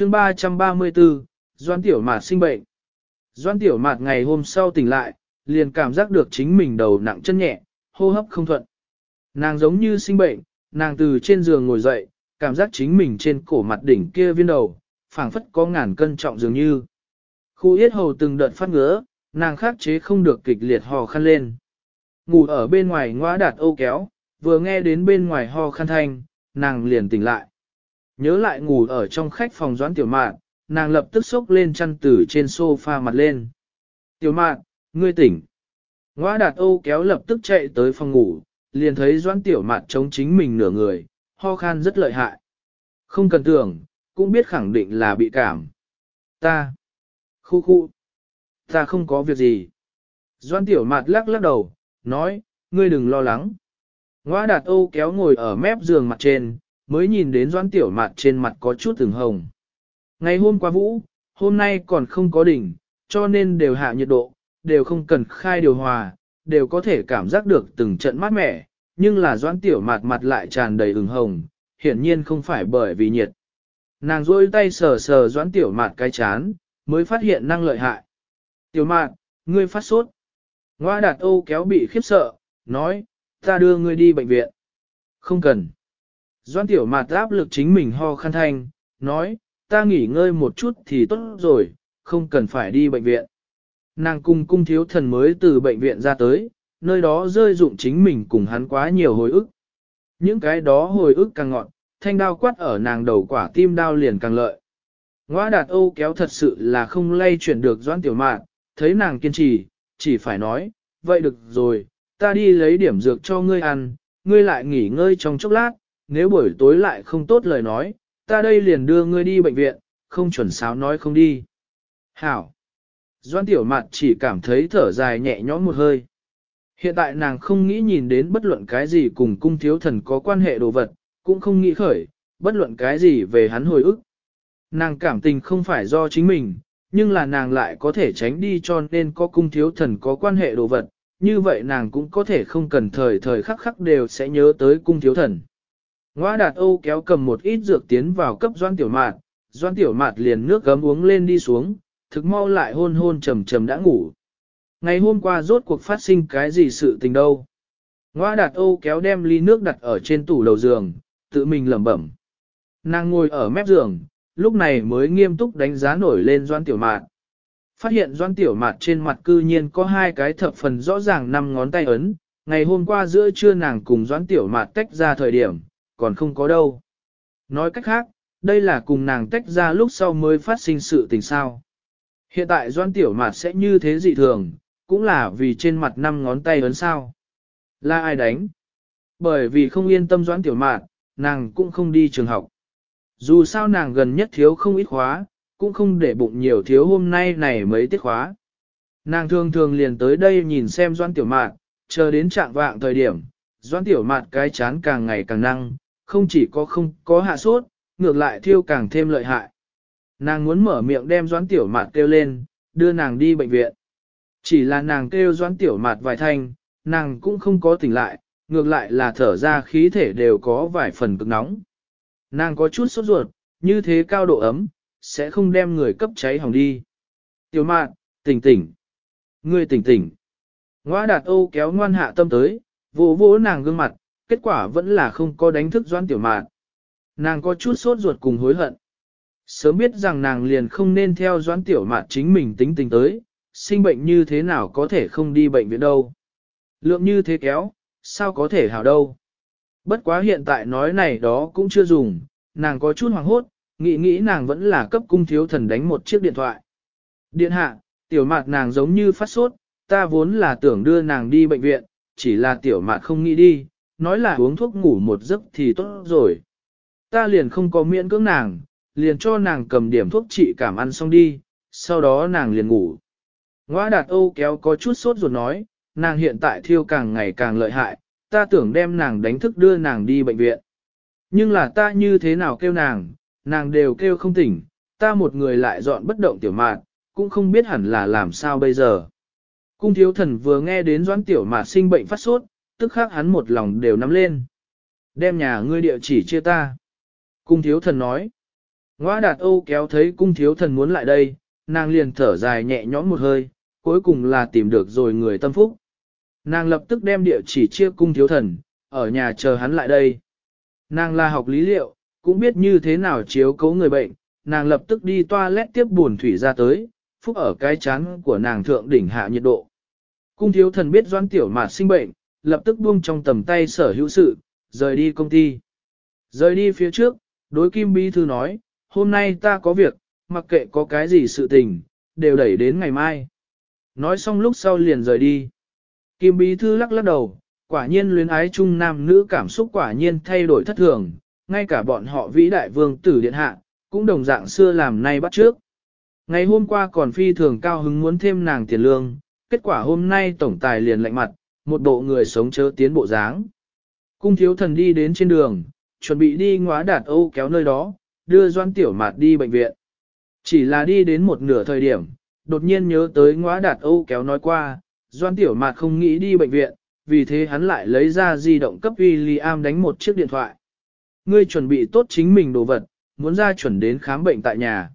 chương 334, Doan Tiểu Mạt sinh bệnh. Doan Tiểu Mạt ngày hôm sau tỉnh lại, liền cảm giác được chính mình đầu nặng chân nhẹ, hô hấp không thuận. Nàng giống như sinh bệnh, nàng từ trên giường ngồi dậy, cảm giác chính mình trên cổ mặt đỉnh kia viên đầu, phảng phất có ngàn cân trọng dường như. Khu yết hầu từng đợt phát ngứa, nàng khắc chế không được kịch liệt hò khăn lên. Ngủ ở bên ngoài ngõ đạt ô kéo, vừa nghe đến bên ngoài ho khăn thanh, nàng liền tỉnh lại. Nhớ lại ngủ ở trong khách phòng doãn tiểu mạn, nàng lập tức xốc lên chăn tử trên sofa mặt lên. Tiểu mạn, ngươi tỉnh. Ngoa đạt âu kéo lập tức chạy tới phòng ngủ, liền thấy doãn tiểu mạn chống chính mình nửa người, ho khan rất lợi hại. Không cần tưởng, cũng biết khẳng định là bị cảm. Ta. Khu khu. Ta không có việc gì. Doan tiểu mạt lắc lắc đầu, nói, ngươi đừng lo lắng. Ngoa đạt âu kéo ngồi ở mép giường mặt trên, mới nhìn đến doan tiểu mạt trên mặt có chút từng hồng. Ngày hôm qua vũ, hôm nay còn không có đỉnh, cho nên đều hạ nhiệt độ, đều không cần khai điều hòa, đều có thể cảm giác được từng trận mát mẻ, nhưng là doan tiểu mạt mặt lại tràn đầy ửng hồng, hiển nhiên không phải bởi vì nhiệt. Nàng rôi tay sờ sờ doãn tiểu mạt cái chán, mới phát hiện năng lợi hại. Tiểu mạt, ngươi phát sốt. Ngoa đạt ô kéo bị khiếp sợ, nói, ta đưa ngươi đi bệnh viện. Không cần. Doan tiểu mạt áp lực chính mình ho khăn thanh, nói, ta nghỉ ngơi một chút thì tốt rồi, không cần phải đi bệnh viện. Nàng cung cung thiếu thần mới từ bệnh viện ra tới, nơi đó rơi dụng chính mình cùng hắn quá nhiều hồi ức. Những cái đó hồi ức càng ngọn, thanh đao quát ở nàng đầu quả tim đao liền càng lợi. Ngoa đạt Âu kéo thật sự là không lay chuyển được doan tiểu mạn, thấy nàng kiên trì, chỉ phải nói, vậy được rồi, ta đi lấy điểm dược cho ngươi ăn, ngươi lại nghỉ ngơi trong chốc lát, nếu buổi tối lại không tốt lời nói, ta đây liền đưa ngươi đi bệnh viện, không chuẩn sáo nói không đi. Hảo! Doan tiểu mặt chỉ cảm thấy thở dài nhẹ nhõm một hơi. Hiện tại nàng không nghĩ nhìn đến bất luận cái gì cùng cung thiếu thần có quan hệ đồ vật, cũng không nghĩ khởi, bất luận cái gì về hắn hồi ức. Nàng cảm tình không phải do chính mình, nhưng là nàng lại có thể tránh đi cho nên có cung thiếu thần có quan hệ đồ vật, như vậy nàng cũng có thể không cần thời thời khắc khắc đều sẽ nhớ tới cung thiếu thần. Ngoa đạt Âu kéo cầm một ít dược tiến vào cấp doan tiểu mạt, doan tiểu mạt liền nước gấm uống lên đi xuống, thực mau lại hôn hôn trầm trầm đã ngủ. Ngày hôm qua rốt cuộc phát sinh cái gì sự tình đâu. Ngoa đạt Âu kéo đem ly nước đặt ở trên tủ đầu giường, tự mình lẩm bẩm. Nàng ngồi ở mép giường, lúc này mới nghiêm túc đánh giá nổi lên doan tiểu mạt. Phát hiện doan tiểu mạt trên mặt cư nhiên có hai cái thập phần rõ ràng năm ngón tay ấn, ngày hôm qua giữa trưa nàng cùng doan tiểu mạt tách ra thời điểm, còn không có đâu. Nói cách khác, đây là cùng nàng tách ra lúc sau mới phát sinh sự tình sao. Hiện tại doan tiểu mạt sẽ như thế dị thường, cũng là vì trên mặt năm ngón tay ấn sao. Là ai đánh? Bởi vì không yên tâm doan tiểu mạt, nàng cũng không đi trường học. Dù sao nàng gần nhất thiếu không ít khóa, cũng không để bụng nhiều thiếu hôm nay này mấy tiết khóa. Nàng thường thường liền tới đây nhìn xem doan tiểu mạt, chờ đến trạng vạng thời điểm, doan tiểu mạt cái chán càng ngày càng năng, không chỉ có không có hạ sốt, ngược lại thiêu càng thêm lợi hại. Nàng muốn mở miệng đem doãn tiểu mạt kêu lên, đưa nàng đi bệnh viện. Chỉ là nàng kêu doãn tiểu mạt vài thanh, nàng cũng không có tỉnh lại, ngược lại là thở ra khí thể đều có vài phần cực nóng. Nàng có chút sốt ruột, như thế cao độ ấm, sẽ không đem người cấp cháy hỏng đi. Tiểu mạn, tỉnh tỉnh. Ngươi tỉnh tỉnh. Ngoa đạt ô kéo ngoan hạ tâm tới, vỗ vỗ nàng gương mặt, kết quả vẫn là không có đánh thức doan tiểu mạn. Nàng có chút sốt ruột cùng hối hận. Sớm biết rằng nàng liền không nên theo doan tiểu mạn chính mình tính tình tới, sinh bệnh như thế nào có thể không đi bệnh viện đâu. Lượng như thế kéo, sao có thể hảo đâu. Bất quá hiện tại nói này đó cũng chưa dùng, nàng có chút hoảng hốt, nghĩ nghĩ nàng vẫn là cấp cung thiếu thần đánh một chiếc điện thoại. Điện hạ, tiểu mạt nàng giống như phát sốt, ta vốn là tưởng đưa nàng đi bệnh viện, chỉ là tiểu mạt không nghĩ đi, nói là uống thuốc ngủ một giấc thì tốt rồi. Ta liền không có miễn cưỡng nàng, liền cho nàng cầm điểm thuốc trị cảm ăn xong đi, sau đó nàng liền ngủ. Ngoa đạt Âu kéo có chút sốt ruột nói, nàng hiện tại thiêu càng ngày càng lợi hại, ta tưởng đem nàng đánh thức đưa nàng đi bệnh viện. Nhưng là ta như thế nào kêu nàng, nàng đều kêu không tỉnh, ta một người lại dọn bất động tiểu mạt, cũng không biết hẳn là làm sao bây giờ. Cung thiếu thần vừa nghe đến doãn tiểu mạt sinh bệnh phát sốt, tức khác hắn một lòng đều nắm lên. Đem nhà ngươi địa chỉ chia ta. Cung thiếu thần nói. Ngoa đạt Âu kéo thấy cung thiếu thần muốn lại đây, nàng liền thở dài nhẹ nhõm một hơi, cuối cùng là tìm được rồi người tâm phúc. Nàng lập tức đem địa chỉ chia cung thiếu thần, ở nhà chờ hắn lại đây. Nàng là học lý liệu, cũng biết như thế nào chiếu cấu người bệnh, nàng lập tức đi toilet tiếp buồn thủy ra tới, phúc ở cái chán của nàng thượng đỉnh hạ nhiệt độ. Cung thiếu thần biết doan tiểu mạt sinh bệnh, lập tức buông trong tầm tay sở hữu sự, rời đi công ty. Rời đi phía trước, đối kim bí thư nói, hôm nay ta có việc, mặc kệ có cái gì sự tình, đều đẩy đến ngày mai. Nói xong lúc sau liền rời đi. Kim bí thư lắc lắc đầu, quả nhiên luyến ái chung nam nữ cảm xúc quả nhiên thay đổi thất thường, ngay cả bọn họ vĩ đại vương tử điện hạ, cũng đồng dạng xưa làm nay bắt trước. Ngày hôm qua còn phi thường cao hứng muốn thêm nàng tiền lương, kết quả hôm nay tổng tài liền lạnh mặt, một bộ người sống chớ tiến bộ dáng. Cung thiếu thần đi đến trên đường, chuẩn bị đi ngóa đạt Âu kéo nơi đó, đưa Doan Tiểu Mạt đi bệnh viện. Chỉ là đi đến một nửa thời điểm, đột nhiên nhớ tới ngóa đạt Âu kéo nói qua, Doan Tiểu Mạt không nghĩ đi bệnh viện, vì thế hắn lại lấy ra di động cấp William đánh một chiếc điện thoại. Ngươi chuẩn bị tốt chính mình đồ vật, muốn ra chuẩn đến khám bệnh tại nhà.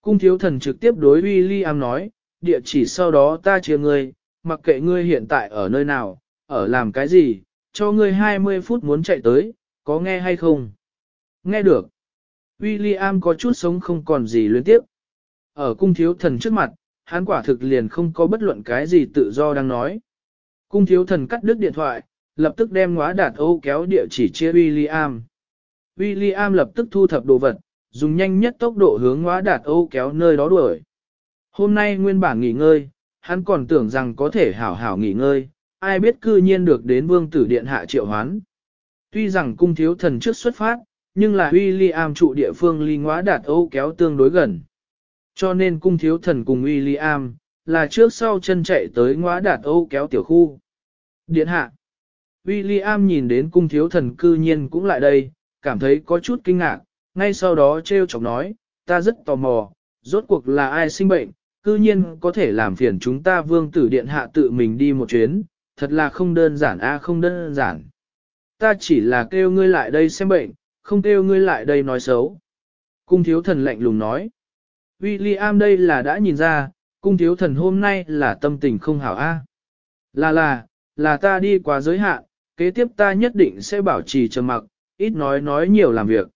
Cung thiếu thần trực tiếp đối William nói, địa chỉ sau đó ta chia ngươi, mặc kệ ngươi hiện tại ở nơi nào, ở làm cái gì, cho ngươi 20 phút muốn chạy tới, có nghe hay không? Nghe được. William có chút sống không còn gì luyến tiếp. Ở cung thiếu thần trước mặt, hắn quả thực liền không có bất luận cái gì tự do đang nói. Cung thiếu thần cắt đứt điện thoại, lập tức đem ngóa đạt Âu kéo địa chỉ chia William. William lập tức thu thập đồ vật, dùng nhanh nhất tốc độ hướng ngóa đạt Âu kéo nơi đó đuổi. Hôm nay nguyên bản nghỉ ngơi, hắn còn tưởng rằng có thể hảo hảo nghỉ ngơi, ai biết cư nhiên được đến vương tử điện hạ triệu hoán. Tuy rằng cung thiếu thần trước xuất phát, nhưng là William trụ địa phương ly ngóa đạt Âu kéo tương đối gần. Cho nên cung thiếu thần cùng William, là trước sau chân chạy tới ngóa đạt Âu kéo tiểu khu. Điện hạ. William nhìn đến cung thiếu thần cư nhiên cũng lại đây, cảm thấy có chút kinh ngạc, ngay sau đó treo chọc nói, ta rất tò mò, rốt cuộc là ai sinh bệnh, cư nhiên có thể làm phiền chúng ta vương tử điện hạ tự mình đi một chuyến, thật là không đơn giản a không đơn giản. Ta chỉ là kêu ngươi lại đây xem bệnh, không kêu ngươi lại đây nói xấu. Cung thiếu thần lạnh lùng nói. William đây là đã nhìn ra, cung thiếu thần hôm nay là tâm tình không hảo a. Là là, là ta đi quá giới hạn, kế tiếp ta nhất định sẽ bảo trì trầm mặc, ít nói nói nhiều làm việc.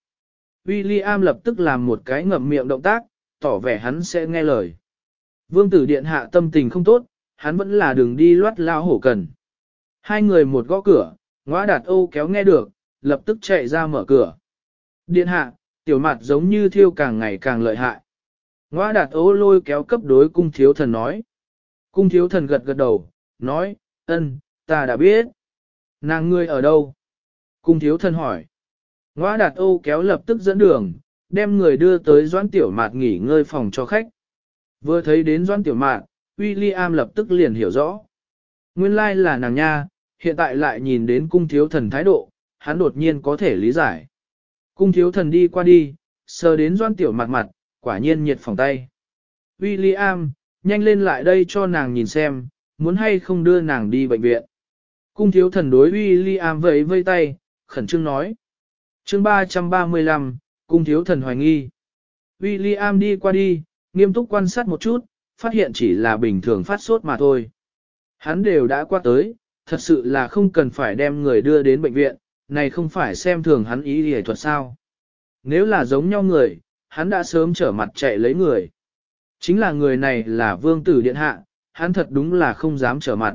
William lập tức làm một cái ngậm miệng động tác, tỏ vẻ hắn sẽ nghe lời. Vương tử điện hạ tâm tình không tốt, hắn vẫn là đường đi loát lao hổ cần. Hai người một gõ cửa, ngõ đạt Âu kéo nghe được, lập tức chạy ra mở cửa. Điện hạ, tiểu mặt giống như thiêu càng ngày càng lợi hại. Ngõ đạt Âu lôi kéo cấp đối cung thiếu thần nói. Cung thiếu thần gật gật đầu, nói, ân, ta đã biết. Nàng ngươi ở đâu? Cung thiếu thần hỏi. Ngõ đạt Âu kéo lập tức dẫn đường, đem người đưa tới doãn tiểu mạt nghỉ ngơi phòng cho khách. Vừa thấy đến doan tiểu mạn, William lập tức liền hiểu rõ. Nguyên lai là nàng nha, hiện tại lại nhìn đến cung thiếu thần thái độ, hắn đột nhiên có thể lý giải. Cung thiếu thần đi qua đi, sờ đến doan tiểu mặt mặt, quả nhiên nhiệt phòng tay. William, nhanh lên lại đây cho nàng nhìn xem, muốn hay không đưa nàng đi bệnh viện. Cung thiếu thần đối William vẫy vây tay, khẩn trương nói. chương 335, cung thiếu thần hoài nghi. William đi qua đi, nghiêm túc quan sát một chút, phát hiện chỉ là bình thường phát sốt mà thôi. Hắn đều đã qua tới, thật sự là không cần phải đem người đưa đến bệnh viện, này không phải xem thường hắn ý hề thuật sao. Nếu là giống nhau người, hắn đã sớm trở mặt chạy lấy người. Chính là người này là vương tử điện hạ, hắn thật đúng là không dám trở mặt.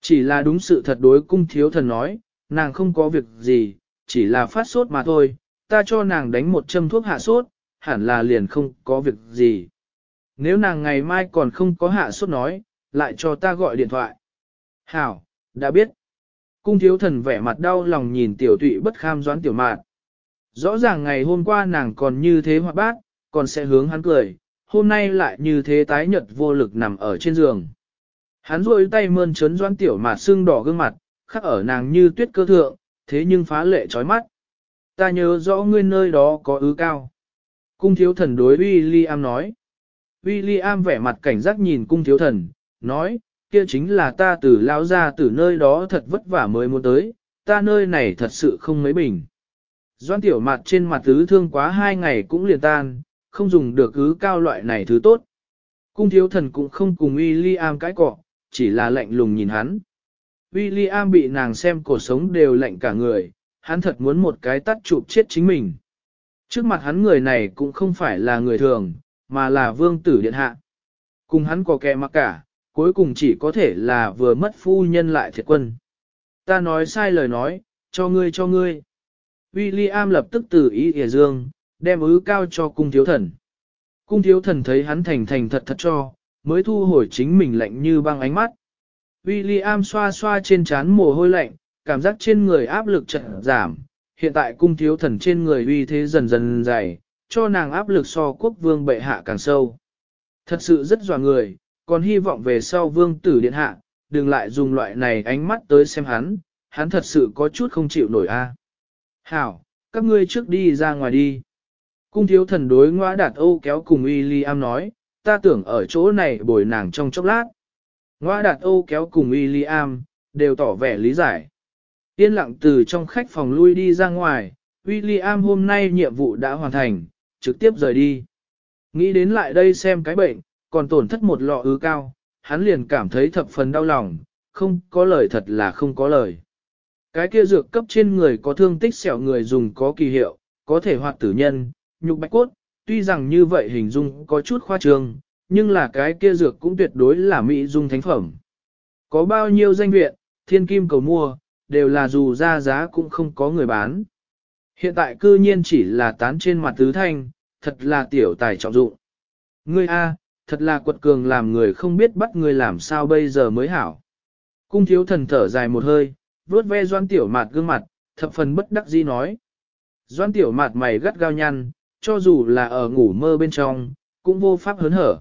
Chỉ là đúng sự thật đối cung thiếu thần nói, nàng không có việc gì, chỉ là phát sốt mà thôi, ta cho nàng đánh một châm thuốc hạ sốt, hẳn là liền không có việc gì. Nếu nàng ngày mai còn không có hạ suốt nói, lại cho ta gọi điện thoại. Hảo, đã biết. Cung thiếu thần vẻ mặt đau lòng nhìn tiểu tụy bất kham doán tiểu mạn. Rõ ràng ngày hôm qua nàng còn như thế hoạt bát, còn sẽ hướng hắn cười, hôm nay lại như thế tái nhật vô lực nằm ở trên giường. Hắn rôi tay mơn trớn doan tiểu mạt sưng đỏ gương mặt, khắc ở nàng như tuyết cơ thượng, thế nhưng phá lệ trói mắt. Ta nhớ rõ ngươi nơi đó có ứ cao. Cung thiếu thần đối William nói. William vẻ mặt cảnh giác nhìn cung thiếu thần, nói, kia chính là ta từ lao ra từ nơi đó thật vất vả mới muốn tới, ta nơi này thật sự không mấy bình. Doan tiểu mặt trên mặt tứ thương quá hai ngày cũng liền tan, không dùng được cứ cao loại này thứ tốt. Cung thiếu thần cũng không cùng William cãi cọ, chỉ là lạnh lùng nhìn hắn. William bị nàng xem cổ sống đều lạnh cả người, hắn thật muốn một cái tắt chụp chết chính mình. Trước mặt hắn người này cũng không phải là người thường, mà là vương tử điện hạ. Cùng hắn có kẻ mặc cả, cuối cùng chỉ có thể là vừa mất phu nhân lại thiệt quân. Ta nói sai lời nói, cho ngươi cho ngươi. William lập tức từ ý ỉa dương, đem ứ cao cho cung thiếu thần. Cung thiếu thần thấy hắn thành thành thật thật cho, mới thu hồi chính mình lạnh như băng ánh mắt. William xoa xoa trên trán mồ hôi lạnh, cảm giác trên người áp lực chợt giảm, hiện tại cung thiếu thần trên người uy thế dần dần dày, cho nàng áp lực so quốc vương bệ hạ càng sâu. Thật sự rất dò người, còn hy vọng về sau vương tử điện hạ, đừng lại dùng loại này ánh mắt tới xem hắn, hắn thật sự có chút không chịu nổi a. À. Hảo, các ngươi trước đi ra ngoài đi. Cung thiếu thần đối ngoã đạt Âu kéo cùng William nói, ta tưởng ở chỗ này bồi nàng trong chốc lát. Ngoa đạt Âu kéo cùng William, đều tỏ vẻ lý giải. Yên lặng từ trong khách phòng lui đi ra ngoài, William hôm nay nhiệm vụ đã hoàn thành, trực tiếp rời đi. Nghĩ đến lại đây xem cái bệnh, còn tổn thất một lọ ứ cao, hắn liền cảm thấy thập phần đau lòng, không có lời thật là không có lời. Cái kia dược cấp trên người có thương tích sẹo người dùng có kỳ hiệu, có thể hoạt tử nhân, nhục bạch cốt, tuy rằng như vậy hình dung có chút khoa trương, nhưng là cái kia dược cũng tuyệt đối là mỹ dung thánh phẩm. Có bao nhiêu danh viện, thiên kim cầu mua, đều là dù ra giá cũng không có người bán. Hiện tại cư nhiên chỉ là tán trên mặt tứ thanh, thật là tiểu tài trọng dụng. Ngươi A, thật là quật cường làm người không biết bắt người làm sao bây giờ mới hảo. Cung thiếu thần thở dài một hơi, vuốt ve doan tiểu mạt gương mặt, thập phần bất đắc dĩ nói. Doan tiểu mạt mày gắt gao nhăn, cho dù là ở ngủ mơ bên trong, cũng vô pháp hớn hở.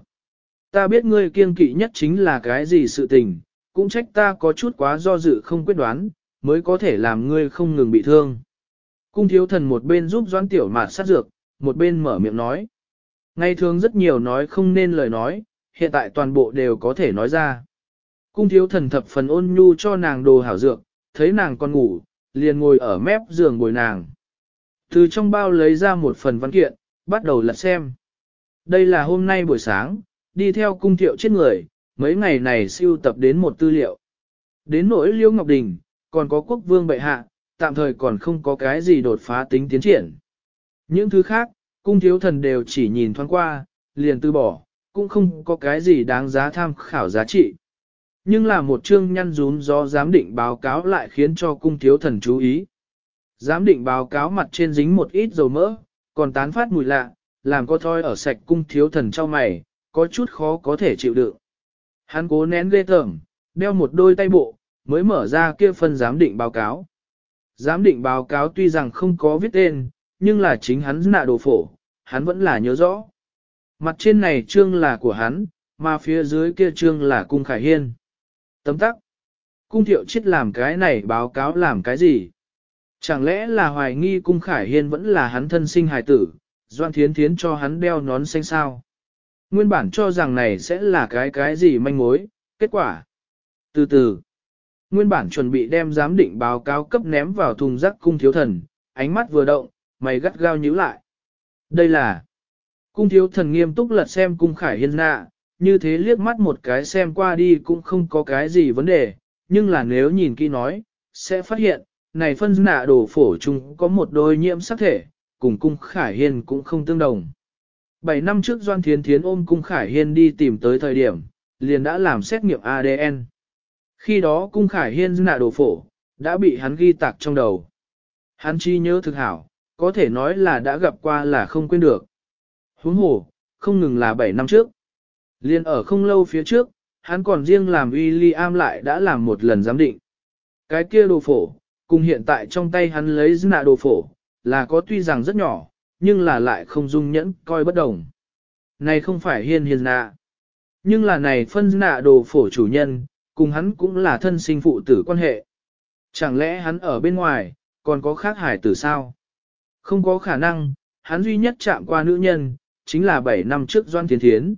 Ta biết ngươi kiêng kỵ nhất chính là cái gì sự tình, cũng trách ta có chút quá do dự không quyết đoán, mới có thể làm ngươi không ngừng bị thương. Cung thiếu thần một bên giúp doãn tiểu mạt sát dược, một bên mở miệng nói. Ngày thường rất nhiều nói không nên lời nói, hiện tại toàn bộ đều có thể nói ra. Cung thiếu thần thập phần ôn nhu cho nàng đồ hảo dược, thấy nàng còn ngủ, liền ngồi ở mép giường bồi nàng. Từ trong bao lấy ra một phần văn kiện, bắt đầu lật xem. Đây là hôm nay buổi sáng, đi theo cung thiệu chết người, mấy ngày này siêu tập đến một tư liệu. Đến nỗi Liêu Ngọc Đình, còn có quốc vương bệ hạ, tạm thời còn không có cái gì đột phá tính tiến triển. Những thứ khác, cung thiếu thần đều chỉ nhìn thoáng qua, liền từ bỏ, cũng không có cái gì đáng giá tham khảo giá trị. Nhưng là một chương nhăn rún do giám định báo cáo lại khiến cho cung thiếu thần chú ý. Giám định báo cáo mặt trên dính một ít dầu mỡ, còn tán phát mùi lạ, làm có thoi ở sạch cung thiếu thần cho mày, có chút khó có thể chịu đựng. Hắn cố nén ghê tởm, đeo một đôi tay bộ, mới mở ra kia phần giám định báo cáo. Giám định báo cáo tuy rằng không có viết tên, nhưng là chính hắn nạ đồ phổ, hắn vẫn là nhớ rõ. Mặt trên này trương là của hắn, mà phía dưới kia trương là cung khải hiên. Tấm tắc. Cung thiệu chết làm cái này báo cáo làm cái gì? Chẳng lẽ là hoài nghi cung khải hiên vẫn là hắn thân sinh hài tử, doan thiến thiến cho hắn đeo nón xanh sao? Nguyên bản cho rằng này sẽ là cái cái gì manh mối, kết quả. Từ từ, nguyên bản chuẩn bị đem giám định báo cáo cấp ném vào thùng rác cung thiếu thần, ánh mắt vừa động, mày gắt gao nhíu lại. Đây là, cung thiếu thần nghiêm túc lật xem cung khải hiên nạ, như thế liếc mắt một cái xem qua đi cũng không có cái gì vấn đề, nhưng là nếu nhìn kỹ nói, sẽ phát hiện, này phân nạ đồ phổ chung có một đôi nhiễm sắc thể, cùng cung khải hiên cũng không tương đồng. Bảy năm trước Doan Thiến Thiến ôm Cung Khải Hiên đi tìm tới thời điểm, liền đã làm xét nghiệm ADN. Khi đó Cung Khải Hiên nạ đồ phổ, đã bị hắn ghi tạc trong đầu. Hắn chi nhớ thực hảo, có thể nói là đã gặp qua là không quên được. Huống hồ, không ngừng là 7 năm trước. Liên ở không lâu phía trước, hắn còn riêng làm William lại đã làm một lần giám định. Cái kia đồ phổ, cùng hiện tại trong tay hắn lấy nạ đồ phổ, là có tuy rằng rất nhỏ, nhưng là lại không dung nhẫn coi bất đồng. Này không phải hiên hiên nạ. Nhưng là này phân nạ đồ phổ chủ nhân, cùng hắn cũng là thân sinh phụ tử quan hệ. Chẳng lẽ hắn ở bên ngoài, còn có khác hải tử sao? Không có khả năng, hắn duy nhất chạm qua nữ nhân, chính là 7 năm trước Doan Thiến Thiến.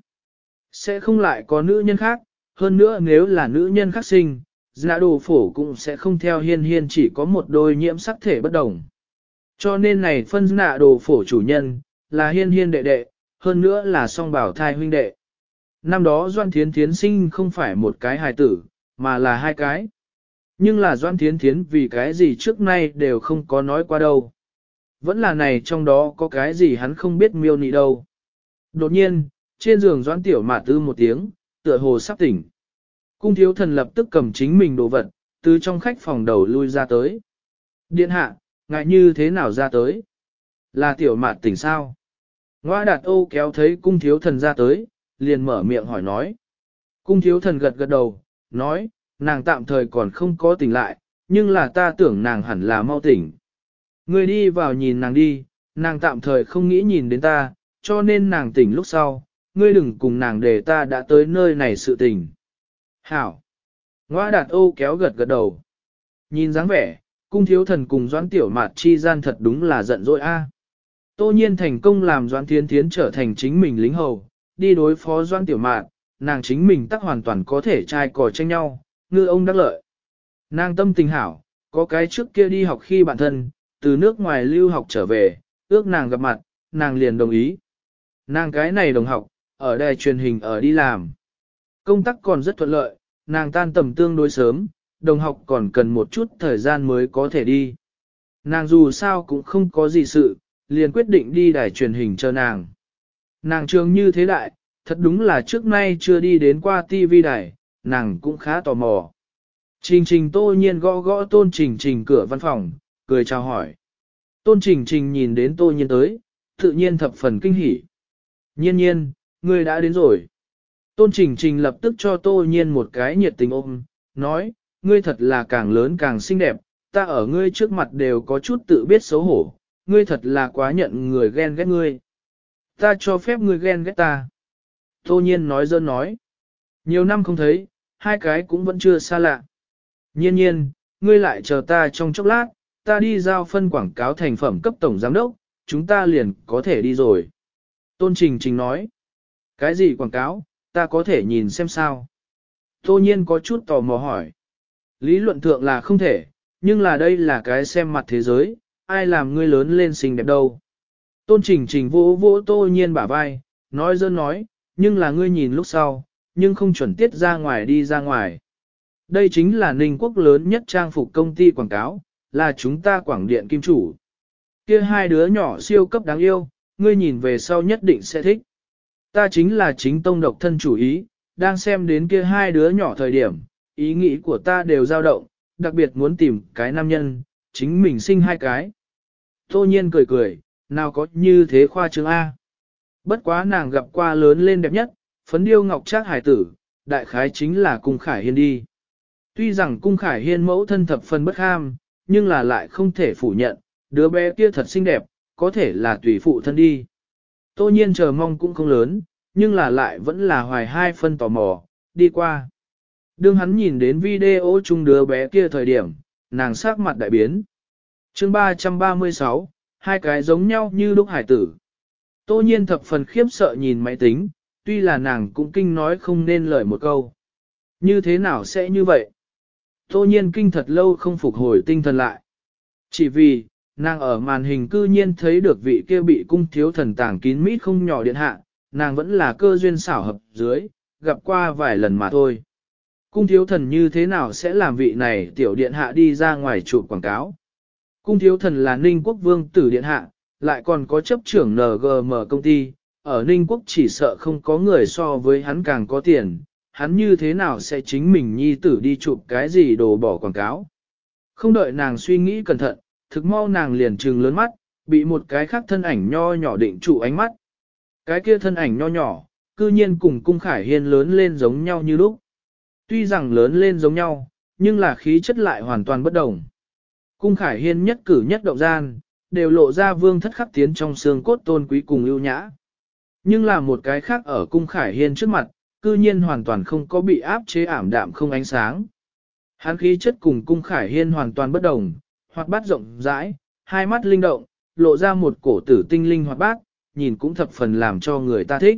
Sẽ không lại có nữ nhân khác, hơn nữa nếu là nữ nhân khác sinh, Nạ đồ phổ cũng sẽ không theo hiên hiên chỉ có một đôi nhiễm sắc thể bất đồng. Cho nên này phân nạ đồ phổ chủ nhân, là hiên hiên đệ đệ, hơn nữa là song bảo thai huynh đệ. Năm đó Doan Thiến Thiến sinh không phải một cái hài tử, mà là hai cái. Nhưng là Doan Thiến Thiến vì cái gì trước nay đều không có nói qua đâu. Vẫn là này trong đó có cái gì hắn không biết miêu nị đâu. Đột nhiên, trên giường Doan Tiểu Mạt tư một tiếng, tựa hồ sắp tỉnh. Cung thiếu thần lập tức cầm chính mình đồ vật, từ trong khách phòng đầu lui ra tới. Điện hạ, ngại như thế nào ra tới? Là Tiểu Mạt tỉnh sao? Ngoa đạt ô kéo thấy cung thiếu thần ra tới, liền mở miệng hỏi nói. Cung thiếu thần gật gật đầu, nói, nàng tạm thời còn không có tỉnh lại, nhưng là ta tưởng nàng hẳn là mau tỉnh. Ngươi đi vào nhìn nàng đi, nàng tạm thời không nghĩ nhìn đến ta, cho nên nàng tỉnh lúc sau, ngươi đừng cùng nàng để ta đã tới nơi này sự tình. Hảo! Ngoa đạt ô kéo gật gật đầu. Nhìn dáng vẻ, cung thiếu thần cùng doãn tiểu mạt chi gian thật đúng là giận dỗi a. Tô nhiên thành công làm doãn thiên thiến trở thành chính mình lính hầu, đi đối phó doan tiểu mạn nàng chính mình tắc hoàn toàn có thể trai cò tranh nhau, ngư ông đắc lợi. Nàng tâm tình hảo, có cái trước kia đi học khi bản thân, từ nước ngoài lưu học trở về, ước nàng gặp mặt, nàng liền đồng ý. Nàng cái này đồng học, ở đài truyền hình ở đi làm. Công tác còn rất thuận lợi, nàng tan tầm tương đối sớm, đồng học còn cần một chút thời gian mới có thể đi. Nàng dù sao cũng không có gì sự, liền quyết định đi đài truyền hình cho nàng. Nàng trường như thế đại, thật đúng là trước nay chưa đi đến qua TV đài, nàng cũng khá tò mò. Trình trình tô nhiên gõ gõ tôn trình trình cửa văn phòng, cười chào hỏi. Tôn trình trình nhìn đến tô nhiên tới, tự nhiên thập phần kinh hỉ. Nhiên nhiên, ngươi đã đến rồi. Tôn trình trình lập tức cho tô nhiên một cái nhiệt tình ôm, nói, ngươi thật là càng lớn càng xinh đẹp, ta ở ngươi trước mặt đều có chút tự biết xấu hổ, ngươi thật là quá nhận người ghen ghét ngươi. Ta cho phép ngươi ghen ghét ta. Tô nhiên nói dơ nói. Nhiều năm không thấy, hai cái cũng vẫn chưa xa lạ. Nhiên nhiên, ngươi lại chờ ta trong chốc lát, ta đi giao phân quảng cáo thành phẩm cấp tổng giám đốc, chúng ta liền có thể đi rồi. Tôn Trình Trình nói. Cái gì quảng cáo, ta có thể nhìn xem sao. Tô nhiên có chút tò mò hỏi. Lý luận thượng là không thể, nhưng là đây là cái xem mặt thế giới, ai làm ngươi lớn lên xinh đẹp đâu. Tôn Trình Trình vỗ vỗ tô nhiên bả vai, nói dơ nói, nhưng là ngươi nhìn lúc sau, nhưng không chuẩn tiết ra ngoài đi ra ngoài. Đây chính là ninh quốc lớn nhất trang phục công ty quảng cáo, là chúng ta quảng điện kim chủ. Kia hai đứa nhỏ siêu cấp đáng yêu, ngươi nhìn về sau nhất định sẽ thích. Ta chính là chính tông độc thân chủ ý, đang xem đến kia hai đứa nhỏ thời điểm, ý nghĩ của ta đều dao động, đặc biệt muốn tìm cái nam nhân, chính mình sinh hai cái. Tô nhiên cười cười, nào có như thế khoa trương A. Bất quá nàng gặp qua lớn lên đẹp nhất, phấn điêu ngọc trác hải tử, đại khái chính là cung khải hiên đi. Tuy rằng cung khải hiên mẫu thân thập phần bất ham, nhưng là lại không thể phủ nhận, đứa bé kia thật xinh đẹp, có thể là tùy phụ thân đi. Tô nhiên chờ mong cũng không lớn, nhưng là lại vẫn là hoài hai phân tò mò, đi qua. Đương hắn nhìn đến video chung đứa bé kia thời điểm, nàng sắc mặt đại biến. chương 336, hai cái giống nhau như lúc hải tử. Tô nhiên thập phần khiếp sợ nhìn máy tính, tuy là nàng cũng kinh nói không nên lời một câu. Như thế nào sẽ như vậy? Tô nhiên kinh thật lâu không phục hồi tinh thần lại. Chỉ vì, nàng ở màn hình cư nhiên thấy được vị kia bị cung thiếu thần tàng kín mít không nhỏ điện hạ, nàng vẫn là cơ duyên xảo hợp dưới, gặp qua vài lần mà thôi. Cung thiếu thần như thế nào sẽ làm vị này tiểu điện hạ đi ra ngoài chụp quảng cáo? Cung thiếu thần là ninh quốc vương tử điện hạ, lại còn có chấp trưởng NGM công ty, ở ninh quốc chỉ sợ không có người so với hắn càng có tiền, hắn như thế nào sẽ chính mình nhi tử đi chụp cái gì đồ bỏ quảng cáo. Không đợi nàng suy nghĩ cẩn thận, thực mau nàng liền trừng lớn mắt, bị một cái khác thân ảnh nho nhỏ định trụ ánh mắt. Cái kia thân ảnh nho nhỏ, cư nhiên cùng cung khải hiên lớn lên giống nhau như lúc. Tuy rằng lớn lên giống nhau, nhưng là khí chất lại hoàn toàn bất đồng. Cung khải hiên nhất cử nhất động gian, đều lộ ra vương thất khắc tiến trong xương cốt tôn quý cùng ưu nhã. Nhưng là một cái khác ở cung khải hiên trước mặt, cư nhiên hoàn toàn không có bị áp chế ảm đạm không ánh sáng. Hán khí chất cùng cung khải hiên hoàn toàn bất đồng, hoạt bát rộng rãi, hai mắt linh động, lộ ra một cổ tử tinh linh hoạt bát, nhìn cũng thập phần làm cho người ta thích.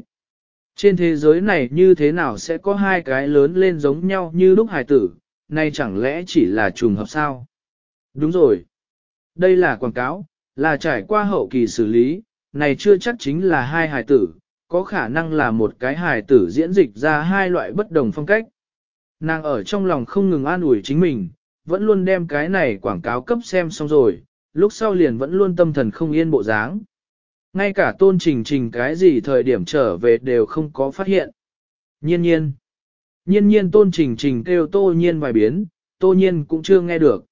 Trên thế giới này như thế nào sẽ có hai cái lớn lên giống nhau như lúc hài tử, nay chẳng lẽ chỉ là trùng hợp sao? Đúng rồi. Đây là quảng cáo, là trải qua hậu kỳ xử lý, này chưa chắc chính là hai hài tử, có khả năng là một cái hài tử diễn dịch ra hai loại bất đồng phong cách. Nàng ở trong lòng không ngừng an ủi chính mình, vẫn luôn đem cái này quảng cáo cấp xem xong rồi, lúc sau liền vẫn luôn tâm thần không yên bộ dáng. Ngay cả tôn trình trình cái gì thời điểm trở về đều không có phát hiện. Nhiên nhiên. Nhiên nhiên tôn trình trình kêu tô nhiên vài biến, tô nhiên cũng chưa nghe được.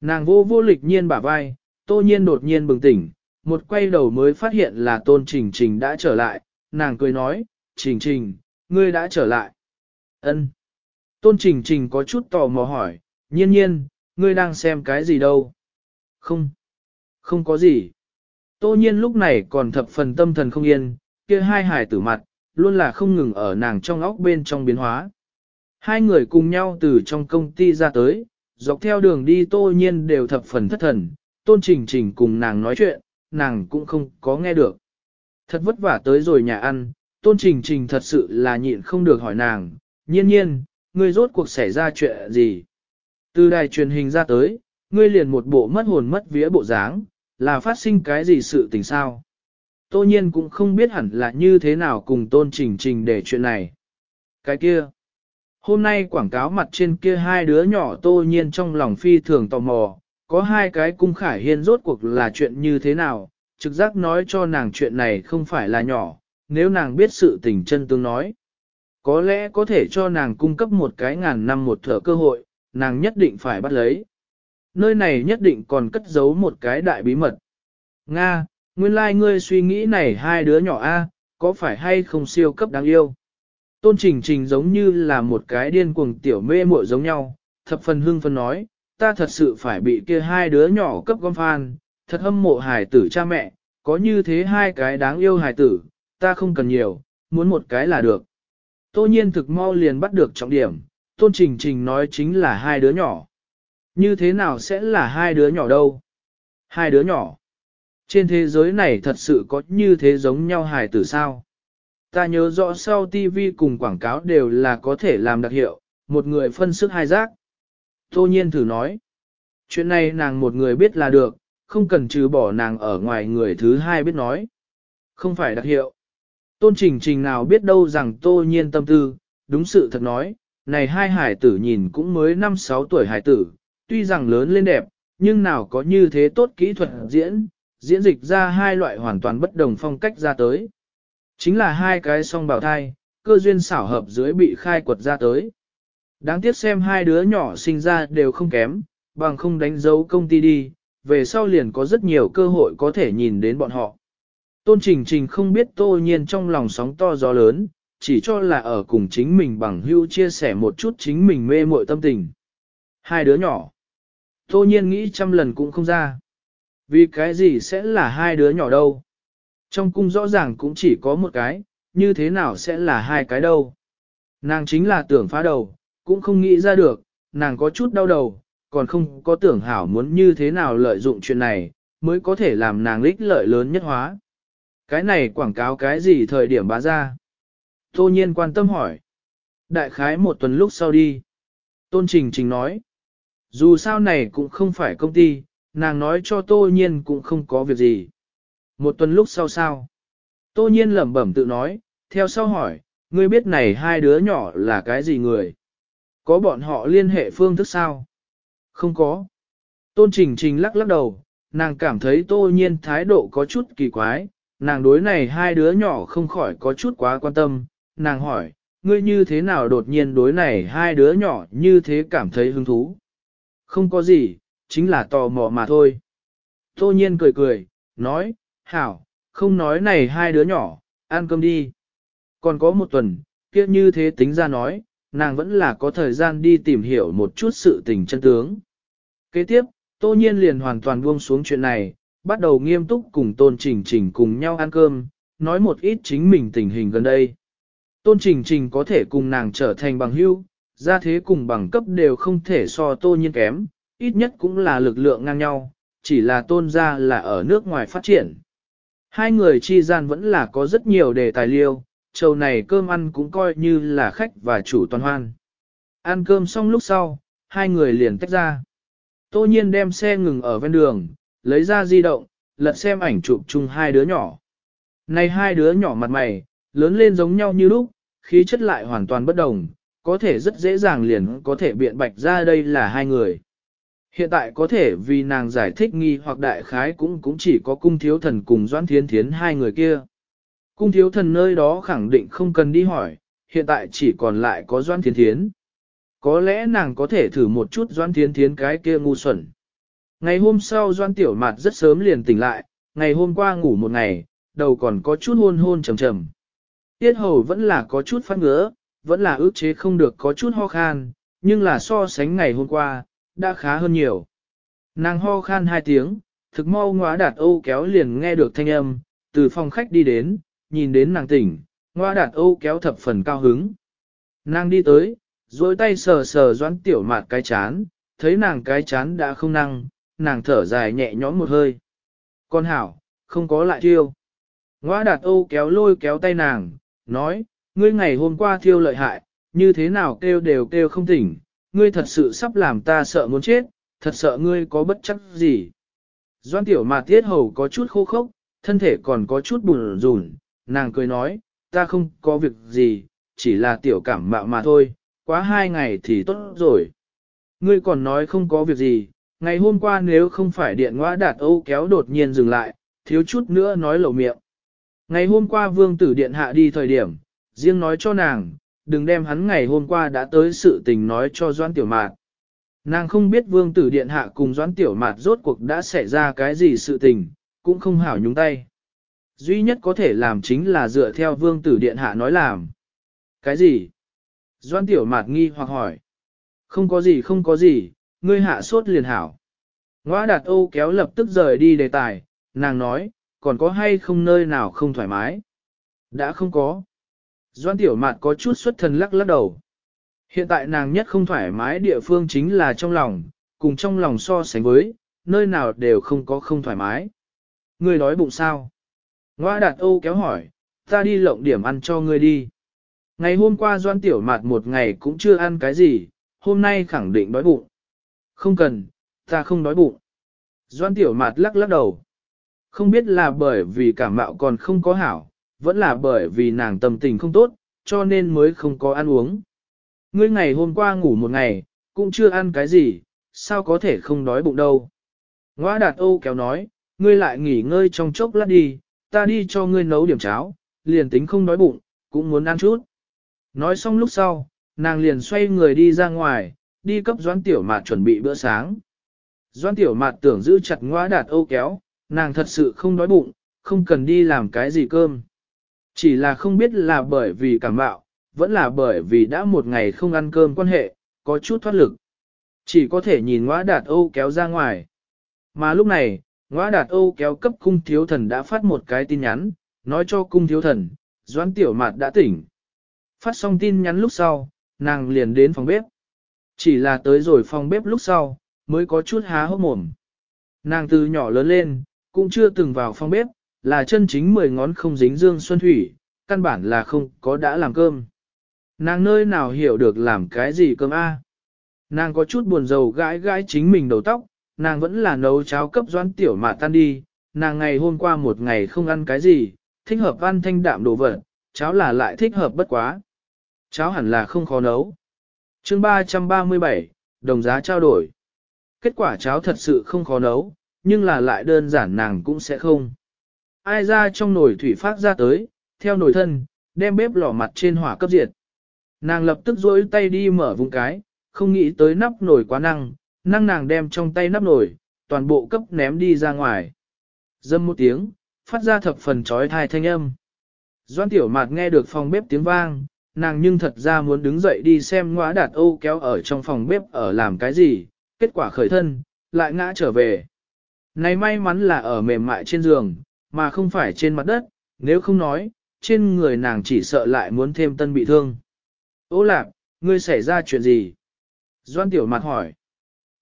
Nàng vô vô lịch nhiên bả vai, tô nhiên đột nhiên bừng tỉnh, một quay đầu mới phát hiện là tôn trình trình đã trở lại, nàng cười nói, trình trình, ngươi đã trở lại. ân Tôn trình trình có chút tò mò hỏi, nhiên nhiên, ngươi đang xem cái gì đâu? Không, không có gì. Tô nhiên lúc này còn thập phần tâm thần không yên, kia hai hải tử mặt, luôn là không ngừng ở nàng trong óc bên trong biến hóa. Hai người cùng nhau từ trong công ty ra tới, dọc theo đường đi tô nhiên đều thập phần thất thần, tôn trình trình cùng nàng nói chuyện, nàng cũng không có nghe được. Thật vất vả tới rồi nhà ăn, tôn trình trình thật sự là nhịn không được hỏi nàng, nhiên nhiên, ngươi rốt cuộc xảy ra chuyện gì? Từ đài truyền hình ra tới, ngươi liền một bộ mất hồn mất vía bộ dáng, là phát sinh cái gì sự tình sao? Tô nhiên cũng không biết hẳn là như thế nào cùng tôn trình trình để chuyện này. Cái kia, hôm nay quảng cáo mặt trên kia hai đứa nhỏ tô nhiên trong lòng phi thường tò mò, có hai cái cung khải hiên rốt cuộc là chuyện như thế nào, trực giác nói cho nàng chuyện này không phải là nhỏ, nếu nàng biết sự tình chân tương nói. Có lẽ có thể cho nàng cung cấp một cái ngàn năm một thở cơ hội, nàng nhất định phải bắt lấy. Nơi này nhất định còn cất giấu một cái đại bí mật. Nga, nguyên lai like ngươi suy nghĩ này hai đứa nhỏ a, có phải hay không siêu cấp đáng yêu? Tôn Trình Trình giống như là một cái điên cuồng tiểu mê muội giống nhau, thập phần hưng phân nói, ta thật sự phải bị kia hai đứa nhỏ cấp con phan, thật hâm mộ hài tử cha mẹ, có như thế hai cái đáng yêu hài tử, ta không cần nhiều, muốn một cái là được. Tô nhiên thực mau liền bắt được trọng điểm, Tôn Trình Trình nói chính là hai đứa nhỏ. Như thế nào sẽ là hai đứa nhỏ đâu? Hai đứa nhỏ. Trên thế giới này thật sự có như thế giống nhau hài tử sao? Ta nhớ rõ sau TV cùng quảng cáo đều là có thể làm đặc hiệu, một người phân sức hai giác. Tô nhiên thử nói. Chuyện này nàng một người biết là được, không cần trừ bỏ nàng ở ngoài người thứ hai biết nói. Không phải đặc hiệu. Tôn trình trình nào biết đâu rằng tô nhiên tâm tư, đúng sự thật nói, này hai hải tử nhìn cũng mới 5-6 tuổi hải tử, tuy rằng lớn lên đẹp, nhưng nào có như thế tốt kỹ thuật diễn, diễn dịch ra hai loại hoàn toàn bất đồng phong cách ra tới. Chính là hai cái song bào thai, cơ duyên xảo hợp dưới bị khai quật ra tới. Đáng tiếc xem hai đứa nhỏ sinh ra đều không kém, bằng không đánh dấu công ty đi, về sau liền có rất nhiều cơ hội có thể nhìn đến bọn họ. Tôn Trình Trình không biết tô nhiên trong lòng sóng to gió lớn, chỉ cho là ở cùng chính mình bằng hưu chia sẻ một chút chính mình mê muội tâm tình. Hai đứa nhỏ. Tô nhiên nghĩ trăm lần cũng không ra. Vì cái gì sẽ là hai đứa nhỏ đâu? Trong cung rõ ràng cũng chỉ có một cái, như thế nào sẽ là hai cái đâu? Nàng chính là tưởng phá đầu, cũng không nghĩ ra được, nàng có chút đau đầu, còn không có tưởng hảo muốn như thế nào lợi dụng chuyện này, mới có thể làm nàng lích lợi lớn nhất hóa. Cái này quảng cáo cái gì thời điểm bá ra? Tô nhiên quan tâm hỏi. Đại khái một tuần lúc sau đi. Tôn Trình Trình nói. Dù sao này cũng không phải công ty, nàng nói cho tô nhiên cũng không có việc gì. Một tuần lúc sau sao? Tô nhiên lẩm bẩm tự nói, theo sau hỏi, ngươi biết này hai đứa nhỏ là cái gì người? Có bọn họ liên hệ phương thức sao? Không có. Tôn Trình Trình lắc lắc đầu, nàng cảm thấy tô nhiên thái độ có chút kỳ quái, nàng đối này hai đứa nhỏ không khỏi có chút quá quan tâm, nàng hỏi, ngươi như thế nào đột nhiên đối này hai đứa nhỏ như thế cảm thấy hứng thú? Không có gì, chính là tò mò mà thôi. Tô nhiên cười cười, nói, hảo, không nói này hai đứa nhỏ, ăn cơm đi. Còn có một tuần, kia như thế tính ra nói, nàng vẫn là có thời gian đi tìm hiểu một chút sự tình chân tướng. Kế tiếp, tô nhiên liền hoàn toàn buông xuống chuyện này, bắt đầu nghiêm túc cùng tôn trình trình cùng nhau ăn cơm, nói một ít chính mình tình hình gần đây. Tôn trình trình có thể cùng nàng trở thành bằng hữu, ra thế cùng bằng cấp đều không thể so tô nhiên kém, ít nhất cũng là lực lượng ngang nhau, chỉ là tôn ra là ở nước ngoài phát triển. Hai người chi gian vẫn là có rất nhiều đề tài liêu, trầu này cơm ăn cũng coi như là khách và chủ toàn hoan. Ăn cơm xong lúc sau, hai người liền tách ra. Tô nhiên đem xe ngừng ở ven đường, lấy ra di động, lật xem ảnh chụp chung hai đứa nhỏ. Này hai đứa nhỏ mặt mày, lớn lên giống nhau như lúc, khí chất lại hoàn toàn bất đồng, có thể rất dễ dàng liền có thể biện bạch ra đây là hai người. Hiện tại có thể vì nàng giải thích nghi hoặc đại khái cũng cũng chỉ có cung thiếu thần cùng doãn thiến thiến hai người kia. Cung thiếu thần nơi đó khẳng định không cần đi hỏi, hiện tại chỉ còn lại có doãn thiến thiến. Có lẽ nàng có thể thử một chút doãn thiến thiến cái kia ngu xuẩn. Ngày hôm sau doãn tiểu mặt rất sớm liền tỉnh lại, ngày hôm qua ngủ một ngày, đầu còn có chút hôn hôn trầm trầm. Tiết hầu vẫn là có chút phát ngứa, vẫn là ước chế không được có chút ho khan, nhưng là so sánh ngày hôm qua, đã khá hơn nhiều. Nàng ho khan hai tiếng, thực mau ngóa đạt âu kéo liền nghe được thanh âm, từ phòng khách đi đến, nhìn đến nàng tỉnh, ngóa đạt âu kéo thập phần cao hứng. Nàng đi tới, dối tay sờ sờ doãn tiểu mạt cái chán, thấy nàng cái chán đã không năng, nàng thở dài nhẹ nhõm một hơi. Con hảo, không có lại thiêu. Ngoa đạt âu kéo lôi kéo tay nàng, nói, ngươi ngày hôm qua thiêu lợi hại, như thế nào kêu đều kêu không tỉnh, ngươi thật sự sắp làm ta sợ muốn chết, thật sợ ngươi có bất chắc gì. Doan tiểu mà tiết hầu có chút khô khốc, thân thể còn có chút buồn rùn, nàng cười nói, ta không có việc gì, chỉ là tiểu cảm mạo mà thôi, quá hai ngày thì tốt rồi. Ngươi còn nói không có việc gì, ngày hôm qua nếu không phải điện ngoã đạt âu kéo đột nhiên dừng lại, thiếu chút nữa nói lẩu miệng. Ngày hôm qua vương tử điện hạ đi thời điểm, riêng nói cho nàng, đừng đem hắn ngày hôm qua đã tới sự tình nói cho Doan Tiểu Mạt. Nàng không biết vương tử điện hạ cùng Doan Tiểu Mạt rốt cuộc đã xảy ra cái gì sự tình, cũng không hảo nhúng tay. Duy nhất có thể làm chính là dựa theo vương tử điện hạ nói làm. Cái gì? Doan Tiểu Mạt nghi hoặc hỏi. Không có gì không có gì, ngươi hạ sốt liền hảo. Ngoa đạt Âu kéo lập tức rời đi đề tài, nàng nói, còn có hay không nơi nào không thoải mái? Đã không có. Doan tiểu mạt có chút xuất thần lắc lắc đầu. Hiện tại nàng nhất không thoải mái địa phương chính là trong lòng, cùng trong lòng so sánh với, nơi nào đều không có không thoải mái. Ngươi đói bụng sao? Ngoa đạt Âu kéo hỏi, ta đi lộng điểm ăn cho ngươi đi. Ngày hôm qua doan tiểu mạt một ngày cũng chưa ăn cái gì, hôm nay khẳng định đói bụng. Không cần, ta không đói bụng. Doan tiểu mạt lắc lắc đầu. Không biết là bởi vì cảm mạo còn không có hảo, vẫn là bởi vì nàng tâm tình không tốt, cho nên mới không có ăn uống. Ngươi ngày hôm qua ngủ một ngày, cũng chưa ăn cái gì, sao có thể không đói bụng đâu. Ngoa đạt Âu kéo nói, ngươi lại nghỉ ngơi trong chốc lát đi, ta đi cho ngươi nấu điểm cháo, liền tính không đói bụng, cũng muốn ăn chút. Nói xong lúc sau, nàng liền xoay người đi ra ngoài, đi cấp doãn tiểu mạt chuẩn bị bữa sáng. Doãn tiểu mạt tưởng giữ chặt ngoa đạt Âu kéo, nàng thật sự không đói bụng, không cần đi làm cái gì cơm. Chỉ là không biết là bởi vì cảm bạo, vẫn là bởi vì đã một ngày không ăn cơm quan hệ, có chút thoát lực. Chỉ có thể nhìn ngõa đạt Âu kéo ra ngoài. Mà lúc này, ngõa đạt Âu kéo cấp cung thiếu thần đã phát một cái tin nhắn, nói cho cung thiếu thần, Doãn Tiểu Mạt đã tỉnh. Phát xong tin nhắn lúc sau, nàng liền đến phòng bếp. Chỉ là tới rồi phòng bếp lúc sau, mới có chút há hốc mồm. Nàng từ nhỏ lớn lên, cũng chưa từng vào phòng bếp, là chân chính mười ngón không dính dương xuân thủy, căn bản là không có đã làm cơm. Nàng nơi nào hiểu được làm cái gì cơm a? Nàng có chút buồn rầu gãi gãi chính mình đầu tóc, nàng vẫn là nấu cháo cấp doãn tiểu mà tan đi, nàng ngày hôm qua một ngày không ăn cái gì, thích hợp ăn thanh đạm đồ vật, cháo là lại thích hợp bất quá. Cháo hẳn là không khó nấu. chương 337, đồng giá trao đổi. Kết quả cháo thật sự không khó nấu, nhưng là lại đơn giản nàng cũng sẽ không. Ai ra trong nồi thủy phát ra tới, theo nồi thân, đem bếp lò mặt trên hỏa cấp diệt. Nàng lập tức rỗi tay đi mở vùng cái, không nghĩ tới nắp nồi quá năng, năng nàng đem trong tay nắp nồi, toàn bộ cấp ném đi ra ngoài. Dâm một tiếng, phát ra thập phần trói thai thanh âm. Doan tiểu mạt nghe được phòng bếp tiếng vang, nàng nhưng thật ra muốn đứng dậy đi xem ngõa đạt âu kéo ở trong phòng bếp ở làm cái gì, kết quả khởi thân, lại ngã trở về. Này may mắn là ở mềm mại trên giường, mà không phải trên mặt đất, nếu không nói, trên người nàng chỉ sợ lại muốn thêm tân bị thương. Ô lạc, ngươi xảy ra chuyện gì? Doan tiểu mặt hỏi.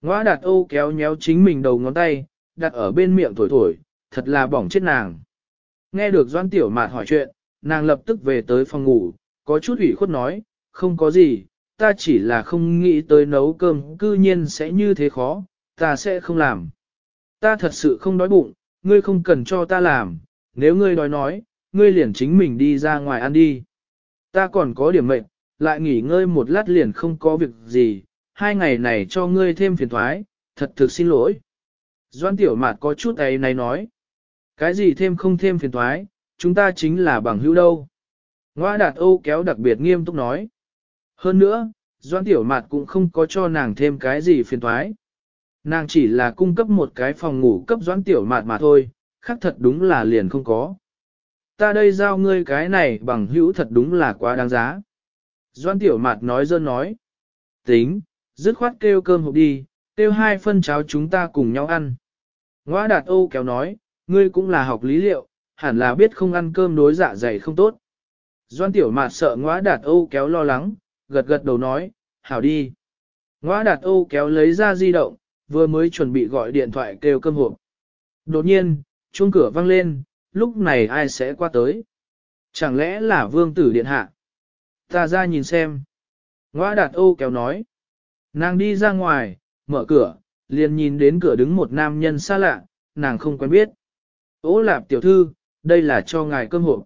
Ngoa đạt ô kéo nhéo chính mình đầu ngón tay, đặt ở bên miệng thổi thổi, thật là bỏng chết nàng. Nghe được doan tiểu mạt hỏi chuyện, nàng lập tức về tới phòng ngủ, có chút ủy khuất nói, không có gì, ta chỉ là không nghĩ tới nấu cơm, cư nhiên sẽ như thế khó, ta sẽ không làm. Ta thật sự không đói bụng, ngươi không cần cho ta làm, nếu ngươi đói nói, ngươi liền chính mình đi ra ngoài ăn đi. Ta còn có điểm mệnh, lại nghỉ ngơi một lát liền không có việc gì, hai ngày này cho ngươi thêm phiền thoái, thật thực xin lỗi. Doan tiểu mạt có chút ấy này nói, cái gì thêm không thêm phiền thoái, chúng ta chính là bằng hữu đâu. Ngoa đạt Âu kéo đặc biệt nghiêm túc nói. Hơn nữa, Doan Tiểu Mạt cũng không có cho nàng thêm cái gì phiền thoái. Nàng chỉ là cung cấp một cái phòng ngủ cấp doãn Tiểu Mạt mà thôi, khác thật đúng là liền không có. Ta đây giao ngươi cái này bằng hữu thật đúng là quá đáng giá. Doan Tiểu Mạt nói dơ nói. Tính, dứt khoát kêu cơm hộp đi, kêu hai phân cháo chúng ta cùng nhau ăn. Ngoa đạt Âu kéo nói, ngươi cũng là học lý liệu, hẳn là biết không ăn cơm đối dạ dày không tốt. Doan tiểu mạt sợ ngoa đạt Âu kéo lo lắng, gật gật đầu nói, hảo đi. Ngoa đạt Âu kéo lấy ra di động, vừa mới chuẩn bị gọi điện thoại kêu cơm hộp. Đột nhiên, chuông cửa vang lên, lúc này ai sẽ qua tới? Chẳng lẽ là vương tử điện hạ? Ta ra nhìn xem. Ngoa đạt Âu kéo nói. Nàng đi ra ngoài, mở cửa, liền nhìn đến cửa đứng một nam nhân xa lạ, nàng không quen biết. Ô lạp tiểu thư, đây là cho ngài cơm hộp.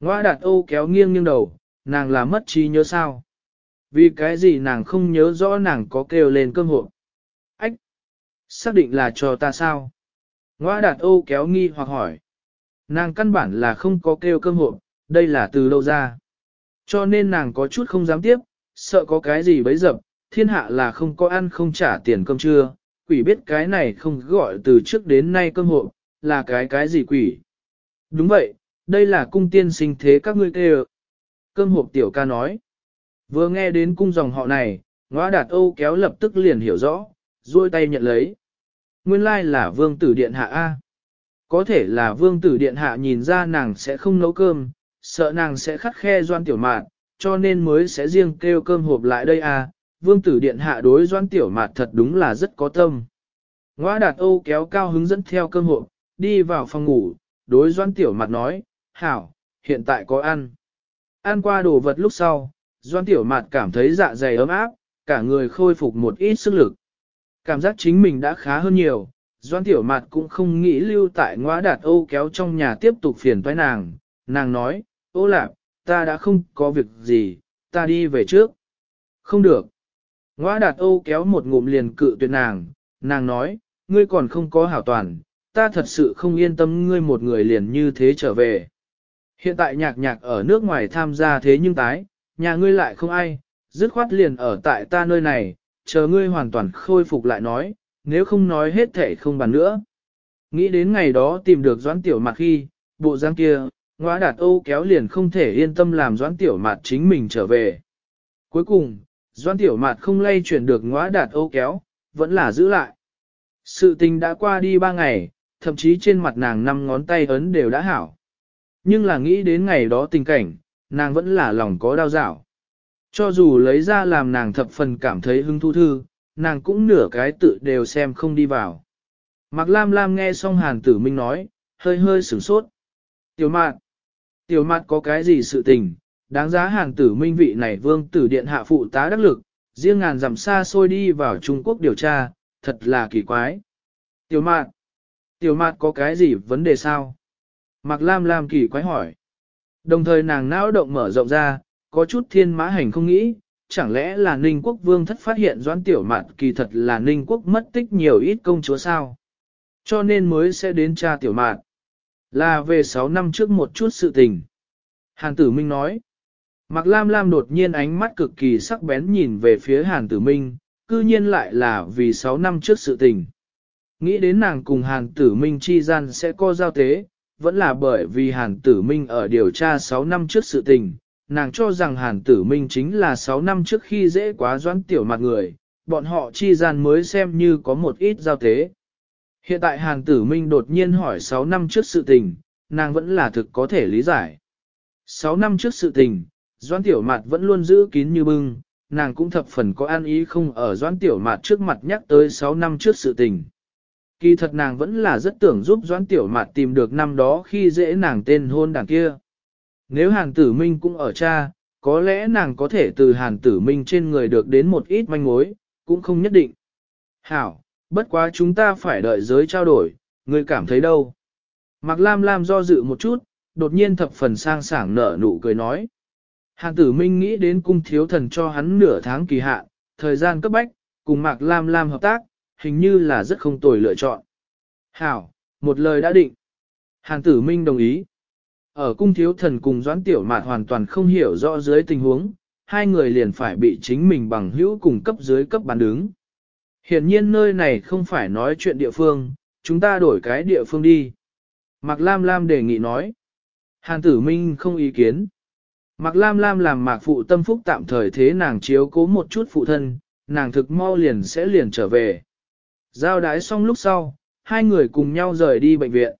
Ngoa đạt Âu kéo nghiêng nghiêng đầu, nàng là mất trí nhớ sao? Vì cái gì nàng không nhớ rõ nàng có kêu lên cơm hộp? Xác định là cho ta sao? Ngoa đạt Âu kéo nghi hoặc hỏi. Nàng căn bản là không có kêu cơm hộp, đây là từ đâu ra? Cho nên nàng có chút không dám tiếp, sợ có cái gì bấy dập, thiên hạ là không có ăn không trả tiền cơm trưa, quỷ biết cái này không gọi từ trước đến nay cơm hộp, là cái cái gì quỷ. Đúng vậy, đây là cung tiên sinh thế các ngươi kêu. Cơm hộp tiểu ca nói. Vừa nghe đến cung dòng họ này, ngõ đạt Âu kéo lập tức liền hiểu rõ, duỗi tay nhận lấy. Nguyên lai là vương tử điện hạ A. Có thể là vương tử điện hạ nhìn ra nàng sẽ không nấu cơm, sợ nàng sẽ khắt khe doan tiểu mạn, cho nên mới sẽ riêng kêu cơm hộp lại đây A. Vương tử điện hạ đối doan tiểu mạt thật đúng là rất có tâm. Ngoa đạt Âu kéo cao hứng dẫn theo cơm hộp, đi vào phòng ngủ, đối doan tiểu mạn nói, hảo, hiện tại có ăn. Ăn qua đồ vật lúc sau, doan tiểu mạn cảm thấy dạ dày ấm áp, cả người khôi phục một ít sức lực. Cảm giác chính mình đã khá hơn nhiều, doan tiểu mặt cũng không nghĩ lưu tại ngõ đạt Âu kéo trong nhà tiếp tục phiền toái nàng. Nàng nói, ô lạp, ta đã không có việc gì, ta đi về trước. Không được. ngõ đạt Âu kéo một ngụm liền cự tuyệt nàng, nàng nói, ngươi còn không có hảo toàn, ta thật sự không yên tâm ngươi một người liền như thế trở về. Hiện tại nhạc nhạc ở nước ngoài tham gia thế nhưng tái, nhà ngươi lại không ai, dứt khoát liền ở tại ta nơi này, chờ ngươi hoàn toàn khôi phục lại nói, nếu không nói hết thể không bàn nữa. Nghĩ đến ngày đó tìm được doãn tiểu mặt khi, bộ giang kia, ngõ đạt Âu kéo liền không thể yên tâm làm doãn tiểu mặt chính mình trở về. Cuối cùng, doãn tiểu mặt không lay chuyển được ngõ đạt Âu kéo, vẫn là giữ lại. Sự tình đã qua đi ba ngày, thậm chí trên mặt nàng năm ngón tay ấn đều đã hảo. Nhưng là nghĩ đến ngày đó tình cảnh, nàng vẫn là lòng có đau dạo. Cho dù lấy ra làm nàng thập phần cảm thấy hứng thú thư, nàng cũng nửa cái tự đều xem không đi vào. Mạc Lam Lam nghe xong Hàn Tử Minh nói, hơi hơi sửng sốt. Tiểu mạn, tiểu mạn có cái gì sự tình, đáng giá Hàn Tử Minh vị này vương tử điện hạ phụ tá đắc lực, riêng ngàn dặm xa xôi đi vào Trung Quốc điều tra, thật là kỳ quái. Tiểu mạn, Tiểu Mạn có cái gì vấn đề sao? Mạc Lam Lam kỳ quái hỏi. Đồng thời nàng não động mở rộng ra, có chút thiên mã hành không nghĩ, chẳng lẽ là Ninh Quốc Vương thất phát hiện doãn tiểu mạn kỳ thật là Ninh Quốc mất tích nhiều ít công chúa sao? Cho nên mới sẽ đến cha tiểu mạn, Là về 6 năm trước một chút sự tình. Hàn tử minh nói. Mạc Lam Lam đột nhiên ánh mắt cực kỳ sắc bén nhìn về phía Hàn tử minh, cư nhiên lại là vì 6 năm trước sự tình. Nghĩ đến nàng cùng Hàn Tử Minh chi gian sẽ có giao tế, vẫn là bởi vì Hàn Tử Minh ở điều tra 6 năm trước sự tình, nàng cho rằng Hàn Tử Minh chính là 6 năm trước khi dễ quá doãn tiểu mặt người, bọn họ chi gian mới xem như có một ít giao tế. Hiện tại Hàn Tử Minh đột nhiên hỏi 6 năm trước sự tình, nàng vẫn là thực có thể lý giải. 6 năm trước sự tình, Doãn Tiểu Mạt vẫn luôn giữ kín như bưng, nàng cũng thập phần có an ý không ở Doãn Tiểu Mạt trước mặt nhắc tới 6 năm trước sự tình. Kỳ thật nàng vẫn là rất tưởng giúp Doãn Tiểu Mạt tìm được năm đó khi dễ nàng tên hôn đảng kia. Nếu Hàn Tử Minh cũng ở cha, có lẽ nàng có thể từ Hàn Tử Minh trên người được đến một ít manh mối, cũng không nhất định. Hảo, bất quá chúng ta phải đợi giới trao đổi, ngươi cảm thấy đâu? Mạc Lam Lam do dự một chút, đột nhiên thập phần sang sảng nở nụ cười nói. Hàn tử minh nghĩ đến cung thiếu thần cho hắn nửa tháng kỳ hạn, thời gian cấp bách, cùng Mạc Lam Lam hợp tác, hình như là rất không tồi lựa chọn. Hảo, một lời đã định. Hàn tử minh đồng ý. Ở cung thiếu thần cùng doãn tiểu mạt hoàn toàn không hiểu rõ dưới tình huống, hai người liền phải bị chính mình bằng hữu cùng cấp dưới cấp bán đứng. Hiển nhiên nơi này không phải nói chuyện địa phương, chúng ta đổi cái địa phương đi. Mạc Lam Lam đề nghị nói. Hàn tử minh không ý kiến. Mạc Lam Lam làm mạc phụ tâm phúc tạm thời thế nàng chiếu cố một chút phụ thân, nàng thực mau liền sẽ liền trở về. Giao đái xong lúc sau, hai người cùng nhau rời đi bệnh viện.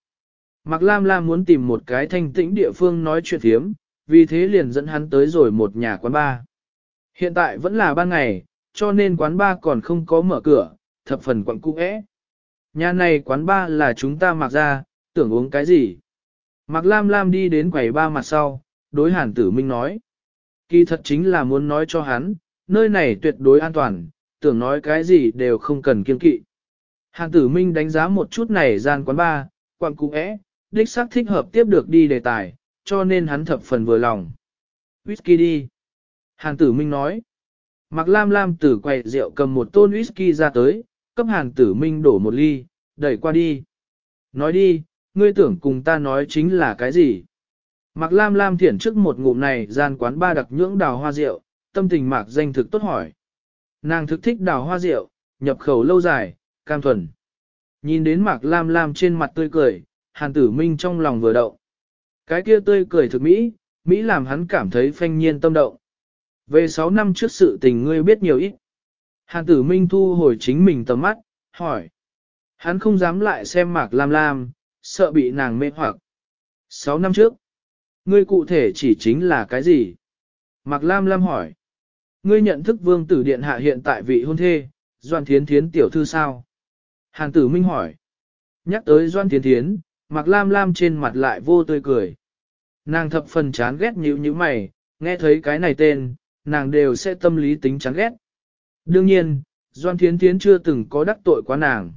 Mạc Lam Lam muốn tìm một cái thanh tĩnh địa phương nói chuyện thiếm, vì thế liền dẫn hắn tới rồi một nhà quán bar. Hiện tại vẫn là ban ngày, cho nên quán bar còn không có mở cửa, thập phần quặng cung ẽ. Nhà này quán bar là chúng ta mặc ra, tưởng uống cái gì? Mạc Lam Lam đi đến quầy ba mặt sau, đối hàn tử minh nói. Kỳ thật chính là muốn nói cho hắn, nơi này tuyệt đối an toàn, tưởng nói cái gì đều không cần kiên kỵ. Hàn tử minh đánh giá một chút này gian quán ba, quặng cung ẽ, đích xác thích hợp tiếp được đi đề tài, cho nên hắn thập phần vừa lòng. Whisky đi. Hàn tử minh nói. Mặc Lam Lam tử quầy rượu cầm một tôn whisky ra tới, cấp hàn tử minh đổ một ly, đẩy qua đi. Nói đi, ngươi tưởng cùng ta nói chính là cái gì? Mạc Lam Lam thiển trước một ngụm này gian quán ba đặc nhưỡng đào hoa rượu, tâm tình Mạc danh thực tốt hỏi. Nàng thực thích đào hoa rượu, nhập khẩu lâu dài, cam thuần. Nhìn đến Mạc Lam Lam trên mặt tươi cười, Hàn Tử Minh trong lòng vừa động. Cái kia tươi cười thực Mỹ, Mỹ làm hắn cảm thấy phanh nhiên tâm động. Về 6 năm trước sự tình ngươi biết nhiều ít. Hàn Tử Minh thu hồi chính mình tầm mắt, hỏi. Hắn không dám lại xem Mạc Lam Lam, sợ bị nàng mê hoặc. 6 năm trước, ngươi cụ thể chỉ chính là cái gì? Mạc Lam Lam hỏi. Ngươi nhận thức vương tử điện hạ hiện tại vị hôn thê, Doan Thiến Thiến tiểu thư sao? Hàn tử minh hỏi. Nhắc tới Doan Thiến Thiến, Mạc Lam Lam trên mặt lại vô tươi cười. Nàng thập phần chán ghét nhíu nhíu mày, nghe thấy cái này tên, nàng đều sẽ tâm lý tính chán ghét. Đương nhiên, Doan Thiến Thiến chưa từng có đắc tội quá nàng.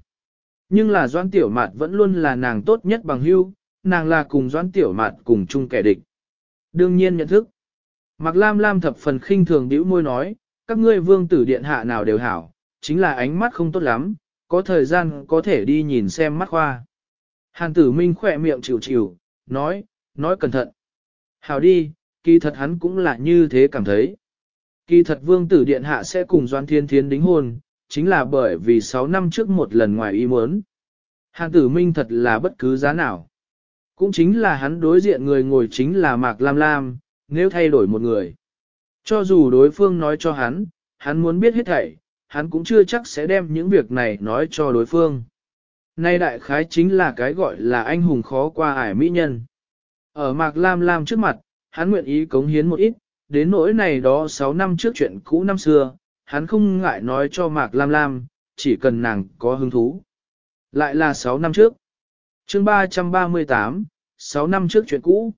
Nhưng là Doan Tiểu Mạt vẫn luôn là nàng tốt nhất bằng hữu, nàng là cùng Doan Tiểu Mạt cùng chung kẻ địch. Đương nhiên nhận thức. Mạc Lam Lam thập phần khinh thường bĩu môi nói, các ngươi vương tử điện hạ nào đều hảo, chính là ánh mắt không tốt lắm, có thời gian có thể đi nhìn xem mắt khoa. Hàn tử minh khỏe miệng chịu chịu, nói, nói cẩn thận. Hảo đi, kỳ thật hắn cũng là như thế cảm thấy. Kỳ thật vương tử điện hạ sẽ cùng Doan Thiên Thiến đính hôn, chính là bởi vì 6 năm trước một lần ngoài ý muốn. Hàn tử minh thật là bất cứ giá nào. Cũng chính là hắn đối diện người ngồi chính là Mạc Lam Lam, nếu thay đổi một người. Cho dù đối phương nói cho hắn, hắn muốn biết hết thảy, hắn cũng chưa chắc sẽ đem những việc này nói cho đối phương. Nay đại khái chính là cái gọi là anh hùng khó qua ải mỹ nhân. Ở Mạc Lam Lam trước mặt, hắn nguyện ý cống hiến một ít, đến nỗi này đó 6 năm trước chuyện cũ năm xưa, hắn không ngại nói cho Mạc Lam Lam, chỉ cần nàng có hứng thú. Lại là 6 năm trước. chương 338, 6 năm trước chuyện cũ.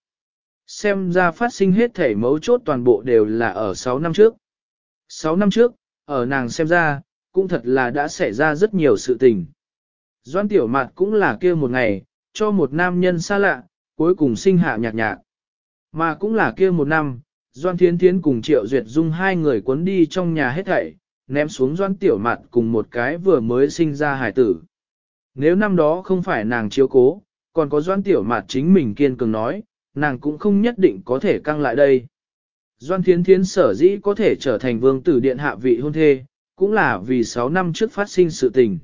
Xem ra phát sinh hết thể mấu chốt toàn bộ đều là ở 6 năm trước. 6 năm trước, ở nàng xem ra, cũng thật là đã xảy ra rất nhiều sự tình. Doan tiểu mạt cũng là kia một ngày, cho một nam nhân xa lạ, cuối cùng sinh hạ nhạc nhạc. Mà cũng là kia một năm, Doan Thiến Thiến cùng Triệu Duyệt Dung hai người cuốn đi trong nhà hết thảy, ném xuống Doan Tiểu Mạt cùng một cái vừa mới sinh ra hải tử. Nếu năm đó không phải nàng chiếu cố, còn có Doan Tiểu Mạt chính mình kiên cường nói, nàng cũng không nhất định có thể căng lại đây. Doan Thiến Thiến sở dĩ có thể trở thành vương tử điện hạ vị hôn thê, cũng là vì 6 năm trước phát sinh sự tình.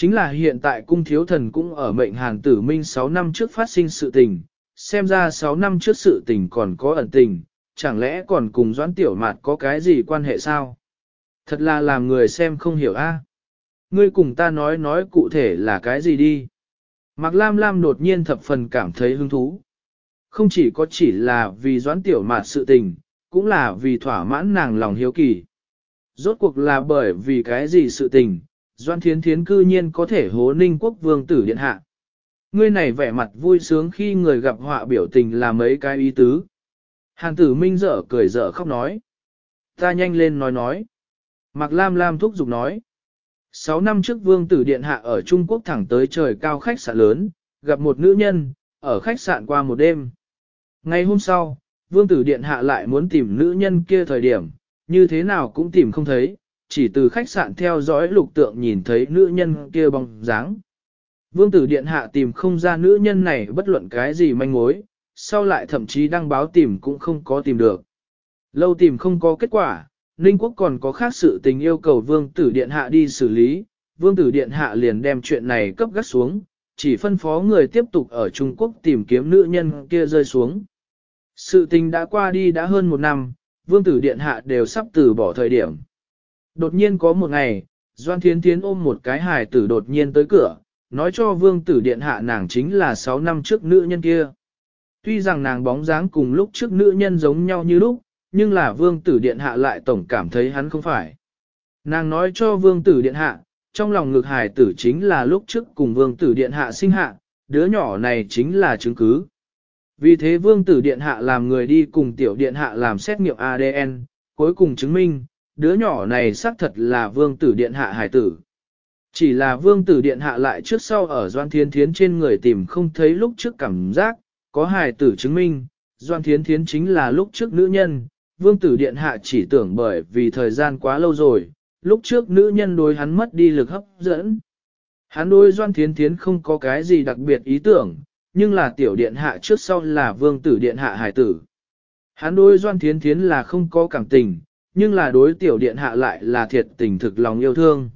Chính là hiện tại cung thiếu thần cũng ở mệnh hàn tử minh 6 năm trước phát sinh sự tình, xem ra 6 năm trước sự tình còn có ẩn tình, chẳng lẽ còn cùng doãn tiểu mạt có cái gì quan hệ sao? Thật là làm người xem không hiểu a. Ngươi cùng ta nói nói cụ thể là cái gì đi. Mạc Lam Lam đột nhiên thập phần cảm thấy hứng thú. Không chỉ có chỉ là vì doãn tiểu mạt sự tình, cũng là vì thỏa mãn nàng lòng hiếu kỳ. Rốt cuộc là bởi vì cái gì sự tình, Doan thiến thiến cư nhiên có thể hố ninh quốc vương tử điện hạ. Ngươi này vẻ mặt vui sướng khi người gặp họa biểu tình là mấy cái ý tứ. Hàn tử minh dở cười dở khóc nói. Ta nhanh lên nói nói. Mạc Lam Lam thúc giục nói. Sáu năm trước vương tử điện hạ ở Trung Quốc thẳng tới trời cao khách sạn lớn, gặp một nữ nhân, ở khách sạn qua một đêm. Ngày hôm sau, vương tử điện hạ lại muốn tìm nữ nhân kia thời điểm, như thế nào cũng tìm không thấy, chỉ từ khách sạn theo dõi lục tượng nhìn thấy nữ nhân kia bóng dáng. Vương tử điện hạ tìm không ra nữ nhân này bất luận cái gì manh mối, sau lại thậm chí đăng báo tìm cũng không có tìm được. Lâu tìm không có kết quả, Ninh Quốc còn có khác sự tình yêu cầu vương tử điện hạ đi xử lý, vương tử điện hạ liền đem chuyện này cấp gắt xuống, chỉ phân phó người tiếp tục ở Trung Quốc tìm kiếm nữ nhân kia rơi xuống. Sự tình đã qua đi đã hơn một năm, vương tử điện hạ đều sắp từ bỏ thời điểm. Đột nhiên có một ngày, Doan Thiến Thiến ôm một cái hài tử đột nhiên tới cửa, nói cho vương tử điện hạ nàng chính là 6 năm trước nữ nhân kia. Tuy rằng nàng bóng dáng cùng lúc trước nữ nhân giống nhau như lúc, nhưng là vương tử điện hạ lại tổng cảm thấy hắn không phải. Nàng nói cho vương tử điện hạ, trong lòng ngực hài tử chính là lúc trước cùng vương tử điện hạ sinh hạ, đứa nhỏ này chính là chứng cứ. Vì thế vương tử điện hạ làm người đi cùng tiểu điện hạ làm xét nghiệm ADN, cuối cùng chứng minh, đứa nhỏ này xác thật là vương tử điện hạ hải tử. Chỉ là vương tử điện hạ lại trước sau ở Doan Thiên Thiến trên người tìm không thấy lúc trước cảm giác, có hài tử chứng minh, Doan Thiên Thiến chính là lúc trước nữ nhân, vương tử điện hạ chỉ tưởng bởi vì thời gian quá lâu rồi, lúc trước nữ nhân đối hắn mất đi lực hấp dẫn. Hắn đối Doan Thiến Thiến không có cái gì đặc biệt ý tưởng, nhưng là tiểu điện hạ trước sau là vương tử điện hạ hải tử. Hắn đối Doan Thiến Thiến là không có cảm tình, nhưng là đối tiểu điện hạ lại là thiệt tình thực lòng yêu thương.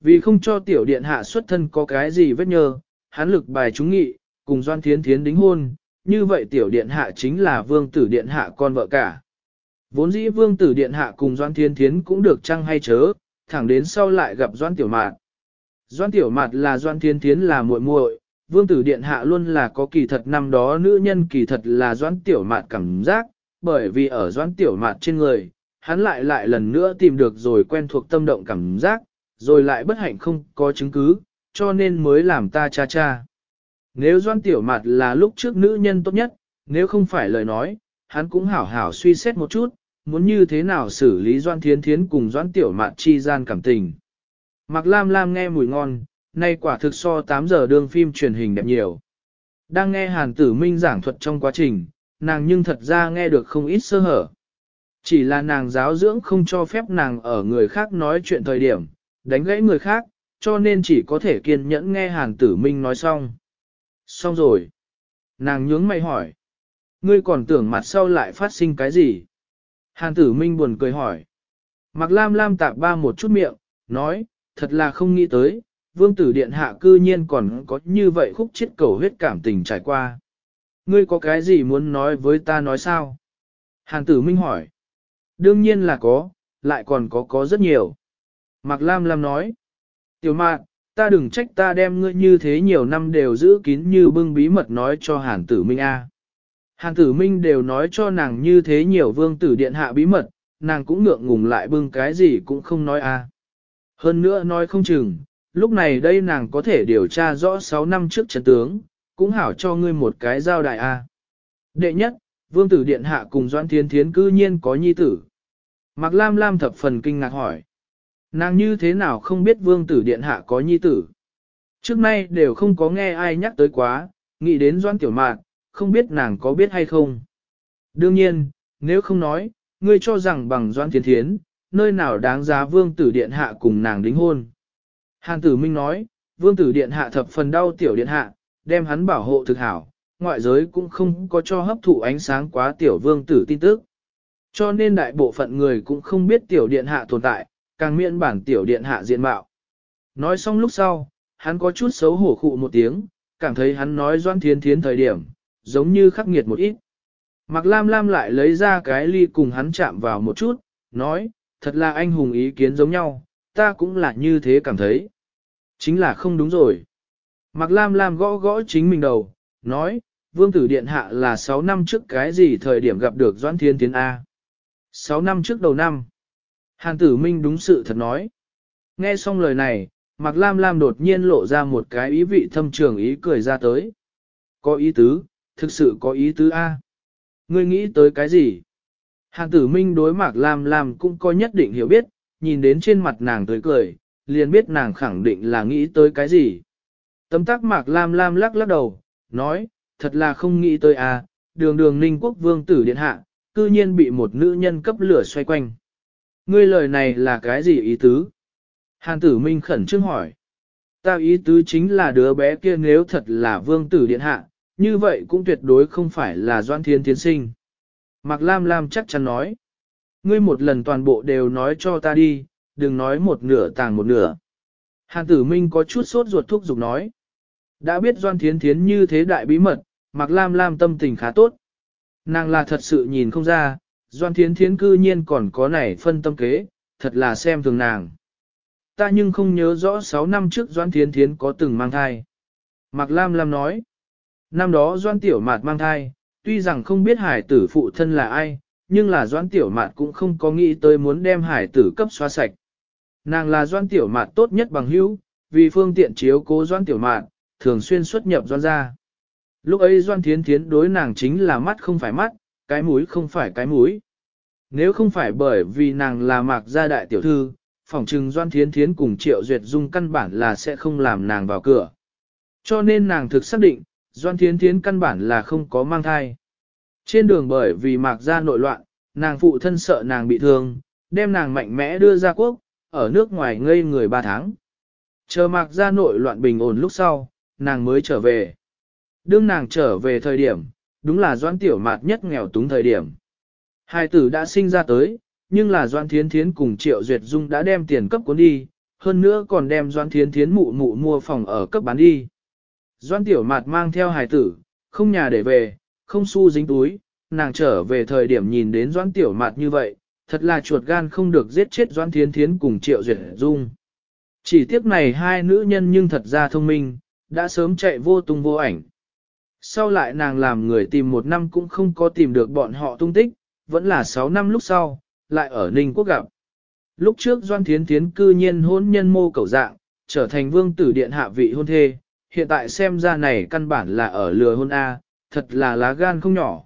Vì không cho tiểu điện hạ xuất thân có cái gì vết nhơ, hắn lực bài chúng nghị, cùng Doan Thiến Thiến đính hôn, như vậy tiểu điện hạ chính là vương tử điện hạ con vợ cả. Vốn dĩ vương tử điện hạ cùng Doan Thiên Thiến cũng được chăng hay chớ, thẳng đến sau lại gặp Doan Tiểu Mạt. Doan Tiểu Mạt là Doan Thiên Thiến là muội muội, vương tử điện hạ luôn là có kỳ thật năm đó nữ nhân kỳ thật là Doan Tiểu Mạt cảm giác, bởi vì ở Doan Tiểu Mạt trên người, hắn lại lại lần nữa tìm được rồi quen thuộc tâm động cảm giác, rồi lại bất hạnh không có chứng cứ, cho nên mới làm ta cha cha. Nếu Doan Tiểu Mạt là lúc trước nữ nhân tốt nhất, nếu không phải lời nói, hắn cũng hảo hảo suy xét một chút, muốn như thế nào xử lý Doan Thiến Thiến cùng Doan Tiểu Mạn chi gian cảm tình. Mạc Lam Lam nghe mùi ngon, nay quả thực so 8 giờ đương phim truyền hình đẹp nhiều. Đang nghe Hàn Tử Minh giảng thuật trong quá trình, nàng nhưng thật ra nghe được không ít sơ hở. Chỉ là nàng giáo dưỡng không cho phép nàng ở người khác nói chuyện thời điểm, đánh gãy người khác, cho nên chỉ có thể kiên nhẫn nghe Hàn Tử Minh nói xong. Xong rồi. Nàng nhướng mày hỏi. Ngươi còn tưởng mặt sau lại phát sinh cái gì? Hàn tử minh buồn cười hỏi. Mặc lam lam tạp ba một chút miệng, nói, thật là không nghĩ tới, vương tử điện hạ cư nhiên còn có như vậy khúc chết cầu huyết cảm tình trải qua. Ngươi có cái gì muốn nói với ta nói sao? Hàn tử minh hỏi. Đương nhiên là có, lại còn có có rất nhiều. Mạc Lam Lam nói. Tiểu mạc, ta đừng trách ta đem ngươi như thế nhiều năm đều giữ kín như bưng bí mật nói cho hàn tử minh A. Hàn tử minh đều nói cho nàng như thế nhiều vương tử điện hạ bí mật, nàng cũng ngượng ngùng lại bưng cái gì cũng không nói a. Hơn nữa nói không chừng, lúc này đây nàng có thể điều tra rõ 6 năm trước trận tướng, cũng hảo cho ngươi một cái giao đại a. Đệ nhất, vương tử điện hạ cùng Doan Thiên Thiến cư nhiên có nhi tử. Mạc Lam Lam thập phần kinh ngạc hỏi. Nàng như thế nào không biết vương tử điện hạ có nhi tử. Trước nay đều không có nghe ai nhắc tới quá, nghĩ đến Doan Tiểu Mạn, không biết nàng có biết hay không. Đương nhiên, nếu không nói, ngươi cho rằng bằng doan thiên thiến, nơi nào đáng giá vương tử điện hạ cùng nàng đính hôn. Hàn tử minh nói, vương tử điện hạ thập phần đau tiểu điện hạ, đem hắn bảo hộ thực hảo, ngoại giới cũng không có cho hấp thụ ánh sáng quá tiểu vương tử tin tức. Cho nên đại bộ phận người cũng không biết tiểu điện hạ tồn tại, càng miễn bản tiểu điện hạ diện mạo. Nói xong lúc sau, hắn có chút xấu hổ khụ một tiếng, cảm thấy hắn nói doan thiên thiến thời điểm, giống như khắc nghiệt một ít. Mạc Lam Lam lại lấy ra cái ly cùng hắn chạm vào một chút, nói, thật là anh hùng ý kiến giống nhau, ta cũng là như thế cảm thấy. Chính là không đúng rồi. Mạc Lam Lam gõ gõ chính mình đầu, nói, Vương Tử Điện Hạ là 6 năm trước cái gì thời điểm gặp được Doãn Thiên Tiến A. 6 năm trước đầu năm. Hàn Tử Minh đúng sự thật nói. Nghe xong lời này, Mạc Lam Lam đột nhiên lộ ra một cái ý vị thâm trường ý cười ra tới. Có ý tứ, thực sự có ý tứ A. Ngươi nghĩ tới cái gì? Hàn tử minh đối mạc Lam Lam cũng có nhất định hiểu biết, nhìn đến trên mặt nàng tới cười, liền biết nàng khẳng định là nghĩ tới cái gì. Tấm tắc mạc Lam Lam lắc lắc đầu, nói, thật là không nghĩ tới à, đường đường ninh quốc vương tử điện hạ, cư nhiên bị một nữ nhân cấp lửa xoay quanh. Ngươi lời này là cái gì ý tứ? Hàn tử minh khẩn trương hỏi. Ta ý tứ chính là đứa bé kia nếu thật là vương tử điện hạ, như vậy cũng tuyệt đối không phải là doan thiên tiến sinh. Mạc Lam Lam chắc chắn nói. Ngươi một lần toàn bộ đều nói cho ta đi, đừng nói một nửa tàng một nửa. Hàn tử minh có chút sốt ruột thúc giục nói. Đã biết doan thiến thiến như thế đại bí mật, Mạc Lam Lam tâm tình khá tốt. Nàng là thật sự nhìn không ra, doan thiến thiến cư nhiên còn có này phân tâm kế, thật là xem thường nàng. Ta nhưng không nhớ rõ 6 năm trước doan thiến thiến có từng mang thai. Mạc Lam Lam nói. Năm đó doan tiểu mạt mang thai, tuy rằng không biết hải tử phụ thân là ai, nhưng là doan tiểu mạt cũng không có nghĩ tới muốn đem hải tử cấp xóa sạch. Nàng là doan tiểu mạt tốt nhất bằng hữu, vì phương tiện chiếu cố doan tiểu mạt, thường xuyên xuất nhập doan ra. Lúc ấy doan thiến thiến đối nàng chính là mắt không phải mắt, cái mũi không phải cái mũi. Nếu không phải bởi vì nàng là mạc gia đại tiểu thư, phỏng trừng doan thiến thiến cùng triệu duyệt dung căn bản là sẽ không làm nàng vào cửa. Cho nên nàng thực xác định, doan thiến thiến căn bản là không có mang thai. Trên đường bởi vì mạc gia nội loạn, nàng phụ thân sợ nàng bị thương, đem nàng mạnh mẽ đưa ra quốc, ở nước ngoài ngây người ba tháng. Chờ mạc gia nội loạn bình ổn lúc sau, nàng mới trở về. Đương nàng trở về thời điểm, đúng là doan tiểu mạt nhất nghèo túng thời điểm. Hai tử đã sinh ra tới, nhưng là doan thiến thiến cùng triệu duyệt dung đã đem tiền cấp cuốn đi, hơn nữa còn đem doan thiến thiến mụ mụ mua phòng ở cấp bán đi. Doan tiểu mạt mang theo hài tử, không nhà để về, không xu dính túi, nàng trở về thời điểm nhìn đến doan tiểu mạt như vậy, thật là chuột gan không được giết chết doan thiến thiến cùng triệu duyệt dung. Chỉ tiếc này hai nữ nhân nhưng thật ra thông minh, đã sớm chạy vô tung vô ảnh. Sau lại nàng làm người tìm một năm cũng không có tìm được bọn họ tung tích, vẫn là sáu năm lúc sau, lại ở Ninh Quốc gặp. Lúc trước Doan Thiến Thiến cư nhiên hôn nhân mô cầu dạng, trở thành vương tử điện hạ vị hôn thê, hiện tại xem ra này căn bản là ở lừa hôn A, thật là lá gan không nhỏ.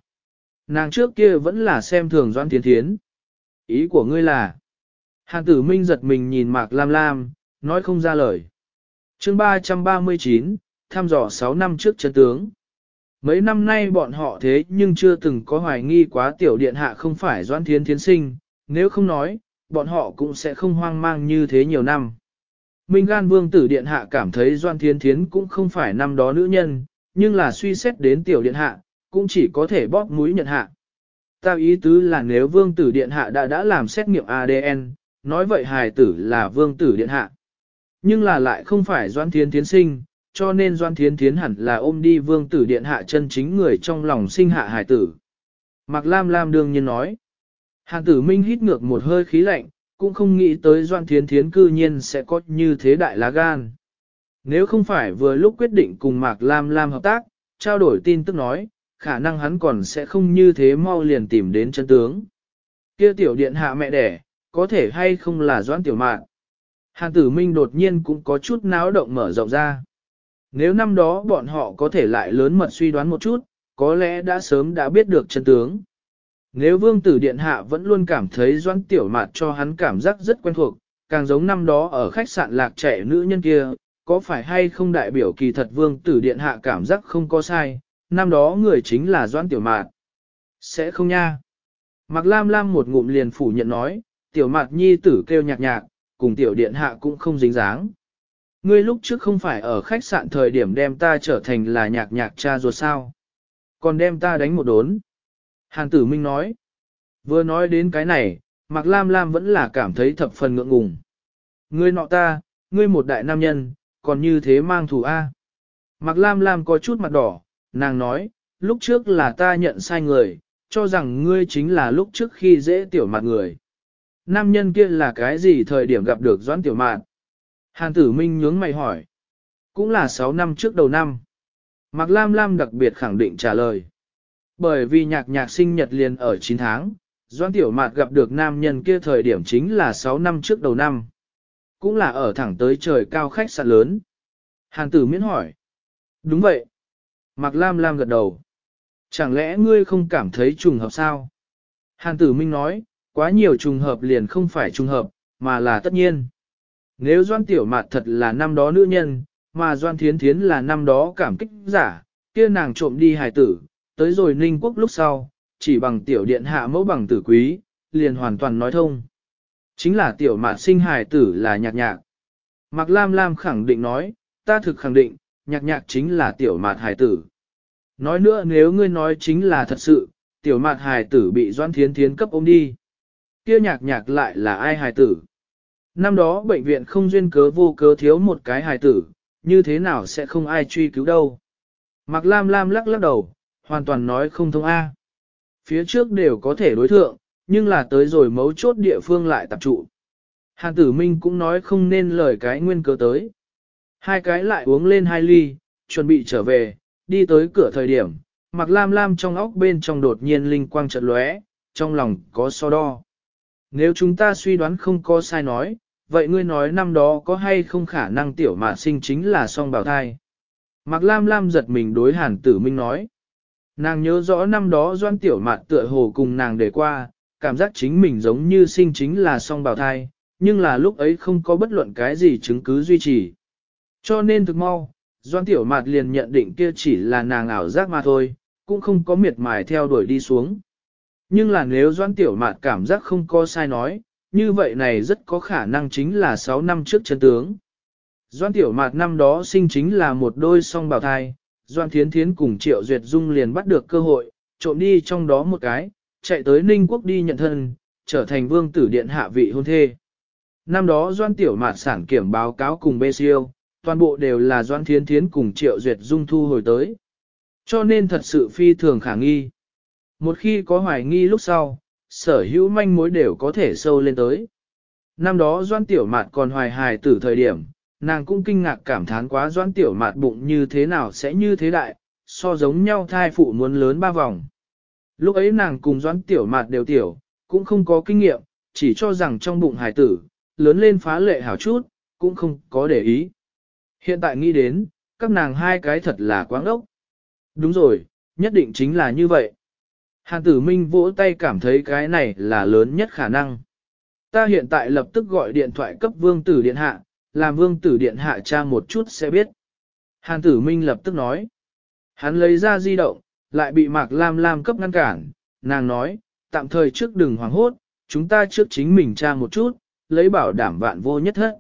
Nàng trước kia vẫn là xem thường Doan Thiến Thiến. Ý của ngươi là, hàng tử minh giật mình nhìn Mạc Lam Lam, nói không ra lời chương 339, thăm dò 6 năm trước chân tướng. Mấy năm nay bọn họ thế nhưng chưa từng có hoài nghi quá tiểu điện hạ không phải doan thiên thiến sinh, nếu không nói, bọn họ cũng sẽ không hoang mang như thế nhiều năm. Minh gan vương tử điện hạ cảm thấy doan thiên thiến cũng không phải năm đó nữ nhân, nhưng là suy xét đến tiểu điện hạ, cũng chỉ có thể bóp mũi nhận hạ. Tao ý tứ là nếu vương tử điện hạ đã đã làm xét nghiệm ADN, nói vậy hài tử là vương tử điện hạ. Nhưng là lại không phải doan thiên thiến sinh, cho nên Doan Thiến Thiến hẳn là ôm đi vương tử điện hạ chân chính người trong lòng sinh hạ hải tử. Mạc Lam Lam đương nhiên nói. Hàn tử minh hít ngược một hơi khí lạnh, cũng không nghĩ tới Doan Thiến Thiến cư nhiên sẽ có như thế đại lá gan. Nếu không phải vừa lúc quyết định cùng Mạc Lam Lam hợp tác, trao đổi tin tức nói, khả năng hắn còn sẽ không như thế mau liền tìm đến chân tướng. Kia tiểu điện hạ mẹ đẻ, có thể hay không là Doan Tiểu Mạn. Hàn tử minh đột nhiên cũng có chút náo động mở rộng ra. Nếu năm đó bọn họ có thể lại lớn mật suy đoán một chút, có lẽ đã sớm đã biết được chân tướng. Nếu vương tử điện hạ vẫn luôn cảm thấy doan tiểu mạt cho hắn cảm giác rất quen thuộc, càng giống năm đó ở khách sạn lạc trẻ nữ nhân kia, có phải hay không đại biểu kỳ thật vương tử điện hạ cảm giác không có sai, năm đó người chính là doan tiểu mạt. Sẽ không nha. Mạc Lam Lam một ngụm liền phủ nhận nói, tiểu mạt nhi tử kêu nhạc nhạc, cùng tiểu điện hạ cũng không dính dáng. Ngươi lúc trước không phải ở khách sạn thời điểm đem ta trở thành là nhạc nhạc cha ruột sao. Còn đem ta đánh một đốn. Hàn tử minh nói. Vừa nói đến cái này, Mạc Lam Lam vẫn là cảm thấy thập phần ngượng ngùng. Ngươi nọ ta, ngươi một đại nam nhân, còn như thế mang thù A. Mạc Lam Lam có chút mặt đỏ, nàng nói, lúc trước là ta nhận sai người, cho rằng ngươi chính là lúc trước khi dễ tiểu mặt người. Nam nhân kia là cái gì thời điểm gặp được doãn tiểu mạn? Hàn tử minh nhướng mày hỏi. Cũng là 6 năm trước đầu năm. Mạc Lam Lam đặc biệt khẳng định trả lời. Bởi vì nhạc nhạc sinh nhật liền ở 9 tháng, Doãn Tiểu Mạt gặp được nam nhân kia thời điểm chính là 6 năm trước đầu năm. Cũng là ở thẳng tới trời cao khách sạn lớn. Hàn tử miễn hỏi. Đúng vậy. Mạc Lam Lam gật đầu. Chẳng lẽ ngươi không cảm thấy trùng hợp sao? Hàn tử minh nói, quá nhiều trùng hợp liền không phải trùng hợp, mà là tất nhiên. Nếu Doan Tiểu Mạt thật là năm đó nữ nhân, mà Doan Thiến Thiến là năm đó cảm kích giả, kia nàng trộm đi hài tử, tới rồi ninh quốc lúc sau, chỉ bằng tiểu điện hạ mẫu bằng tử quý, liền hoàn toàn nói thông. Chính là tiểu mạt sinh hài tử là nhạc nhạc. Mạc Lam Lam khẳng định nói, ta thực khẳng định, nhạc nhạc chính là tiểu mạt hài tử. Nói nữa nếu ngươi nói chính là thật sự, tiểu mạt hài tử bị doan thiến thiến cấp ôm đi. Kia nhạc nhạc lại là ai hài tử? Năm đó bệnh viện không duyên cớ vô cớ thiếu một cái hài tử, như thế nào sẽ không ai truy cứu đâu. Mạc Lam Lam lắc lắc đầu, hoàn toàn nói không thông A. Phía trước đều có thể đối thượng, nhưng là tới rồi mấu chốt địa phương lại tập trụ. Hàn tử minh cũng nói không nên lời cái nguyên cớ tới. Hai cái lại uống lên hai ly, chuẩn bị trở về, đi tới cửa thời điểm, mặc lam lam trong óc bên trong đột nhiên linh quang chợt lóe, trong lòng có so đo. Nếu chúng ta suy đoán không có sai nói, vậy ngươi nói năm đó có hay không khả năng tiểu mạ sinh chính là song bào thai. Mạc Lam Lam giật mình đối hàn tử minh nói. Nàng nhớ rõ năm đó doan tiểu mạt tựa hồ cùng nàng để qua, cảm giác chính mình giống như sinh chính là song bào thai, nhưng là lúc ấy không có bất luận cái gì chứng cứ duy trì. Cho nên thực mau, Doan Tiểu Mạt liền nhận định kia chỉ là nàng ảo giác mà thôi, cũng không có miệt mài theo đuổi đi xuống. Nhưng là nếu Doan Tiểu Mạt cảm giác không có sai nói, như vậy này rất có khả năng chính là 6 năm trước chân tướng. Doan Tiểu Mạt năm đó sinh chính là một đôi song bào thai, Doan Thiến Thiến cùng Triệu Duyệt Dung liền bắt được cơ hội, trộm đi trong đó một cái, chạy tới Ninh Quốc đi nhận thân, trở thành vương tử điện hạ vị hôn thê. Năm đó Doan Tiểu Mạt sản kiểm báo cáo cùng bê siêu, toàn bộ đều là Doan Thiến Thiến cùng Triệu Duyệt Dung thu hồi tới. Cho nên thật sự phi thường khả nghi. Một khi có hoài nghi lúc sau, sở hữu manh mối đều có thể sâu lên tới. Năm đó Doan Tiểu Mạt còn hoài hài tử thời điểm, nàng cũng kinh ngạc cảm thán quá Doan Tiểu Mạt bụng như thế nào sẽ như thế đại, so giống nhau thai phụ muốn lớn ba vòng. Lúc ấy nàng cùng Doan Tiểu Mạt đều tiểu, cũng không có kinh nghiệm, chỉ cho rằng trong bụng hài tử, lớn lên phá lệ hảo chút, cũng không có để ý. Hiện tại nghĩ đến, các nàng hai cái thật là quáng ốc. Đúng rồi, nhất định chính là như vậy. Hàn tử minh vỗ tay cảm thấy cái này là lớn nhất khả năng. Ta hiện tại lập tức gọi điện thoại cấp vương tử điện hạ, làm vương tử điện hạ tra một chút sẽ biết. Hàn tử minh lập tức nói. Hắn lấy ra di động, lại bị mạc lam lam cấp ngăn cản, nàng nói, tạm thời trước đừng hoảng hốt, chúng ta trước chính mình tra một chút, lấy bảo đảm vạn vô nhất hết.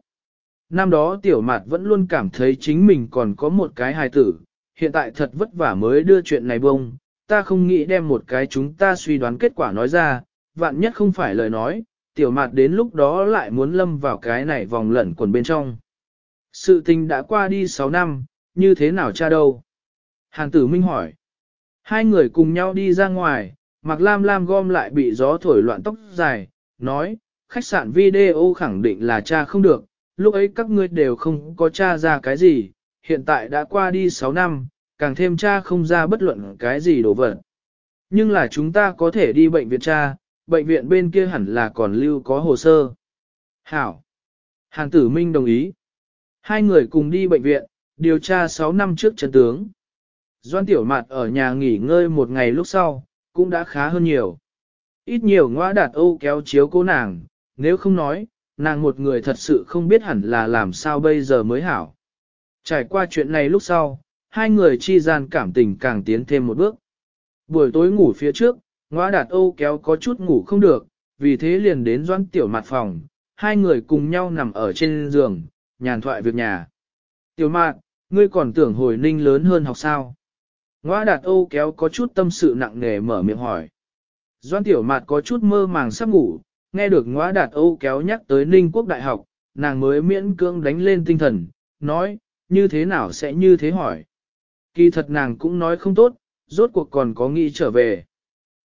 Năm đó tiểu mạt vẫn luôn cảm thấy chính mình còn có một cái hài tử, hiện tại thật vất vả mới đưa chuyện này bông, ta không nghĩ đem một cái chúng ta suy đoán kết quả nói ra, vạn nhất không phải lời nói, tiểu mạt đến lúc đó lại muốn lâm vào cái này vòng lẩn quần bên trong. Sự tình đã qua đi 6 năm, như thế nào cha đâu? Hàn tử minh hỏi. Hai người cùng nhau đi ra ngoài, mặc lam lam gom lại bị gió thổi loạn tóc dài, nói, khách sạn video khẳng định là cha không được, lúc ấy các ngươi đều không có cha ra cái gì, hiện tại đã qua đi 6 năm, càng thêm cha không ra bất luận cái gì đổ vật. Nhưng là chúng ta có thể đi bệnh viện cha, bệnh viện bên kia hẳn là còn lưu có hồ sơ. Hảo. Hàn tử minh đồng ý. Hai người cùng đi bệnh viện, điều tra 6 năm trước chân tướng. Doan tiểu mạt ở nhà nghỉ ngơi một ngày lúc sau, cũng đã khá hơn nhiều. Ít nhiều ngoa đạt âu kéo chiếu cố nàng, nếu không nói, nàng một người thật sự không biết hẳn là làm sao bây giờ mới hảo. Trải qua chuyện này lúc sau, hai người chi gian cảm tình càng tiến thêm một bước. Buổi tối ngủ phía trước, ngõ đạt âu kéo có chút ngủ không được, vì thế liền đến doan tiểu mặt phòng, hai người cùng nhau nằm ở trên giường, nhàn thoại việc nhà. Tiểu mạn, ngươi còn tưởng hồi ninh lớn hơn học sao? Ngoa đạt âu kéo có chút tâm sự nặng nề mở miệng hỏi. Doan tiểu mạt có chút mơ màng sắp ngủ, nghe được ngõa đạt Âu kéo nhắc tới Ninh Quốc Đại học, nàng mới miễn cưỡng đánh lên tinh thần, nói, như thế nào sẽ như thế hỏi. Kỳ thật nàng cũng nói không tốt, rốt cuộc còn có nghĩ trở về.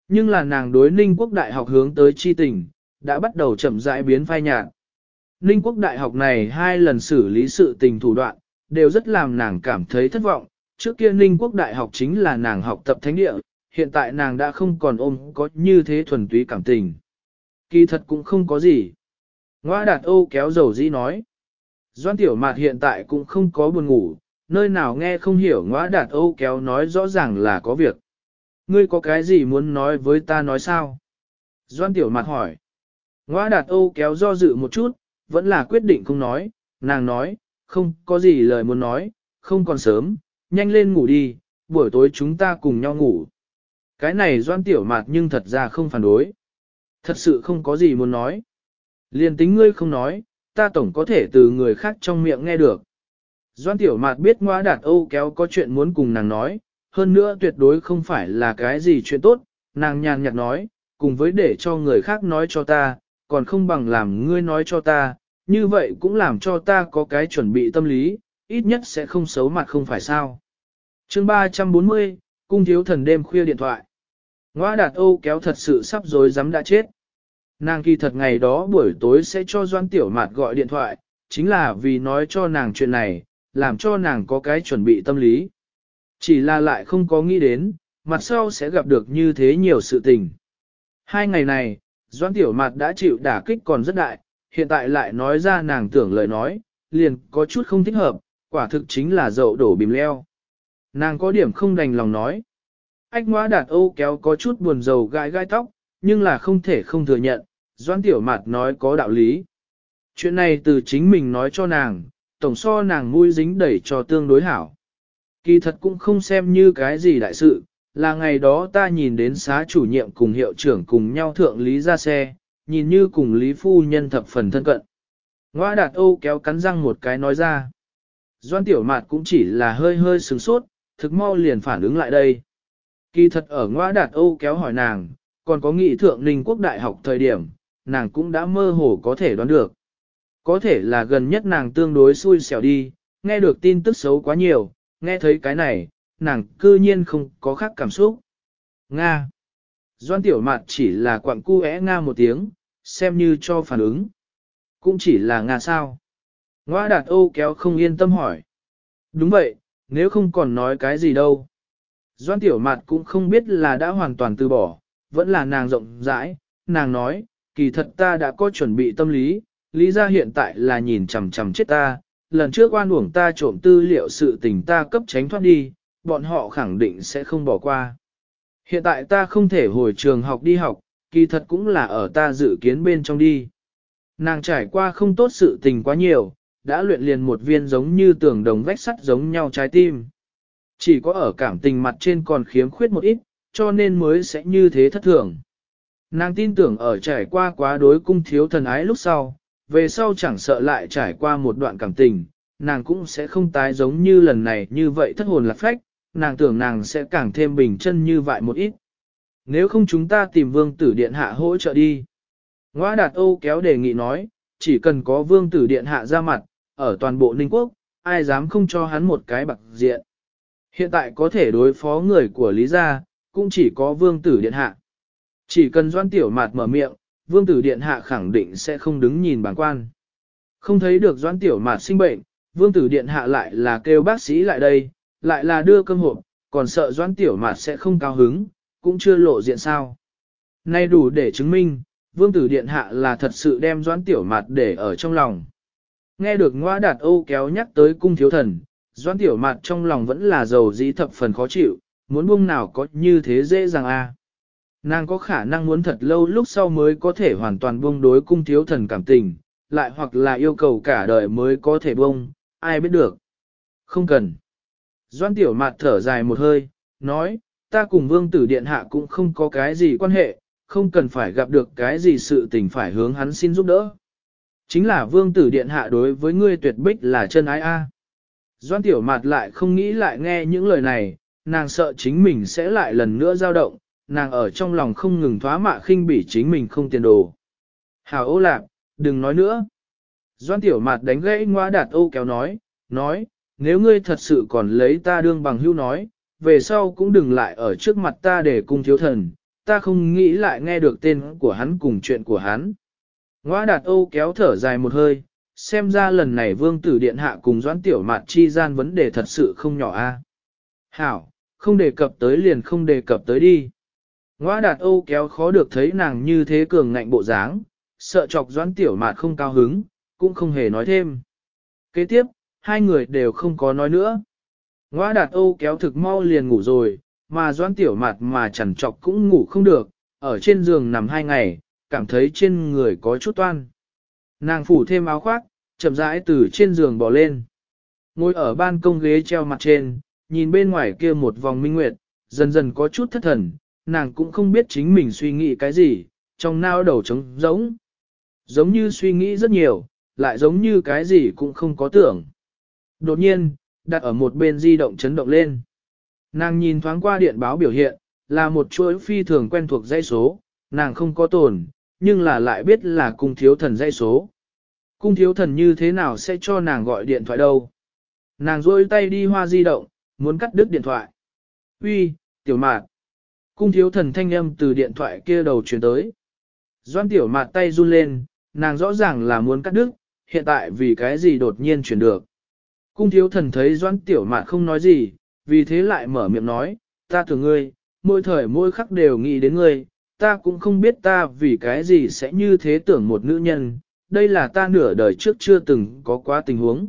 Nhưng là nàng đối Ninh Quốc Đại học hướng tới chi tình, đã bắt đầu chậm rãi biến phai nhạt. Ninh Quốc Đại học này hai lần xử lý sự tình thủ đoạn, đều rất làm nàng cảm thấy thất vọng. Trước kia Ninh Quốc Đại học chính là nàng học tập thánh địa, hiện tại nàng đã không còn ôm có như thế thuần túy cảm tình. Kỳ thật cũng không có gì. Ngoa đạt Âu kéo dầu dĩ nói. Doan tiểu mạt hiện tại cũng không có buồn ngủ, nơi nào nghe không hiểu ngõa đạt Âu kéo nói rõ ràng là có việc. Ngươi có cái gì muốn nói với ta nói sao? Doan tiểu mạt hỏi. Ngoa đạt Âu kéo do dự một chút, vẫn là quyết định không nói, nàng nói, không có gì lời muốn nói, không còn sớm, nhanh lên ngủ đi, buổi tối chúng ta cùng nhau ngủ. Cái này doan tiểu mạt nhưng thật ra không phản đối. Thật sự không có gì muốn nói. Liên tính ngươi không nói, ta tổng có thể từ người khác trong miệng nghe được. Doan tiểu mạt biết ngoa đạt Âu kéo có chuyện muốn cùng nàng nói, hơn nữa tuyệt đối không phải là cái gì chuyện tốt, nàng nhàn nhạt nói, cùng với để cho người khác nói cho ta, còn không bằng làm ngươi nói cho ta, như vậy cũng làm cho ta có cái chuẩn bị tâm lý, ít nhất sẽ không xấu mặt không phải sao. chương 340, Cung thiếu thần đêm khuya điện thoại. Ngoa đạt Âu kéo thật sự sắp rồi dám đã chết. Nàng kỳ thật ngày đó buổi tối sẽ cho Doan Tiểu Mạt gọi điện thoại, chính là vì nói cho nàng chuyện này, làm cho nàng có cái chuẩn bị tâm lý. Chỉ là lại không có nghĩ đến, mặt sau sẽ gặp được như thế nhiều sự tình. Hai ngày này, Doan Tiểu Mạt đã chịu đả kích còn rất đại, hiện tại lại nói ra nàng tưởng lời nói, liền có chút không thích hợp, quả thực chính là dậu đổ bìm leo. Nàng có điểm không đành lòng nói. Ách Ngoa đạt Âu kéo có chút buồn rầu gai gai tóc, nhưng là không thể không thừa nhận, Doan Tiểu Mạt nói có đạo lý. Chuyện này từ chính mình nói cho nàng, tổng so nàng mũi dính đẩy cho tương đối hảo. Kỳ thật cũng không xem như cái gì đại sự, là ngày đó ta nhìn đến xá chủ nhiệm cùng hiệu trưởng cùng nhau thượng lý ra xe, nhìn như cùng lý phu nhân thập phần thân cận. Ngoa đạt Âu kéo cắn răng một cái nói ra. Doan Tiểu Mạt cũng chỉ là hơi hơi sướng sốt, thực mau liền phản ứng lại đây. Kỳ thật ở ngoa đạt Âu kéo hỏi nàng, còn có nghị thượng ninh quốc đại học thời điểm, nàng cũng đã mơ hồ có thể đoán được. Có thể là gần nhất nàng tương đối xui xẻo đi, nghe được tin tức xấu quá nhiều, nghe thấy cái này, nàng cư nhiên không có khác cảm xúc. Nga. Doan tiểu mạt chỉ là quặng cu é Nga một tiếng, xem như cho phản ứng. Cũng chỉ là Nga sao. Ngoa đạt Âu kéo không yên tâm hỏi. Đúng vậy, nếu không còn nói cái gì đâu. Doan tiểu mạt cũng không biết là đã hoàn toàn từ bỏ, vẫn là nàng rộng rãi, nàng nói, kỳ thật ta đã có chuẩn bị tâm lý, lý ra hiện tại là nhìn chằm chằm chết ta, lần trước oan uổng ta trộm tư liệu sự tình ta cấp tránh thoát đi, bọn họ khẳng định sẽ không bỏ qua. Hiện tại ta không thể hồi trường học đi học, kỳ thật cũng là ở ta dự kiến bên trong đi. Nàng trải qua không tốt sự tình quá nhiều, đã luyện liền một viên giống như tường đồng vách sắt giống nhau trái tim. Chỉ có ở cảm tình mặt trên còn khiếm khuyết một ít, cho nên mới sẽ như thế thất thường. Nàng tin tưởng ở trải qua quá đối cung thiếu thần ái lúc sau, về sau chẳng sợ lại trải qua một đoạn cảm tình, nàng cũng sẽ không tái giống như lần này như vậy thất hồn lạc phách, nàng tưởng nàng sẽ càng thêm bình chân như vậy một ít. Nếu không chúng ta tìm vương tử điện hạ hỗ trợ đi. Ngoa đạt Âu kéo đề nghị nói, chỉ cần có vương tử điện hạ ra mặt, ở toàn bộ Ninh Quốc, ai dám không cho hắn một cái bạc diện. Hiện tại có thể đối phó người của Lý Gia, cũng chỉ có vương tử điện hạ. Chỉ cần doan tiểu mạt mở miệng, vương tử điện hạ khẳng định sẽ không đứng nhìn bản quan. Không thấy được doãn tiểu mạt sinh bệnh, vương tử điện hạ lại là kêu bác sĩ lại đây, lại là đưa cơm hộp, còn sợ doãn tiểu mạt sẽ không cao hứng, cũng chưa lộ diện sao. Nay đủ để chứng minh, vương tử điện hạ là thật sự đem doãn tiểu mạt để ở trong lòng. Nghe được ngoa đạt Âu kéo nhắc tới cung thiếu thần, doãn tiểu mạt trong lòng vẫn là giàu dĩ thập phần khó chịu, muốn buông nào có như thế dễ dàng a. Nàng có khả năng muốn thật lâu lúc sau mới có thể hoàn toàn buông đối cung thiếu thần cảm tình, lại hoặc là yêu cầu cả đời mới có thể buông, ai biết được. Không cần. Doan tiểu mạt thở dài một hơi, nói, ta cùng vương tử điện hạ cũng không có cái gì quan hệ, không cần phải gặp được cái gì sự tình phải hướng hắn xin giúp đỡ. Chính là vương tử điện hạ đối với ngươi tuyệt bích là chân ái a. Doan tiểu mạt lại không nghĩ lại nghe những lời này, nàng sợ chính mình sẽ lại lần nữa dao động, nàng ở trong lòng không ngừng thoá mạ khinh bỉ chính mình không tiền đồ. Hảo ô lạc, đừng nói nữa. Doan tiểu mạt đánh gãy ngoa đạt ô kéo nói, nói, nếu ngươi thật sự còn lấy ta đương bằng hưu nói, về sau cũng đừng lại ở trước mặt ta để cung thiếu thần, ta không nghĩ lại nghe được tên của hắn cùng chuyện của hắn. Ngoa đạt ô kéo thở dài một hơi, xem ra lần này vương tử điện hạ cùng doãn tiểu mạt chi gian vấn đề thật sự không nhỏ a. Hảo, không đề cập tới liền không đề cập tới đi. Ngoa đạt Âu kéo khó được thấy nàng như thế cường ngạnh bộ dáng, sợ chọc doãn tiểu mạt không cao hứng, cũng không hề nói thêm. Kế tiếp, hai người đều không có nói nữa. Ngoa đạt Âu kéo thực mau liền ngủ rồi, mà doãn tiểu mạt mà chẳng chọc cũng ngủ không được, ở trên giường nằm hai ngày, cảm thấy trên người có chút toan. Nàng phủ thêm áo khoác, chậm rãi từ trên giường bỏ lên. Ngồi ở ban công ghế treo mặt trên, nhìn bên ngoài kia một vòng minh nguyệt, dần dần có chút thất thần, nàng cũng không biết chính mình suy nghĩ cái gì, trong nao đầu trống giống. Giống như suy nghĩ rất nhiều, lại giống như cái gì cũng không có tưởng. Đột nhiên, đặt ở một bên di động chấn động lên. Nàng nhìn thoáng qua điện báo biểu hiện, là một chuỗi phi thường quen thuộc dây số, nàng không có tồn, nhưng là lại biết là cung thiếu thần dây số. Cung thiếu thần như thế nào sẽ cho nàng gọi điện thoại đâu? Nàng rôi tay đi hoa di động, muốn cắt đứt điện thoại. Uy, tiểu mạt. Cung thiếu thần thanh âm từ điện thoại kia đầu chuyển tới. Doan tiểu mặt tay run lên, nàng rõ ràng là muốn cắt đứt, hiện tại vì cái gì đột nhiên chuyển được. Cung thiếu thần thấy doan tiểu mạt không nói gì, vì thế lại mở miệng nói, ta tưởng ngươi, mỗi thời mỗi khắc đều nghĩ đến ngươi, ta cũng không biết ta vì cái gì sẽ như thế tưởng một nữ nhân, đây là ta nửa đời trước chưa từng có quá tình huống.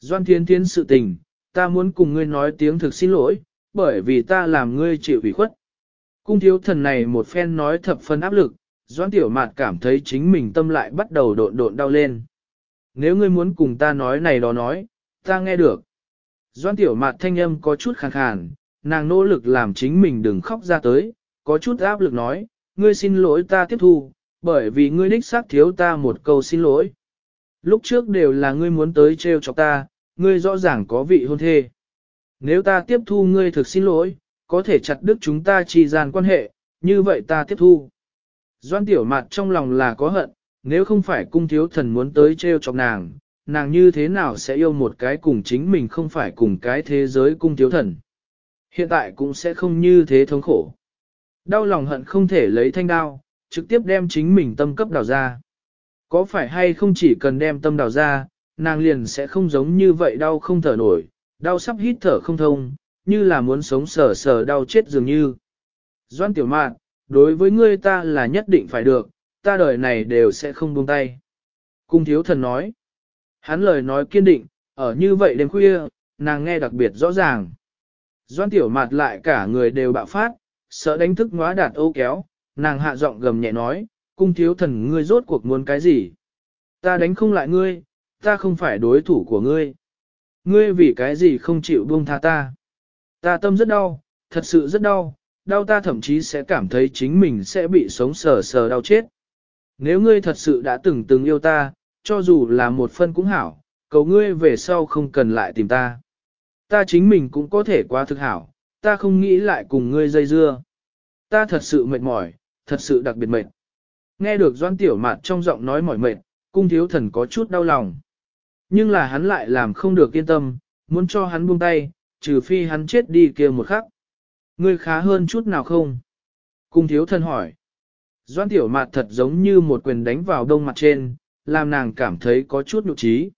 Doan thiên thiên sự tình, ta muốn cùng ngươi nói tiếng thực xin lỗi, bởi vì ta làm ngươi chịu ủy khuất. Cung thiếu thần này một phen nói thập phân áp lực, Doãn Tiểu Mạt cảm thấy chính mình tâm lại bắt đầu độn độn đau lên. Nếu ngươi muốn cùng ta nói này đó nói, ta nghe được. Doan Tiểu Mạt thanh âm có chút khàn khàn, nàng nỗ lực làm chính mình đừng khóc ra tới, có chút áp lực nói, ngươi xin lỗi ta tiếp thu, bởi vì ngươi đích xác thiếu ta một câu xin lỗi. Lúc trước đều là ngươi muốn tới trêu chọc ta, ngươi rõ ràng có vị hôn thê. Nếu ta tiếp thu ngươi thực xin lỗi, có thể chặt đứt chúng ta trì gian quan hệ, như vậy ta tiếp thu. Doan tiểu mặt trong lòng là có hận, nếu không phải cung thiếu thần muốn tới treo chọc nàng, nàng như thế nào sẽ yêu một cái cùng chính mình không phải cùng cái thế giới cung thiếu thần. Hiện tại cũng sẽ không như thế thống khổ. Đau lòng hận không thể lấy thanh đao, trực tiếp đem chính mình tâm cấp đào ra. Có phải hay không chỉ cần đem tâm đào ra, nàng liền sẽ không giống như vậy đau không thở nổi, đau sắp hít thở không thông, như là muốn sống sờ sờ đau chết dường như. Doan tiểu mạn, đối với ngươi ta là nhất định phải được, ta đời này đều sẽ không buông tay. Cung thiếu thần nói. Hắn lời nói kiên định, ở như vậy đêm khuya, nàng nghe đặc biệt rõ ràng. Doan tiểu mạt lại cả người đều bạo phát, sợ đánh thức ngóa đạt ô kéo, nàng hạ giọng gầm nhẹ nói, cung thiếu thần ngươi rốt cuộc muốn cái gì? Ta đánh không lại ngươi, ta không phải đối thủ của ngươi. Ngươi vì cái gì không chịu buông tha ta? Ta tâm rất đau, thật sự rất đau, đau ta thậm chí sẽ cảm thấy chính mình sẽ bị sống sờ sờ đau chết. Nếu ngươi thật sự đã từng từng yêu ta, cho dù là một phân cũng hảo, cầu ngươi về sau không cần lại tìm ta. Ta chính mình cũng có thể quá thực hảo, ta không nghĩ lại cùng ngươi dây dưa. Ta thật sự mệt mỏi, thật sự đặc biệt mệt. Nghe được Doan Tiểu Mạt trong giọng nói mỏi mệt, cung thiếu thần có chút đau lòng. Nhưng là hắn lại làm không được yên tâm, muốn cho hắn buông tay, trừ phi hắn chết đi kia một khắc. Ngươi khá hơn chút nào không? Cung thiếu thần hỏi. Doan Tiểu Mạt thật giống như một quyền đánh vào đông mặt trên, làm nàng cảm thấy có chút nhục trí.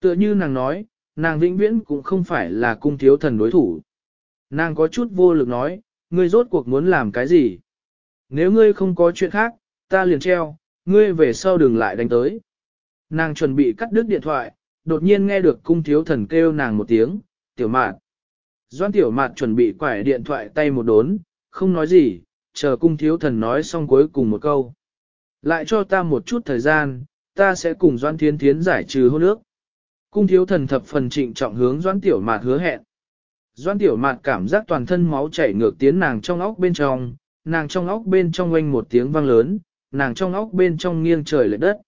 Tựa như nàng nói, nàng vĩnh viễn cũng không phải là cung thiếu thần đối thủ. Nàng có chút vô lực nói, ngươi rốt cuộc muốn làm cái gì? Nếu ngươi không có chuyện khác, ta liền treo, ngươi về sau đừng lại đánh tới. Nàng chuẩn bị cắt đứt điện thoại, đột nhiên nghe được cung thiếu thần kêu nàng một tiếng, tiểu mạt. Doan tiểu mạt chuẩn bị quải điện thoại tay một đốn, không nói gì, chờ cung thiếu thần nói xong cuối cùng một câu. Lại cho ta một chút thời gian, ta sẽ cùng Doan Thiến Thiến giải trừ hôn ước. Cung thiếu thần thập phần trịnh trọng hướng Doan tiểu mạt hứa hẹn. Doan tiểu mạt cảm giác toàn thân máu chảy ngược tiến nàng trong óc bên trong, nàng trong óc bên trong oanh một tiếng vang lớn, nàng trong óc bên trong nghiêng trời lệ đất.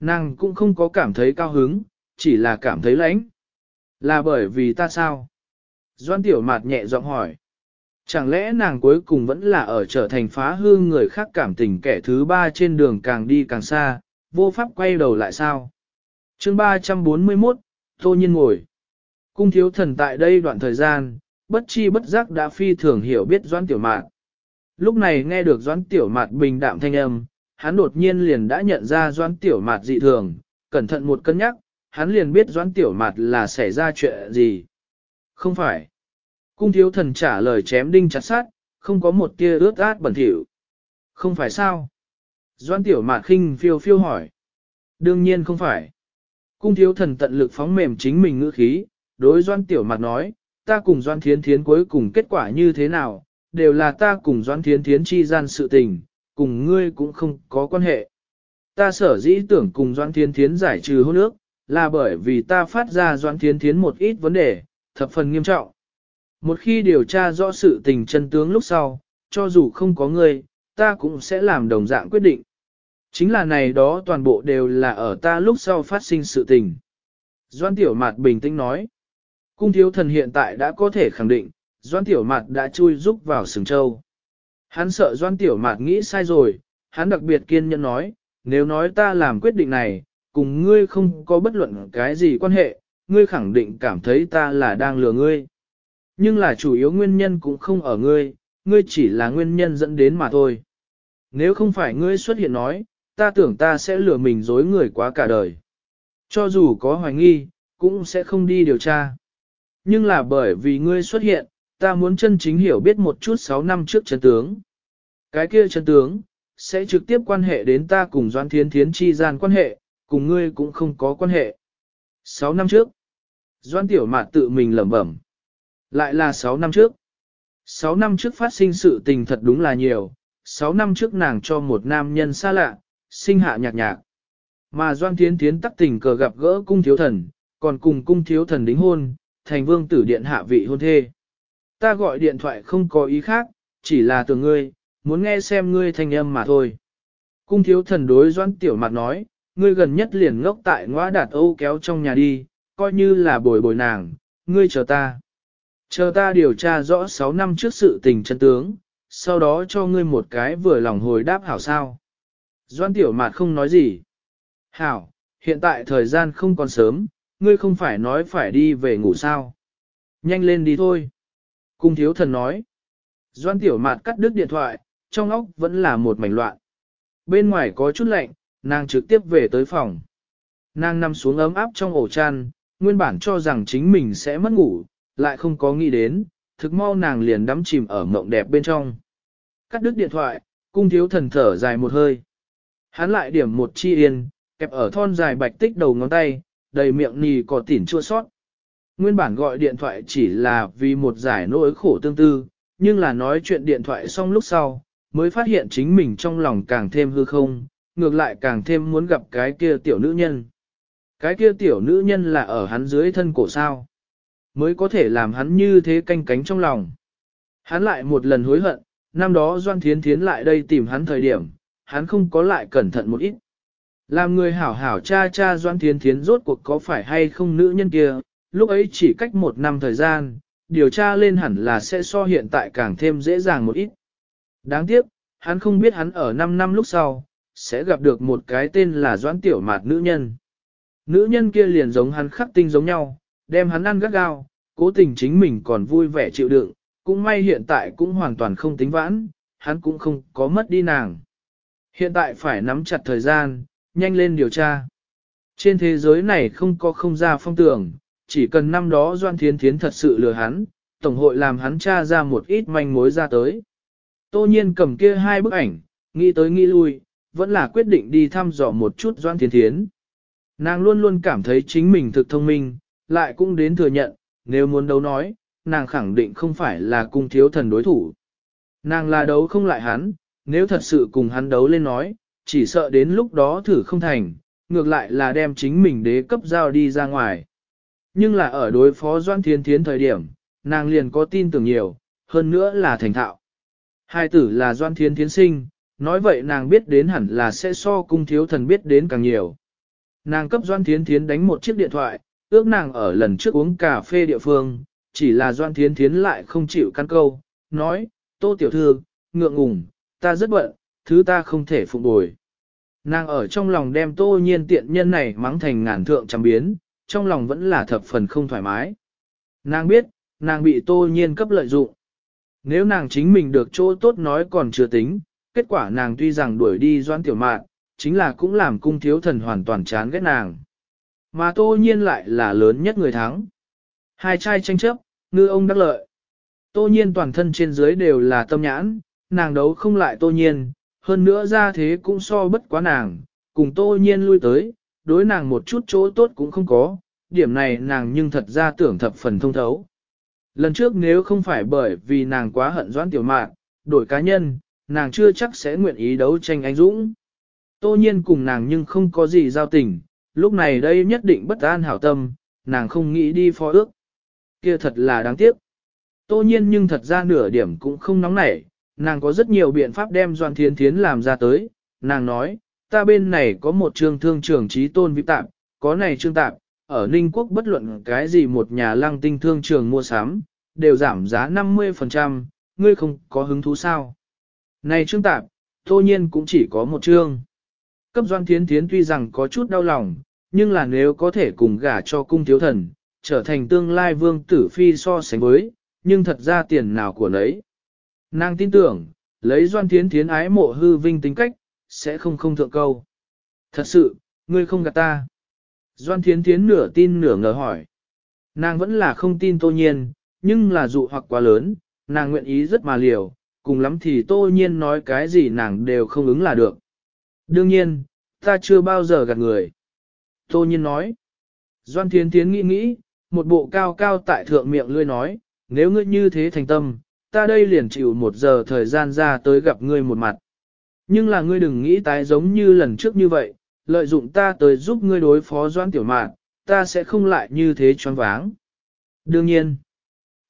Nàng cũng không có cảm thấy cao hứng, chỉ là cảm thấy lãnh. Là bởi vì ta sao? Doan tiểu mạt nhẹ giọng hỏi. Chẳng lẽ nàng cuối cùng vẫn là ở trở thành phá hư người khác cảm tình kẻ thứ ba trên đường càng đi càng xa, vô pháp quay đầu lại sao? chương 341, Tô Nhiên ngồi. Cung thiếu thần tại đây đoạn thời gian, bất chi bất giác đã phi thường hiểu biết Doan Tiểu Mạt. Lúc này nghe được Doan Tiểu Mạt bình đạm thanh âm, hắn đột nhiên liền đã nhận ra Doan Tiểu Mạt dị thường, cẩn thận một cân nhắc, hắn liền biết Doan Tiểu Mạt là xảy ra chuyện gì. Không phải. Cung thiếu thần trả lời chém đinh chặt sát, không có một tia ướt át bẩn thỉu. Không phải sao? Doan Tiểu mạn khinh phiêu phiêu hỏi. Đương nhiên không phải. Cung thiếu thần tận lực phóng mềm chính mình ngữ khí, đối Doan Tiểu mạn nói, ta cùng Doan Thiến Thiến cuối cùng kết quả như thế nào, đều là ta cùng Doan Thiến Thiến chi gian sự tình, cùng ngươi cũng không có quan hệ. Ta sở dĩ tưởng cùng Doan Thiến Thiến giải trừ hôn ước, là bởi vì ta phát ra Doan Thiến Thiến một ít vấn đề, thập phần nghiêm trọng. một khi điều tra rõ sự tình chân tướng lúc sau, cho dù không có ngươi, ta cũng sẽ làm đồng dạng quyết định. Chính là này đó toàn bộ đều là ở ta lúc sau phát sinh sự tình. Doan Tiểu Mạt bình tĩnh nói. Cung thiếu thần hiện tại đã có thể khẳng định, Doan Tiểu Mạt đã chui rúc vào sừng châu. Hắn sợ Doan Tiểu Mạt nghĩ sai rồi, hắn đặc biệt kiên nhẫn nói, nếu nói ta làm quyết định này, cùng ngươi không có bất luận cái gì quan hệ, ngươi khẳng định cảm thấy ta là đang lừa ngươi. Nhưng là chủ yếu nguyên nhân cũng không ở ngươi, ngươi chỉ là nguyên nhân dẫn đến mà thôi. Nếu không phải ngươi xuất hiện nói, ta tưởng ta sẽ lừa mình dối người quá cả đời. Cho dù có hoài nghi, cũng sẽ không đi điều tra. Nhưng là bởi vì ngươi xuất hiện, ta muốn chân chính hiểu biết một chút 6 năm trước chân tướng. Cái kia chân tướng, sẽ trực tiếp quan hệ đến ta cùng Doan Thiến Thiến chi gian quan hệ, cùng ngươi cũng không có quan hệ. 6 năm trước, Doan Tiểu Mạt tự mình lẩm bẩm. Lại là 6 năm trước. 6 năm trước phát sinh sự tình thật đúng là nhiều, 6 năm trước nàng cho một nam nhân xa lạ, sinh hạ nhạc nhạc. Mà Doan Thiến Thiến tắc tình cờ gặp gỡ cung thiếu thần, còn cùng cung thiếu thần đính hôn, thành vương tử điện hạ vị hôn thê. Ta gọi điện thoại không có ý khác, chỉ là từ ngươi, muốn nghe xem ngươi thanh âm mà thôi. Cung thiếu thần đối Doan Tiểu Mạt nói, ngươi gần nhất liền ngốc tại ngõ đạt âu kéo trong nhà đi, coi như là bồi bồi nàng, ngươi chờ ta. Chờ ta điều tra rõ 6 năm trước sự tình chân tướng, sau đó cho ngươi một cái vừa lòng hồi đáp hảo sao. Doan tiểu mạt không nói gì. Hảo, hiện tại thời gian không còn sớm, ngươi không phải nói phải đi về ngủ sao. Nhanh lên đi thôi. Cung thiếu thần nói. Doan tiểu mạt cắt đứt điện thoại, trong óc vẫn là một mảnh loạn. Bên ngoài có chút lạnh, nàng trực tiếp về tới phòng. Nàng nằm xuống ấm áp trong ổ chăn, nguyên bản cho rằng chính mình sẽ mất ngủ, lại không có nghĩ đến, thực mau nàng liền đắm chìm ở mộng đẹp bên trong. Cắt đứt điện thoại, cung thiếu thần thở dài một hơi. Hắn lại điểm một chi yên, kẹp ở thon dài bạch tích đầu ngón tay, đầy miệng nì có tỉn chua sót. Nguyên bản gọi điện thoại chỉ là vì một giải nỗi khổ tương tư, nhưng là nói chuyện điện thoại xong lúc sau, mới phát hiện chính mình trong lòng càng thêm hư không, ngược lại càng thêm muốn gặp cái kia tiểu nữ nhân. Cái kia tiểu nữ nhân là ở hắn dưới thân cổ sao mới có thể làm hắn như thế canh cánh trong lòng. Hắn lại một lần hối hận, năm đó Doan Thiến Thiến lại đây tìm hắn thời điểm, hắn không có lại cẩn thận một ít. Làm người hảo hảo cha cha Doan Thiến Thiến rốt cuộc có phải hay không nữ nhân kia, lúc ấy chỉ cách một năm thời gian, điều tra lên hẳn là sẽ so hiện tại càng thêm dễ dàng một ít. Đáng tiếc, hắn không biết hắn ở 5 năm lúc sau, sẽ gặp được một cái tên là Doãn Tiểu Mạt nữ nhân. Nữ nhân kia liền giống hắn khắc tinh giống nhau, đem hắn ăn gắt gao, cố tình chính mình còn vui vẻ chịu đựng, cũng may hiện tại cũng hoàn toàn không tính vãn, hắn cũng không có mất đi nàng. Hiện tại phải nắm chặt thời gian, nhanh lên điều tra. Trên thế giới này không có không ra phong tưởng, chỉ cần năm đó Doan Thiến Thiến thật sự lừa hắn, Tổng hội làm hắn tra ra một ít manh mối ra tới. Tô nhiên cầm kia hai bức ảnh, nghĩ tới nghĩ lui, vẫn là quyết định đi thăm dò một chút Doan Thiến Thiến. Nàng luôn luôn cảm thấy chính mình thực thông minh, lại cũng đến thừa nhận, nếu muốn đấu nói, nàng khẳng định không phải là cung thiếu thần đối thủ. Nàng là đấu không lại hắn, nếu thật sự cùng hắn đấu lên nói, chỉ sợ đến lúc đó thử không thành, ngược lại là đem chính mình đế cấp giao đi ra ngoài. Nhưng là ở đối phó Doan Thiên Thiến thời điểm, nàng liền có tin tưởng nhiều, hơn nữa là thành thạo. Hai tử là Doan Thiên Thiến sinh, nói vậy nàng biết đến hẳn là sẽ so cung thiếu thần biết đến càng nhiều. Nàng cấp Doan Thiến Thiến đánh một chiếc điện thoại, ước nàng ở lần trước uống cà phê địa phương, chỉ là Doan Thiến Thiến lại không chịu căn câu, nói, tô tiểu thư, ngượng ngùng, ta rất bận, thứ ta không thể phục bồi. Nàng ở trong lòng đem tô nhiên tiện nhân này mắng thành ngàn thượng trăm biến, trong lòng vẫn là thập phần không thoải mái. Nàng biết, nàng bị tô nhiên cấp lợi dụng. Nếu nàng chính mình được chỗ tốt nói còn chưa tính, kết quả nàng tuy rằng đuổi đi doan tiểu mạn, chính là cũng làm cung thiếu thần hoàn toàn chán ghét nàng. Mà tô nhiên lại là lớn nhất người thắng. Hai trai tranh chấp, ngư ông đắc lợi. Tô nhiên toàn thân trên dưới đều là tâm nhãn, nàng đấu không lại tô nhiên, hơn nữa ra thế cũng so bất quá nàng, cùng tô nhiên lui tới, đối nàng một chút chỗ tốt cũng không có, điểm này nàng nhưng thật ra tưởng thập phần thông thấu. Lần trước nếu không phải bởi vì nàng quá hận doãn tiểu mạn, đổi cá nhân, nàng chưa chắc sẽ nguyện ý đấu tranh anh Dũng. Tô nhiên cùng nàng nhưng không có gì giao tình, lúc này đây nhất định bất an hảo tâm, nàng không nghĩ đi phó ước. Kia thật là đáng tiếc. Tô nhiên nhưng thật ra nửa điểm cũng không nóng nảy, nàng có rất nhiều biện pháp đem Doan Thiên Thiến làm ra tới, nàng nói, ta bên này có một trường thương trưởng trí tôn vị tạm, có này trương tạm, ở Ninh Quốc bất luận cái gì một nhà lăng tinh thương trường mua sắm, đều giảm giá 50%, ngươi không có hứng thú sao? Này trương tạm, tô nhiên cũng chỉ có một trương. Cấp Doan Thiến Thiến tuy rằng có chút đau lòng, nhưng là nếu có thể cùng gả cho cung thiếu thần, trở thành tương lai vương tử phi so sánh với, nhưng thật ra tiền nào của nấy. Nàng tin tưởng, lấy Doan Thiến Thiến ái mộ hư vinh tính cách, sẽ không không thượng câu. Thật sự, ngươi không gạt ta. Doan Thiến Thiến nửa tin nửa ngờ hỏi. Nàng vẫn là không tin tô nhiên, nhưng là dụ hoặc quá lớn, nàng nguyện ý rất mà liều, cùng lắm thì tô nhiên nói cái gì nàng đều không ứng là được. Đương nhiên, ta chưa bao giờ gạt người. Tô nhiên nói. Doan Thiến Thiến nghĩ nghĩ, một bộ cao cao tại thượng miệng lươi nói, nếu ngươi như thế thành tâm, ta đây liền chịu một giờ thời gian ra tới gặp ngươi một mặt. Nhưng là ngươi đừng nghĩ tái giống như lần trước như vậy, lợi dụng ta tới giúp ngươi đối phó doan tiểu mạn, ta sẽ không lại như thế choáng váng. Đương nhiên,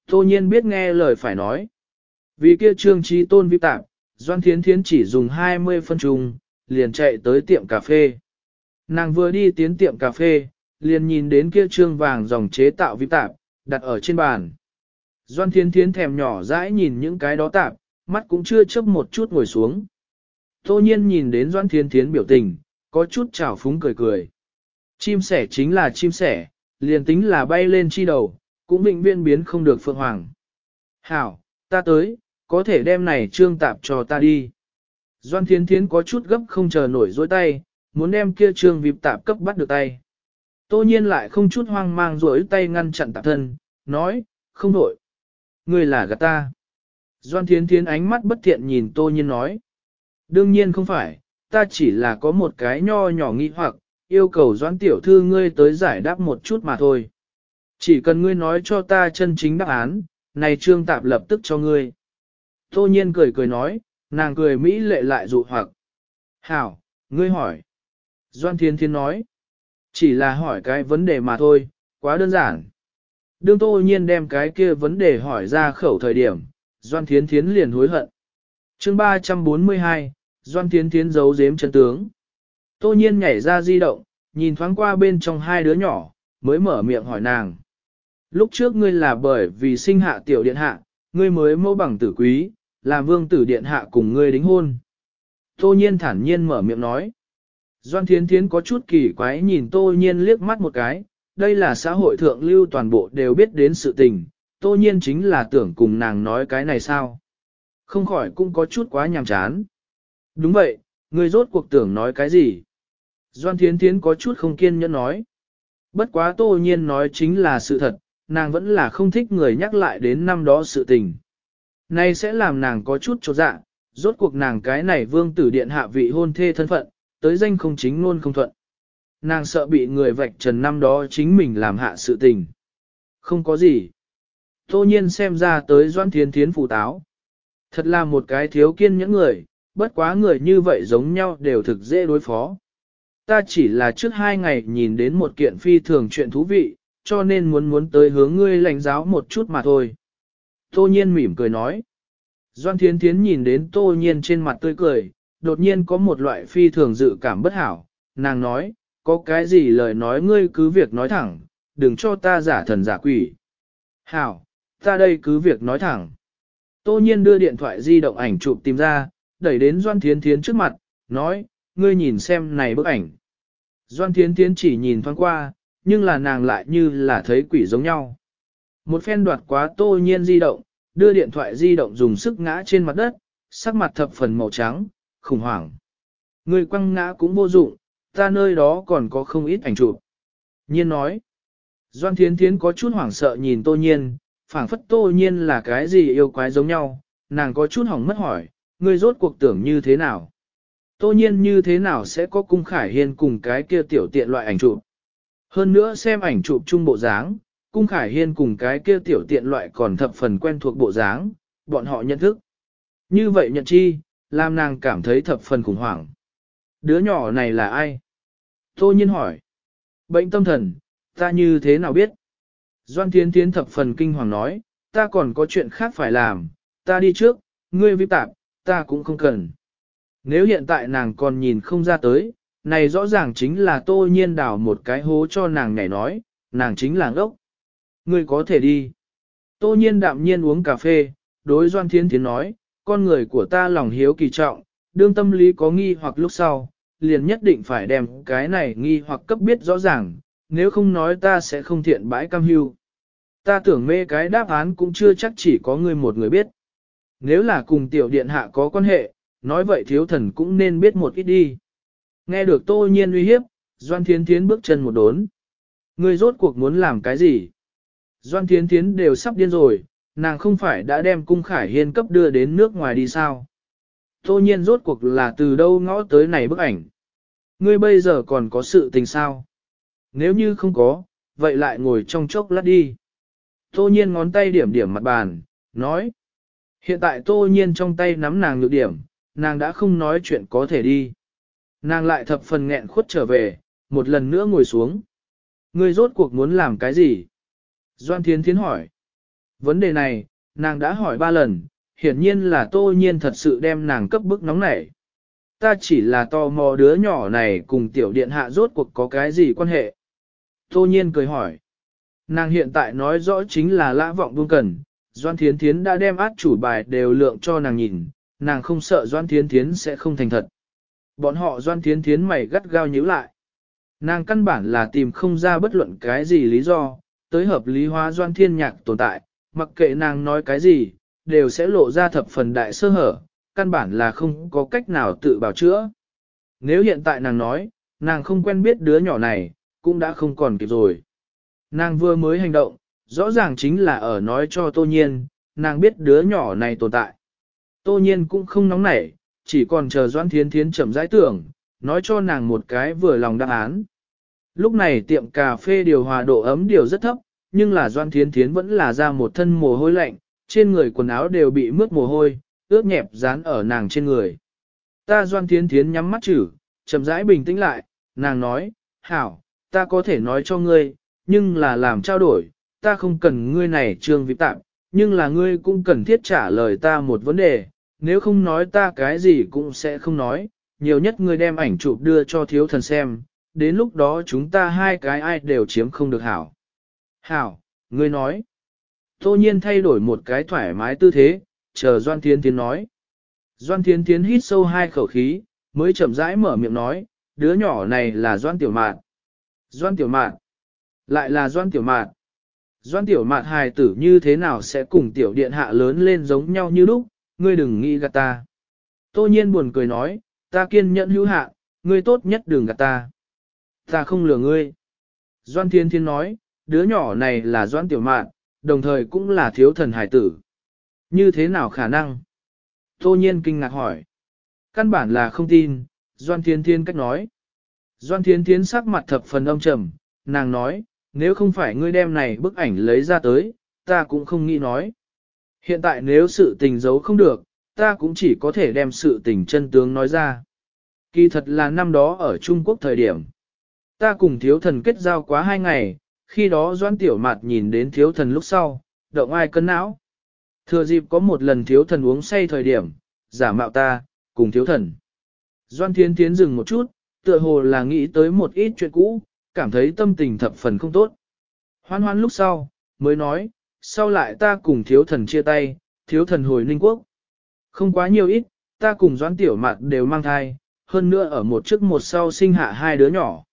tô nhiên biết nghe lời phải nói. Vì kia trương trí tôn vi tạm, doan thiến thiến chỉ dùng 20 phân trùng, liền chạy tới tiệm cà phê. Nàng vừa đi tiến tiệm cà phê, liền nhìn đến kia trương vàng dòng chế tạo vi tạp, đặt ở trên bàn. Doan Thiên Thiến thèm nhỏ dãi nhìn những cái đó tạp, mắt cũng chưa chớp một chút ngồi xuống. Tô nhiên nhìn đến Doan Thiên Thiến biểu tình, có chút trào phúng cười cười. Chim sẻ chính là chim sẻ, liền tính là bay lên chi đầu, cũng bệnh viên biến không được phượng hoàng. Hảo, ta tới, có thể đem này trương tạp cho ta đi. Doan Thiến Thiến có chút gấp không chờ nổi dối tay, muốn đem kia trương vịp tạp cấp bắt được tay. Tô nhiên lại không chút hoang mang rối tay ngăn chặn tạp thân, nói, không đổi ngươi là gạt ta. Doan thiến thiến ánh mắt bất thiện nhìn tô nhiên nói. Đương nhiên không phải, ta chỉ là có một cái nho nhỏ nghi hoặc, yêu cầu doan tiểu thư ngươi tới giải đáp một chút mà thôi. Chỉ cần ngươi nói cho ta chân chính đáp án, này trương tạp lập tức cho ngươi. Tô nhiên cười cười nói, nàng cười Mỹ lệ lại dụ hoặc. Hảo, ngươi hỏi. Doan thiên thiên nói. Chỉ là hỏi cái vấn đề mà thôi, quá đơn giản. Đương tô nhiên đem cái kia vấn đề hỏi ra khẩu thời điểm, Doan Thiến Thiến liền hối hận. chương 342, Doan Thiến Thiến giấu giếm chân tướng. Tô nhiên nhảy ra di động, nhìn thoáng qua bên trong hai đứa nhỏ, mới mở miệng hỏi nàng. Lúc trước ngươi là bởi vì sinh hạ tiểu điện hạ, ngươi mới mẫu bằng tử quý, làm vương tử điện hạ cùng ngươi đính hôn. Tô nhiên thản nhiên mở miệng nói. Doan Thiến Thiến có chút kỳ quái nhìn Tô nhiên liếc mắt một cái, đây là xã hội thượng lưu toàn bộ đều biết đến sự tình, tô nhiên chính là tưởng cùng nàng nói cái này sao. Không khỏi cũng có chút quá nhàm chán. Đúng vậy, ngươi rốt cuộc tưởng nói cái gì? Doan Thiến Thiến có chút không kiên nhẫn nói. Bất quá tô nhiên nói chính là sự thật, nàng vẫn là không thích người nhắc lại đến năm đó sự tình nay sẽ làm nàng có chút trột dạ, rốt cuộc nàng cái này vương tử điện hạ vị hôn thê thân phận, tới danh không chính luôn không thuận. Nàng sợ bị người vạch trần năm đó chính mình làm hạ sự tình. Không có gì. Tô nhiên xem ra tới Doan Thiên Thiến phụ táo. Thật là một cái thiếu kiên những người, bất quá người như vậy giống nhau đều thực dễ đối phó. Ta chỉ là trước hai ngày nhìn đến một kiện phi thường chuyện thú vị, cho nên muốn muốn tới hướng ngươi lãnh giáo một chút mà thôi. Tô nhiên mỉm cười nói. Doan Thiến Thiến nhìn đến tô nhiên trên mặt tươi cười, đột nhiên có một loại phi thường dự cảm bất hảo, nàng nói, có cái gì lời nói ngươi cứ việc nói thẳng, đừng cho ta giả thần giả quỷ. Hảo, ta đây cứ việc nói thẳng. Tô nhiên đưa điện thoại di động ảnh chụp tìm ra, đẩy đến Doan Thiến Thiến trước mặt, nói, ngươi nhìn xem này bức ảnh. Doan Thiến Thiến chỉ nhìn thoáng qua, nhưng là nàng lại như là thấy quỷ giống nhau. Một phen đoạt quá tô nhiên di động, đưa điện thoại di động dùng sức ngã trên mặt đất, sắc mặt thập phần màu trắng, khủng hoảng. Người quăng ngã cũng vô dụng, ta nơi đó còn có không ít ảnh chụp. Nhiên nói, Doan Thiến Thiến có chút hoảng sợ nhìn Tô Nhiên, phảng phất Tô Nhiên là cái gì yêu quái giống nhau, nàng có chút hỏng mất hỏi, ngươi rốt cuộc tưởng như thế nào? Tô Nhiên như thế nào sẽ có cung khải hiên cùng cái kia tiểu tiện loại ảnh chụp? Hơn nữa xem ảnh chụp chung bộ dáng, cung khải hiên cùng cái kia tiểu tiện loại còn thập phần quen thuộc bộ dáng, bọn họ nhận thức. Như vậy nhận chi, làm nàng cảm thấy thập phần khủng hoảng. Đứa nhỏ này là ai? Tô nhiên hỏi. Bệnh tâm thần, ta như thế nào biết? Doan Thiến Thiến thập phần kinh hoàng nói, ta còn có chuyện khác phải làm, ta đi trước, ngươi vi tạp, ta cũng không cần. Nếu hiện tại nàng còn nhìn không ra tới, này rõ ràng chính là tô nhiên đào một cái hố cho nàng nhảy nói, nàng chính là ngốc. Ngươi có thể đi. Tô nhiên đạm nhiên uống cà phê, đối Doan Thiên Thiến nói, con người của ta lòng hiếu kỳ trọng, đương tâm lý có nghi hoặc lúc sau, liền nhất định phải đem cái này nghi hoặc cấp biết rõ ràng, nếu không nói ta sẽ không thiện bãi cam hưu. Ta tưởng mê cái đáp án cũng chưa chắc chỉ có ngươi một người biết. Nếu là cùng tiểu điện hạ có quan hệ, nói vậy thiếu thần cũng nên biết một ít đi. Nghe được tô nhiên uy hiếp, Doan Thiên Thiến bước chân một đốn. Ngươi rốt cuộc muốn làm cái gì? Doan Thiến Thiến đều sắp điên rồi, nàng không phải đã đem cung khải hiên cấp đưa đến nước ngoài đi sao? Tô nhiên rốt cuộc là từ đâu ngõ tới này bức ảnh? Ngươi bây giờ còn có sự tình sao? Nếu như không có, vậy lại ngồi trong chốc lát đi. Tô nhiên ngón tay điểm điểm mặt bàn, nói. Hiện tại tô nhiên trong tay nắm nàng nhược điểm, nàng đã không nói chuyện có thể đi. Nàng lại thập phần nghẹn khuất trở về, một lần nữa ngồi xuống. Ngươi rốt cuộc muốn làm cái gì? Doan Thiến Thiến hỏi. Vấn đề này, nàng đã hỏi ba lần, hiển nhiên là tô nhiên thật sự đem nàng cấp bức nóng nảy. Ta chỉ là tò mò đứa nhỏ này cùng tiểu điện hạ rốt cuộc có cái gì quan hệ. Tô nhiên cười hỏi. Nàng hiện tại nói rõ chính là lã vọng buông cần, Doan Thiến Thiến đã đem át chủ bài đều lượng cho nàng nhìn, nàng không sợ Doan Thiến Thiến sẽ không thành thật. Bọn họ Doan Thiến Thiến mày gắt gao nhíu lại. Nàng căn bản là tìm không ra bất luận cái gì lý do, tới hợp lý hóa Doan Thiên Nhạc tồn tại, mặc kệ nàng nói cái gì, đều sẽ lộ ra thập phần đại sơ hở, căn bản là không có cách nào tự bảo chữa. Nếu hiện tại nàng nói, nàng không quen biết đứa nhỏ này, cũng đã không còn kịp rồi. Nàng vừa mới hành động, rõ ràng chính là ở nói cho Tô Nhiên, nàng biết đứa nhỏ này tồn tại. Tô Nhiên cũng không nóng nảy, chỉ còn chờ Doan Thiến Thiến chậm rãi tưởng, nói cho nàng một cái vừa lòng đáp án. Lúc này tiệm cà phê điều hòa độ ấm điều rất thấp, nhưng là Doan Thiến Thiến vẫn là ra một thân mồ hôi lạnh, trên người quần áo đều bị mướt mồ hôi, ướt nhẹp dán ở nàng trên người. Ta Doan Thiến Thiến nhắm mắt chử, chậm rãi bình tĩnh lại, nàng nói, hảo, ta có thể nói cho ngươi, nhưng là làm trao đổi, ta không cần ngươi này trương vi tạm, nhưng là ngươi cũng cần thiết trả lời ta một vấn đề, nếu không nói ta cái gì cũng sẽ không nói, nhiều nhất ngươi đem ảnh chụp đưa cho thiếu thần xem, đến lúc đó chúng ta hai cái ai đều chiếm không được hảo. Hảo, ngươi nói. Tô nhiên thay đổi một cái thoải mái tư thế, chờ Doan Thiên Thiến nói. Doan Thiên Thiến hít sâu hai khẩu khí, mới chậm rãi mở miệng nói, đứa nhỏ này là Doan Tiểu Mạn. Doan Tiểu Mạn. Lại là Doan Tiểu Mạn. Doan Tiểu Mạn hài tử như thế nào sẽ cùng Tiểu Điện Hạ lớn lên giống nhau như lúc, ngươi đừng nghĩ gạt ta. Tô nhiên buồn cười nói, ta kiên nhẫn hữu hạ, ngươi tốt nhất đừng gạt ta. Ta không lừa ngươi. Doan Thiên Thiên nói, đứa nhỏ này là Doan Tiểu Mạn, đồng thời cũng là thiếu thần hải tử. Như thế nào khả năng? Tô nhiên kinh ngạc hỏi. Căn bản là không tin, Doan Thiên Thiên cách nói. Doan Thiên Thiên sắc mặt thập phần âm trầm, nàng nói, nếu không phải ngươi đem này bức ảnh lấy ra tới, ta cũng không nghĩ nói. Hiện tại nếu sự tình giấu không được, ta cũng chỉ có thể đem sự tình chân tướng nói ra. Kỳ thật là năm đó ở Trung Quốc thời điểm. Ta cùng thiếu thần kết giao quá hai ngày, khi đó Doan Tiểu Mạt nhìn đến thiếu thần lúc sau, động ai cân não. Thừa dịp có một lần thiếu thần uống say thời điểm, giả mạo ta, cùng thiếu thần. Doan Thiên tiến dừng một chút, tựa hồ là nghĩ tới một ít chuyện cũ, cảm thấy tâm tình thập phần không tốt. Hoan hoan lúc sau, mới nói, sau lại ta cùng thiếu thần chia tay, thiếu thần hồi ninh quốc. Không quá nhiều ít, ta cùng Doan Tiểu Mạt đều mang thai, hơn nữa ở một trước một sau sinh hạ hai đứa nhỏ.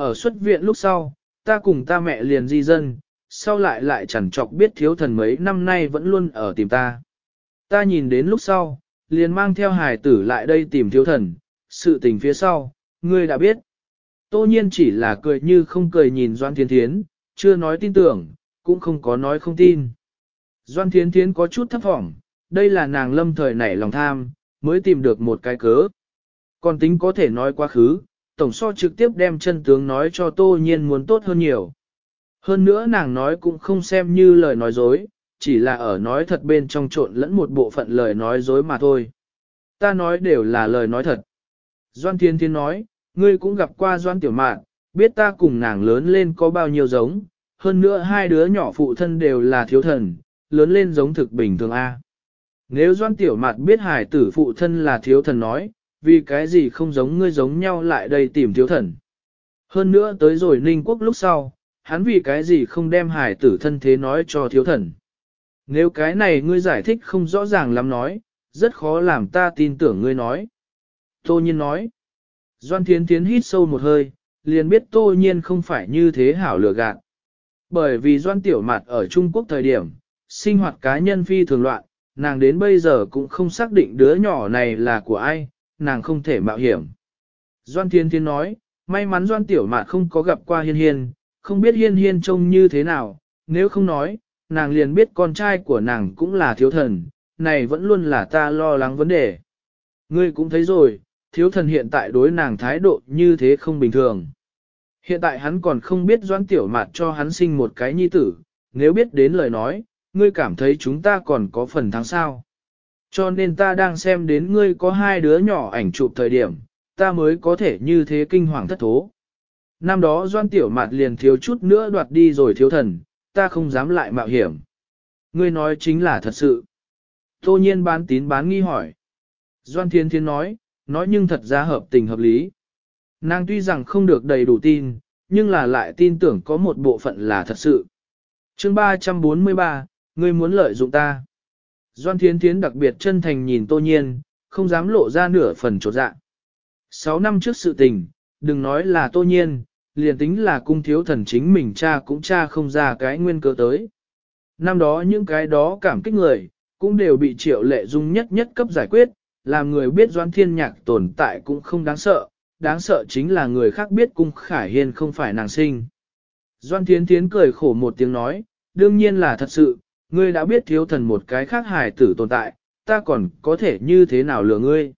Ở xuất viện lúc sau, ta cùng ta mẹ liền di dân, sau lại lại chẳng chọc biết thiếu thần mấy năm nay vẫn luôn ở tìm ta. Ta nhìn đến lúc sau, liền mang theo hài tử lại đây tìm thiếu thần, sự tình phía sau, ngươi đã biết. Tô nhiên chỉ là cười như không cười nhìn Doan Thiên Thiến, chưa nói tin tưởng, cũng không có nói không tin. Doan Thiên Thiến có chút thấp vọng, đây là nàng lâm thời nảy lòng tham, mới tìm được một cái cớ. Còn tính có thể nói quá khứ, tổng so trực tiếp đem chân tướng nói cho tô nhiên muốn tốt hơn nhiều. Hơn nữa nàng nói cũng không xem như lời nói dối, chỉ là ở nói thật bên trong trộn lẫn một bộ phận lời nói dối mà thôi. Ta nói đều là lời nói thật. Doan Thiên Thiên nói, ngươi cũng gặp qua Doan Tiểu Mạn, biết ta cùng nàng lớn lên có bao nhiêu giống, hơn nữa hai đứa nhỏ phụ thân đều là thiếu thần, lớn lên giống thực bình thường A. Nếu Doan Tiểu Mạt biết hải tử phụ thân là thiếu thần nói, vì cái gì không giống ngươi giống nhau lại đây tìm thiếu thần. Hơn nữa tới rồi Ninh Quốc lúc sau, hắn vì cái gì không đem hải tử thân thế nói cho thiếu thần. Nếu cái này ngươi giải thích không rõ ràng lắm nói, rất khó làm ta tin tưởng ngươi nói. Tô nhiên nói. Doan Thiến Thiến hít sâu một hơi, liền biết tô nhiên không phải như thế hảo lừa gạt. Bởi vì Doan Tiểu Mạt ở Trung Quốc thời điểm, sinh hoạt cá nhân phi thường loạn, nàng đến bây giờ cũng không xác định đứa nhỏ này là của ai, nàng không thể mạo hiểm. Doan Thiên Thiên nói, may mắn Doan Tiểu Mạt không có gặp qua Hiên Hiên, không biết Hiên Hiên trông như thế nào, nếu không nói, nàng liền biết con trai của nàng cũng là thiếu thần, này vẫn luôn là ta lo lắng vấn đề. Ngươi cũng thấy rồi, thiếu thần hiện tại đối nàng thái độ như thế không bình thường. Hiện tại hắn còn không biết Doan Tiểu Mạt cho hắn sinh một cái nhi tử, nếu biết đến lời nói, ngươi cảm thấy chúng ta còn có phần thắng sao. Cho nên ta đang xem đến ngươi có hai đứa nhỏ ảnh chụp thời điểm, ta mới có thể như thế kinh hoàng thất thố. Năm đó Doan Tiểu Mạt liền thiếu chút nữa đoạt đi rồi thiếu thần, ta không dám lại mạo hiểm. Ngươi nói chính là thật sự. Tô nhiên bán tín bán nghi hỏi. Doan Thiên Thiên nói, nói nhưng thật ra hợp tình hợp lý. Nàng tuy rằng không được đầy đủ tin, nhưng là lại tin tưởng có một bộ phận là thật sự. chương 343, ngươi muốn lợi dụng ta. Doan Thiến Thiến đặc biệt chân thành nhìn Tô Nhiên, không dám lộ ra nửa phần trột dạ. Sáu năm trước sự tình, đừng nói là Tô Nhiên, liền tính là cung thiếu thần chính mình cha cũng cha không ra cái nguyên cơ tới. Năm đó những cái đó cảm kích người, cũng đều bị triệu lệ dung nhất nhất cấp giải quyết, làm người biết Doan Thiên Nhạc tồn tại cũng không đáng sợ, đáng sợ chính là người khác biết cung khải hiên không phải nàng sinh. Doan Thiến Thiến cười khổ một tiếng nói, đương nhiên là thật sự, ngươi đã biết thiếu thần một cái khác hài tử tồn tại, ta còn có thể như thế nào lừa ngươi.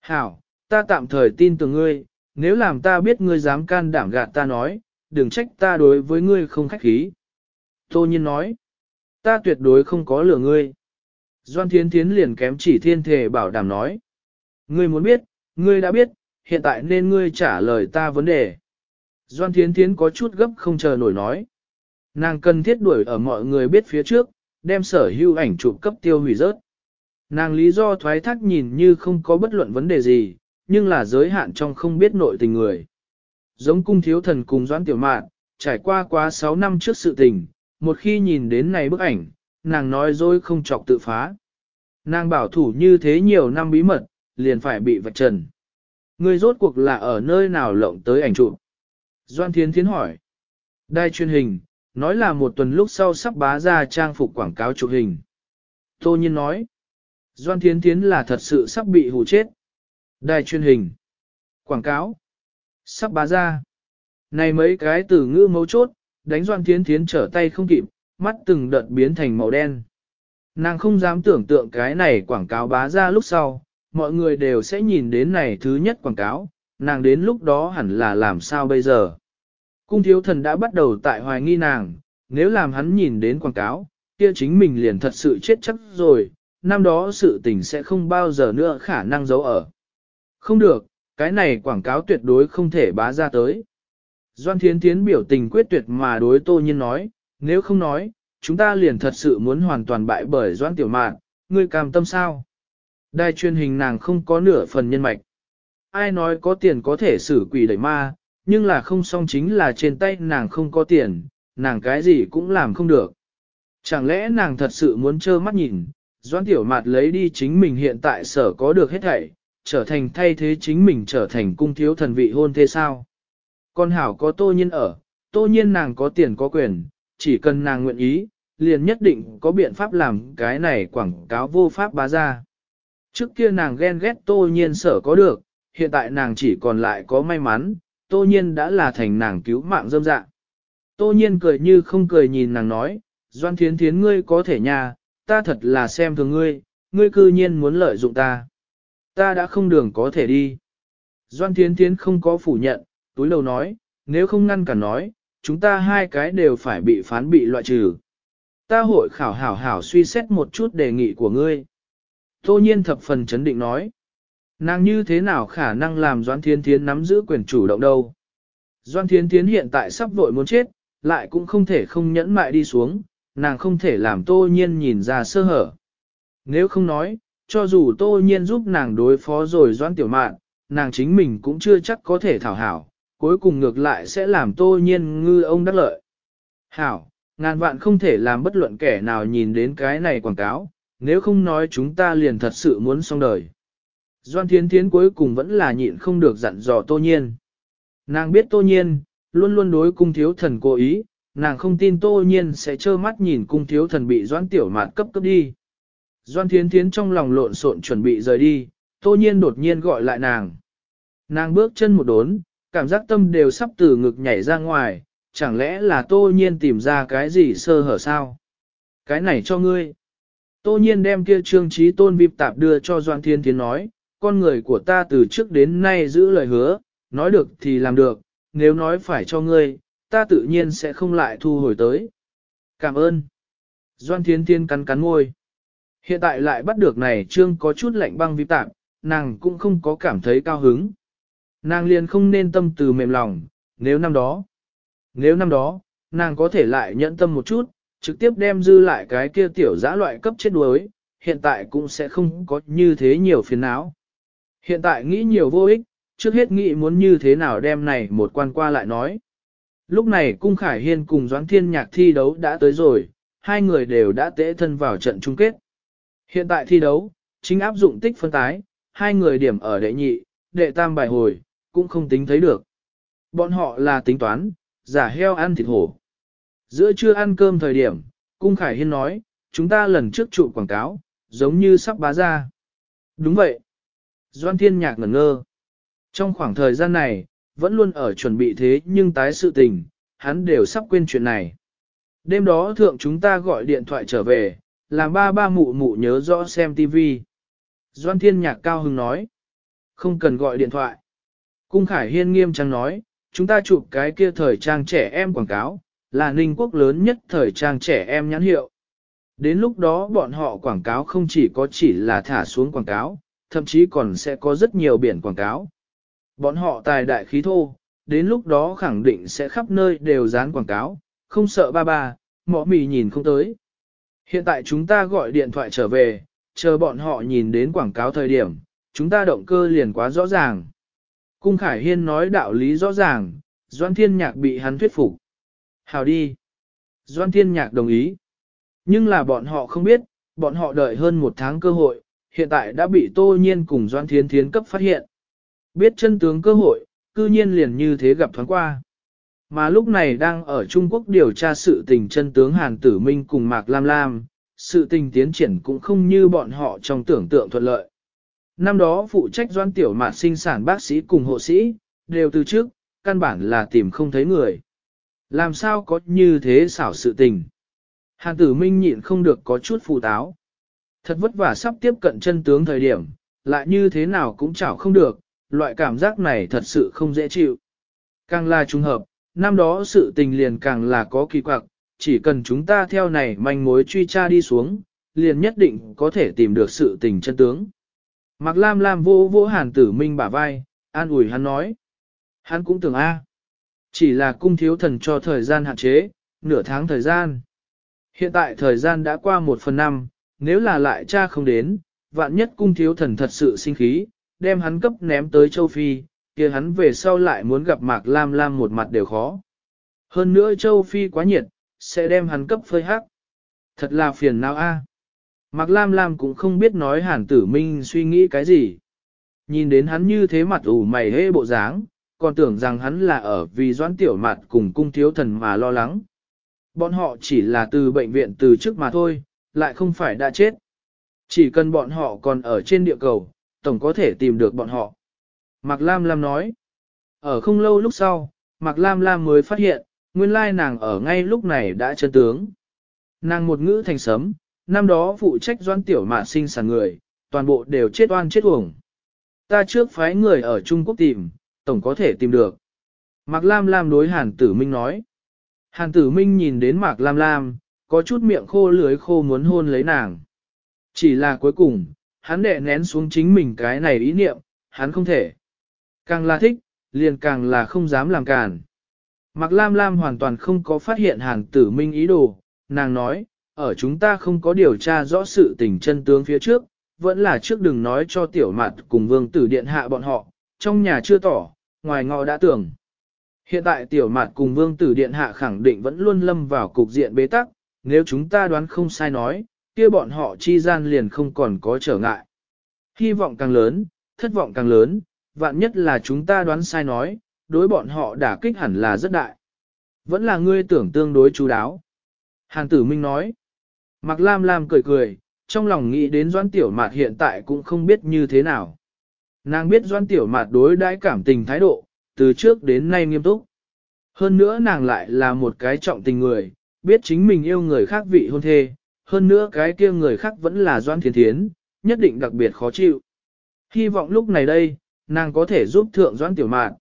Hảo, ta tạm thời tin tưởng ngươi, nếu làm ta biết ngươi dám can đảm gạt ta nói, đừng trách ta đối với ngươi không khách khí. Tô nhiên nói, ta tuyệt đối không có lừa ngươi. Doan Thiến Thiến liền kém chỉ thiên thể bảo đảm nói. Ngươi muốn biết, ngươi đã biết, hiện tại nên ngươi trả lời ta vấn đề. Doan Thiến Thiến có chút gấp không chờ nổi nói. Nàng cần thiết đuổi ở mọi người biết phía trước, đem sở hữu ảnh chụp cấp tiêu hủy rớt. Nàng lý do thoái thác nhìn như không có bất luận vấn đề gì, nhưng là giới hạn trong không biết nội tình người. Giống cung thiếu thần cùng doãn tiểu mạn, trải qua quá 6 năm trước sự tình, một khi nhìn đến này bức ảnh, nàng nói dối không chọc tự phá. Nàng bảo thủ như thế nhiều năm bí mật, liền phải bị vạch trần. Người rốt cuộc là ở nơi nào lộng tới ảnh chụp? Doan Thiên Thiến hỏi. Đài truyền hình, nói là một tuần lúc sau sắp bá ra trang phục quảng cáo chụp hình. Tô Nhiên nói. Doan Thiến Thiến là thật sự sắp bị hù chết. Đài truyền hình. Quảng cáo. Sắp bá ra. Này mấy cái từ ngữ mấu chốt, đánh Doan Thiến Thiến trở tay không kịp, mắt từng đợt biến thành màu đen. Nàng không dám tưởng tượng cái này quảng cáo bá ra lúc sau, mọi người đều sẽ nhìn đến này thứ nhất quảng cáo, nàng đến lúc đó hẳn là làm sao bây giờ. Cung thiếu thần đã bắt đầu tại hoài nghi nàng, nếu làm hắn nhìn đến quảng cáo, kia chính mình liền thật sự chết chắc rồi, năm đó sự tình sẽ không bao giờ nữa khả năng giấu ở. Không được, cái này quảng cáo tuyệt đối không thể bá ra tới. Doan Thiến Thiến biểu tình quyết tuyệt mà đối Tô Nhiên nói, nếu không nói, chúng ta liền thật sự muốn hoàn toàn bại bởi Doan Tiểu Mạn, ngươi cam tâm sao? Đài truyền hình nàng không có nửa phần nhân mạch. Ai nói có tiền có thể xử quỷ đẩy ma, nhưng là không xong chính là trên tay nàng không có tiền, nàng cái gì cũng làm không được. Chẳng lẽ nàng thật sự muốn trơ mắt nhìn, doãn Tiểu Mạt lấy đi chính mình hiện tại sở có được hết thảy, trở thành thay thế chính mình trở thành cung thiếu thần vị hôn thế sao? Con hảo có tô nhiên ở, tô nhiên nàng có tiền có quyền, chỉ cần nàng nguyện ý, liền nhất định có biện pháp làm cái này quảng cáo vô pháp bá ra. Trước kia nàng ghen ghét tô nhiên sở có được, hiện tại nàng chỉ còn lại có may mắn, tô nhiên đã là thành nàng cứu mạng dâm dạ. Tô nhiên cười như không cười nhìn nàng nói, Doan Thiến Thiến ngươi có thể nhà, ta thật là xem thường ngươi, ngươi cư nhiên muốn lợi dụng ta. Ta đã không đường có thể đi. Doan Thiến Thiến không có phủ nhận, túi lầu nói, nếu không ngăn cản nói, chúng ta hai cái đều phải bị phán bị loại trừ. Ta hội khảo hảo hảo suy xét một chút đề nghị của ngươi. Tô nhiên thập phần chấn định nói. Nàng như thế nào khả năng làm Doan Thiên Thiến nắm giữ quyền chủ động đâu. Doan Thiên Thiến hiện tại sắp vội muốn chết, lại cũng không thể không nhẫn mại đi xuống, nàng không thể làm tô nhiên nhìn ra sơ hở. Nếu không nói, cho dù tô nhiên giúp nàng đối phó rồi Doan tiểu mạn, nàng chính mình cũng chưa chắc có thể thảo hảo, cuối cùng ngược lại sẽ làm tô nhiên ngư ông đắc lợi. Hảo, ngàn vạn không thể làm bất luận kẻ nào nhìn đến cái này quảng cáo, nếu không nói chúng ta liền thật sự muốn xong đời. Doan Thiến Thiến cuối cùng vẫn là nhịn không được dặn dò Tô Nhiên. Nàng biết Tô Nhiên, luôn luôn đối cung thiếu thần cố ý, nàng không tin Tô Nhiên sẽ trơ mắt nhìn cung thiếu thần bị Doan Tiểu Mạt cấp cấp đi. Doan Thiến Thiến trong lòng lộn xộn chuẩn bị rời đi, Tô Nhiên đột nhiên gọi lại nàng. Nàng bước chân một đốn, cảm giác tâm đều sắp từ ngực nhảy ra ngoài, chẳng lẽ là Tô Nhiên tìm ra cái gì sơ hở sao? Cái này cho ngươi. Tô Nhiên đem kia trương trí tôn vip tạp đưa cho Doan Thiên Thiến nói, con người của ta từ trước đến nay giữ lời hứa, nói được thì làm được, nếu nói phải cho ngươi, ta tự nhiên sẽ không lại thu hồi tới. Cảm ơn. Doan Thiên Thiên cắn cắn môi. Hiện tại lại bắt được này trương có chút lạnh băng vi tạm, nàng cũng không có cảm thấy cao hứng. Nàng liền không nên tâm từ mềm lòng, nếu năm đó. Nếu năm đó, nàng có thể lại nhẫn tâm một chút, trực tiếp đem dư lại cái kia tiểu giã loại cấp chết đuối, hiện tại cũng sẽ không có như thế nhiều phiền não. Hiện tại nghĩ nhiều vô ích, trước hết nghĩ muốn như thế nào đem này một quan qua lại nói. Lúc này Cung Khải Hiên cùng Doãn Thiên Nhạc thi đấu đã tới rồi, hai người đều đã tễ thân vào trận chung kết. Hiện tại thi đấu, chính áp dụng tích phân tái, hai người điểm ở đệ nhị, đệ tam bài hồi, cũng không tính thấy được. Bọn họ là tính toán, giả heo ăn thịt hổ. Giữa trưa ăn cơm thời điểm, Cung Khải Hiên nói, chúng ta lần trước trụ quảng cáo, giống như sắp bá ra. Đúng vậy. Doan Thiên Nhạc ngẩn ngơ. Trong khoảng thời gian này, vẫn luôn ở chuẩn bị thế nhưng tái sự tình, hắn đều sắp quên chuyện này. Đêm đó thượng chúng ta gọi điện thoại trở về, làm ba ba mụ mụ nhớ rõ xem TV. Doan Thiên Nhạc cao hứng nói. Không cần gọi điện thoại. Cung Khải Hiên nghiêm trang nói, chúng ta chụp cái kia thời trang trẻ em quảng cáo, là ninh quốc lớn nhất thời trang trẻ em nhãn hiệu. Đến lúc đó bọn họ quảng cáo không chỉ có chỉ là thả xuống quảng cáo, thậm chí còn sẽ có rất nhiều biển quảng cáo. Bọn họ tài đại khí thô, đến lúc đó khẳng định sẽ khắp nơi đều dán quảng cáo, không sợ ba ba, mỏ mì nhìn không tới. Hiện tại chúng ta gọi điện thoại trở về, chờ bọn họ nhìn đến quảng cáo thời điểm, chúng ta động cơ liền quá rõ ràng. Cung Khải Hiên nói đạo lý rõ ràng, Doan Thiên Nhạc bị hắn thuyết phục. Hào đi. Doan Thiên Nhạc đồng ý. Nhưng là bọn họ không biết, bọn họ đợi hơn một tháng cơ hội, hiện tại đã bị Tô Nhiên cùng Doan Thiên Thiến cấp phát hiện. Biết chân tướng cơ hội, cư nhiên liền như thế gặp thoáng qua. Mà lúc này đang ở Trung Quốc điều tra sự tình chân tướng Hàn Tử Minh cùng Mạc Lam Lam, sự tình tiến triển cũng không như bọn họ trong tưởng tượng thuận lợi. Năm đó phụ trách doan tiểu mạt sinh sản bác sĩ cùng hộ sĩ, đều từ trước, căn bản là tìm không thấy người. Làm sao có như thế xảo sự tình. Hàn tử minh nhịn không được có chút phụ táo. Thật vất vả sắp tiếp cận chân tướng thời điểm, lại như thế nào cũng chảo không được, loại cảm giác này thật sự không dễ chịu. Càng là trùng hợp, năm đó sự tình liền càng là có kỳ quặc, chỉ cần chúng ta theo này manh mối truy tra đi xuống, liền nhất định có thể tìm được sự tình chân tướng. Mạc Lam Lam vô vô hàn tử minh bả vai, an ủi hắn nói. Hắn cũng tưởng A. Chỉ là cung thiếu thần cho thời gian hạn chế, nửa tháng thời gian. Hiện tại thời gian đã qua một phần năm, nếu là lại cha không đến, vạn nhất cung thiếu thần thật sự sinh khí, đem hắn cấp ném tới châu Phi, kia hắn về sau lại muốn gặp Mạc Lam Lam một mặt đều khó. Hơn nữa châu Phi quá nhiệt, sẽ đem hắn cấp phơi hắc. Thật là phiền não a. Mạc Lam Lam cũng không biết nói hàn tử minh suy nghĩ cái gì. Nhìn đến hắn như thế mặt ủ mày hê bộ dáng, còn tưởng rằng hắn là ở vì doãn tiểu mặt cùng cung thiếu thần mà lo lắng. Bọn họ chỉ là từ bệnh viện từ trước mà thôi, lại không phải đã chết. Chỉ cần bọn họ còn ở trên địa cầu, tổng có thể tìm được bọn họ. Mạc Lam Lam nói. Ở không lâu lúc sau, Mạc Lam Lam mới phát hiện, nguyên lai nàng ở ngay lúc này đã chân tướng. Nàng một ngữ thành sấm, năm đó phụ trách doan tiểu mạ sinh sản người, toàn bộ đều chết oan chết uổng. Ta trước phái người ở Trung Quốc tìm, tổng có thể tìm được. Mạc Lam Lam đối Hàn Tử Minh nói. Hàn Tử Minh nhìn đến Mạc Lam Lam, có chút miệng khô lưới khô muốn hôn lấy nàng. Chỉ là cuối cùng, hắn đệ nén xuống chính mình cái này ý niệm, hắn không thể. Càng là thích, liền càng là không dám làm cản. Mạc Lam Lam hoàn toàn không có phát hiện Hàn Tử Minh ý đồ, nàng nói, ở chúng ta không có điều tra rõ sự tình chân tướng phía trước, vẫn là trước đừng nói cho tiểu mặt cùng vương tử điện hạ bọn họ, trong nhà chưa tỏ, ngoài ngọ đã tưởng. Hiện tại tiểu mặt cùng vương tử điện hạ khẳng định vẫn luôn lâm vào cục diện bế tắc, nếu chúng ta đoán không sai nói, kia bọn họ chi gian liền không còn có trở ngại. Hy vọng càng lớn, thất vọng càng lớn, vạn nhất là chúng ta đoán sai nói, đối bọn họ đả kích hẳn là rất đại. Vẫn là ngươi tưởng tương đối chú đáo. Hàn tử minh nói. Mạc Lam Lam cười cười, trong lòng nghĩ đến Doan Tiểu Mạt hiện tại cũng không biết như thế nào. Nàng biết Doan Tiểu Mạt đối đãi cảm tình thái độ, từ trước đến nay nghiêm túc. Hơn nữa nàng lại là một cái trọng tình người, biết chính mình yêu người khác vị hôn thê, hơn nữa cái kia người khác vẫn là Doan Thiên Thiến, nhất định đặc biệt khó chịu. Hy vọng lúc này đây, nàng có thể giúp thượng Doan Tiểu Mạn.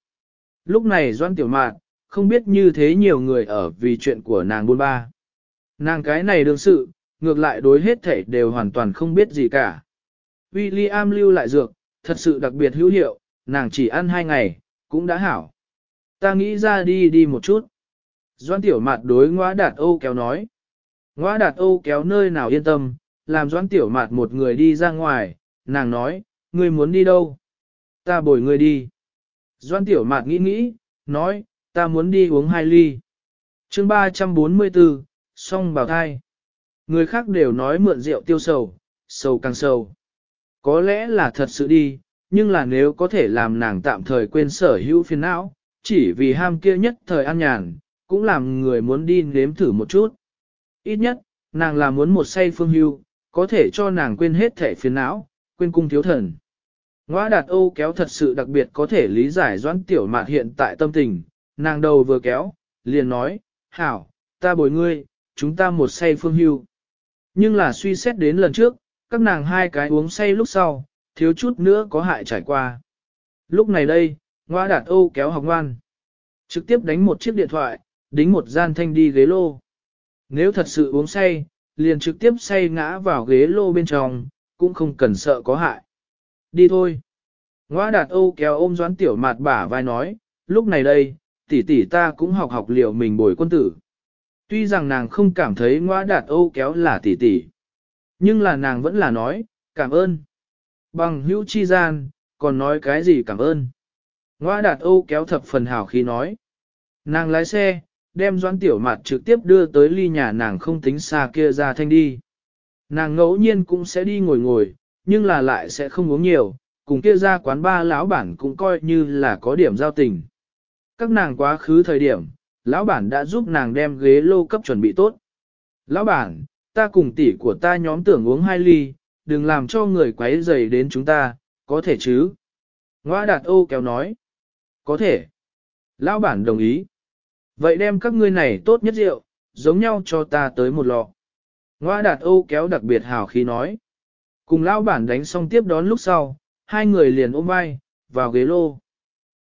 Lúc này Doan Tiểu Mạn, không biết như thế nhiều người ở vì chuyện của nàng buôn ba. Nàng cái này đương sự, ngược lại đối hết thể đều hoàn toàn không biết gì cả. William lưu lại dược, thật sự đặc biệt hữu hiệu, nàng chỉ ăn hai ngày, cũng đã hảo. Ta nghĩ ra đi đi một chút. Doan tiểu Mạt đối ngõa đạt Âu kéo nói. Ngõa đạt Âu kéo nơi nào yên tâm, làm doan tiểu Mạt một người đi ra ngoài, nàng nói, ngươi muốn đi đâu? Ta bồi ngươi đi. Doan tiểu mạt nghĩ nghĩ, nói, ta muốn đi uống hai ly. chương 344, song Bảo thai. Người khác đều nói mượn rượu tiêu sầu, sầu càng sầu. Có lẽ là thật sự đi, nhưng là nếu có thể làm nàng tạm thời quên sở hữu phiền não, chỉ vì ham kia nhất thời an nhàn, cũng làm người muốn đi nếm thử một chút. Ít nhất, nàng là muốn một say phương hưu, có thể cho nàng quên hết thể phiền não, quên cung thiếu thần. Ngoa đạt Âu kéo thật sự đặc biệt có thể lý giải doãn tiểu mạt hiện tại tâm tình, nàng đầu vừa kéo, liền nói, hảo, ta bồi ngươi, chúng ta một say phương hưu. Nhưng là suy xét đến lần trước, các nàng hai cái uống say lúc sau, thiếu chút nữa có hại trải qua. Lúc này đây, ngoa đạt Âu kéo học ngoan. Trực tiếp đánh một chiếc điện thoại, đính một gian thanh đi ghế lô. Nếu thật sự uống say, liền trực tiếp say ngã vào ghế lô bên trong, cũng không cần sợ có hại. Đi thôi. Ngoa đạt Âu kéo ôm doán tiểu mạt bả vai nói, lúc này đây, tỷ tỷ ta cũng học học liệu mình bồi quân tử. Tuy rằng nàng không cảm thấy ngoa đạt Âu kéo là tỷ tỷ, nhưng là nàng vẫn là nói, cảm ơn. Bằng hữu chi gian, còn nói cái gì cảm ơn. Ngoa đạt Âu kéo thập phần hào khí nói. Nàng lái xe, đem doãn tiểu mặt trực tiếp đưa tới ly nhà nàng không tính xa kia ra thanh đi. Nàng ngẫu nhiên cũng sẽ đi ngồi ngồi, nhưng là lại sẽ không uống nhiều, cùng kia ra quán ba lão bản cũng coi như là có điểm giao tình. Các nàng quá khứ thời điểm, lão bản đã giúp nàng đem ghế lô cấp chuẩn bị tốt. Lão bản, ta cùng tỷ của ta nhóm tưởng uống hai ly, đừng làm cho người quấy rầy đến chúng ta, có thể chứ? Ngoa đạt ô kéo nói. Có thể. Lão bản đồng ý. Vậy đem các ngươi này tốt nhất rượu, giống nhau cho ta tới một lọ. Ngoa đạt ô kéo đặc biệt hào khí nói. Cùng lão bản đánh xong tiếp đón lúc sau, hai người liền ôm vai, vào ghế lô.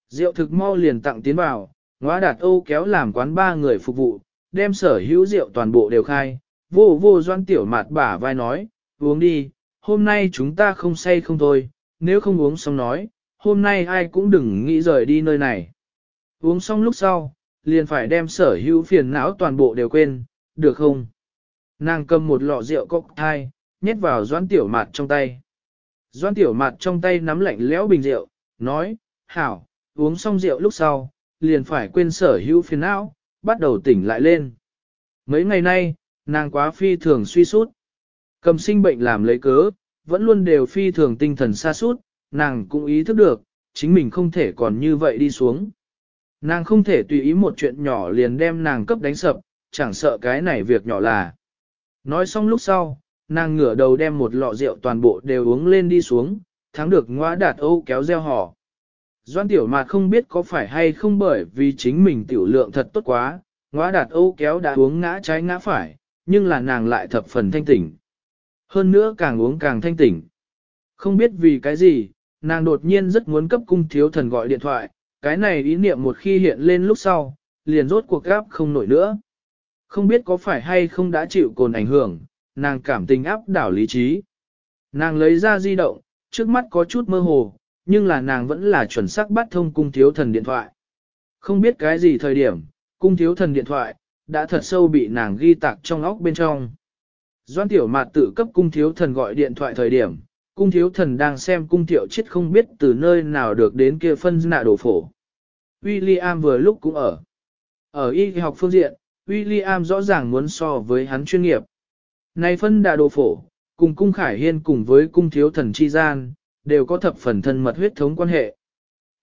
Rượu thực mau liền tặng tiến vào, ngoa đạt Âu kéo làm quán ba người phục vụ, đem sở hữu rượu toàn bộ đều khai, vô vô doan tiểu mạt bả vai nói, uống đi, hôm nay chúng ta không say không thôi, nếu không uống xong nói, hôm nay ai cũng đừng nghĩ rời đi nơi này. Uống xong lúc sau, liền phải đem sở hữu phiền não toàn bộ đều quên, được không? Nàng cầm một lọ rượu cocktail, nhét vào doan tiểu mạt trong tay. Doan tiểu mạt trong tay nắm lạnh lẽo bình rượu, nói, hảo, uống xong rượu lúc sau, liền phải quên sở hữu phiền não, bắt đầu tỉnh lại lên. Mấy ngày nay, nàng quá phi thường suy sút. Cầm sinh bệnh làm lấy cớ, vẫn luôn đều phi thường tinh thần xa sút nàng cũng ý thức được, chính mình không thể còn như vậy đi xuống. Nàng không thể tùy ý một chuyện nhỏ liền đem nàng cấp đánh sập, chẳng sợ cái này việc nhỏ là. Nói xong lúc sau, nàng ngửa đầu đem một lọ rượu toàn bộ đều uống lên đi xuống, thắng được ngõa đạt âu kéo gieo họ. Doan tiểu mạt không biết có phải hay không bởi vì chính mình tiểu lượng thật tốt quá, ngõa đạt âu kéo đã uống ngã trái ngã phải, nhưng là nàng lại thập phần thanh tỉnh. Hơn nữa càng uống càng thanh tỉnh. Không biết vì cái gì, nàng đột nhiên rất muốn cấp cung thiếu thần gọi điện thoại, cái này ý niệm một khi hiện lên lúc sau, liền rốt cuộc gáp không nổi nữa. Không biết có phải hay không đã chịu cồn ảnh hưởng, nàng cảm tình áp đảo lý trí. Nàng lấy ra di động, trước mắt có chút mơ hồ, nhưng là nàng vẫn là chuẩn xác bắt thông cung thiếu thần điện thoại. Không biết cái gì thời điểm, cung thiếu thần điện thoại, đã thật sâu bị nàng ghi tạc trong óc bên trong. Doan tiểu mạt tự cấp cung thiếu thần gọi điện thoại thời điểm, cung thiếu thần đang xem cung tiểu chết không biết từ nơi nào được đến kia phân nạ đồ phổ. William vừa lúc cũng ở. Ở y học phương diện, William rõ ràng muốn so với hắn chuyên nghiệp. Này phân đà đồ phổ, cùng cung khải hiên cùng với cung thiếu thần chi gian, đều có thập phần thân mật huyết thống quan hệ.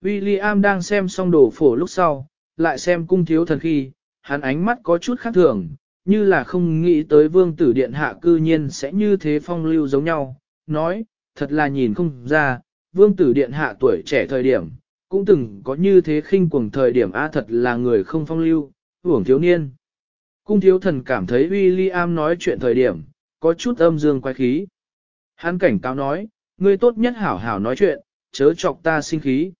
William đang xem xong đồ phổ lúc sau, lại xem cung thiếu thần khi, hắn ánh mắt có chút khác thường, như là không nghĩ tới vương tử điện hạ cư nhiên sẽ như thế phong lưu giống nhau, nói, thật là nhìn không ra, vương tử điện hạ tuổi trẻ thời điểm, cũng từng có như thế khinh cuồng thời điểm A thật là người không phong lưu, hưởng thiếu niên. Cung thiếu thần cảm thấy William nói chuyện thời điểm, có chút âm dương quái khí. Hắn cảnh cáo nói, ngươi tốt nhất hảo hảo nói chuyện, chớ chọc ta sinh khí.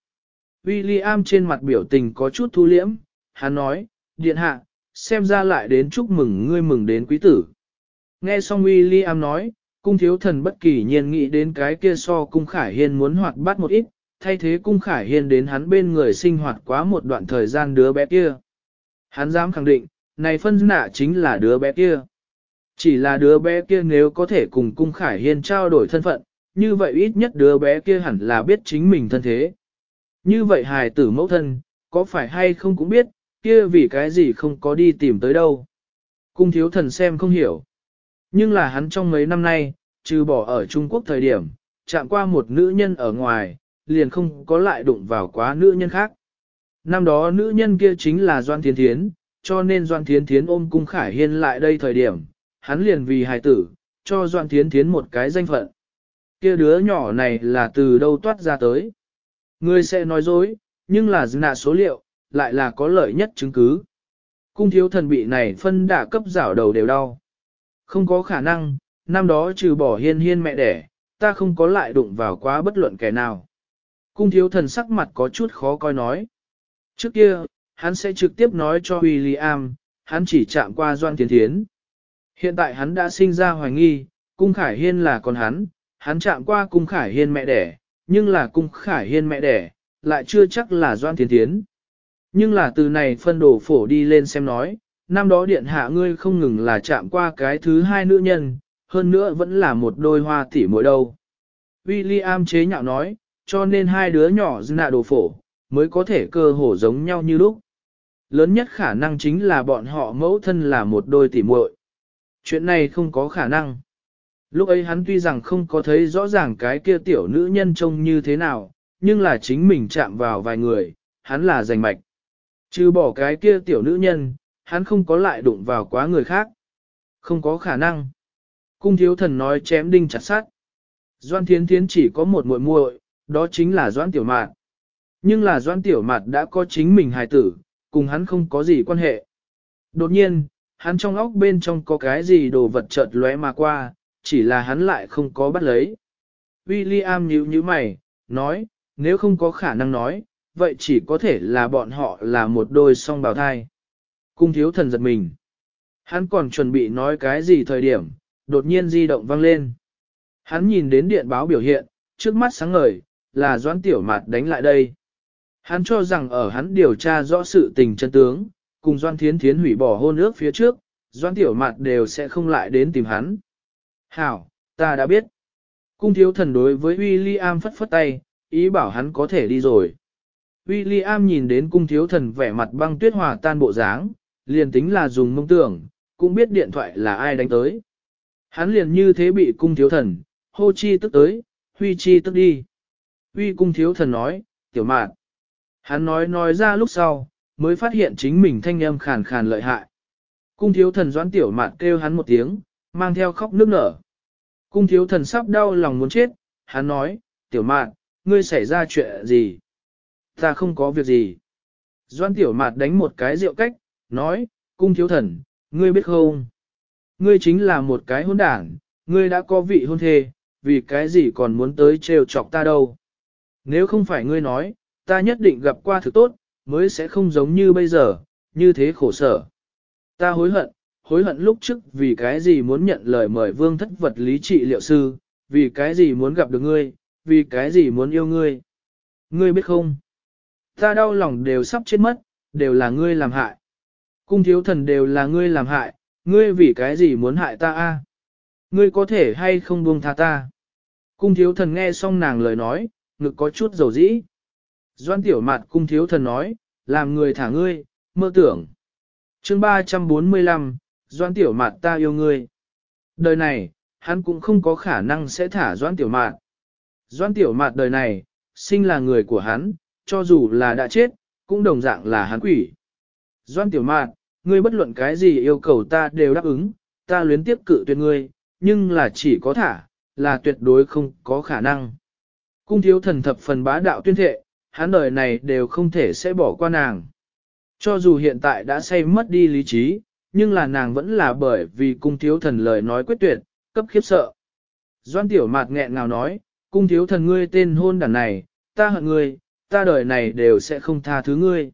William trên mặt biểu tình có chút thu liễm, hắn nói, điện hạ, xem ra lại đến chúc mừng ngươi mừng đến quý tử. Nghe xong William nói, cung thiếu thần bất kỳ nhiên nghĩ đến cái kia so cung khải hiên muốn hoạt bát một ít, thay thế cung khải hiên đến hắn bên người sinh hoạt quá một đoạn thời gian đứa bé kia. Hắn dám khẳng định, này phân nạ chính là đứa bé kia. Chỉ là đứa bé kia nếu có thể cùng cung khải hiên trao đổi thân phận, như vậy ít nhất đứa bé kia hẳn là biết chính mình thân thế. Như vậy hài tử mẫu thân, có phải hay không cũng biết, kia vì cái gì không có đi tìm tới đâu. Cung thiếu thần xem không hiểu. Nhưng là hắn trong mấy năm nay, trừ bỏ ở Trung Quốc thời điểm, chạm qua một nữ nhân ở ngoài, liền không có lại đụng vào quá nữ nhân khác. Năm đó nữ nhân kia chính là Doan Thiên Thiến, cho nên Doan Thiên Thiến ôm cung khải hiên lại đây thời điểm, hắn liền vì hài tử, cho Doan Thiên Thiến một cái danh phận. Kia đứa nhỏ này là từ đâu toát ra tới. Người sẽ nói dối, nhưng là nạ số liệu, lại là có lợi nhất chứng cứ. Cung thiếu thần bị này phân đả cấp rảo đầu đều đau. Không có khả năng, năm đó trừ bỏ hiên hiên mẹ đẻ, ta không có lại đụng vào quá bất luận kẻ nào. Cung thiếu thần sắc mặt có chút khó coi nói. Trước kia, hắn sẽ trực tiếp nói cho William, hắn chỉ chạm qua Doan Tiến Thiến. Hiện tại hắn đã sinh ra hoài nghi, cung khải hiên là con hắn, hắn chạm qua cung khải hiên mẹ đẻ, nhưng là cung khải hiên mẹ đẻ, lại chưa chắc là Doan Tiến Thiến. Nhưng là từ này phân đổ phổ đi lên xem nói, năm đó điện hạ ngươi không ngừng là chạm qua cái thứ hai nữ nhân, hơn nữa vẫn là một đôi hoa tỉ mỗi đâu. William chế nhạo nói, cho nên hai đứa nhỏ nạ đồ phổ, mới có thể cơ hồ giống nhau như lúc. Lớn nhất khả năng chính là bọn họ mẫu thân là một đôi tỉ muội. Chuyện này không có khả năng. Lúc ấy hắn tuy rằng không có thấy rõ ràng cái kia tiểu nữ nhân trông như thế nào, nhưng là chính mình chạm vào vài người, hắn là giành mạch. Chứ bỏ cái kia tiểu nữ nhân, hắn không có lại đụng vào quá người khác. Không có khả năng. Cung thiếu thần nói chém đinh chặt sát. Doan Thiến Thiến chỉ có một muội muội, đó chính là Doãn Tiểu Mạt. Nhưng là Doãn Tiểu Mạt đã có chính mình hài tử, cùng hắn không có gì quan hệ. Đột nhiên, hắn trong óc bên trong có cái gì đồ vật chợt lóe mà qua, chỉ là hắn lại không có bắt lấy. William nhíu nhíu mày, nói, nếu không có khả năng nói, vậy chỉ có thể là bọn họ là một đôi song bào thai. Cung thiếu thần giật mình. Hắn còn chuẩn bị nói cái gì thời điểm, đột nhiên di động vang lên. Hắn nhìn đến điện báo biểu hiện, trước mắt sáng ngời, là doãn tiểu mạt đánh lại đây. Hắn cho rằng ở hắn điều tra rõ sự tình chân tướng, cùng doan thiến thiến hủy bỏ hôn ước phía trước, doan tiểu mạt đều sẽ không lại đến tìm hắn. Hảo, ta đã biết. Cung thiếu thần đối với William phất phất tay, ý bảo hắn có thể đi rồi. William nhìn đến cung thiếu thần vẻ mặt băng tuyết hòa tan bộ dáng, liền tính là dùng mông tưởng, cũng biết điện thoại là ai đánh tới. Hắn liền như thế bị cung thiếu thần, hô chi tức tới, huy chi tức đi uy cung thiếu thần nói, tiểu mạn. Hắn nói nói ra lúc sau, mới phát hiện chính mình thanh âm khàn khàn lợi hại. Cung thiếu thần doãn tiểu mạn kêu hắn một tiếng, mang theo khóc nước nở. Cung thiếu thần sắp đau lòng muốn chết, hắn nói, tiểu mạn, ngươi xảy ra chuyện gì? Ta không có việc gì. Doan tiểu mạt đánh một cái rượu cách, nói, cung thiếu thần, ngươi biết không? Ngươi chính là một cái hôn đảng, ngươi đã có vị hôn thê, vì cái gì còn muốn tới trêu chọc ta đâu? Nếu không phải ngươi nói, ta nhất định gặp qua thực tốt, mới sẽ không giống như bây giờ, như thế khổ sở. Ta hối hận, hối hận lúc trước vì cái gì muốn nhận lời mời vương thất vật lý trị liệu sư, vì cái gì muốn gặp được ngươi, vì cái gì muốn yêu ngươi. Ngươi biết không? Ta đau lòng đều sắp chết mất, đều là ngươi làm hại. Cung thiếu thần đều là ngươi làm hại, ngươi vì cái gì muốn hại ta a? Ngươi có thể hay không buông tha ta? Cung thiếu thần nghe xong nàng lời nói, ngực có chút dầu dĩ. Doan tiểu mặt cung thiếu thần nói, làm người thả ngươi, mơ tưởng. chương 345, Doan tiểu mặt ta yêu ngươi. Đời này, hắn cũng không có khả năng sẽ thả Doan tiểu mạt. Doan tiểu mạt đời này, sinh là người của hắn, cho dù là đã chết, cũng đồng dạng là hắn quỷ. Doan tiểu mạt, ngươi bất luận cái gì yêu cầu ta đều đáp ứng, ta luyến tiếp cự tuyệt ngươi, nhưng là chỉ có thả, là tuyệt đối không có khả năng. Cung thiếu thần thập phần bá đạo tuyên thệ, hắn đời này đều không thể sẽ bỏ qua nàng. Cho dù hiện tại đã say mất đi lý trí, nhưng là nàng vẫn là bởi vì cung thiếu thần lời nói quyết tuyệt, cấp khiếp sợ. Doan tiểu mạt nghẹn ngào nói, cung thiếu thần ngươi tên hôn đàn này, ta hận ngươi, ta đời này đều sẽ không tha thứ ngươi.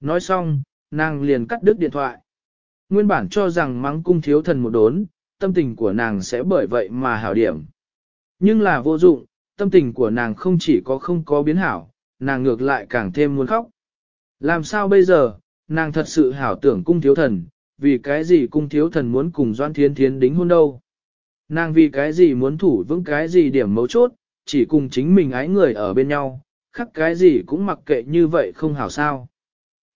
Nói xong, nàng liền cắt đứt điện thoại. Nguyên bản cho rằng mắng cung thiếu thần một đốn, tâm tình của nàng sẽ bởi vậy mà hảo điểm. Nhưng là vô dụng, tâm tình của nàng không chỉ có không có biến hảo, nàng ngược lại càng thêm muốn khóc. Làm sao bây giờ, nàng thật sự hảo tưởng cung thiếu thần, vì cái gì cung thiếu thần muốn cùng Doan Thiên Thiến đính hôn đâu. Nàng vì cái gì muốn thủ vững cái gì điểm mấu chốt, chỉ cùng chính mình ái người ở bên nhau, khắc cái gì cũng mặc kệ như vậy không hảo sao.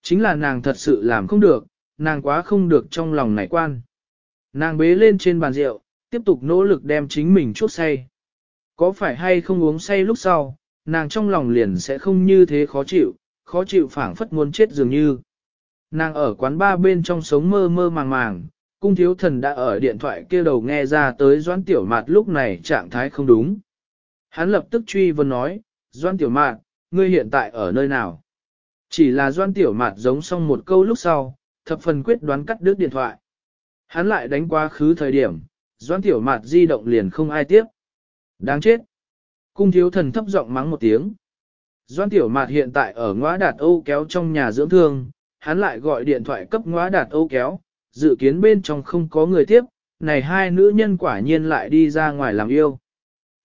Chính là nàng thật sự làm không được, nàng quá không được trong lòng nảy quan. Nàng bế lên trên bàn rượu, tiếp tục nỗ lực đem chính mình chuốc say. Có phải hay không uống say lúc sau, nàng trong lòng liền sẽ không như thế khó chịu, khó chịu phảng phất muốn chết dường như. Nàng ở quán ba bên trong sống mơ mơ màng màng, cung thiếu thần đã ở điện thoại kia đầu nghe ra tới doãn tiểu mạt lúc này trạng thái không đúng. Hắn lập tức truy vấn nói, doãn tiểu mạt, ngươi hiện tại ở nơi nào? Chỉ là doãn tiểu mạt giống xong một câu lúc sau, thập phần quyết đoán cắt đứt điện thoại. Hắn lại đánh quá khứ thời điểm, doãn tiểu mạt di động liền không ai tiếp. Đáng chết! Cung thiếu thần thấp giọng mắng một tiếng. Doan tiểu mạt hiện tại ở ngõ đạt Âu kéo trong nhà dưỡng thương, hắn lại gọi điện thoại cấp ngõ đạt Âu kéo, dự kiến bên trong không có người tiếp, này hai nữ nhân quả nhiên lại đi ra ngoài làm yêu.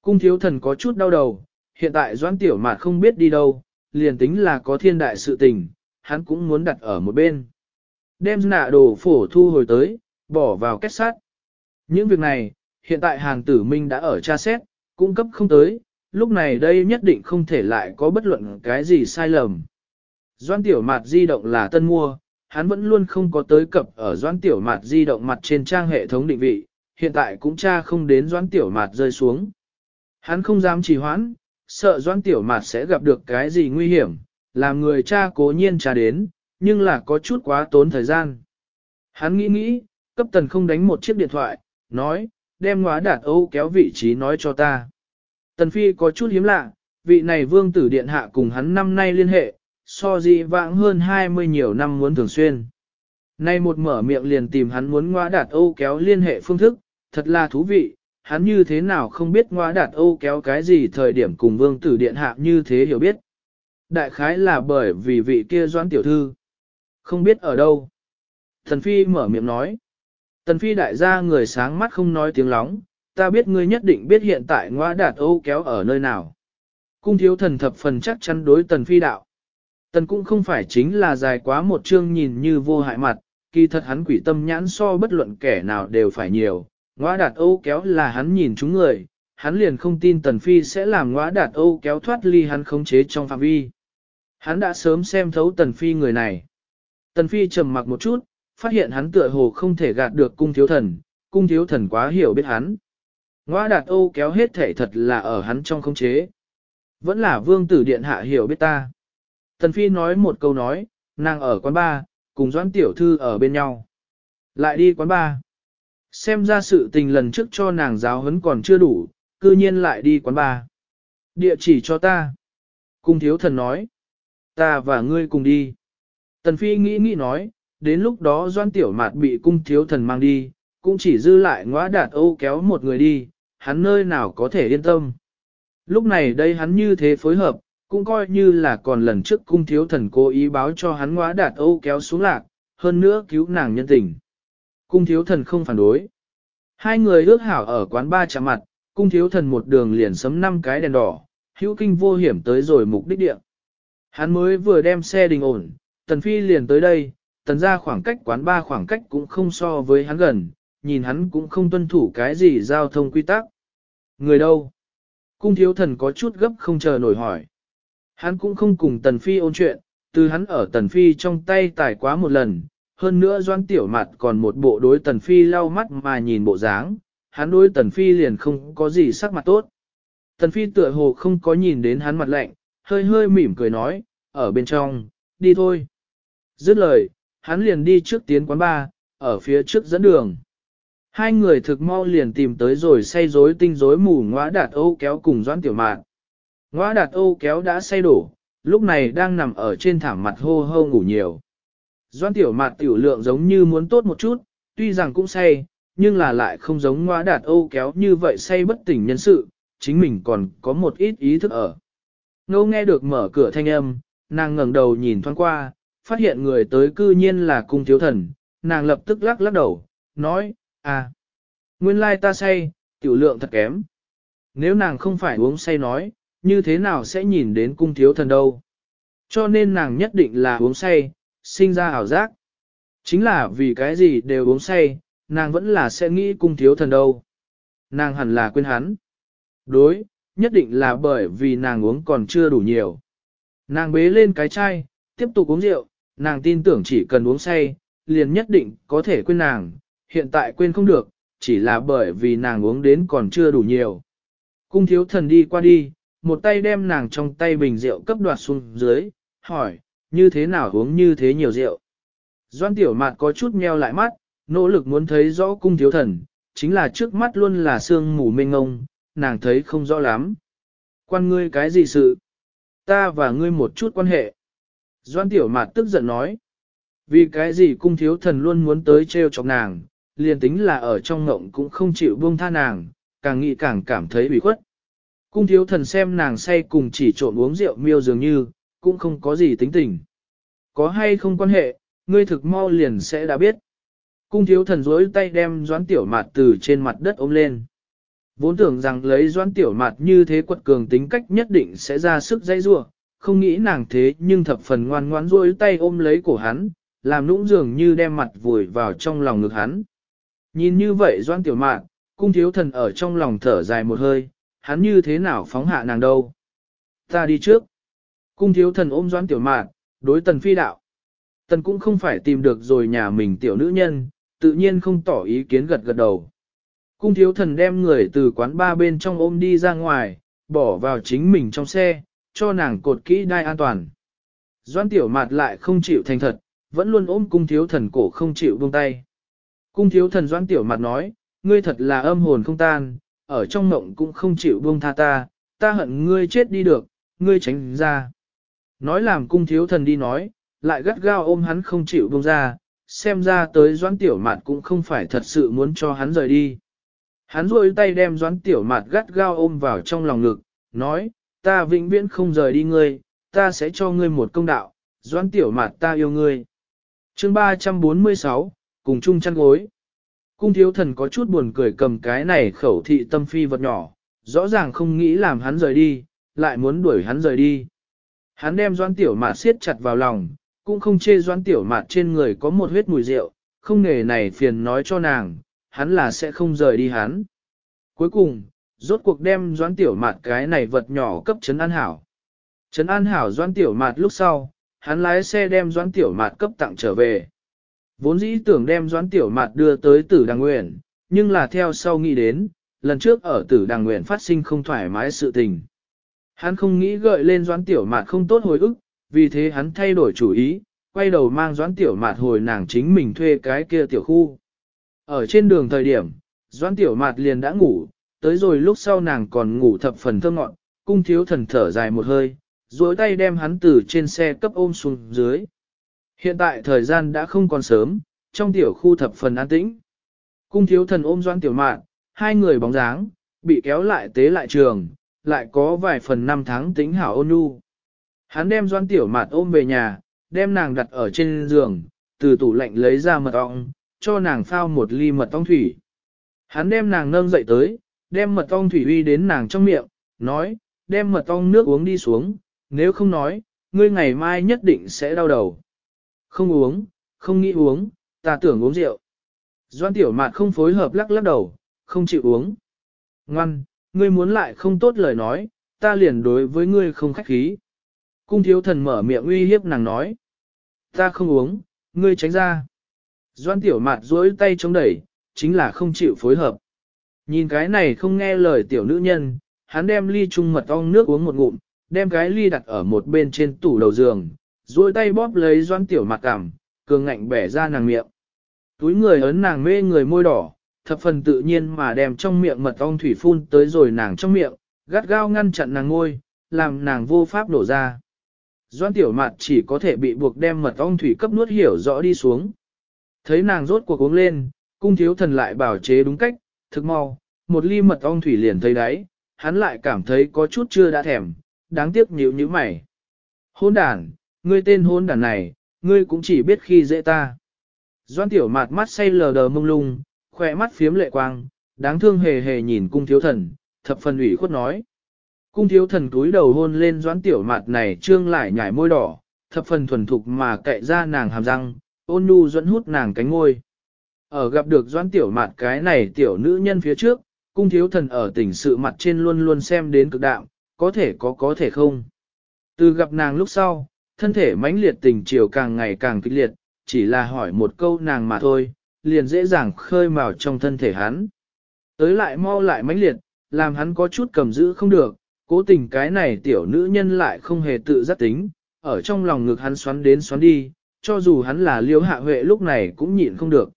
Cung thiếu thần có chút đau đầu, hiện tại doan tiểu mạt không biết đi đâu, liền tính là có thiên đại sự tình, hắn cũng muốn đặt ở một bên. Đem nạ đồ phổ thu hồi tới, bỏ vào kết sát. Những việc này, hiện tại hàng tử minh đã ở tra xét, cung cấp không tới, lúc này đây nhất định không thể lại có bất luận cái gì sai lầm. Doan tiểu Mạt di động là tân mua, hắn vẫn luôn không có tới cập ở doan tiểu Mạt di động mặt trên trang hệ thống định vị, hiện tại cũng cha không đến doan tiểu Mạt rơi xuống. Hắn không dám trì hoãn, sợ doan tiểu Mạt sẽ gặp được cái gì nguy hiểm, làm người cha cố nhiên cha đến, nhưng là có chút quá tốn thời gian. Hắn nghĩ nghĩ, cấp tần không đánh một chiếc điện thoại, nói, đem ngóa đạt Âu kéo vị trí nói cho ta. Tần Phi có chút hiếm lạ, vị này vương tử điện hạ cùng hắn năm nay liên hệ, so dị vãng hơn 20 nhiều năm muốn thường xuyên. Nay một mở miệng liền tìm hắn muốn ngóa đạt Âu kéo liên hệ phương thức, thật là thú vị, hắn như thế nào không biết ngóa đạt Âu kéo cái gì thời điểm cùng vương tử điện hạ như thế hiểu biết. Đại khái là bởi vì vị kia doãn tiểu thư. Không biết ở đâu. Thần Phi mở miệng nói. Tần Phi đại gia người sáng mắt không nói tiếng lóng, ta biết ngươi nhất định biết hiện tại ngoa đạt Âu kéo ở nơi nào. Cung thiếu thần thập phần chắc chắn đối Tần Phi đạo. Tần cũng không phải chính là dài quá một chương nhìn như vô hại mặt, kỳ thật hắn quỷ tâm nhãn so bất luận kẻ nào đều phải nhiều. Ngoa đạt Âu kéo là hắn nhìn chúng người, hắn liền không tin Tần Phi sẽ làm ngoa đạt Âu kéo thoát ly hắn khống chế trong phạm vi. Hắn đã sớm xem thấu Tần Phi người này. Tần Phi trầm mặc một chút, phát hiện hắn tựa hồ không thể gạt được cung thiếu thần, cung thiếu thần quá hiểu biết hắn. Ngoa đạt Âu kéo hết thể thật là ở hắn trong không chế. Vẫn là vương tử điện hạ hiểu biết ta. Tần Phi nói một câu nói, nàng ở quán ba, cùng doãn tiểu thư ở bên nhau. Lại đi quán ba. Xem ra sự tình lần trước cho nàng giáo huấn còn chưa đủ, cư nhiên lại đi quán ba. Địa chỉ cho ta. Cung thiếu thần nói. Ta và ngươi cùng đi. Tần Phi nghĩ nghĩ nói, đến lúc đó doan tiểu mạt bị cung thiếu thần mang đi, cũng chỉ dư lại ngõa đạt ô kéo một người đi, hắn nơi nào có thể yên tâm. Lúc này đây hắn như thế phối hợp, cũng coi như là còn lần trước cung thiếu thần cố ý báo cho hắn ngõa đạt ô kéo xuống lạc, hơn nữa cứu nàng nhân tình. Cung thiếu thần không phản đối. Hai người ước hảo ở quán ba chạm mặt, cung thiếu thần một đường liền sấm năm cái đèn đỏ, hữu kinh vô hiểm tới rồi mục đích địa. Hắn mới vừa đem xe đình ổn, tần phi liền tới đây, tần ra khoảng cách quán ba khoảng cách cũng không so với hắn gần, nhìn hắn cũng không tuân thủ cái gì giao thông quy tắc. Người đâu? Cung thiếu thần có chút gấp không chờ nổi hỏi. Hắn cũng không cùng Tần Phi ôn chuyện, từ hắn ở Tần Phi trong tay tải quá một lần, hơn nữa doan tiểu mặt còn một bộ đối Tần Phi lau mắt mà nhìn bộ dáng, hắn đối Tần Phi liền không có gì sắc mặt tốt. Tần Phi tựa hồ không có nhìn đến hắn mặt lạnh, hơi hơi mỉm cười nói, ở bên trong, đi thôi. Dứt lời, hắn liền đi trước tiến quán bar, ở phía trước dẫn đường. Hai người thực mau liền tìm tới rồi say rối tinh rối mù ngõa đạt Âu kéo cùng doãn tiểu mạn. Ngõa đạt Âu kéo đã say đổ, lúc này đang nằm ở trên thảm mặt hô hô ngủ nhiều. Doãn tiểu mạn tiểu lượng giống như muốn tốt một chút, tuy rằng cũng say, nhưng là lại không giống ngõa đạt Âu kéo như vậy say bất tỉnh nhân sự, chính mình còn có một ít ý thức ở. Ngô nghe được mở cửa thanh âm, nàng ngẩng đầu nhìn thoáng qua, phát hiện người tới cư nhiên là cung thiếu thần, nàng lập tức lắc lắc đầu, nói, à, nguyên lai ta say, tiểu lượng thật kém. Nếu nàng không phải uống say nói, như thế nào sẽ nhìn đến cung thiếu thần đâu. Cho nên nàng nhất định là uống say, sinh ra ảo giác. Chính là vì cái gì đều uống say, nàng vẫn là sẽ nghĩ cung thiếu thần đâu. Nàng hẳn là quên hắn. Đối, nhất định là bởi vì nàng uống còn chưa đủ nhiều. Nàng bế lên cái chai, tiếp tục uống rượu, nàng tin tưởng chỉ cần uống say, liền nhất định có thể quên nàng, hiện tại quên không được, chỉ là bởi vì nàng uống đến còn chưa đủ nhiều. Cung thiếu thần đi qua đi, một tay đem nàng trong tay bình rượu cấp đoạt xuống dưới, hỏi, như thế nào uống như thế nhiều rượu. Doan tiểu mạt có chút meo lại mắt, nỗ lực muốn thấy rõ cung thiếu thần, chính là trước mắt luôn là sương mù mênh ngông, nàng thấy không rõ lắm. Quan ngươi cái gì sự? Ta và ngươi một chút quan hệ. Doan tiểu mạt tức giận nói. Vì cái gì cung thiếu thần luôn muốn tới treo chọc nàng, liền tính là ở trong ngộng cũng không chịu buông tha nàng, càng nghĩ càng cảm thấy bị khuất. Cung thiếu thần xem nàng say cùng chỉ trộn uống rượu miêu dường như, cũng không có gì tính tình. Có hay không quan hệ, ngươi thực mau liền sẽ đã biết. Cung thiếu thần dối tay đem doãn tiểu mạt từ trên mặt đất ôm lên. Vốn tưởng rằng lấy doãn tiểu mạt như thế quật cường tính cách nhất định sẽ ra sức dây rua, không nghĩ nàng thế nhưng thập phần ngoan ngoãn duỗi tay ôm lấy cổ hắn, làm nũng dường như đem mặt vùi vào trong lòng ngực hắn. Nhìn như vậy doãn tiểu mạng, cung thiếu thần ở trong lòng thở dài một hơi, hắn như thế nào phóng hạ nàng đâu. Ta đi trước. Cung thiếu thần ôm doãn tiểu mạn, đối tần phi đạo. Tần cũng không phải tìm được rồi nhà mình tiểu nữ nhân, tự nhiên không tỏ ý kiến gật gật đầu. Cung thiếu thần đem người từ quán ba bên trong ôm đi ra ngoài, bỏ vào chính mình trong xe, cho nàng cột kỹ đai an toàn. Doan tiểu mạt lại không chịu thành thật, vẫn luôn ôm cung thiếu thần cổ không chịu buông tay. Cung thiếu thần doan tiểu mạt nói, ngươi thật là âm hồn không tan, ở trong mộng cũng không chịu buông tha ta, ta hận ngươi chết đi được, ngươi tránh ra. Nói làm cung thiếu thần đi nói, lại gắt gao ôm hắn không chịu buông ra, xem ra tới doãn tiểu mạt cũng không phải thật sự muốn cho hắn rời đi. Hắn rôi tay đem doãn tiểu mạt gắt gao ôm vào trong lòng ngực, nói, ta vĩnh viễn không rời đi ngươi, ta sẽ cho ngươi một công đạo, doãn tiểu mạt ta yêu ngươi. chương 346, cùng chung chăn gối. Cung thiếu thần có chút buồn cười cầm cái này khẩu thị tâm phi vật nhỏ, rõ ràng không nghĩ làm hắn rời đi, lại muốn đuổi hắn rời đi. Hắn đem Doãn tiểu mạt siết chặt vào lòng, cũng không chê Doãn tiểu mạt trên người có một huyết mùi rượu, không nghề này phiền nói cho nàng, hắn là sẽ không rời đi hắn. Cuối cùng, rốt cuộc đem doãn tiểu mạt cái này vật nhỏ cấp trấn an hảo. Trấn an hảo doãn tiểu mạt lúc sau, hắn lái xe đem doãn tiểu mạt cấp tặng trở về. Vốn dĩ tưởng đem doãn tiểu mạt đưa tới tử đàng nguyện, nhưng là theo sau nghĩ đến, lần trước ở tử đàng nguyện phát sinh không thoải mái sự tình. Hắn không nghĩ gợi lên doãn tiểu mạt không tốt hồi ức, vì thế hắn thay đổi chủ ý, quay đầu mang doãn tiểu mạt hồi nàng chính mình thuê cái kia tiểu khu. Ở trên đường thời điểm, doãn tiểu mạt liền đã ngủ, tới rồi lúc sau nàng còn ngủ thập phần thơ ngọn, cung thiếu thần thở dài một hơi, duỗi tay đem hắn từ trên xe cấp ôm xuống dưới. Hiện tại thời gian đã không còn sớm, trong tiểu khu thập phần an tĩnh. Cung thiếu thần ôm doan tiểu mạn, hai người bóng dáng, bị kéo lại tế lại trường, lại có vài phần năm tháng tính hảo ôn nhu. Hắn đem doan tiểu mạn ôm về nhà, đem nàng đặt ở trên giường, từ tủ lạnh lấy ra mật ong, cho nàng phao một ly mật ong thủy. Hắn đem nàng nâng dậy tới, đem mật ong thủy uy đến nàng trong miệng, nói, đem mật ong nước uống đi xuống, nếu không nói, ngươi ngày mai nhất định sẽ đau đầu. Không uống, không nghĩ uống, ta tưởng uống rượu. Doan tiểu mạt không phối hợp lắc lắc đầu, không chịu uống. Ngoan, ngươi muốn lại không tốt lời nói, ta liền đối với ngươi không khách khí. Cung thiếu thần mở miệng uy hiếp nàng nói. Ta không uống, ngươi tránh ra. Doan tiểu mạt duỗi tay chống đẩy, chính là không chịu phối hợp. Nhìn cái này không nghe lời tiểu nữ nhân, hắn đem ly chung mật ong nước uống một ngụm, đem cái ly đặt ở một bên trên tủ đầu giường, duỗi tay bóp lấy doan tiểu mặt cảm, cường ngạnh bẻ ra nàng miệng. Túi người ấn nàng mê người môi đỏ, thập phần tự nhiên mà đem trong miệng mật ong thủy phun tới rồi nàng trong miệng, gắt gao ngăn chặn nàng ngôi, làm nàng vô pháp đổ ra. Doan tiểu mặt chỉ có thể bị buộc đem mật ong thủy cấp nuốt hiểu rõ đi xuống. Thấy nàng rốt cuộc uống lên, cung thiếu thần lại bảo chế đúng cách, thực mau, một ly mật ong thủy liền thấy đáy, hắn lại cảm thấy có chút chưa đã thèm, đáng tiếc nhíu như mày. Hôn đàn, ngươi tên hôn đàn này, ngươi cũng chỉ biết khi dễ ta. Doan tiểu mạt mắt say lờ đờ mông lung, khỏe mắt phiếm lệ quang, đáng thương hề hề nhìn cung thiếu thần, thập phần ủy khuất nói. Cung thiếu thần túi đầu hôn lên doãn tiểu mạt này trương lại nhảy môi đỏ, thập phần thuần thục mà cậy ra nàng hàm răng, ôn nhu dẫn hút nàng cánh ngôi. Ở gặp được doãn tiểu mạt cái này tiểu nữ nhân phía trước, cung thiếu thần ở tỉnh sự mặt trên luôn luôn xem đến cực đạo, có thể có có thể không. Từ gặp nàng lúc sau, thân thể mãnh liệt tình chiều càng ngày càng kịch liệt, chỉ là hỏi một câu nàng mà thôi, liền dễ dàng khơi mào trong thân thể hắn. Tới lại mau lại mãnh liệt, làm hắn có chút cầm giữ không được, cố tình cái này tiểu nữ nhân lại không hề tự giác tính, ở trong lòng ngực hắn xoắn đến xoắn đi, cho dù hắn là liêu hạ huệ lúc này cũng nhịn không được.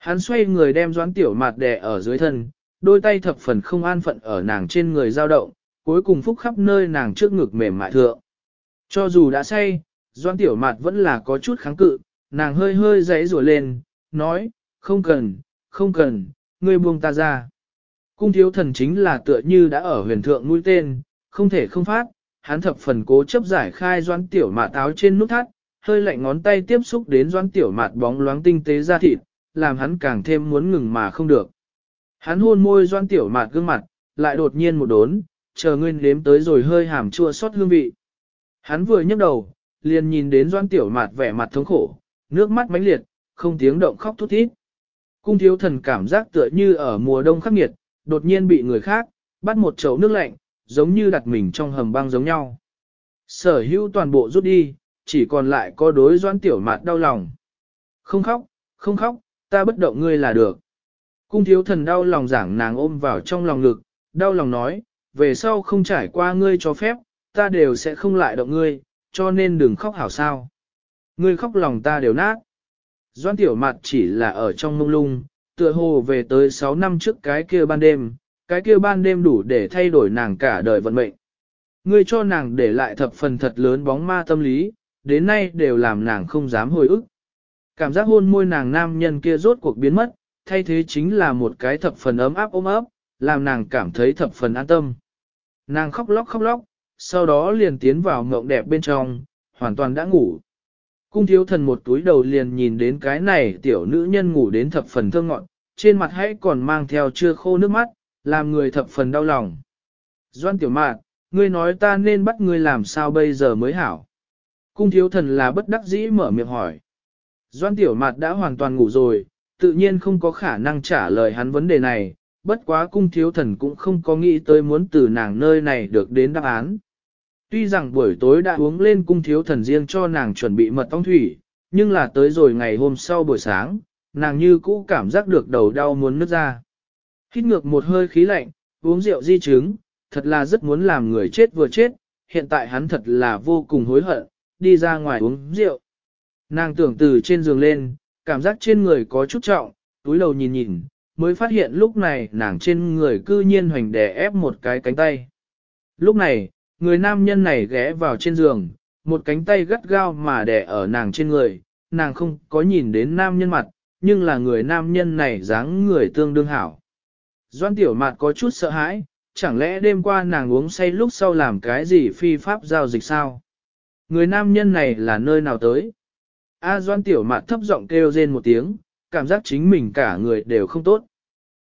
Hắn xoay người đem doãn tiểu mạt đè ở dưới thân, đôi tay thập phần không an phận ở nàng trên người dao động, cuối cùng phúc khắp nơi nàng trước ngực mềm mại thượng. Cho dù đã say, doan tiểu mạt vẫn là có chút kháng cự, nàng hơi hơi giấy rủa lên, nói, không cần, không cần, ngươi buông ta ra. Cung thiếu thần chính là tựa như đã ở huyền thượng mũi tên, không thể không phát, hắn thập phần cố chấp giải khai doan tiểu mạt áo trên nút thắt, hơi lạnh ngón tay tiếp xúc đến doan tiểu mạt bóng loáng tinh tế da thịt, làm hắn càng thêm muốn ngừng mà không được. Hắn hôn môi doan tiểu mạt gương mặt, lại đột nhiên một đốn, chờ nguyên đếm tới rồi hơi hàm chua xót hương vị. Hắn vừa nhấc đầu, liền nhìn đến doan tiểu mạt vẻ mặt thống khổ, nước mắt mãnh liệt, không tiếng động khóc thút thít. Cung thiếu thần cảm giác tựa như ở mùa đông khắc nghiệt, đột nhiên bị người khác, bắt một chậu nước lạnh, giống như đặt mình trong hầm băng giống nhau. Sở hữu toàn bộ rút đi, chỉ còn lại có đối Doan tiểu mạt đau lòng. Không khóc, không khóc, ta bất động ngươi là được. Cung thiếu thần đau lòng giảng nàng ôm vào trong lòng ngực, đau lòng nói, về sau không trải qua ngươi cho phép, ta đều sẽ không lại động ngươi, cho nên đừng khóc hảo sao. Ngươi khóc lòng ta đều nát. Doan tiểu mặt chỉ là ở trong mông lung, tựa hồ về tới 6 năm trước cái kia ban đêm, cái kia ban đêm đủ để thay đổi nàng cả đời vận mệnh. Ngươi cho nàng để lại thập phần thật lớn bóng ma tâm lý, đến nay đều làm nàng không dám hồi ức. Cảm giác hôn môi nàng nam nhân kia rốt cuộc biến mất, thay thế chính là một cái thập phần ấm áp ôm ấp, làm nàng cảm thấy thập phần an tâm. Nàng khóc lóc khóc lóc, sau đó liền tiến vào mộng đẹp bên trong, hoàn toàn đã ngủ. Cung thiếu thần một túi đầu liền nhìn đến cái này tiểu nữ nhân ngủ đến thập phần thơ ngọn, trên mặt hãy còn mang theo chưa khô nước mắt, làm người thập phần đau lòng. Doan tiểu mạn, ngươi nói ta nên bắt ngươi làm sao bây giờ mới hảo. Cung thiếu thần là bất đắc dĩ mở miệng hỏi. Doan tiểu mạt đã hoàn toàn ngủ rồi, tự nhiên không có khả năng trả lời hắn vấn đề này, bất quá cung thiếu thần cũng không có nghĩ tới muốn từ nàng nơi này được đến đáp án. Tuy rằng buổi tối đã uống lên cung thiếu thần riêng cho nàng chuẩn bị mật ong thủy, nhưng là tới rồi ngày hôm sau buổi sáng, nàng như cũ cảm giác được đầu đau muốn nứt ra. Hít ngược một hơi khí lạnh, uống rượu di chứng, thật là rất muốn làm người chết vừa chết, hiện tại hắn thật là vô cùng hối hận, đi ra ngoài uống rượu. Nàng tưởng từ trên giường lên, cảm giác trên người có chút trọng, túi đầu nhìn nhìn, mới phát hiện lúc này nàng trên người cư nhiên hoành đè ép một cái cánh tay. Lúc này, người nam nhân này ghé vào trên giường, một cánh tay gắt gao mà đè ở nàng trên người, nàng không có nhìn đến nam nhân mặt, nhưng là người nam nhân này dáng người tương đương hảo. Doan tiểu mạt có chút sợ hãi, chẳng lẽ đêm qua nàng uống say lúc sau làm cái gì phi pháp giao dịch sao? Người nam nhân này là nơi nào tới? A doan tiểu mạt thấp giọng kêu rên một tiếng, cảm giác chính mình cả người đều không tốt.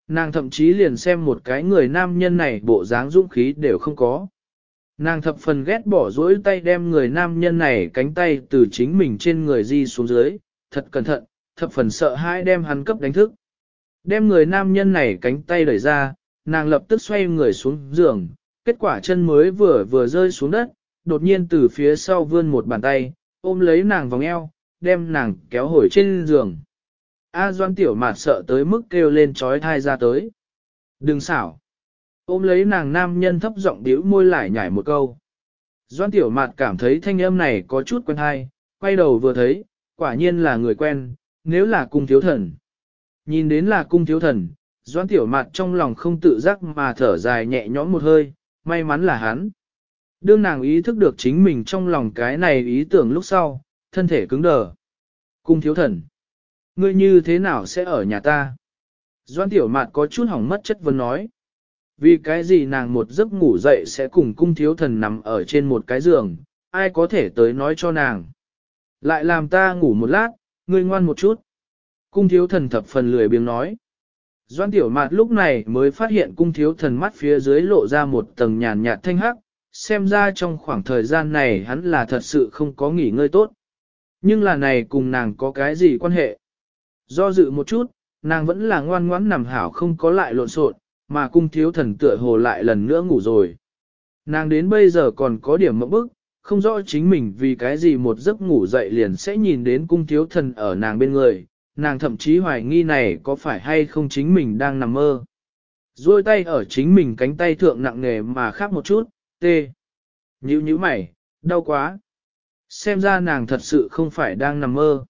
Nàng thậm chí liền xem một cái người nam nhân này bộ dáng dũng khí đều không có. Nàng thập phần ghét bỏ dỗi tay đem người nam nhân này cánh tay từ chính mình trên người di xuống dưới, thật cẩn thận, thập phần sợ hãi đem hắn cấp đánh thức. Đem người nam nhân này cánh tay đẩy ra, nàng lập tức xoay người xuống giường, kết quả chân mới vừa vừa rơi xuống đất, đột nhiên từ phía sau vươn một bàn tay, ôm lấy nàng vòng eo, đem nàng kéo hồi trên giường. A Doan Tiểu Mạt sợ tới mức kêu lên trói thai ra tới. Đừng xảo. Ôm lấy nàng nam nhân thấp giọng điếu môi lại nhảy một câu. Doan Tiểu Mạt cảm thấy thanh âm này có chút quen hay, quay đầu vừa thấy, quả nhiên là người quen, nếu là cung thiếu thần. Nhìn đến là cung thiếu thần, Doan Tiểu Mạt trong lòng không tự giác mà thở dài nhẹ nhõm một hơi, may mắn là hắn. Đương nàng ý thức được chính mình trong lòng cái này ý tưởng lúc sau, thân thể cứng đờ. Cung thiếu thần. Ngươi như thế nào sẽ ở nhà ta? Doan tiểu mạt có chút hỏng mất chất vấn nói. Vì cái gì nàng một giấc ngủ dậy sẽ cùng cung thiếu thần nằm ở trên một cái giường, ai có thể tới nói cho nàng. Lại làm ta ngủ một lát, ngươi ngoan một chút. Cung thiếu thần thập phần lười biếng nói. Doan tiểu mạt lúc này mới phát hiện cung thiếu thần mắt phía dưới lộ ra một tầng nhàn nhạt thanh hắc, xem ra trong khoảng thời gian này hắn là thật sự không có nghỉ ngơi tốt. Nhưng là này cùng nàng có cái gì quan hệ? Do dự một chút, nàng vẫn là ngoan ngoãn nằm hảo không có lại lộn xộn, mà cung thiếu thần tựa hồ lại lần nữa ngủ rồi. Nàng đến bây giờ còn có điểm mẫu bức, không rõ chính mình vì cái gì một giấc ngủ dậy liền sẽ nhìn đến cung thiếu thần ở nàng bên người, nàng thậm chí hoài nghi này có phải hay không chính mình đang nằm mơ. Rồi tay ở chính mình cánh tay thượng nặng nề mà khác một chút, tê. Nhữ nhữ mày, đau quá. Xem ra nàng thật sự không phải đang nằm mơ.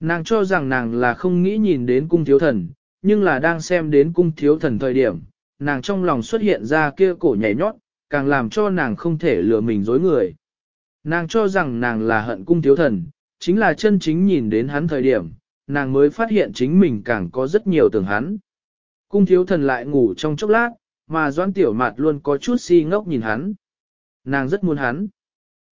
Nàng cho rằng nàng là không nghĩ nhìn đến cung thiếu thần, nhưng là đang xem đến cung thiếu thần thời điểm, nàng trong lòng xuất hiện ra kia cổ nhảy nhót, càng làm cho nàng không thể lừa mình dối người. Nàng cho rằng nàng là hận cung thiếu thần, chính là chân chính nhìn đến hắn thời điểm, nàng mới phát hiện chính mình càng có rất nhiều tưởng hắn. Cung thiếu thần lại ngủ trong chốc lát, mà doan tiểu mạt luôn có chút si ngốc nhìn hắn. Nàng rất muốn hắn.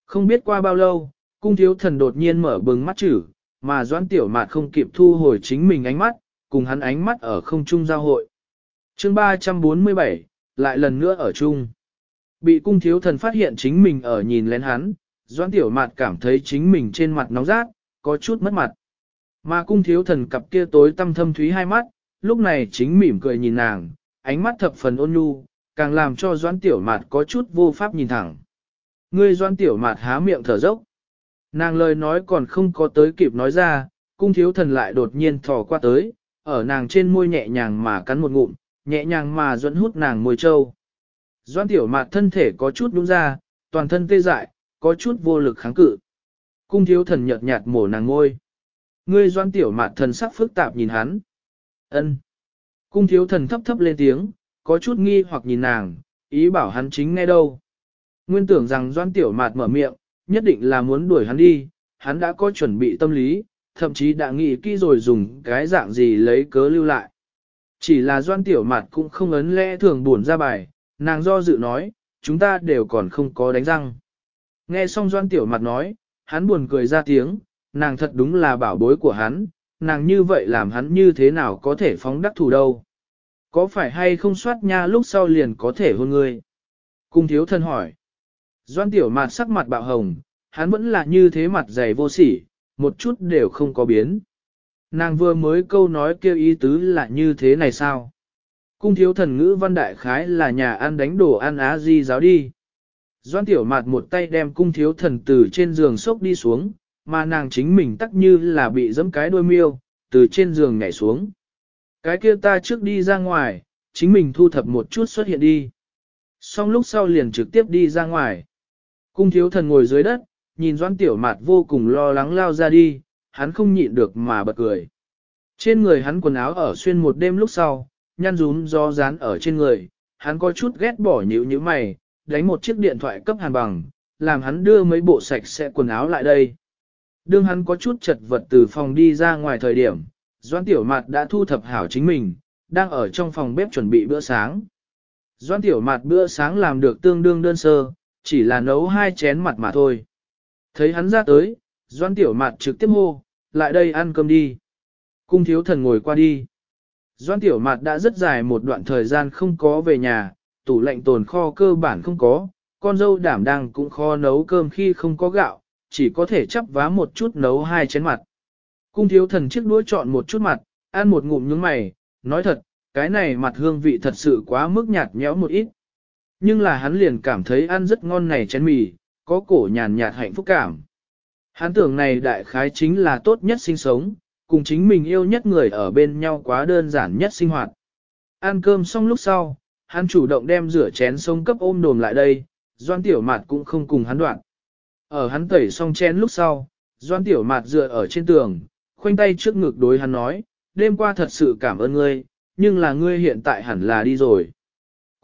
Không biết qua bao lâu, cung thiếu thần đột nhiên mở bừng mắt chữ, mà Doãn tiểu mạt không kịp thu hồi chính mình ánh mắt, cùng hắn ánh mắt ở không trung giao hội. chương 347, lại lần nữa ở chung. Bị cung thiếu thần phát hiện chính mình ở nhìn lén hắn, Doãn tiểu mạt cảm thấy chính mình trên mặt nóng rát, có chút mất mặt. Mà cung thiếu thần cặp kia tối tăm thâm thúy hai mắt, lúc này chính mỉm cười nhìn nàng, ánh mắt thập phần ôn nhu, càng làm cho Doãn tiểu mạt có chút vô pháp nhìn thẳng. Ngươi Doãn tiểu mạt há miệng thở dốc. Nàng lời nói còn không có tới kịp nói ra, cung thiếu thần lại đột nhiên thò qua tới, ở nàng trên môi nhẹ nhàng mà cắn một ngụm, nhẹ nhàng mà dẫn hút nàng môi trâu. Doan tiểu mạt thân thể có chút đúng ra, toàn thân tê dại, có chút vô lực kháng cự. Cung thiếu thần nhợt nhạt mổ nàng môi. Ngươi doan tiểu mạt thần sắc phức tạp nhìn hắn. ân Cung thiếu thần thấp thấp lên tiếng, có chút nghi hoặc nhìn nàng, ý bảo hắn chính nghe đâu. Nguyên tưởng rằng doan tiểu mạt mở miệng, nhất định là muốn đuổi hắn đi, hắn đã có chuẩn bị tâm lý, thậm chí đã nghĩ kỹ rồi dùng cái dạng gì lấy cớ lưu lại. Chỉ là doan tiểu mặt cũng không ấn lẽ thường buồn ra bài, nàng do dự nói, chúng ta đều còn không có đánh răng. Nghe xong doan tiểu mặt nói, hắn buồn cười ra tiếng, nàng thật đúng là bảo bối của hắn, nàng như vậy làm hắn như thế nào có thể phóng đắc thủ đâu. Có phải hay không soát nha lúc sau liền có thể hôn ngươi? Cung thiếu thân hỏi. Doan tiểu mạt sắc mặt bạo hồng, hắn vẫn là như thế mặt dày vô sỉ, một chút đều không có biến. Nàng vừa mới câu nói kêu ý tứ là như thế này sao? Cung thiếu thần ngữ văn đại khái là nhà ăn đánh đồ ăn á di giáo đi. Doan tiểu mạt một tay đem cung thiếu thần từ trên giường sốc đi xuống, mà nàng chính mình tắc như là bị dẫm cái đôi miêu, từ trên giường nhảy xuống. Cái kia ta trước đi ra ngoài, chính mình thu thập một chút xuất hiện đi. Xong lúc sau liền trực tiếp đi ra ngoài. Cung thiếu thần ngồi dưới đất, nhìn doan tiểu mạt vô cùng lo lắng lao ra đi, hắn không nhịn được mà bật cười. Trên người hắn quần áo ở xuyên một đêm lúc sau, nhăn rún do dán ở trên người, hắn có chút ghét bỏ nhữ như mày, đánh một chiếc điện thoại cấp hàn bằng, làm hắn đưa mấy bộ sạch sẽ quần áo lại đây. Đương hắn có chút chật vật từ phòng đi ra ngoài thời điểm, Doan Tiểu Mạt đã thu thập hảo chính mình, đang ở trong phòng bếp chuẩn bị bữa sáng. Doan Tiểu Mạt bữa sáng làm được tương đương đơn sơ, chỉ là nấu hai chén mặt mà thôi. Thấy hắn ra tới, Doan Tiểu Mạt trực tiếp hô, lại đây ăn cơm đi. Cung thiếu thần ngồi qua đi. Doan Tiểu Mạt đã rất dài một đoạn thời gian không có về nhà, tủ lạnh tồn kho cơ bản không có, con dâu đảm đang cũng kho nấu cơm khi không có gạo, chỉ có thể chắp vá một chút nấu hai chén mặt. Cung thiếu thần chiếc đũa chọn một chút mặt, ăn một ngụm nhướng mày, nói thật, cái này mặt hương vị thật sự quá mức nhạt nhẽo một ít. Nhưng là hắn liền cảm thấy ăn rất ngon này chén mì, có cổ nhàn nhạt hạnh phúc cảm. Hắn tưởng này đại khái chính là tốt nhất sinh sống, cùng chính mình yêu nhất người ở bên nhau quá đơn giản nhất sinh hoạt. Ăn cơm xong lúc sau, hắn chủ động đem rửa chén sông cấp ôm đồm lại đây, Doan Tiểu Mạt cũng không cùng hắn đoạn. Ở hắn tẩy xong chén lúc sau, Doan Tiểu Mạt dựa ở trên tường, khoanh tay trước ngực đối hắn nói, đêm qua thật sự cảm ơn ngươi, nhưng là ngươi hiện tại hẳn là đi rồi.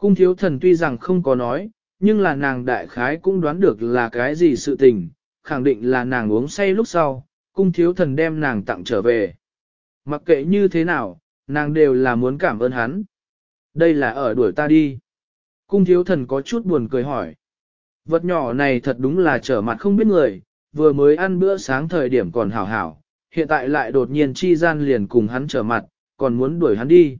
Cung thiếu thần tuy rằng không có nói, nhưng là nàng đại khái cũng đoán được là cái gì sự tình, khẳng định là nàng uống say lúc sau, cung thiếu thần đem nàng tặng trở về. Mặc kệ như thế nào, nàng đều là muốn cảm ơn hắn. Đây là ở đuổi ta đi. Cung thiếu thần có chút buồn cười hỏi. Vật nhỏ này thật đúng là trở mặt không biết người, vừa mới ăn bữa sáng thời điểm còn hảo hảo, hiện tại lại đột nhiên chi gian liền cùng hắn trở mặt, còn muốn đuổi hắn đi.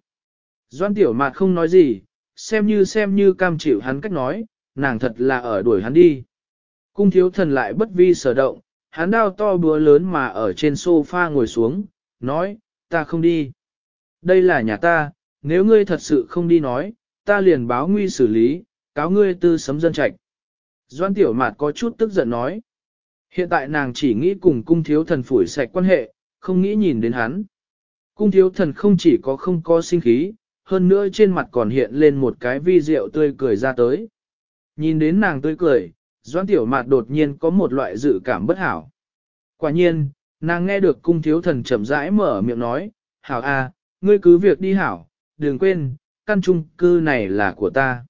Doan tiểu mạt không nói gì, xem như xem như cam chịu hắn cách nói, nàng thật là ở đuổi hắn đi. Cung thiếu thần lại bất vi sở động, hắn đao to búa lớn mà ở trên sofa ngồi xuống, nói, ta không đi. Đây là nhà ta, nếu ngươi thật sự không đi nói, ta liền báo nguy xử lý, cáo ngươi tư sấm dân trạch. Doan tiểu mạt có chút tức giận nói. Hiện tại nàng chỉ nghĩ cùng cung thiếu thần phủi sạch quan hệ, không nghĩ nhìn đến hắn. Cung thiếu thần không chỉ có không có sinh khí, hơn nữa trên mặt còn hiện lên một cái vi rượu tươi cười ra tới. Nhìn đến nàng tươi cười, Doan Tiểu Mạt đột nhiên có một loại dự cảm bất hảo. Quả nhiên, nàng nghe được cung thiếu thần chậm rãi mở miệng nói, Hảo a, ngươi cứ việc đi hảo, đừng quên, căn chung cư này là của ta.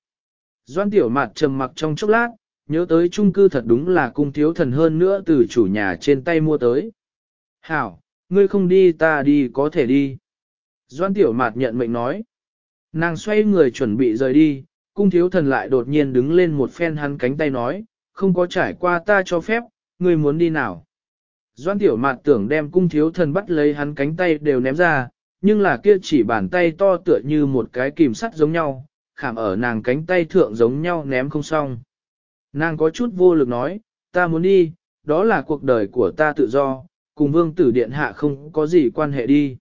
Doan Tiểu Mạt trầm mặc trong chốc lát, nhớ tới chung cư thật đúng là cung thiếu thần hơn nữa từ chủ nhà trên tay mua tới. Hảo, ngươi không đi ta đi có thể đi. Doan Tiểu Mạt nhận mệnh nói. Nàng xoay người chuẩn bị rời đi, cung thiếu thần lại đột nhiên đứng lên một phen hắn cánh tay nói, không có trải qua ta cho phép, ngươi muốn đi nào. Doan tiểu mạt tưởng đem cung thiếu thần bắt lấy hắn cánh tay đều ném ra, nhưng là kia chỉ bàn tay to tựa như một cái kìm sắt giống nhau, khảm ở nàng cánh tay thượng giống nhau ném không xong. Nàng có chút vô lực nói, ta muốn đi, đó là cuộc đời của ta tự do, cùng vương tử điện hạ không có gì quan hệ đi.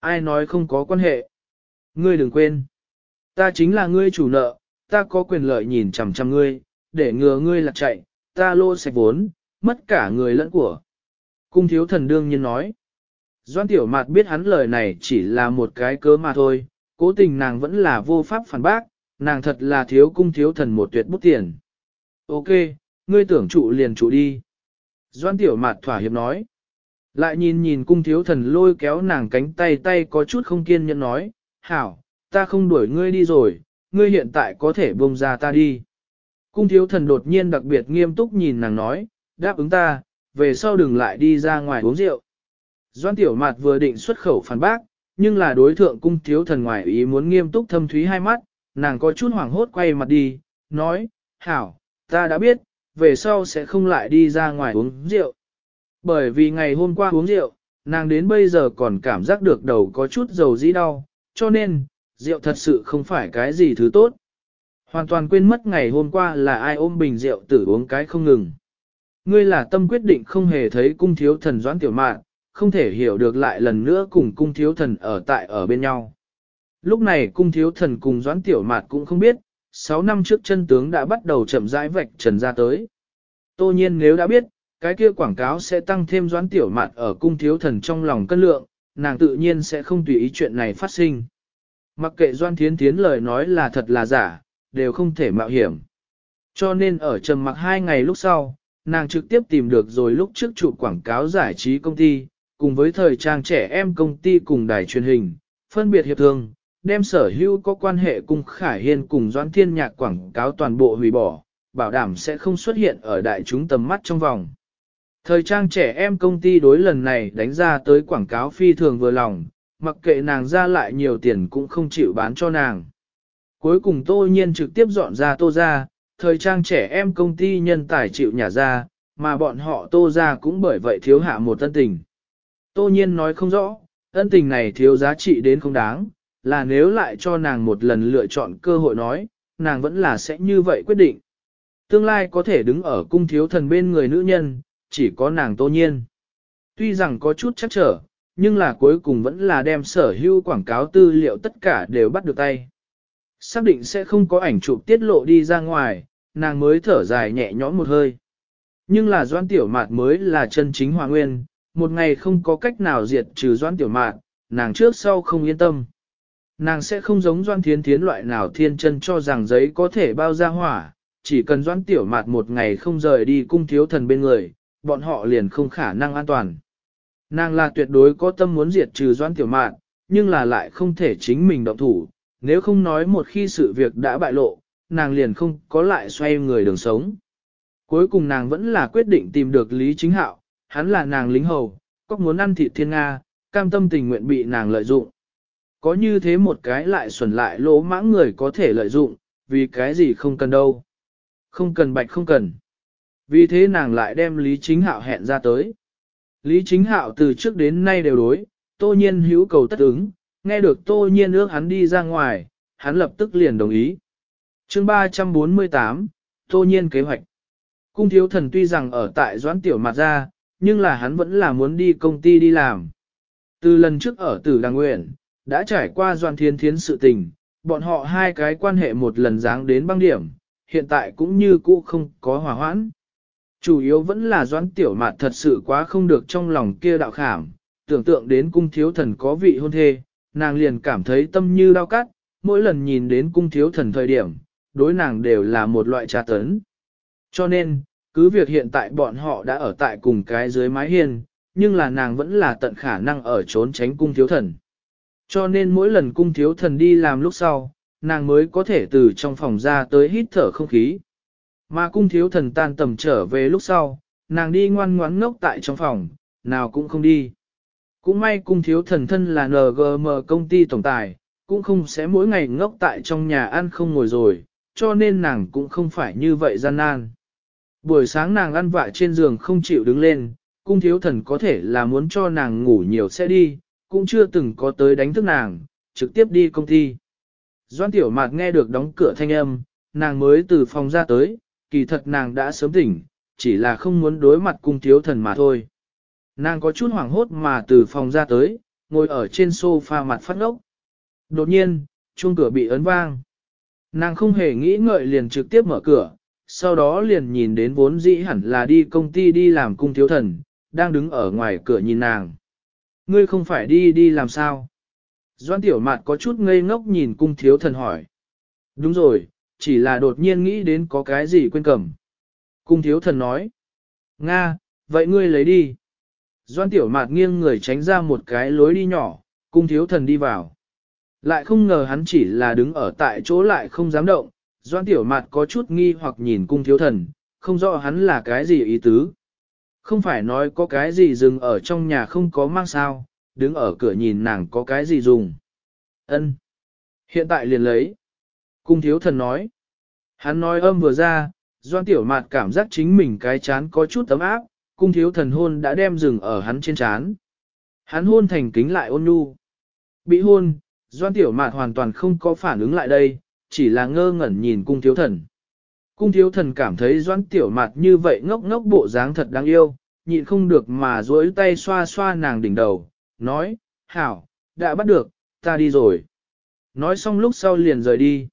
Ai nói không có quan hệ? Ngươi đừng quên. Ta chính là ngươi chủ nợ, ta có quyền lợi nhìn chằm chằm ngươi, để ngừa ngươi lạc chạy, ta lô sạch vốn, mất cả người lẫn của. Cung thiếu thần đương nhiên nói. Doan tiểu mạt biết hắn lời này chỉ là một cái cớ mà thôi, cố tình nàng vẫn là vô pháp phản bác, nàng thật là thiếu cung thiếu thần một tuyệt bút tiền. Ok, ngươi tưởng trụ liền trụ đi. Doan tiểu mạt thỏa hiệp nói. Lại nhìn nhìn cung thiếu thần lôi kéo nàng cánh tay tay có chút không kiên nhẫn nói, hảo, ta không đuổi ngươi đi rồi, ngươi hiện tại có thể buông ra ta đi. Cung thiếu thần đột nhiên đặc biệt nghiêm túc nhìn nàng nói, đáp ứng ta, về sau đừng lại đi ra ngoài uống rượu. Doan tiểu mạt vừa định xuất khẩu phản bác, nhưng là đối thượng cung thiếu thần ngoài ý muốn nghiêm túc thâm thúy hai mắt, nàng có chút hoảng hốt quay mặt đi, nói, hảo, ta đã biết, về sau sẽ không lại đi ra ngoài uống rượu. Bởi vì ngày hôm qua uống rượu, nàng đến bây giờ còn cảm giác được đầu có chút dầu dĩ đau, cho nên, rượu thật sự không phải cái gì thứ tốt. Hoàn toàn quên mất ngày hôm qua là ai ôm bình rượu tử uống cái không ngừng. Ngươi là tâm quyết định không hề thấy cung thiếu thần doãn tiểu mạn, không thể hiểu được lại lần nữa cùng cung thiếu thần ở tại ở bên nhau. Lúc này cung thiếu thần cùng doãn tiểu mạn cũng không biết, 6 năm trước chân tướng đã bắt đầu chậm rãi vạch trần ra tới. Tô nhiên nếu đã biết, cái kia quảng cáo sẽ tăng thêm doãn tiểu mạn ở cung thiếu thần trong lòng cân lượng, nàng tự nhiên sẽ không tùy ý chuyện này phát sinh. Mặc kệ doan thiến thiến lời nói là thật là giả, đều không thể mạo hiểm. Cho nên ở trầm mặc hai ngày lúc sau, nàng trực tiếp tìm được rồi lúc trước chụp quảng cáo giải trí công ty, cùng với thời trang trẻ em công ty cùng đài truyền hình, phân biệt hiệp thương, đem sở hữu có quan hệ cùng Khải Hiên cùng Doan Thiên Nhạc quảng cáo toàn bộ hủy bỏ, bảo đảm sẽ không xuất hiện ở đại chúng tầm mắt trong vòng. Thời trang trẻ em công ty đối lần này đánh ra tới quảng cáo phi thường vừa lòng, mặc kệ nàng ra lại nhiều tiền cũng không chịu bán cho nàng. Cuối cùng tô nhiên trực tiếp dọn ra tô ra, thời trang trẻ em công ty nhân tài chịu nhà ra, mà bọn họ tô ra cũng bởi vậy thiếu hạ một ân tình. Tô nhiên nói không rõ, ân tình này thiếu giá trị đến không đáng, là nếu lại cho nàng một lần lựa chọn cơ hội nói, nàng vẫn là sẽ như vậy quyết định. Tương lai có thể đứng ở cung thiếu thần bên người nữ nhân, chỉ có nàng tô nhiên. Tuy rằng có chút chắc trở, nhưng là cuối cùng vẫn là đem sở hữu quảng cáo tư liệu tất cả đều bắt được tay. Xác định sẽ không có ảnh chụp tiết lộ đi ra ngoài, nàng mới thở dài nhẹ nhõm một hơi. Nhưng là doan tiểu mạt mới là chân chính hòa nguyên, một ngày không có cách nào diệt trừ doan tiểu mạt, nàng trước sau không yên tâm. Nàng sẽ không giống doan thiến thiến loại nào thiên chân cho rằng giấy có thể bao ra hỏa, chỉ cần doan tiểu mạt một ngày không rời đi cung thiếu thần bên người, bọn họ liền không khả năng an toàn. Nàng là tuyệt đối có tâm muốn diệt trừ doan tiểu mạn, nhưng là lại không thể chính mình động thủ, nếu không nói một khi sự việc đã bại lộ, nàng liền không có lại xoay người đường sống. Cuối cùng nàng vẫn là quyết định tìm được Lý Chính Hạo, hắn là nàng lính hầu, có muốn ăn thịt thiên Nga, cam tâm tình nguyện bị nàng lợi dụng. Có như thế một cái lại xuẩn lại lỗ mãng người có thể lợi dụng, vì cái gì không cần đâu. Không cần bạch không cần. Vì thế nàng lại đem Lý Chính Hạo hẹn ra tới. Lý Chính Hạo từ trước đến nay đều đối, tô nhiên hữu cầu tất ứng, nghe được tô nhiên ước hắn đi ra ngoài, hắn lập tức liền đồng ý. chương 348, tô nhiên kế hoạch. Cung thiếu thần tuy rằng ở tại doãn tiểu mặt ra, nhưng là hắn vẫn là muốn đi công ty đi làm. Từ lần trước ở tử đàng nguyện, đã trải qua doan thiên thiến sự tình, bọn họ hai cái quan hệ một lần dáng đến băng điểm, hiện tại cũng như cũ không có hòa hoãn. Chủ yếu vẫn là doãn tiểu mạt thật sự quá không được trong lòng kia đạo khảm, tưởng tượng đến cung thiếu thần có vị hôn thê, nàng liền cảm thấy tâm như đau cắt, mỗi lần nhìn đến cung thiếu thần thời điểm, đối nàng đều là một loại tra tấn. Cho nên, cứ việc hiện tại bọn họ đã ở tại cùng cái dưới mái hiên, nhưng là nàng vẫn là tận khả năng ở trốn tránh cung thiếu thần. Cho nên mỗi lần cung thiếu thần đi làm lúc sau, nàng mới có thể từ trong phòng ra tới hít thở không khí. Mà cung thiếu thần tan tầm trở về lúc sau, nàng đi ngoan ngoãn ngốc tại trong phòng, nào cũng không đi. Cũng may cung thiếu thần thân là NGM công ty tổng tài, cũng không sẽ mỗi ngày ngốc tại trong nhà ăn không ngồi rồi, cho nên nàng cũng không phải như vậy gian nan. Buổi sáng nàng ăn vạ trên giường không chịu đứng lên, cung thiếu thần có thể là muốn cho nàng ngủ nhiều sẽ đi, cũng chưa từng có tới đánh thức nàng, trực tiếp đi công ty. Doan tiểu mạt nghe được đóng cửa thanh âm, nàng mới từ phòng ra tới, kỳ thật nàng đã sớm tỉnh, chỉ là không muốn đối mặt cung thiếu thần mà thôi. Nàng có chút hoảng hốt mà từ phòng ra tới, ngồi ở trên sofa mặt phát ngốc. Đột nhiên, chuông cửa bị ấn vang. Nàng không hề nghĩ ngợi liền trực tiếp mở cửa, sau đó liền nhìn đến vốn dĩ hẳn là đi công ty đi làm cung thiếu thần, đang đứng ở ngoài cửa nhìn nàng. Ngươi không phải đi đi làm sao? Doan tiểu mạt có chút ngây ngốc nhìn cung thiếu thần hỏi. Đúng rồi, chỉ là đột nhiên nghĩ đến có cái gì quên cầm. Cung thiếu thần nói. Nga, vậy ngươi lấy đi. Doan tiểu mạt nghiêng người tránh ra một cái lối đi nhỏ, cung thiếu thần đi vào. Lại không ngờ hắn chỉ là đứng ở tại chỗ lại không dám động, doan tiểu mạt có chút nghi hoặc nhìn cung thiếu thần, không rõ hắn là cái gì ý tứ. Không phải nói có cái gì dừng ở trong nhà không có mang sao, đứng ở cửa nhìn nàng có cái gì dùng. Ân, Hiện tại liền lấy. Cung thiếu thần nói. Hắn nói âm vừa ra, doan tiểu mạt cảm giác chính mình cái chán có chút tấm áp, cung thiếu thần hôn đã đem rừng ở hắn trên chán. Hắn hôn thành kính lại ôn nhu. Bị hôn, doan tiểu mạt hoàn toàn không có phản ứng lại đây, chỉ là ngơ ngẩn nhìn cung thiếu thần. Cung thiếu thần cảm thấy doan tiểu mạt như vậy ngốc ngốc bộ dáng thật đáng yêu, nhịn không được mà duỗi tay xoa xoa nàng đỉnh đầu, nói, hảo, đã bắt được, ta đi rồi. Nói xong lúc sau liền rời đi.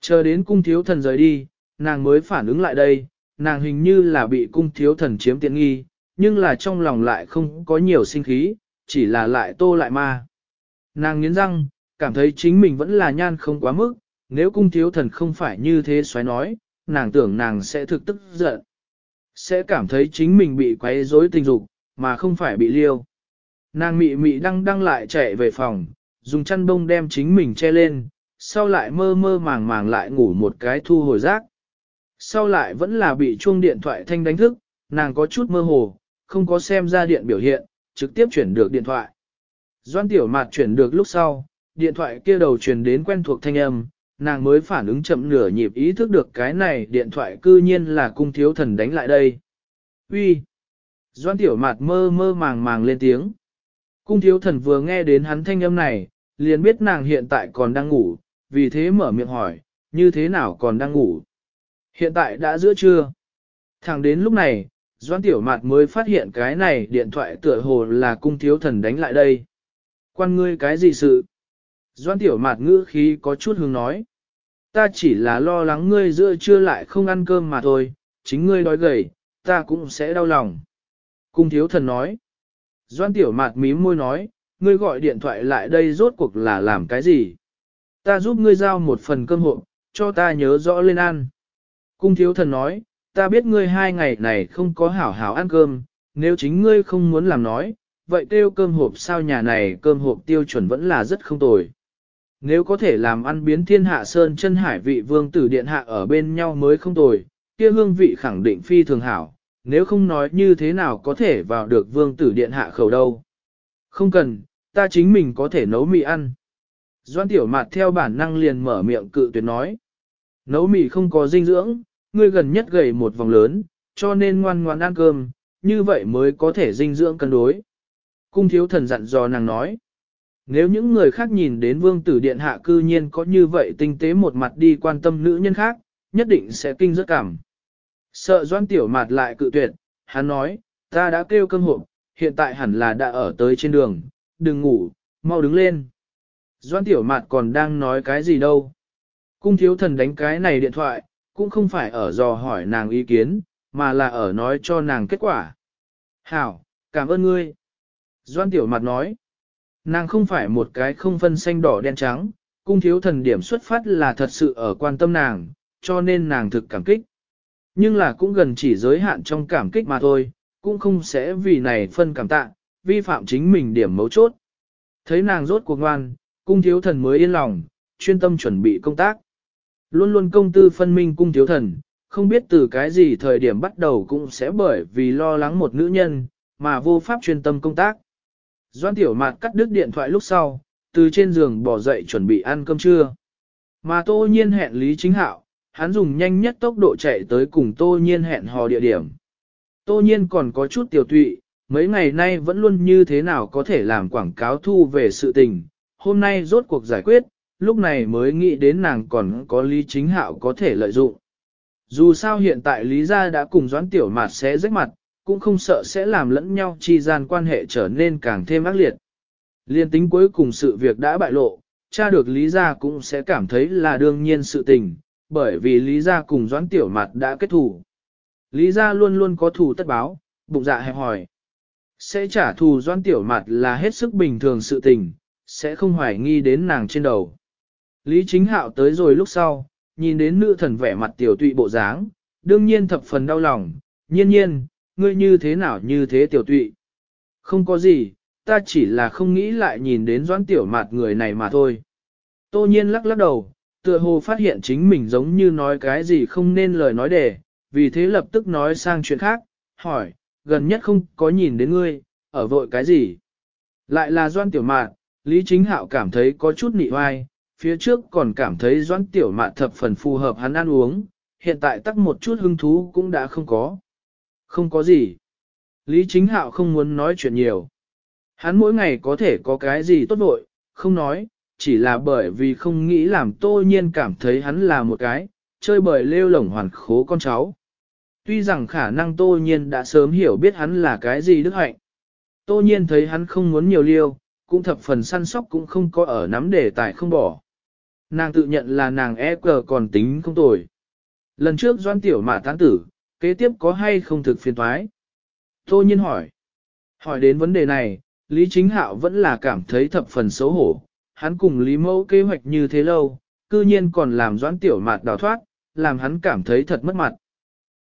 Chờ đến cung thiếu thần rời đi, nàng mới phản ứng lại đây, nàng hình như là bị cung thiếu thần chiếm tiện nghi, nhưng là trong lòng lại không có nhiều sinh khí, chỉ là lại tô lại ma. Nàng nghiến răng, cảm thấy chính mình vẫn là nhan không quá mức, nếu cung thiếu thần không phải như thế xoáy nói, nàng tưởng nàng sẽ thực tức giận. Sẽ cảm thấy chính mình bị quấy rối tình dục, mà không phải bị liêu. Nàng mị mị đăng đăng lại chạy về phòng, dùng chăn bông đem chính mình che lên, sau lại mơ mơ màng màng lại ngủ một cái thu hồi giác, Sau lại vẫn là bị chuông điện thoại thanh đánh thức, nàng có chút mơ hồ, không có xem ra điện biểu hiện, trực tiếp chuyển được điện thoại. Doan tiểu mạt chuyển được lúc sau, điện thoại kia đầu truyền đến quen thuộc thanh âm, nàng mới phản ứng chậm nửa nhịp ý thức được cái này điện thoại cư nhiên là cung thiếu thần đánh lại đây. Uy, Doan tiểu mạt mơ mơ màng màng lên tiếng. Cung thiếu thần vừa nghe đến hắn thanh âm này, liền biết nàng hiện tại còn đang ngủ, vì thế mở miệng hỏi, như thế nào còn đang ngủ? Hiện tại đã giữa trưa. Thẳng đến lúc này, Doan Tiểu Mạt mới phát hiện cái này điện thoại tựa hồ là cung thiếu thần đánh lại đây. Quan ngươi cái gì sự? Doan Tiểu Mạt ngữ khí có chút hướng nói. Ta chỉ là lo lắng ngươi giữa trưa lại không ăn cơm mà thôi, chính ngươi đói gầy, ta cũng sẽ đau lòng. Cung thiếu thần nói. Doan Tiểu Mạt mím môi nói, ngươi gọi điện thoại lại đây rốt cuộc là làm cái gì? Ta giúp ngươi giao một phần cơm hộ, cho ta nhớ rõ lên ăn. Cung thiếu thần nói, ta biết ngươi hai ngày này không có hảo hảo ăn cơm, nếu chính ngươi không muốn làm nói, vậy tiêu cơm hộp sao nhà này cơm hộp tiêu chuẩn vẫn là rất không tồi. Nếu có thể làm ăn biến thiên hạ sơn chân hải vị vương tử điện hạ ở bên nhau mới không tồi, kia hương vị khẳng định phi thường hảo, nếu không nói như thế nào có thể vào được vương tử điện hạ khẩu đâu. Không cần, ta chính mình có thể nấu mì ăn. Doan tiểu mặt theo bản năng liền mở miệng cự tuyệt nói. Nấu mì không có dinh dưỡng, ngươi gần nhất gầy một vòng lớn, cho nên ngoan ngoan ăn cơm, như vậy mới có thể dinh dưỡng cân đối. Cung thiếu thần dặn dò nàng nói. Nếu những người khác nhìn đến vương tử điện hạ cư nhiên có như vậy tinh tế một mặt đi quan tâm nữ nhân khác, nhất định sẽ kinh rất cảm. Sợ doan tiểu Mạt lại cự tuyệt, hắn nói, ta đã kêu cơm hộp, hiện tại hẳn là đã ở tới trên đường, đừng ngủ, mau đứng lên. Doan tiểu Mạt còn đang nói cái gì đâu. Cung thiếu thần đánh cái này điện thoại, cũng không phải ở dò hỏi nàng ý kiến, mà là ở nói cho nàng kết quả. Hảo, cảm ơn ngươi. Doan tiểu Mạt nói, nàng không phải một cái không phân xanh đỏ đen trắng, cung thiếu thần điểm xuất phát là thật sự ở quan tâm nàng, cho nên nàng thực cảm kích. Nhưng là cũng gần chỉ giới hạn trong cảm kích mà thôi, cũng không sẽ vì này phân cảm tạ, vi phạm chính mình điểm mấu chốt. Thấy nàng rốt cuộc ngoan, cung thiếu thần mới yên lòng, chuyên tâm chuẩn bị công tác. Luôn luôn công tư phân minh cung thiếu thần, không biết từ cái gì thời điểm bắt đầu cũng sẽ bởi vì lo lắng một nữ nhân, mà vô pháp chuyên tâm công tác. Doan tiểu mạt cắt đứt điện thoại lúc sau, từ trên giường bỏ dậy chuẩn bị ăn cơm trưa. Mà tô nhiên hẹn Lý Chính Hạo, hắn dùng nhanh nhất tốc độ chạy tới cùng tô nhiên hẹn hò địa điểm. Tô nhiên còn có chút tiểu tụy, mấy ngày nay vẫn luôn như thế nào có thể làm quảng cáo thu về sự tình, hôm nay rốt cuộc giải quyết, lúc này mới nghĩ đến nàng còn có lý chính hạo có thể lợi dụng. Dù sao hiện tại lý gia đã cùng doãn tiểu mạt sẽ rách mặt, cũng không sợ sẽ làm lẫn nhau chi gian quan hệ trở nên càng thêm ác liệt. Liên tính cuối cùng sự việc đã bại lộ, cha được lý gia cũng sẽ cảm thấy là đương nhiên sự tình, bởi vì lý gia cùng doãn tiểu mạt đã kết thù. Lý gia luôn luôn có thù tất báo, bụng dạ hẹp hỏi. Sẽ trả thù doãn tiểu mạt là hết sức bình thường sự tình, sẽ không hoài nghi đến nàng trên đầu. Lý chính hạo tới rồi lúc sau, nhìn đến nữ thần vẻ mặt tiểu tụy bộ dáng, đương nhiên thập phần đau lòng, nhiên nhiên, ngươi như thế nào như thế tiểu tụy. Không có gì, ta chỉ là không nghĩ lại nhìn đến doãn tiểu mặt người này mà thôi. Tô nhiên lắc lắc đầu, tựa hồ phát hiện chính mình giống như nói cái gì không nên lời nói để, vì thế lập tức nói sang chuyện khác, hỏi, gần nhất không có nhìn đến ngươi, ở vội cái gì. Lại là doan tiểu mạn, Lý Chính Hạo cảm thấy có chút nị oai, phía trước còn cảm thấy doãn tiểu mạn thập phần phù hợp hắn ăn uống, hiện tại tắc một chút hứng thú cũng đã không có. Không có gì. Lý Chính Hạo không muốn nói chuyện nhiều. Hắn mỗi ngày có thể có cái gì tốt vội, không nói, chỉ là bởi vì không nghĩ làm tô nhiên cảm thấy hắn là một cái, chơi bời lêu lổng hoàn khố con cháu. Tuy rằng khả năng tô nhiên đã sớm hiểu biết hắn là cái gì đức hạnh. Tô nhiên thấy hắn không muốn nhiều liêu, cũng thập phần săn sóc cũng không có ở nắm đề tài không bỏ. Nàng tự nhận là nàng e cờ còn tính không tồi. Lần trước doan tiểu mà tán tử, kế tiếp có hay không thực phiền thoái? Tô nhiên hỏi. Hỏi đến vấn đề này, Lý Chính Hạo vẫn là cảm thấy thập phần xấu hổ. Hắn cùng Lý Mẫu kế hoạch như thế lâu, cư nhiên còn làm doãn tiểu mạt đào thoát, làm hắn cảm thấy thật mất mặt.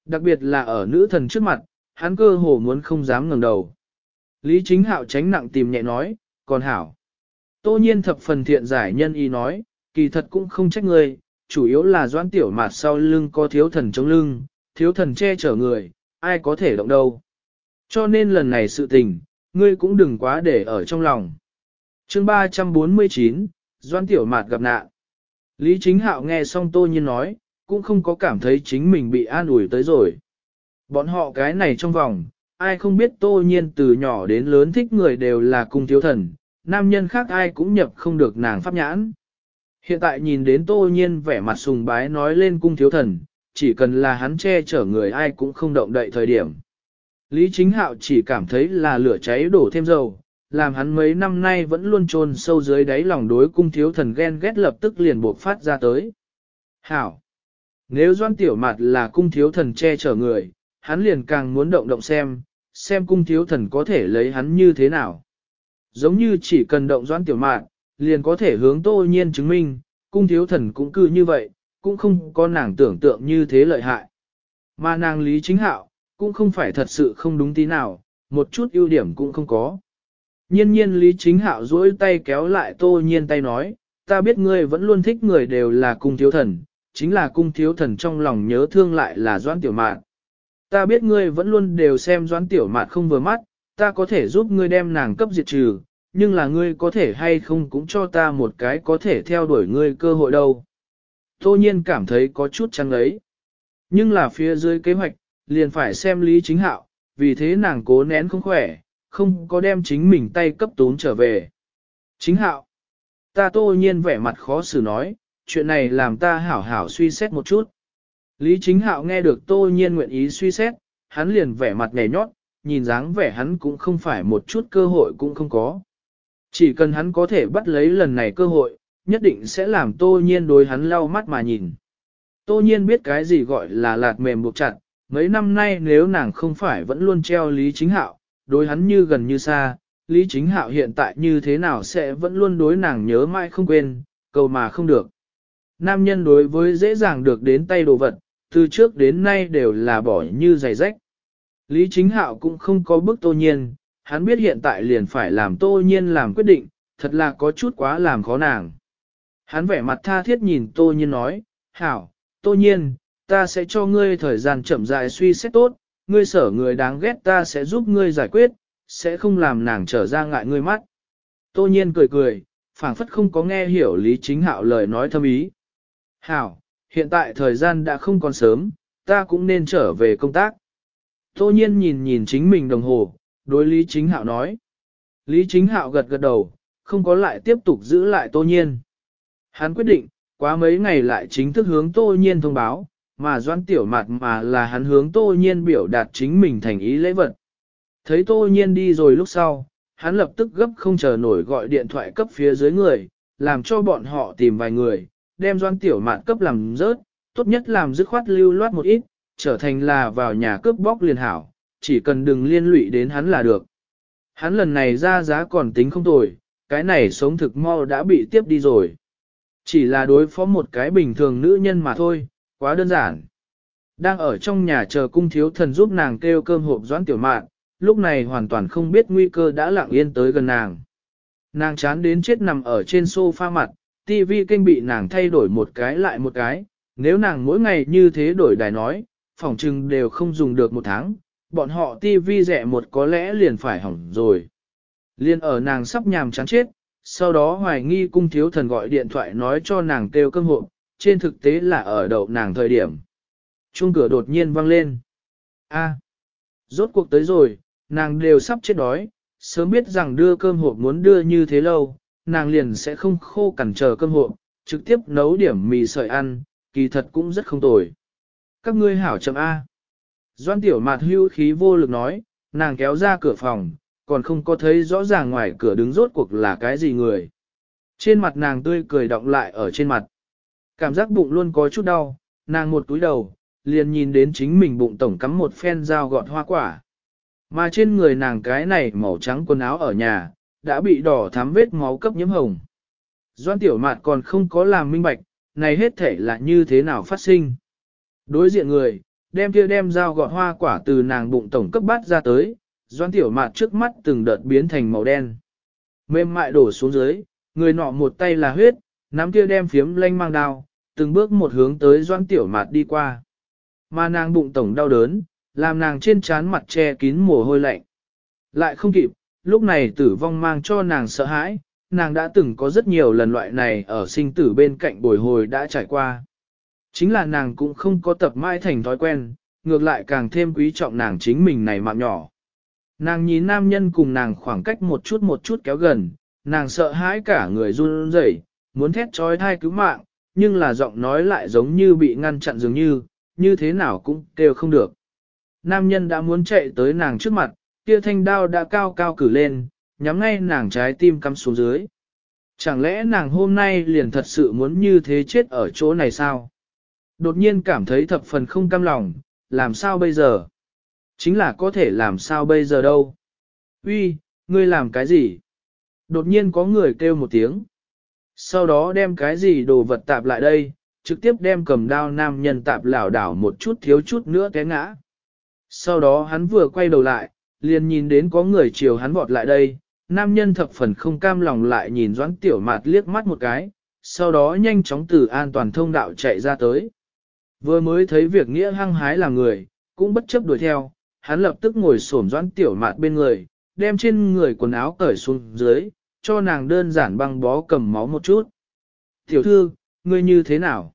Đặc biệt là ở nữ thần trước mặt, hắn cơ hồ muốn không dám ngẩng đầu. Lý Chính Hạo tránh nặng tìm nhẹ nói, còn hảo. Tô nhiên thập phần thiện giải nhân y nói, kỳ thật cũng không trách ngươi, chủ yếu là doãn tiểu mạt sau lưng có thiếu thần chống lưng, thiếu thần che chở người, ai có thể động đâu. Cho nên lần này sự tình, ngươi cũng đừng quá để ở trong lòng. chương 349, doãn tiểu mạt gặp nạn. Lý chính hạo nghe xong tô nhiên nói, cũng không có cảm thấy chính mình bị an ủi tới rồi. Bọn họ cái này trong vòng, ai không biết tô nhiên từ nhỏ đến lớn thích người đều là cung thiếu thần, nam nhân khác ai cũng nhập không được nàng pháp nhãn. Hiện tại nhìn đến tô nhiên vẻ mặt sùng bái nói lên cung thiếu thần, chỉ cần là hắn che chở người ai cũng không động đậy thời điểm. Lý Chính Hạo chỉ cảm thấy là lửa cháy đổ thêm dầu, làm hắn mấy năm nay vẫn luôn trôn sâu dưới đáy lòng đối cung thiếu thần ghen ghét lập tức liền buộc phát ra tới. Hảo! Nếu doan tiểu mặt là cung thiếu thần che chở người, hắn liền càng muốn động động xem, xem cung thiếu thần có thể lấy hắn như thế nào. Giống như chỉ cần động doan tiểu mạn, liền có thể hướng tô nhiên chứng minh, cung thiếu thần cũng cư như vậy, cũng không có nàng tưởng tượng như thế lợi hại. Mà nàng lý chính hạo, cũng không phải thật sự không đúng tí nào, một chút ưu điểm cũng không có. Nhiên nhiên lý chính hạo duỗi tay kéo lại tô nhiên tay nói, ta biết ngươi vẫn luôn thích người đều là cung thiếu thần, chính là cung thiếu thần trong lòng nhớ thương lại là doan tiểu mạn. Ta biết ngươi vẫn luôn đều xem doãn tiểu mạn không vừa mắt, ta có thể giúp ngươi đem nàng cấp diệt trừ, nhưng là ngươi có thể hay không cũng cho ta một cái có thể theo đuổi ngươi cơ hội đâu. Tô nhiên cảm thấy có chút chăng ấy. Nhưng là phía dưới kế hoạch, liền phải xem lý chính hạo, vì thế nàng cố nén không khỏe, không có đem chính mình tay cấp tốn trở về. Chính hạo, ta tô nhiên vẻ mặt khó xử nói, chuyện này làm ta hảo hảo suy xét một chút. Lý chính hạo nghe được tô nhiên nguyện ý suy xét, hắn liền vẻ mặt nhảy nhót, nhìn dáng vẻ hắn cũng không phải một chút cơ hội cũng không có. Chỉ cần hắn có thể bắt lấy lần này cơ hội, nhất định sẽ làm tô nhiên đối hắn lau mắt mà nhìn. Tô nhiên biết cái gì gọi là lạt mềm buộc chặt, mấy năm nay nếu nàng không phải vẫn luôn treo Lý Chính Hạo, đối hắn như gần như xa, Lý Chính Hạo hiện tại như thế nào sẽ vẫn luôn đối nàng nhớ mãi không quên, cầu mà không được. Nam nhân đối với dễ dàng được đến tay đồ vật, từ trước đến nay đều là bỏ như giày rách. Lý Chính Hạo cũng không có bức tô nhiên, hắn biết hiện tại liền phải làm tô nhiên làm quyết định, thật là có chút quá làm khó nàng. Hắn vẻ mặt tha thiết nhìn tô nhiên nói, hảo, tô nhiên, ta sẽ cho ngươi thời gian chậm dài suy xét tốt, ngươi sở người đáng ghét ta sẽ giúp ngươi giải quyết, sẽ không làm nàng trở ra ngại ngươi mắt. Tô nhiên cười cười, phảng phất không có nghe hiểu Lý Chính Hạo lời nói thâm ý. Hảo, hiện tại thời gian đã không còn sớm, ta cũng nên trở về công tác. Tô nhiên nhìn nhìn chính mình đồng hồ, đối Lý Chính Hạo nói. Lý Chính Hạo gật gật đầu, không có lại tiếp tục giữ lại Tô nhiên. Hắn quyết định, quá mấy ngày lại chính thức hướng Tô nhiên thông báo, mà doan tiểu mặt mà là hắn hướng Tô nhiên biểu đạt chính mình thành ý lễ vật. Thấy Tô nhiên đi rồi lúc sau, hắn lập tức gấp không chờ nổi gọi điện thoại cấp phía dưới người, làm cho bọn họ tìm vài người, đem doan tiểu mạn cấp làm rớt, tốt nhất làm dứt khoát lưu loát một ít, trở thành là vào nhà cướp bóc liền hảo, chỉ cần đừng liên lụy đến hắn là được. Hắn lần này ra giá còn tính không tồi, cái này sống thực mau đã bị tiếp đi rồi. Chỉ là đối phó một cái bình thường nữ nhân mà thôi, quá đơn giản. Đang ở trong nhà chờ cung thiếu thần giúp nàng kêu cơm hộp doãn tiểu mạn, lúc này hoàn toàn không biết nguy cơ đã lặng yên tới gần nàng. Nàng chán đến chết nằm ở trên sofa mặt, TV kênh bị nàng thay đổi một cái lại một cái, nếu nàng mỗi ngày như thế đổi đài nói, phỏng chừng đều không dùng được một tháng, bọn họ TV rẻ một có lẽ liền phải hỏng rồi. Liên ở nàng sắp nhàm chán chết, sau đó hoài nghi cung thiếu thần gọi điện thoại nói cho nàng kêu cơm hộp, trên thực tế là ở đậu nàng thời điểm. Chuông cửa đột nhiên vang lên. A, rốt cuộc tới rồi, nàng đều sắp chết đói, sớm biết rằng đưa cơm hộp muốn đưa như thế lâu, nàng liền sẽ không khô cằn chờ cơm hộ, trực tiếp nấu điểm mì sợi ăn, kỳ thật cũng rất không tồi. Các ngươi hảo chậm A. Doan tiểu mạt hưu khí vô lực nói, nàng kéo ra cửa phòng, còn không có thấy rõ ràng ngoài cửa đứng rốt cuộc là cái gì người. Trên mặt nàng tươi cười động lại ở trên mặt. Cảm giác bụng luôn có chút đau, nàng một túi đầu, liền nhìn đến chính mình bụng tổng cắm một phen dao gọt hoa quả. Mà trên người nàng cái này màu trắng quần áo ở nhà, đã bị đỏ thắm vết máu cấp nhiễm hồng. Doan tiểu mạt còn không có làm minh bạch, này hết thể là như thế nào phát sinh. Đối diện người, đem kia đem dao gọt hoa quả từ nàng bụng tổng cấp bát ra tới, doan tiểu mạt trước mắt từng đợt biến thành màu đen. Mềm mại đổ xuống dưới, người nọ một tay là huyết, nắm kia đem phiếm lanh mang đao, từng bước một hướng tới doan tiểu mạt đi qua. Mà nàng bụng tổng đau đớn, làm nàng trên trán mặt che kín mồ hôi lạnh. Lại không kịp, lúc này tử vong mang cho nàng sợ hãi, nàng đã từng có rất nhiều lần loại này ở sinh tử bên cạnh bồi hồi đã trải qua. Chính là nàng cũng không có tập mãi thành thói quen, ngược lại càng thêm quý trọng nàng chính mình này mạng nhỏ. Nàng nhìn nam nhân cùng nàng khoảng cách một chút một chút kéo gần, nàng sợ hãi cả người run rẩy, muốn thét trói thai cứu mạng, nhưng là giọng nói lại giống như bị ngăn chặn dường như, như thế nào cũng kêu không được. nam nhân đã muốn chạy tới nàng trước mặt, kia thanh đao đã cao cao cử lên, nhắm ngay nàng trái tim cắm xuống dưới. Chẳng lẽ nàng hôm nay liền thật sự muốn như thế chết ở chỗ này sao? Đột nhiên cảm thấy thập phần không cam lòng, làm sao bây giờ? Chính là có thể làm sao bây giờ đâu? Uy, ngươi làm cái gì? Đột nhiên có người kêu một tiếng. Sau đó đem cái gì đồ vật tạp lại đây, trực tiếp đem cầm đao nam nhân tạp lảo đảo một chút thiếu chút nữa té ngã. Sau đó hắn vừa quay đầu lại, liền nhìn đến có người chiều hắn vọt lại đây, nam nhân thập phần không cam lòng lại nhìn doãn tiểu mạt liếc mắt một cái, sau đó nhanh chóng từ an toàn thông đạo chạy ra tới. Vừa mới thấy việc nghĩa hăng hái là người, cũng bất chấp đuổi theo, hắn lập tức ngồi xổm doãn tiểu mạt bên người, đem trên người quần áo cởi xuống dưới, cho nàng đơn giản băng bó cầm máu một chút. Tiểu thư, ngươi như thế nào?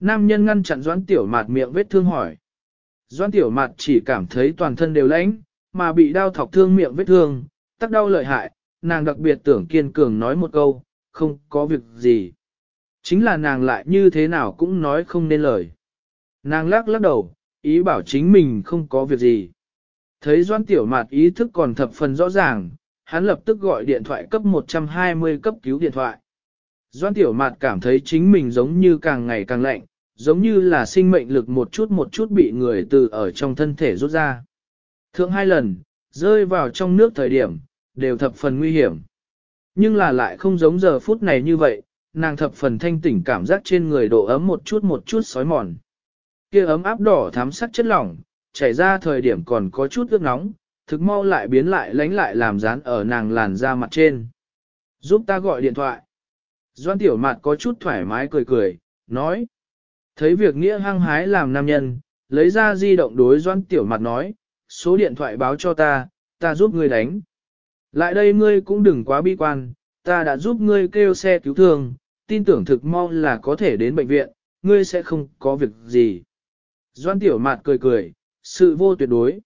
Nam nhân ngăn chặn doãn tiểu mạt miệng vết thương hỏi. Doãn tiểu mạt chỉ cảm thấy toàn thân đều lãnh, mà bị đau thọc thương miệng vết thương, tắc đau lợi hại, nàng đặc biệt tưởng kiên cường nói một câu, không có việc gì. Chính là nàng lại như thế nào cũng nói không nên lời. Nàng lắc lắc đầu, ý bảo chính mình không có việc gì. Thấy Doan Tiểu Mạt ý thức còn thập phần rõ ràng, hắn lập tức gọi điện thoại cấp 120 cấp cứu điện thoại. Doan Tiểu Mạt cảm thấy chính mình giống như càng ngày càng lạnh, giống như là sinh mệnh lực một chút một chút bị người từ ở trong thân thể rút ra. Thượng hai lần, rơi vào trong nước thời điểm, đều thập phần nguy hiểm. Nhưng là lại không giống giờ phút này như vậy, nàng thập phần thanh tỉnh cảm giác trên người độ ấm một chút một chút sói mòn. kia ấm áp đỏ thám sắc chất lỏng, chảy ra thời điểm còn có chút ướt nóng, thực mau lại biến lại lánh lại làm dán ở nàng làn da mặt trên. Giúp ta gọi điện thoại. Doan tiểu mặt có chút thoải mái cười cười, nói. Thấy việc nghĩa hăng hái làm nam nhân, lấy ra di động đối doan tiểu mặt nói, số điện thoại báo cho ta, ta giúp ngươi đánh. Lại đây ngươi cũng đừng quá bi quan, ta đã giúp ngươi kêu xe cứu thương, tin tưởng thực mong là có thể đến bệnh viện, ngươi sẽ không có việc gì. Doan tiểu mạt cười cười, sự vô tuyệt đối.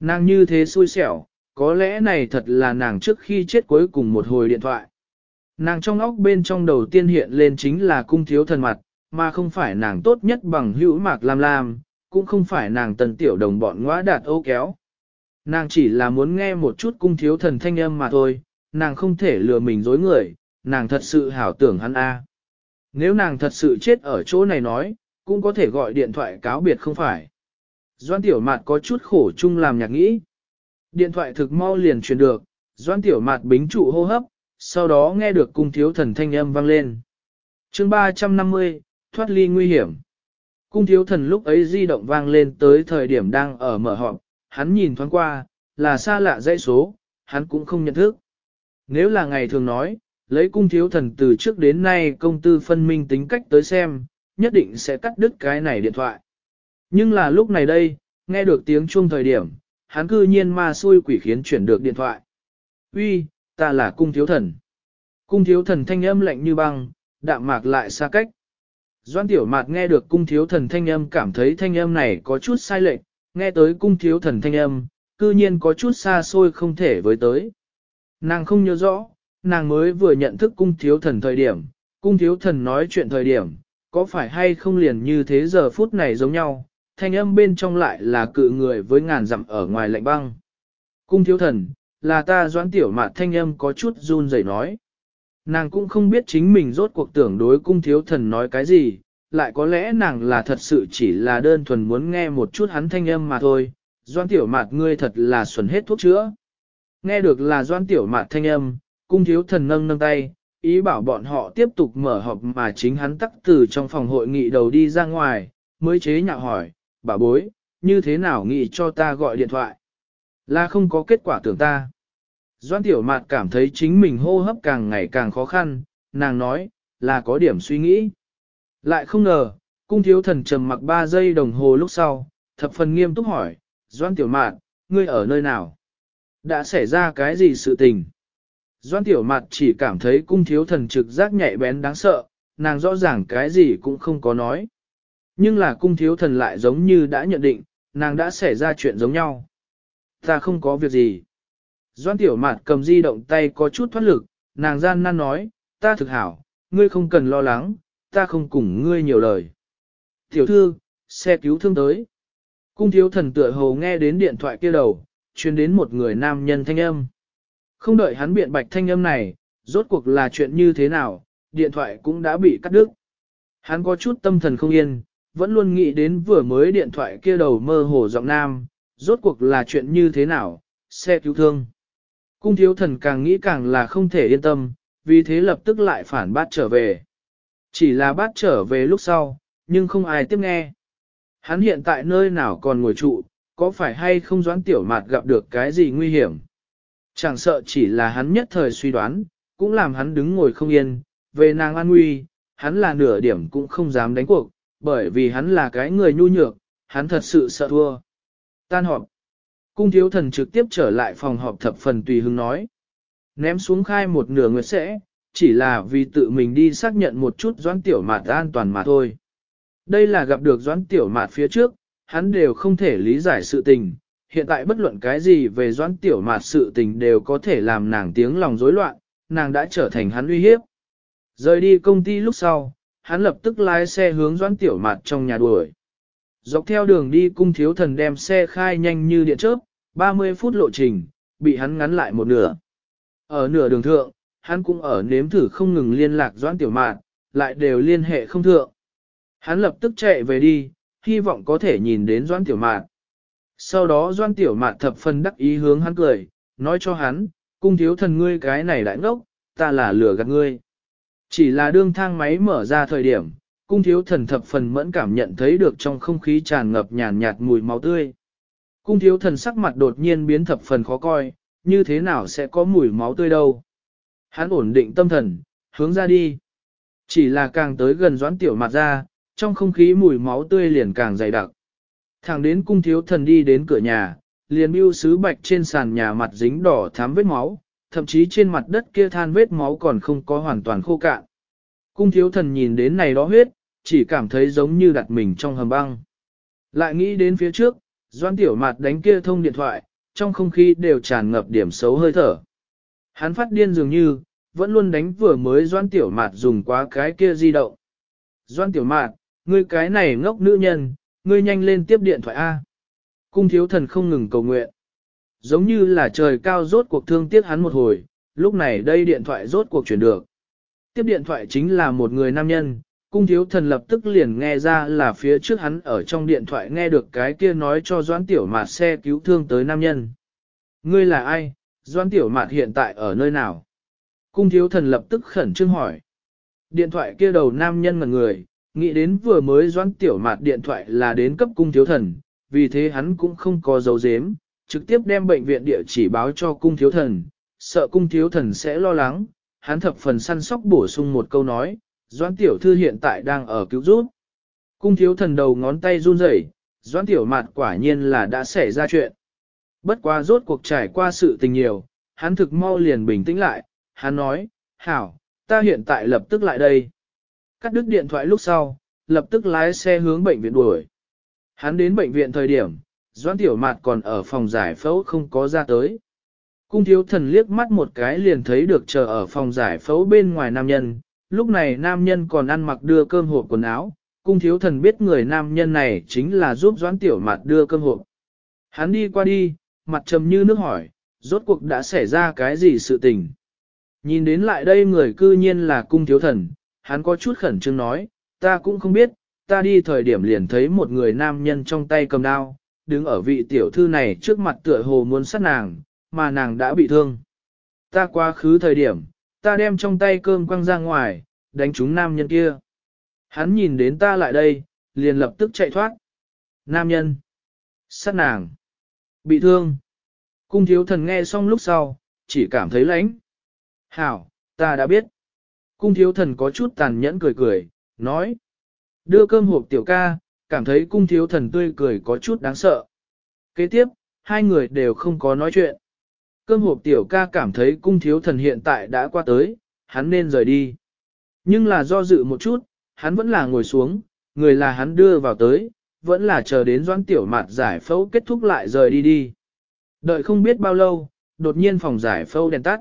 Nàng như thế xui xẻo, có lẽ này thật là nàng trước khi chết cuối cùng một hồi điện thoại. Nàng trong óc bên trong đầu tiên hiện lên chính là cung thiếu thần mặt, mà không phải nàng tốt nhất bằng hữu mạc lam lam, cũng không phải nàng tần tiểu đồng bọn ngõa đạt ô kéo. Nàng chỉ là muốn nghe một chút cung thiếu thần thanh âm mà thôi, nàng không thể lừa mình dối người, nàng thật sự hảo tưởng hắn a. Nếu nàng thật sự chết ở chỗ này nói, cũng có thể gọi điện thoại cáo biệt không phải. Doan tiểu mạt có chút khổ chung làm nhạc nghĩ. Điện thoại thực mau liền truyền được, doan tiểu mạt bính trụ hô hấp, sau đó nghe được cung thiếu thần thanh âm vang lên. chương 350, thoát ly nguy hiểm. Cung thiếu thần lúc ấy di động vang lên tới thời điểm đang ở mở họp, hắn nhìn thoáng qua, là xa lạ dãy số, hắn cũng không nhận thức. Nếu là ngày thường nói, lấy cung thiếu thần từ trước đến nay công tư phân minh tính cách tới xem, nhất định sẽ cắt đứt cái này điện thoại. Nhưng là lúc này đây, nghe được tiếng chuông thời điểm, hắn cư nhiên ma xui quỷ khiến chuyển được điện thoại. Uy, ta là cung thiếu thần. Cung thiếu thần thanh âm lạnh như băng, đạm mạc lại xa cách. Doan tiểu mạt nghe được cung thiếu thần thanh âm cảm thấy thanh âm này có chút sai lệch, nghe tới cung thiếu thần thanh âm, cư nhiên có chút xa xôi không thể với tới. Nàng không nhớ rõ, nàng mới vừa nhận thức cung thiếu thần thời điểm, cung thiếu thần nói chuyện thời điểm, có phải hay không liền như thế giờ phút này giống nhau, thanh âm bên trong lại là cự người với ngàn dặm ở ngoài lạnh băng. Cung thiếu thần, là ta doãn tiểu mạt thanh âm có chút run rẩy nói. Nàng cũng không biết chính mình rốt cuộc tưởng đối cung thiếu thần nói cái gì, lại có lẽ nàng là thật sự chỉ là đơn thuần muốn nghe một chút hắn thanh âm mà thôi. Doan tiểu mạt ngươi thật là xuẩn hết thuốc chữa. Nghe được là doan tiểu mạt thanh âm, cung thiếu thần nâng nâng tay, ý bảo bọn họ tiếp tục mở họp mà chính hắn tắc từ trong phòng hội nghị đầu đi ra ngoài, mới chế nhạo hỏi, bà bối, như thế nào nghị cho ta gọi điện thoại? Là không có kết quả tưởng ta. Doan tiểu mạt cảm thấy chính mình hô hấp càng ngày càng khó khăn, nàng nói, là có điểm suy nghĩ. Lại không ngờ, cung thiếu thần trầm mặc 3 giây đồng hồ lúc sau, thập phần nghiêm túc hỏi, Doan tiểu mạt, ngươi ở nơi nào? Đã xảy ra cái gì sự tình? Doan tiểu mạt chỉ cảm thấy cung thiếu thần trực giác nhạy bén đáng sợ, nàng rõ ràng cái gì cũng không có nói. Nhưng là cung thiếu thần lại giống như đã nhận định, nàng đã xảy ra chuyện giống nhau. Ta không có việc gì. Doan tiểu mạt cầm di động tay có chút thoát lực, nàng gian nan nói, ta thực hảo, ngươi không cần lo lắng, ta không cùng ngươi nhiều lời. Tiểu thư, xe cứu thương tới. Cung thiếu thần tựa hồ nghe đến điện thoại kia đầu, truyền đến một người nam nhân thanh âm. Không đợi hắn biện bạch thanh âm này, rốt cuộc là chuyện như thế nào, điện thoại cũng đã bị cắt đứt. Hắn có chút tâm thần không yên, vẫn luôn nghĩ đến vừa mới điện thoại kia đầu mơ hồ giọng nam, rốt cuộc là chuyện như thế nào, xe cứu thương. Cung thiếu thần càng nghĩ càng là không thể yên tâm, vì thế lập tức lại phản bát trở về. Chỉ là bát trở về lúc sau, nhưng không ai tiếp nghe. Hắn hiện tại nơi nào còn ngồi trụ, có phải hay không doãn tiểu mạt gặp được cái gì nguy hiểm. Chẳng sợ chỉ là hắn nhất thời suy đoán, cũng làm hắn đứng ngồi không yên, về nàng an nguy, hắn là nửa điểm cũng không dám đánh cuộc, bởi vì hắn là cái người nhu nhược, hắn thật sự sợ thua. Tan họp. Cung thiếu thần trực tiếp trở lại phòng họp thập phần tùy hứng nói. Ném xuống khai một nửa nguyệt sẽ, chỉ là vì tự mình đi xác nhận một chút doãn tiểu mạt an toàn mà thôi. Đây là gặp được doãn tiểu mạt phía trước, hắn đều không thể lý giải sự tình. Hiện tại bất luận cái gì về doãn tiểu mạt sự tình đều có thể làm nàng tiếng lòng rối loạn, nàng đã trở thành hắn uy hiếp. Rời đi công ty lúc sau, hắn lập tức lái xe hướng doãn tiểu mạt trong nhà đuổi. Dọc theo đường đi cung thiếu thần đem xe khai nhanh như điện chớp, 30 phút lộ trình, bị hắn ngắn lại một nửa. Ở nửa đường thượng, hắn cũng ở nếm thử không ngừng liên lạc doãn tiểu mạn, lại đều liên hệ không thượng. Hắn lập tức chạy về đi, hy vọng có thể nhìn đến doãn tiểu mạn. Sau đó doãn tiểu mạn thập phần đắc ý hướng hắn cười, nói cho hắn, cung thiếu thần ngươi cái này đại ngốc, ta là lừa gạt ngươi. Chỉ là đương thang máy mở ra thời điểm, cung thiếu thần thập phần mẫn cảm nhận thấy được trong không khí tràn ngập nhàn nhạt mùi máu tươi. Cung thiếu thần sắc mặt đột nhiên biến thập phần khó coi, như thế nào sẽ có mùi máu tươi đâu. Hắn ổn định tâm thần, hướng ra đi. Chỉ là càng tới gần doãn tiểu mặt ra, trong không khí mùi máu tươi liền càng dày đặc. Thẳng đến cung thiếu thần đi đến cửa nhà, liền bưu sứ bạch trên sàn nhà mặt dính đỏ thám vết máu, thậm chí trên mặt đất kia than vết máu còn không có hoàn toàn khô cạn. Cung thiếu thần nhìn đến này đó huyết, chỉ cảm thấy giống như đặt mình trong hầm băng. Lại nghĩ đến phía trước, doan tiểu Mạt đánh kia thông điện thoại, trong không khí đều tràn ngập điểm xấu hơi thở. Hắn phát điên dường như, vẫn luôn đánh vừa mới doan tiểu mạt dùng quá cái kia di động. Doan tiểu mạt, ngươi cái này ngốc nữ nhân, ngươi nhanh lên tiếp điện thoại A. Cung thiếu thần không ngừng cầu nguyện. Giống như là trời cao rốt cuộc thương tiếc hắn một hồi, lúc này đây điện thoại rốt cuộc chuyển được. Tiếp điện thoại chính là một người nam nhân, cung thiếu thần lập tức liền nghe ra là phía trước hắn ở trong điện thoại nghe được cái kia nói cho Doãn Tiểu Mạt xe cứu thương tới nam nhân. Ngươi là ai? Doãn Tiểu Mạt hiện tại ở nơi nào? Cung thiếu thần lập tức khẩn trương hỏi. Điện thoại kia đầu nam nhân ngần người, nghĩ đến vừa mới Doãn Tiểu Mạt điện thoại là đến cấp cung thiếu thần, vì thế hắn cũng không có dấu dếm, trực tiếp đem bệnh viện địa chỉ báo cho cung thiếu thần, sợ cung thiếu thần sẽ lo lắng, hắn thập phần săn sóc bổ sung một câu nói, Doãn tiểu thư hiện tại đang ở cứu giúp. Cung thiếu thần đầu ngón tay run rẩy, Doãn tiểu mạt quả nhiên là đã xảy ra chuyện. Bất quá rốt cuộc trải qua sự tình nhiều, hắn thực mau liền bình tĩnh lại, hắn nói, hảo, ta hiện tại lập tức lại đây. Cắt đứt điện thoại lúc sau, lập tức lái xe hướng bệnh viện đuổi. Hắn đến bệnh viện thời điểm, Doãn tiểu mạt còn ở phòng giải phẫu không có ra tới. Cung thiếu thần liếc mắt một cái liền thấy được chờ ở phòng giải phẫu bên ngoài nam nhân, lúc này nam nhân còn ăn mặc đưa cơm hộp quần áo, cung thiếu thần biết người nam nhân này chính là giúp doãn tiểu mặt đưa cơm hộp. Hắn đi qua đi, mặt trầm như nước hỏi, rốt cuộc đã xảy ra cái gì sự tình. Nhìn đến lại đây người cư nhiên là cung thiếu thần, hắn có chút khẩn trương nói, ta cũng không biết, ta đi thời điểm liền thấy một người nam nhân trong tay cầm đao, đứng ở vị tiểu thư này trước mặt tựa hồ muốn sát nàng, mà nàng đã bị thương. Ta quá khứ thời điểm, ta đem trong tay cơm quăng ra ngoài, đánh trúng nam nhân kia. Hắn nhìn đến ta lại đây, liền lập tức chạy thoát. Nam nhân. Sát nàng. Bị thương. Cung thiếu thần nghe xong lúc sau, chỉ cảm thấy lãnh. Hảo, ta đã biết. Cung thiếu thần có chút tàn nhẫn cười cười, nói. Đưa cơm hộp tiểu ca, cảm thấy cung thiếu thần tươi cười có chút đáng sợ. Kế tiếp, hai người đều không có nói chuyện. Cơm hộp tiểu ca cảm thấy cung thiếu thần hiện tại đã qua tới, hắn nên rời đi. Nhưng là do dự một chút, hắn vẫn là ngồi xuống, người là hắn đưa vào tới, vẫn là chờ đến doãn tiểu mặt giải phẫu kết thúc lại rời đi đi. Đợi không biết bao lâu, đột nhiên phòng giải phẫu đèn tắt.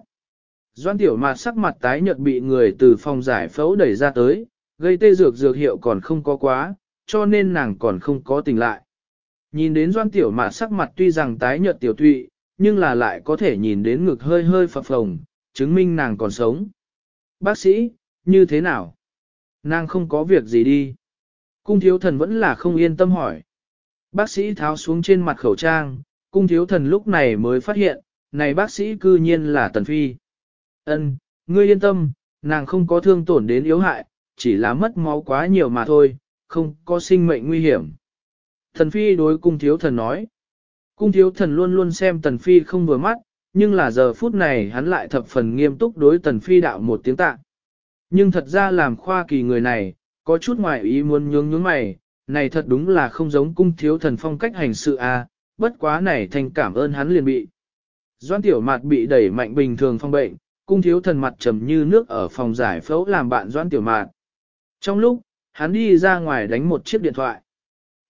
Doãn tiểu mặt sắc mặt tái nhợt bị người từ phòng giải phẫu đẩy ra tới, gây tê dược dược hiệu còn không có quá, cho nên nàng còn không có tỉnh lại. Nhìn đến doan tiểu mạt sắc mặt tuy rằng tái nhợt tiểu tụy, nhưng là lại có thể nhìn đến ngực hơi hơi phập phồng, chứng minh nàng còn sống. Bác sĩ, như thế nào? Nàng không có việc gì đi. Cung thiếu thần vẫn là không yên tâm hỏi. Bác sĩ tháo xuống trên mặt khẩu trang, cung thiếu thần lúc này mới phát hiện, này bác sĩ cư nhiên là Tần Phi. Ân, ngươi yên tâm, nàng không có thương tổn đến yếu hại, chỉ là mất máu quá nhiều mà thôi, không có sinh mệnh nguy hiểm. Thần Phi đối cung thiếu thần nói. Cung thiếu thần luôn luôn xem Tần Phi không vừa mắt, nhưng là giờ phút này hắn lại thập phần nghiêm túc đối Tần Phi đạo một tiếng tạ. Nhưng thật ra làm khoa kỳ người này, có chút ngoài ý muốn nhướng nhướng mày, này thật đúng là không giống cung thiếu thần phong cách hành sự a, à, bất quá này thành cảm ơn hắn liền bị. Doan tiểu mạt bị đẩy mạnh bình thường phong bệnh, cung thiếu thần mặt trầm như nước ở phòng giải phẫu làm bạn doan tiểu mạt. Trong lúc, hắn đi ra ngoài đánh một chiếc điện thoại.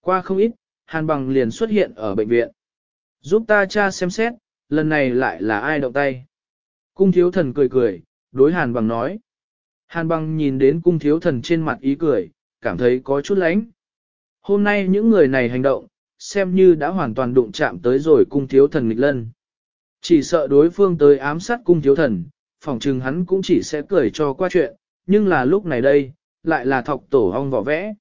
Qua không ít, hàn bằng liền xuất hiện ở bệnh viện. Giúp ta cha xem xét, lần này lại là ai động tay. Cung thiếu thần cười cười, đối hàn bằng nói. Hàn bằng nhìn đến cung thiếu thần trên mặt ý cười, cảm thấy có chút lánh. Hôm nay những người này hành động, xem như đã hoàn toàn đụng chạm tới rồi cung thiếu thần nghịch lân. Chỉ sợ đối phương tới ám sát cung thiếu thần, phòng trừng hắn cũng chỉ sẽ cười cho qua chuyện, nhưng là lúc này đây, lại là thọc tổ ong vỏ vẽ.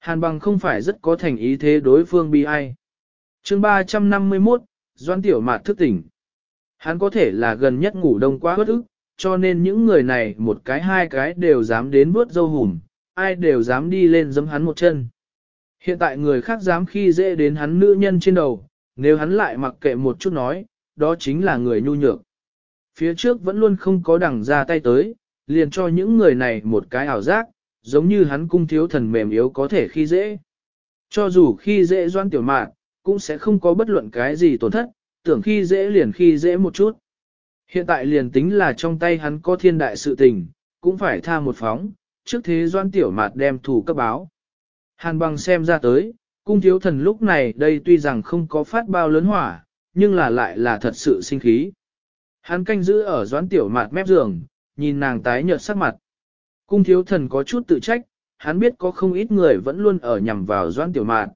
Hàn bằng không phải rất có thành ý thế đối phương bi ai chương 351, Doan Tiểu Mạt thức tỉnh. Hắn có thể là gần nhất ngủ đông quá bất ức, cho nên những người này một cái hai cái đều dám đến bước dâu hùm, ai đều dám đi lên giấm hắn một chân. Hiện tại người khác dám khi dễ đến hắn nữ nhân trên đầu, nếu hắn lại mặc kệ một chút nói, đó chính là người nhu nhược. Phía trước vẫn luôn không có đằng ra tay tới, liền cho những người này một cái ảo giác, giống như hắn cung thiếu thần mềm yếu có thể khi dễ. Cho dù khi dễ doan tiểu mạn, cũng sẽ không có bất luận cái gì tổn thất, tưởng khi dễ liền khi dễ một chút. Hiện tại liền tính là trong tay hắn có thiên đại sự tình, cũng phải tha một phóng, trước thế doan tiểu mạt đem thủ cấp báo. Hàn bằng xem ra tới, cung thiếu thần lúc này đây tuy rằng không có phát bao lớn hỏa, nhưng là lại là thật sự sinh khí. Hắn canh giữ ở doãn tiểu mạt mép giường, nhìn nàng tái nhợt sắc mặt. Cung thiếu thần có chút tự trách, hắn biết có không ít người vẫn luôn ở nhằm vào doãn tiểu mạt.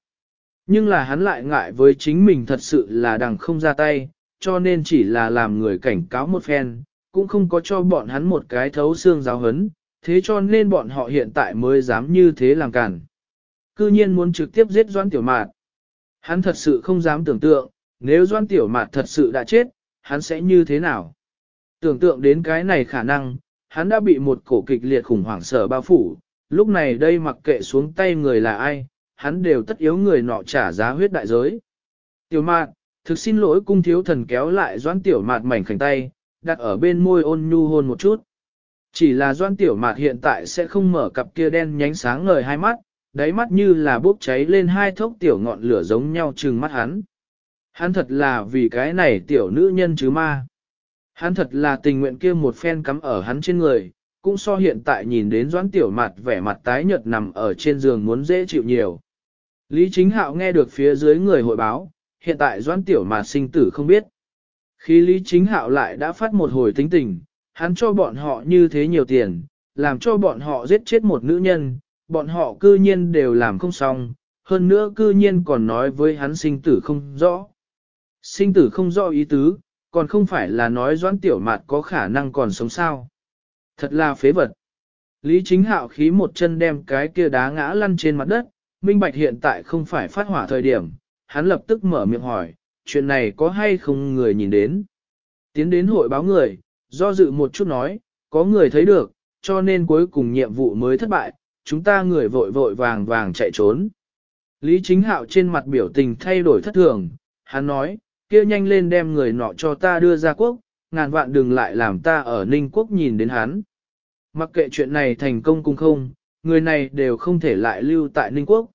Nhưng là hắn lại ngại với chính mình thật sự là đằng không ra tay, cho nên chỉ là làm người cảnh cáo một phen, cũng không có cho bọn hắn một cái thấu xương giáo hấn, thế cho nên bọn họ hiện tại mới dám như thế làm cản. Cư nhiên muốn trực tiếp giết Doan Tiểu Mạt. Hắn thật sự không dám tưởng tượng, nếu Doan Tiểu Mạt thật sự đã chết, hắn sẽ như thế nào? Tưởng tượng đến cái này khả năng, hắn đã bị một cổ kịch liệt khủng hoảng sở bao phủ, lúc này đây mặc kệ xuống tay người là ai, hắn đều tất yếu người nọ trả giá huyết đại giới. Tiểu Mạt, thực xin lỗi cung thiếu thần kéo lại Doan Tiểu Mạt mảnh khảnh tay, đặt ở bên môi ôn nhu hôn một chút. Chỉ là Doan Tiểu Mạt hiện tại sẽ không mở cặp kia đen nhánh sáng ngời hai mắt, đáy mắt như là bốc cháy lên hai thốc tiểu ngọn lửa giống nhau trừng mắt hắn. Hắn thật là vì cái này tiểu nữ nhân chứ ma. Hắn thật là tình nguyện kia một phen cắm ở hắn trên người, cũng so hiện tại nhìn đến doãn tiểu mặt vẻ mặt tái nhợt nằm ở trên giường muốn dễ chịu nhiều. Lý chính hạo nghe được phía dưới người hội báo, hiện tại doãn tiểu Mạt sinh tử không biết. Khi Lý chính hạo lại đã phát một hồi tính tình, hắn cho bọn họ như thế nhiều tiền, làm cho bọn họ giết chết một nữ nhân, bọn họ cư nhiên đều làm không xong, hơn nữa cư nhiên còn nói với hắn sinh tử không rõ. Sinh tử không rõ ý tứ, còn không phải là nói doãn tiểu mạt có khả năng còn sống sao. Thật là phế vật. Lý chính hạo khí một chân đem cái kia đá ngã lăn trên mặt đất, minh bạch hiện tại không phải phát hỏa thời điểm, hắn lập tức mở miệng hỏi, chuyện này có hay không người nhìn đến. Tiến đến hội báo người, do dự một chút nói, có người thấy được, cho nên cuối cùng nhiệm vụ mới thất bại, chúng ta người vội vội vàng vàng chạy trốn. Lý chính hạo trên mặt biểu tình thay đổi thất thường, hắn nói, kia nhanh lên đem người nọ cho ta đưa ra quốc, ngàn vạn đừng lại làm ta ở Ninh quốc nhìn đến hắn. Mặc kệ chuyện này thành công cũng không, người này đều không thể lại lưu tại Ninh quốc.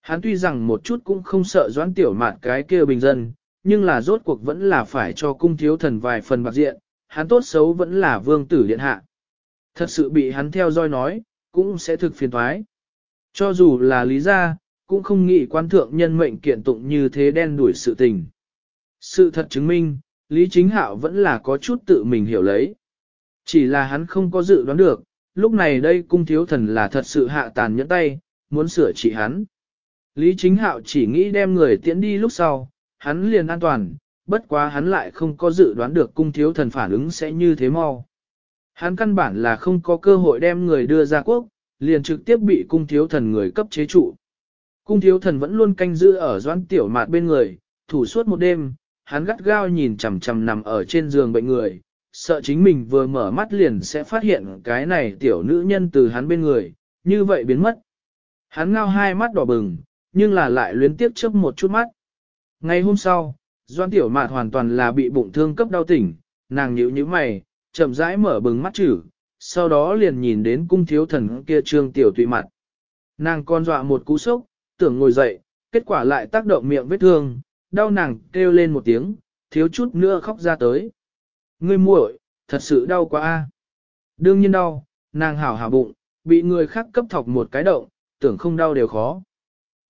Hắn tuy rằng một chút cũng không sợ doãn tiểu mạt cái kia bình dân, nhưng là rốt cuộc vẫn là phải cho cung thiếu thần vài phần bạc diện, hắn tốt xấu vẫn là vương tử điện hạ. Thật sự bị hắn theo dõi nói, cũng sẽ thực phiền thoái. Cho dù là lý gia, cũng không nghĩ quan thượng nhân mệnh kiện tụng như thế đen đuổi sự tình. Sự thật chứng minh, Lý Chính Hạo vẫn là có chút tự mình hiểu lấy. Chỉ là hắn không có dự đoán được, lúc này đây cung thiếu thần là thật sự hạ tàn nhẫn tay, muốn sửa trị hắn. Lý Chính Hạo chỉ nghĩ đem người tiễn đi lúc sau, hắn liền an toàn, bất quá hắn lại không có dự đoán được cung thiếu thần phản ứng sẽ như thế mau. Hắn căn bản là không có cơ hội đem người đưa ra quốc, liền trực tiếp bị cung thiếu thần người cấp chế trụ. Cung thiếu thần vẫn luôn canh giữ ở doãn tiểu mạt bên người, thủ suốt một đêm, hắn gắt gao nhìn chằm chằm nằm ở trên giường bệnh người, sợ chính mình vừa mở mắt liền sẽ phát hiện cái này tiểu nữ nhân từ hắn bên người, như vậy biến mất. Hắn ngao hai mắt đỏ bừng, nhưng là lại luyến tiếp chớp một chút mắt. Ngày hôm sau, Doan Tiểu Mạt hoàn toàn là bị bụng thương cấp đau tỉnh, nàng nhíu nhíu mày, chậm rãi mở bừng mắt chữ, sau đó liền nhìn đến cung thiếu thần kia trương tiểu tụy mặt. Nàng con dọa một cú sốc, tưởng ngồi dậy, kết quả lại tác động miệng vết thương, đau nàng kêu lên một tiếng, thiếu chút nữa khóc ra tới. Ngươi muội, thật sự đau quá a. Đương nhiên đau, nàng hảo hảo bụng, bị người khác cấp thọc một cái động, tưởng không đau đều khó.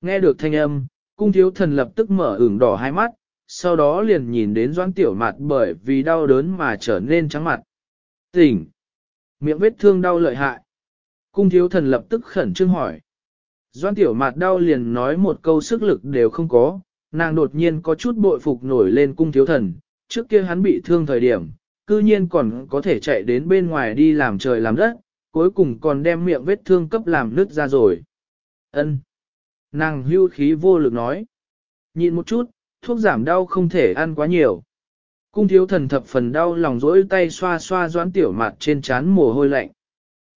Nghe được thanh âm, cung thiếu thần lập tức mở ửng đỏ hai mắt, sau đó liền nhìn đến doãn tiểu mặt bởi vì đau đớn mà trở nên trắng mặt. Tỉnh! Miệng vết thương đau lợi hại. Cung thiếu thần lập tức khẩn trương hỏi. Doan tiểu mặt đau liền nói một câu sức lực đều không có, nàng đột nhiên có chút bội phục nổi lên cung thiếu thần, trước kia hắn bị thương thời điểm, cư nhiên còn có thể chạy đến bên ngoài đi làm trời làm đất, cuối cùng còn đem miệng vết thương cấp làm nứt ra rồi. Ân. Nàng hưu khí vô lực nói. Nhịn một chút, thuốc giảm đau không thể ăn quá nhiều. Cung thiếu thần thập phần đau lòng rỗi tay xoa xoa doãn tiểu mặt trên chán mồ hôi lạnh.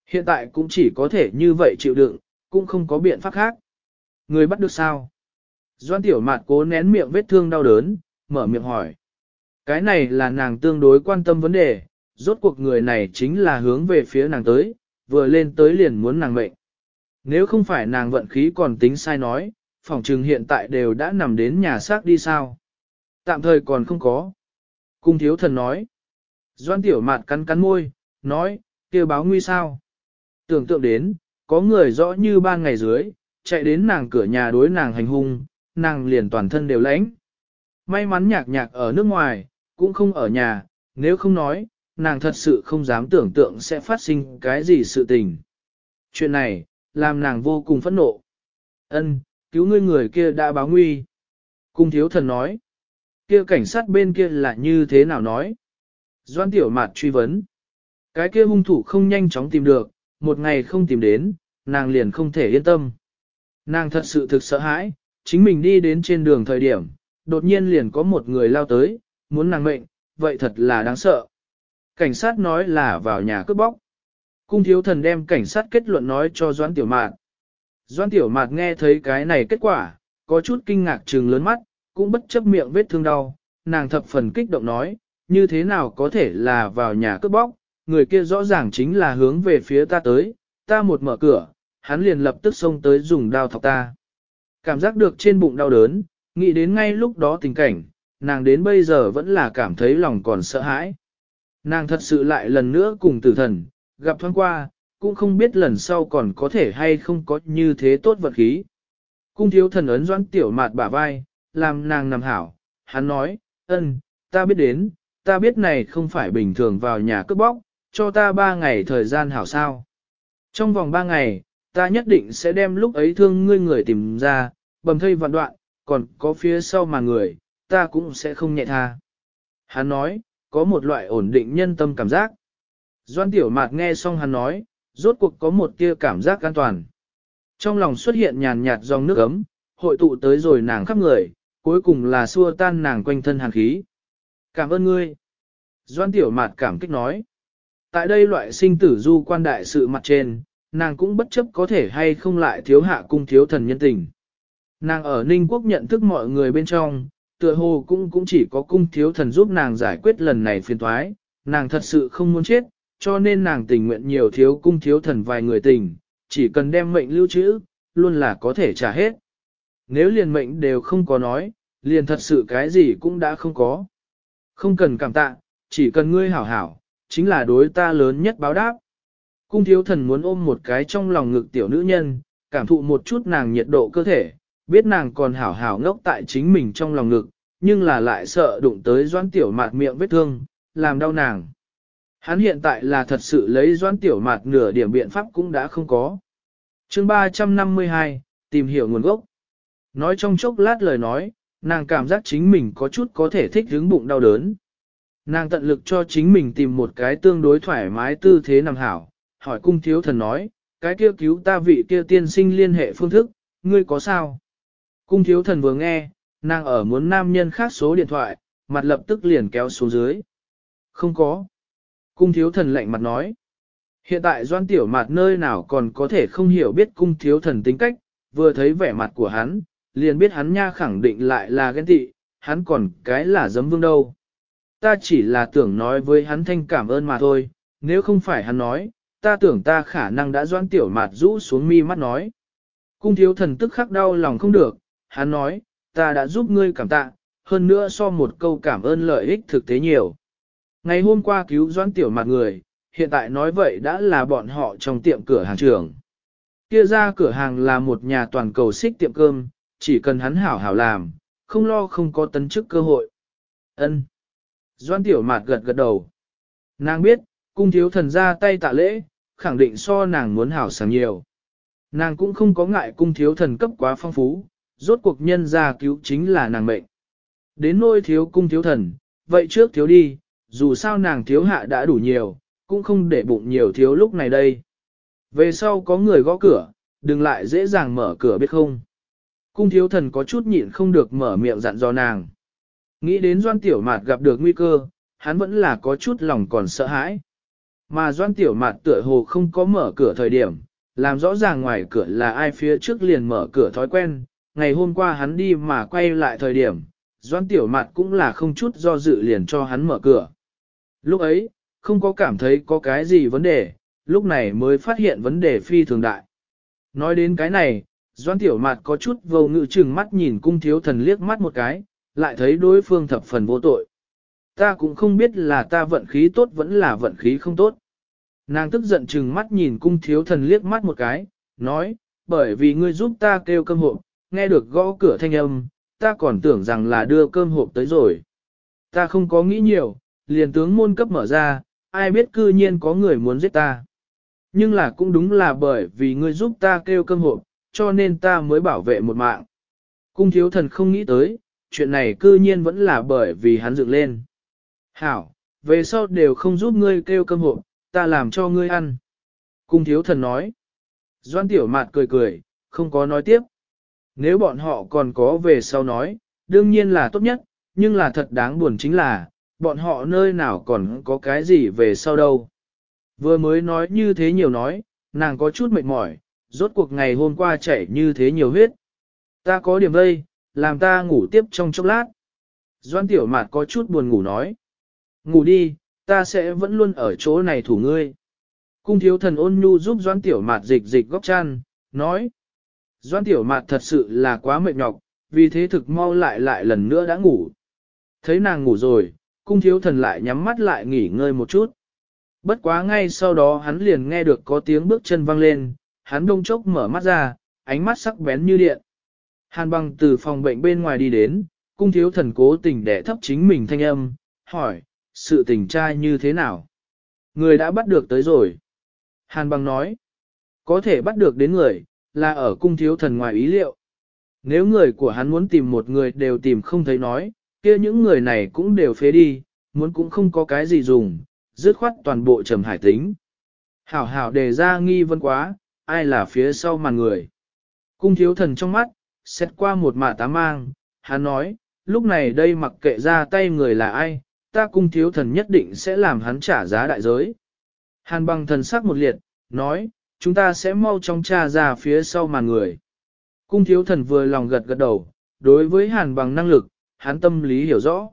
Hiện tại cũng chỉ có thể như vậy chịu đựng, cũng không có biện pháp khác. Người bắt được sao? Doan tiểu mạt cố nén miệng vết thương đau đớn, mở miệng hỏi. Cái này là nàng tương đối quan tâm vấn đề, rốt cuộc người này chính là hướng về phía nàng tới, vừa lên tới liền muốn nàng mệnh. Nếu không phải nàng vận khí còn tính sai nói, phòng trừng hiện tại đều đã nằm đến nhà xác đi sao. Tạm thời còn không có. Cung thiếu thần nói. Doan tiểu mạt cắn cắn môi, nói, kêu báo nguy sao. Tưởng tượng đến, có người rõ như ban ngày dưới, chạy đến nàng cửa nhà đối nàng hành hung, nàng liền toàn thân đều lãnh. May mắn nhạc nhạc ở nước ngoài, cũng không ở nhà, nếu không nói, nàng thật sự không dám tưởng tượng sẽ phát sinh cái gì sự tình. Chuyện này, làm nàng vô cùng phẫn nộ. Ân, cứu ngươi người kia đã báo nguy. Cung thiếu thần nói. Kia cảnh sát bên kia là như thế nào nói? Doan tiểu mạt truy vấn. Cái kia hung thủ không nhanh chóng tìm được, một ngày không tìm đến, nàng liền không thể yên tâm. Nàng thật sự thực sợ hãi, chính mình đi đến trên đường thời điểm, đột nhiên liền có một người lao tới, muốn nàng mệnh, vậy thật là đáng sợ. Cảnh sát nói là vào nhà cướp bóc. Cung thiếu thần đem cảnh sát kết luận nói cho Doãn Tiểu Mạt. Doãn Tiểu Mạt nghe thấy cái này kết quả, có chút kinh ngạc trừng lớn mắt, cũng bất chấp miệng vết thương đau, nàng thập phần kích động nói, như thế nào có thể là vào nhà cướp bóc, người kia rõ ràng chính là hướng về phía ta tới, ta một mở cửa, hắn liền lập tức xông tới dùng đao thọc ta. Cảm giác được trên bụng đau đớn, nghĩ đến ngay lúc đó tình cảnh, nàng đến bây giờ vẫn là cảm thấy lòng còn sợ hãi. Nàng thật sự lại lần nữa cùng tử thần, gặp thoáng qua, cũng không biết lần sau còn có thể hay không có như thế tốt vật khí. Cung thiếu thần ấn doãn tiểu mạt bả vai, làm nàng nằm hảo, hắn nói, ân, ta biết đến, ta biết này không phải bình thường vào nhà cướp bóc, cho ta ba ngày thời gian hảo sao. Trong vòng ba ngày, ta nhất định sẽ đem lúc ấy thương ngươi người tìm ra, bầm thây vạn đoạn, còn có phía sau mà người, ta cũng sẽ không nhẹ tha. Hắn nói, có một loại ổn định nhân tâm cảm giác. Doan tiểu mạt nghe xong hắn nói, rốt cuộc có một tia cảm giác an toàn. Trong lòng xuất hiện nhàn nhạt dòng nước ấm, hội tụ tới rồi nàng khắp người, cuối cùng là xua tan nàng quanh thân hàn khí. Cảm ơn ngươi. Doan tiểu mạt cảm kích nói. Tại đây loại sinh tử du quan đại sự mặt trên, nàng cũng bất chấp có thể hay không lại thiếu hạ cung thiếu thần nhân tình. Nàng ở Ninh Quốc nhận thức mọi người bên trong, tựa hồ cũng cũng chỉ có cung thiếu thần giúp nàng giải quyết lần này phiền toái, nàng thật sự không muốn chết, cho nên nàng tình nguyện nhiều thiếu cung thiếu thần vài người tình, chỉ cần đem mệnh lưu trữ, luôn là có thể trả hết. Nếu liền mệnh đều không có nói, liền thật sự cái gì cũng đã không có. Không cần cảm tạ, chỉ cần ngươi hảo hảo, chính là đối ta lớn nhất báo đáp. Cung thiếu thần muốn ôm một cái trong lòng ngực tiểu nữ nhân, cảm thụ một chút nàng nhiệt độ cơ thể, biết nàng còn hảo hảo ngốc tại chính mình trong lòng ngực, nhưng là lại sợ đụng tới doan tiểu mạt miệng vết thương, làm đau nàng. Hắn hiện tại là thật sự lấy doan tiểu mạt nửa điểm biện pháp cũng đã không có. chương 352, tìm hiểu nguồn gốc. Nói trong chốc lát lời nói, nàng cảm giác chính mình có chút có thể thích hướng bụng đau đớn. Nàng tận lực cho chính mình tìm một cái tương đối thoải mái tư thế nằm hảo, hỏi cung thiếu thần nói, cái kia cứu ta vị kia tiên sinh liên hệ phương thức, ngươi có sao? Cung thiếu thần vừa nghe, nàng ở muốn nam nhân khác số điện thoại, mặt lập tức liền kéo xuống dưới. Không có. Cung thiếu thần lạnh mặt nói. Hiện tại doan tiểu mặt nơi nào còn có thể không hiểu biết cung thiếu thần tính cách, vừa thấy vẻ mặt của hắn, liền biết hắn nha khẳng định lại là ghen tị, hắn còn cái là giấm vương đâu. Ta chỉ là tưởng nói với hắn thanh cảm ơn mà thôi, nếu không phải hắn nói, ta tưởng ta khả năng đã doan tiểu mặt rũ xuống mi mắt nói. Cung thiếu thần tức khắc đau lòng không được, hắn nói, ta đã giúp ngươi cảm tạ, hơn nữa so một câu cảm ơn lợi ích thực tế nhiều. Ngày hôm qua cứu doãn tiểu mặt người, hiện tại nói vậy đã là bọn họ trong tiệm cửa hàng trưởng. Kia ra cửa hàng là một nhà toàn cầu xích tiệm cơm, chỉ cần hắn hảo hảo làm, không lo không có tấn chức cơ hội. Ân. Doan tiểu mạt gật gật đầu. Nàng biết, cung thiếu thần ra tay tạ lễ, khẳng định so nàng muốn hảo sáng nhiều. Nàng cũng không có ngại cung thiếu thần cấp quá phong phú, rốt cuộc nhân ra cứu chính là nàng mệnh. Đến nôi thiếu cung thiếu thần, vậy trước thiếu đi, dù sao nàng thiếu hạ đã đủ nhiều, cũng không để bụng nhiều thiếu lúc này đây. Về sau có người gõ cửa, đừng lại dễ dàng mở cửa biết không. Cung thiếu thần có chút nhịn không được mở miệng dặn dò nàng. Nghĩ đến doan tiểu mạt gặp được nguy cơ, hắn vẫn là có chút lòng còn sợ hãi. Mà doan tiểu mạt tựa hồ không có mở cửa thời điểm, làm rõ ràng ngoài cửa là ai phía trước liền mở cửa thói quen. Ngày hôm qua hắn đi mà quay lại thời điểm, doan tiểu mạt cũng là không chút do dự liền cho hắn mở cửa. Lúc ấy, không có cảm thấy có cái gì vấn đề, lúc này mới phát hiện vấn đề phi thường đại. Nói đến cái này, Doan Tiểu Mạt có chút vô ngự chừng mắt nhìn cung thiếu thần liếc mắt một cái, lại thấy đối phương thập phần vô tội. Ta cũng không biết là ta vận khí tốt vẫn là vận khí không tốt. Nàng tức giận chừng mắt nhìn cung thiếu thần liếc mắt một cái, nói, bởi vì ngươi giúp ta kêu cơm hộp, nghe được gõ cửa thanh âm, ta còn tưởng rằng là đưa cơm hộp tới rồi. Ta không có nghĩ nhiều, liền tướng môn cấp mở ra, ai biết cư nhiên có người muốn giết ta. Nhưng là cũng đúng là bởi vì ngươi giúp ta kêu cơm hộp, cho nên ta mới bảo vệ một mạng. Cung thiếu thần không nghĩ tới, chuyện này cư nhiên vẫn là bởi vì hắn dựng lên. Hảo, về sau đều không giúp ngươi kêu cơm hộp, ta làm cho ngươi ăn. Cung thiếu thần nói. Doan tiểu mạt cười cười, không có nói tiếp. Nếu bọn họ còn có về sau nói, đương nhiên là tốt nhất, nhưng là thật đáng buồn chính là, bọn họ nơi nào còn có cái gì về sau đâu. Vừa mới nói như thế nhiều nói, nàng có chút mệt mỏi, rốt cuộc ngày hôm qua chảy như thế nhiều huyết. Ta có điểm đây, làm ta ngủ tiếp trong chốc lát. Doan tiểu mạt có chút buồn ngủ nói. Ngủ đi, ta sẽ vẫn luôn ở chỗ này thủ ngươi. Cung thiếu thần ôn nhu giúp doan tiểu mạt dịch dịch góc chăn, nói. Doan tiểu mạt thật sự là quá mệt nhọc, vì thế thực mau lại lại lần nữa đã ngủ. Thấy nàng ngủ rồi, cung thiếu thần lại nhắm mắt lại nghỉ ngơi một chút. Bất quá ngay sau đó hắn liền nghe được có tiếng bước chân vang lên, hắn đông chốc mở mắt ra, ánh mắt sắc bén như điện. Hàn băng từ phòng bệnh bên ngoài đi đến, cung thiếu thần cố tình để thấp chính mình thanh âm, hỏi, sự tình trai như thế nào? Người đã bắt được tới rồi. Hàn băng nói, có thể bắt được đến người, là ở cung thiếu thần ngoài ý liệu. Nếu người của hắn muốn tìm một người đều tìm không thấy nói, kia những người này cũng đều phế đi, muốn cũng không có cái gì dùng, dứt khoát toàn bộ trầm hải tính. Hảo hảo đề ra nghi vấn quá, ai là phía sau màn người. Cung thiếu thần trong mắt, xét qua một mạ tá mang, hắn nói, lúc này đây mặc kệ ra tay người là ai, ta cung thiếu thần nhất định sẽ làm hắn trả giá đại giới. Hàn bằng thần sắc một liệt, nói, chúng ta sẽ mau chóng tra ra phía sau màn người. Cung thiếu thần vừa lòng gật gật đầu, đối với hàn bằng năng lực, hắn tâm lý hiểu rõ.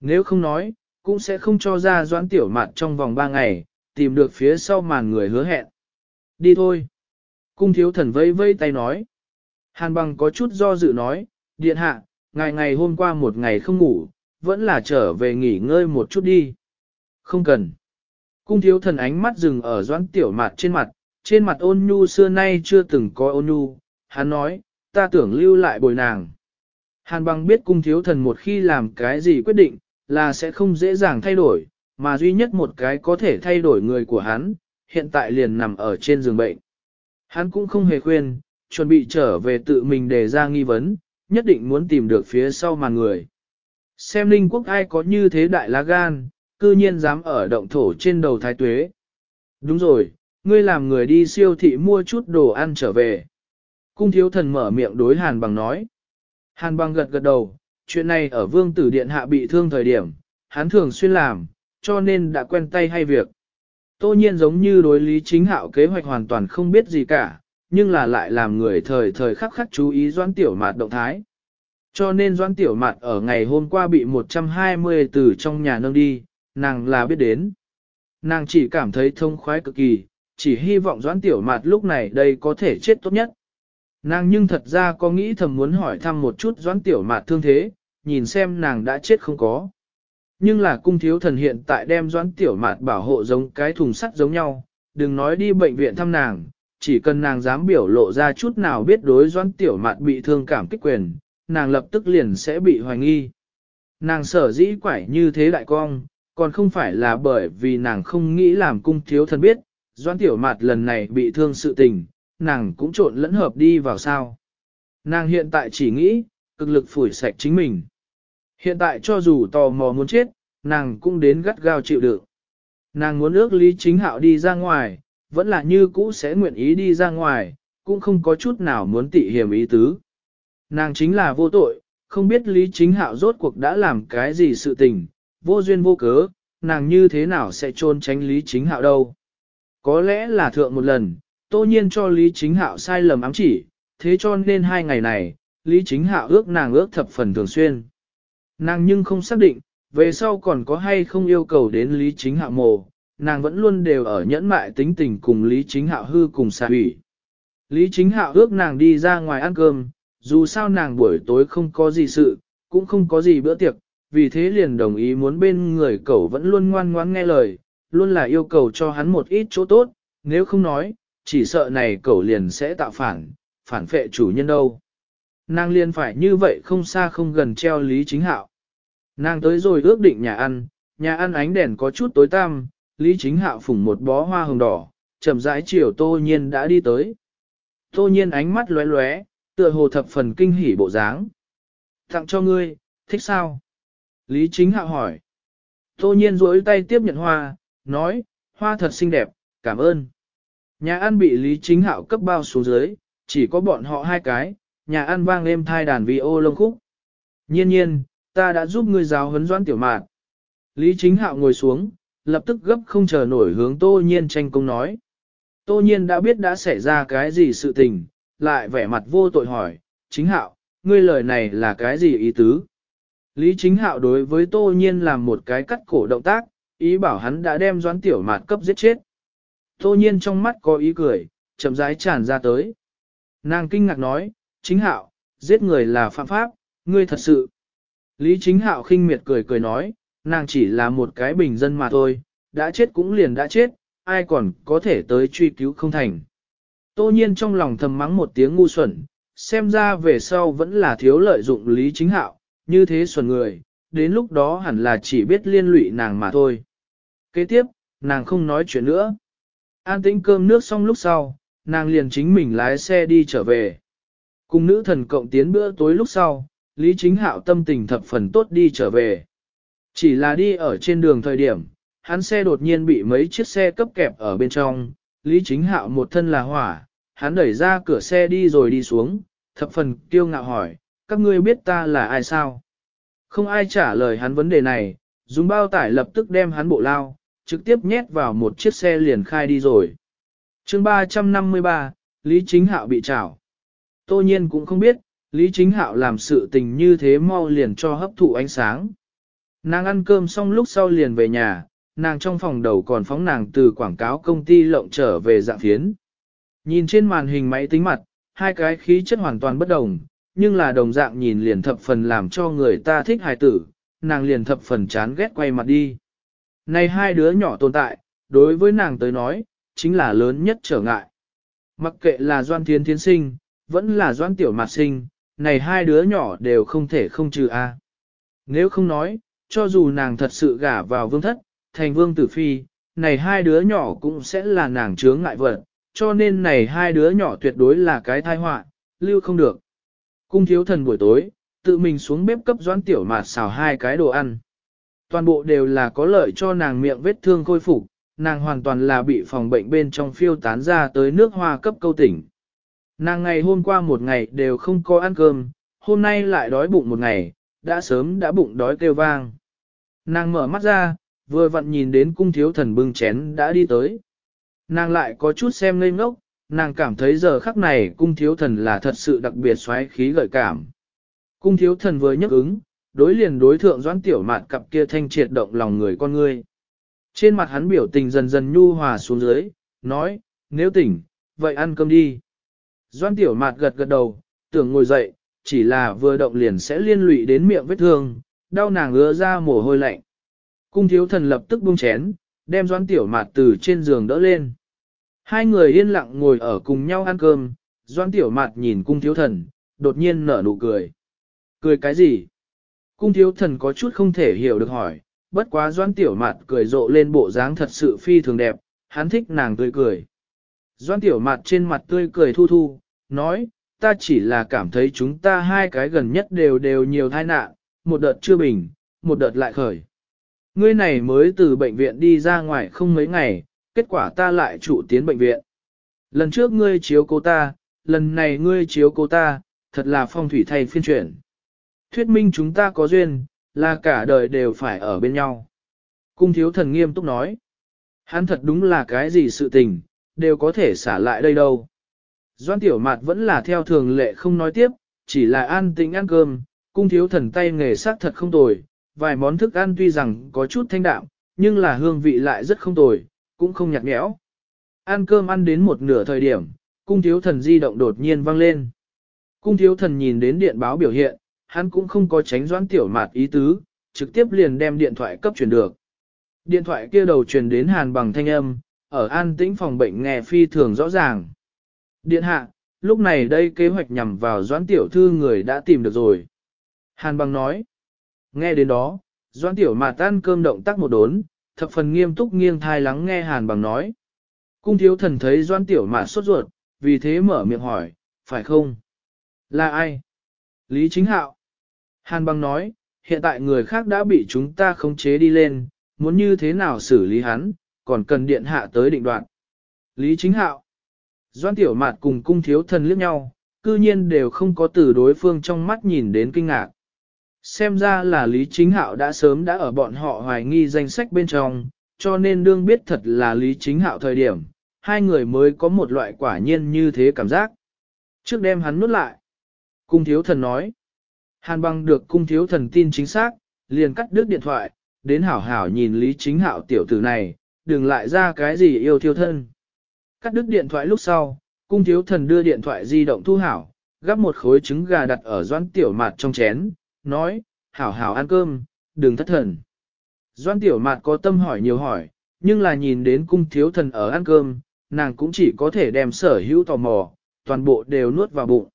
Nếu không nói, cũng sẽ không cho ra doãn tiểu mạn trong vòng 3 ngày, tìm được phía sau màn người hứa hẹn. Đi thôi. Cung thiếu thần vây vây tay nói. Hàn bằng có chút do dự nói, điện hạ, ngày ngày hôm qua một ngày không ngủ, vẫn là trở về nghỉ ngơi một chút đi. Không cần. Cung thiếu thần ánh mắt dừng ở doãn tiểu mạt trên mặt, trên mặt ôn nhu xưa nay chưa từng có ôn nhu, hắn nói, ta tưởng lưu lại bồi nàng. Hàn bằng biết cung thiếu thần một khi làm cái gì quyết định, là sẽ không dễ dàng thay đổi, mà duy nhất một cái có thể thay đổi người của hắn, hiện tại liền nằm ở trên giường bệnh. Hắn cũng không hề khuyên, chuẩn bị trở về tự mình đề ra nghi vấn, nhất định muốn tìm được phía sau màn người. Xem linh quốc ai có như thế đại lá gan, cư nhiên dám ở động thổ trên đầu thái tuế. Đúng rồi, ngươi làm người đi siêu thị mua chút đồ ăn trở về. Cung thiếu thần mở miệng đối Hàn bằng nói. Hàn bằng gật gật đầu, chuyện này ở vương tử điện hạ bị thương thời điểm, hắn thường xuyên làm, cho nên đã quen tay hay việc. Tô nhiên giống như đối lý chính hạo kế hoạch hoàn toàn không biết gì cả, nhưng là lại làm người thời thời khắc khắc chú ý doan tiểu mạt động thái. Cho nên doan tiểu mạt ở ngày hôm qua bị 120 từ trong nhà nâng đi, nàng là biết đến. Nàng chỉ cảm thấy thông khoái cực kỳ, chỉ hy vọng doãn tiểu mạt lúc này đây có thể chết tốt nhất. Nàng nhưng thật ra có nghĩ thầm muốn hỏi thăm một chút doãn tiểu mạt thương thế, nhìn xem nàng đã chết không có. Nhưng là cung thiếu thần hiện tại đem doãn tiểu mạt bảo hộ giống cái thùng sắt giống nhau, đừng nói đi bệnh viện thăm nàng, chỉ cần nàng dám biểu lộ ra chút nào biết đối doãn tiểu mạt bị thương cảm kích quyền, nàng lập tức liền sẽ bị hoài nghi. Nàng sở dĩ quải như thế đại cong, còn không phải là bởi vì nàng không nghĩ làm cung thiếu thần biết, Doan tiểu mạt lần này bị thương sự tình, nàng cũng trộn lẫn hợp đi vào sao. Nàng hiện tại chỉ nghĩ, cực lực phủi sạch chính mình. Hiện tại cho dù tò mò muốn chết, nàng cũng đến gắt gao chịu đựng. Nàng muốn ước Lý Chính Hạo đi ra ngoài, vẫn là như cũ sẽ nguyện ý đi ra ngoài, cũng không có chút nào muốn tị hiểm ý tứ. Nàng chính là vô tội, không biết Lý Chính Hạo rốt cuộc đã làm cái gì sự tình, vô duyên vô cớ, nàng như thế nào sẽ trôn tránh Lý Chính Hạo đâu. Có lẽ là thượng một lần, tô nhiên cho Lý Chính Hạo sai lầm ám chỉ, thế cho nên hai ngày này, Lý Chính Hạo ước nàng ước thập phần thường xuyên. Nàng nhưng không xác định, về sau còn có hay không yêu cầu đến Lý Chính Hạo mồ, nàng vẫn luôn đều ở nhẫn mại tính tình cùng Lý Chính Hạo hư cùng xạ hủy. Lý Chính Hạo ước nàng đi ra ngoài ăn cơm, dù sao nàng buổi tối không có gì sự, cũng không có gì bữa tiệc, vì thế liền đồng ý muốn bên người cậu vẫn luôn ngoan ngoãn nghe lời, luôn là yêu cầu cho hắn một ít chỗ tốt, nếu không nói, chỉ sợ này cậu liền sẽ tạo phản, phản phệ chủ nhân đâu. Nàng liền phải như vậy không xa không gần treo Lý Chính Hạo. Nàng tới rồi ước định nhà ăn, nhà ăn ánh đèn có chút tối tăm, Lý Chính Hạo phủng một bó hoa hồng đỏ, chậm rãi chiều Tô Nhiên đã đi tới. Tô Nhiên ánh mắt lóe lóe, tựa hồ thập phần kinh hỉ bộ dáng. Tặng cho ngươi, thích sao? Lý Chính Hạo hỏi. Tô Nhiên duỗi tay tiếp nhận hoa, nói, hoa thật xinh đẹp, cảm ơn. Nhà ăn bị Lý Chính Hạo cấp bao xuống dưới, chỉ có bọn họ hai cái, nhà ăn vang êm thai đàn vi ô lông khúc. Nhiên nhiên, ta đã giúp ngươi giáo huấn doãn tiểu mạn. Lý chính hạo ngồi xuống, lập tức gấp không chờ nổi hướng tô nhiên tranh công nói. Tô nhiên đã biết đã xảy ra cái gì sự tình, lại vẻ mặt vô tội hỏi, chính hạo, ngươi lời này là cái gì ý tứ? Lý chính hạo đối với tô nhiên làm một cái cắt cổ động tác, ý bảo hắn đã đem doãn tiểu mạt cấp giết chết. Tô nhiên trong mắt có ý cười, chậm rãi tràn ra tới. Nàng kinh ngạc nói, chính hạo, giết người là phạm pháp, ngươi thật sự. Lý chính hạo khinh miệt cười cười nói, nàng chỉ là một cái bình dân mà thôi, đã chết cũng liền đã chết, ai còn có thể tới truy cứu không thành. Tô nhiên trong lòng thầm mắng một tiếng ngu xuẩn, xem ra về sau vẫn là thiếu lợi dụng lý chính hạo, như thế xuẩn người, đến lúc đó hẳn là chỉ biết liên lụy nàng mà thôi. Kế tiếp, nàng không nói chuyện nữa. An tĩnh cơm nước xong lúc sau, nàng liền chính mình lái xe đi trở về. Cùng nữ thần cộng tiến bữa tối lúc sau, Lý Chính Hạo tâm tình thập phần tốt đi trở về. Chỉ là đi ở trên đường thời điểm, hắn xe đột nhiên bị mấy chiếc xe cấp kẹp ở bên trong, Lý Chính Hạo một thân là hỏa, hắn đẩy ra cửa xe đi rồi đi xuống, thập phần kiêu ngạo hỏi, các ngươi biết ta là ai sao? Không ai trả lời hắn vấn đề này, dùng bao tải lập tức đem hắn bộ lao, trực tiếp nhét vào một chiếc xe liền khai đi rồi. chương 353, Lý Chính Hạo bị trảo. Tô nhiên cũng không biết, Lý Chính Hạo làm sự tình như thế mau liền cho hấp thụ ánh sáng. Nàng ăn cơm xong lúc sau liền về nhà, nàng trong phòng đầu còn phóng nàng từ quảng cáo công ty lộng trở về dạng phiến. Nhìn trên màn hình máy tính mặt, hai cái khí chất hoàn toàn bất đồng, nhưng là đồng dạng nhìn liền thập phần làm cho người ta thích hài tử, nàng liền thập phần chán ghét quay mặt đi. Này hai đứa nhỏ tồn tại, đối với nàng tới nói, chính là lớn nhất trở ngại. Mặc kệ là Doan Thiên Thiên Sinh, vẫn là Doan Tiểu Mạt Sinh, này hai đứa nhỏ đều không thể không trừ a. Nếu không nói, cho dù nàng thật sự gả vào vương thất, thành vương tử phi, này hai đứa nhỏ cũng sẽ là nàng chướng ngại vật, cho nên này hai đứa nhỏ tuyệt đối là cái thai họa, lưu không được. Cung thiếu thần buổi tối, tự mình xuống bếp cấp doãn tiểu mạt xào hai cái đồ ăn. Toàn bộ đều là có lợi cho nàng miệng vết thương khôi phục, nàng hoàn toàn là bị phòng bệnh bên trong phiêu tán ra tới nước hoa cấp câu tỉnh. Nàng ngày hôm qua một ngày đều không có ăn cơm, hôm nay lại đói bụng một ngày, đã sớm đã bụng đói kêu vang. Nàng mở mắt ra, vừa vặn nhìn đến cung thiếu thần bưng chén đã đi tới. Nàng lại có chút xem ngây ngốc, nàng cảm thấy giờ khắc này cung thiếu thần là thật sự đặc biệt xoáy khí gợi cảm. Cung thiếu thần vừa nhấc ứng, đối liền đối thượng doãn tiểu mạn cặp kia thanh triệt động lòng người con ngươi. Trên mặt hắn biểu tình dần dần nhu hòa xuống dưới, nói, nếu tỉnh, vậy ăn cơm đi. Doãn tiểu mạt gật gật đầu, tưởng ngồi dậy, chỉ là vừa động liền sẽ liên lụy đến miệng vết thương, đau nàng ứa ra mồ hôi lạnh. Cung thiếu thần lập tức buông chén, đem doãn tiểu mạt từ trên giường đỡ lên. Hai người yên lặng ngồi ở cùng nhau ăn cơm, doãn tiểu mạt nhìn cung thiếu thần, đột nhiên nở nụ cười. Cười cái gì? Cung thiếu thần có chút không thể hiểu được hỏi, bất quá doãn tiểu mạt cười rộ lên bộ dáng thật sự phi thường đẹp, hắn thích nàng tươi cười. Doãn tiểu mạt trên mặt tươi cười thu thu, nói, ta chỉ là cảm thấy chúng ta hai cái gần nhất đều đều nhiều tai nạn, một đợt chưa bình, một đợt lại khởi. Ngươi này mới từ bệnh viện đi ra ngoài không mấy ngày, kết quả ta lại trụ tiến bệnh viện. Lần trước ngươi chiếu cô ta, lần này ngươi chiếu cô ta, thật là phong thủy thay phiên chuyển. Thuyết minh chúng ta có duyên, là cả đời đều phải ở bên nhau. Cung thiếu thần nghiêm túc nói. Hắn thật đúng là cái gì sự tình, đều có thể xả lại đây đâu. Doan tiểu mạt vẫn là theo thường lệ không nói tiếp, chỉ là an tĩnh ăn cơm, cung thiếu thần tay nghề sắc thật không tồi, vài món thức ăn tuy rằng có chút thanh đạm, nhưng là hương vị lại rất không tồi, cũng không nhạt nhẽo. Ăn cơm ăn đến một nửa thời điểm, cung thiếu thần di động đột nhiên vang lên. Cung thiếu thần nhìn đến điện báo biểu hiện, hắn cũng không có tránh doãn tiểu mạt ý tứ, trực tiếp liền đem điện thoại cấp truyền được. Điện thoại kia đầu truyền đến hàn bằng thanh âm, ở an tĩnh phòng bệnh nghe phi thường rõ ràng. Điện hạ, lúc này đây kế hoạch nhằm vào doãn tiểu thư người đã tìm được rồi. Hàn bằng nói. Nghe đến đó, doãn tiểu mạt tan cơm động tác một đốn, thập phần nghiêm túc nghiêng thai lắng nghe hàn bằng nói. Cung thiếu thần thấy doãn tiểu mạt sốt ruột, vì thế mở miệng hỏi, phải không? Là ai? Lý chính hạo. Hàn băng nói, hiện tại người khác đã bị chúng ta khống chế đi lên, muốn như thế nào xử lý hắn, còn cần điện hạ tới định đoạn. Lý chính hạo. Doan tiểu mạt cùng cung thiếu thần liếc nhau, cư nhiên đều không có từ đối phương trong mắt nhìn đến kinh ngạc. Xem ra là Lý Chính Hạo đã sớm đã ở bọn họ hoài nghi danh sách bên trong, cho nên đương biết thật là Lý Chính Hạo thời điểm, hai người mới có một loại quả nhiên như thế cảm giác. Trước đêm hắn nuốt lại. Cung thiếu thần nói. Hàn băng được cung thiếu thần tin chính xác, liền cắt đứt điện thoại, đến hảo hảo nhìn Lý Chính Hạo tiểu tử này, đừng lại ra cái gì yêu thiêu thân. Cắt đứt điện thoại lúc sau, cung thiếu thần đưa điện thoại di động thu hảo, gắp một khối trứng gà đặt ở doãn tiểu mạt trong chén, nói, hảo hảo ăn cơm, đừng thất thần. Doãn tiểu mạt có tâm hỏi nhiều hỏi, nhưng là nhìn đến cung thiếu thần ở ăn cơm, nàng cũng chỉ có thể đem sở hữu tò mò, toàn bộ đều nuốt vào bụng.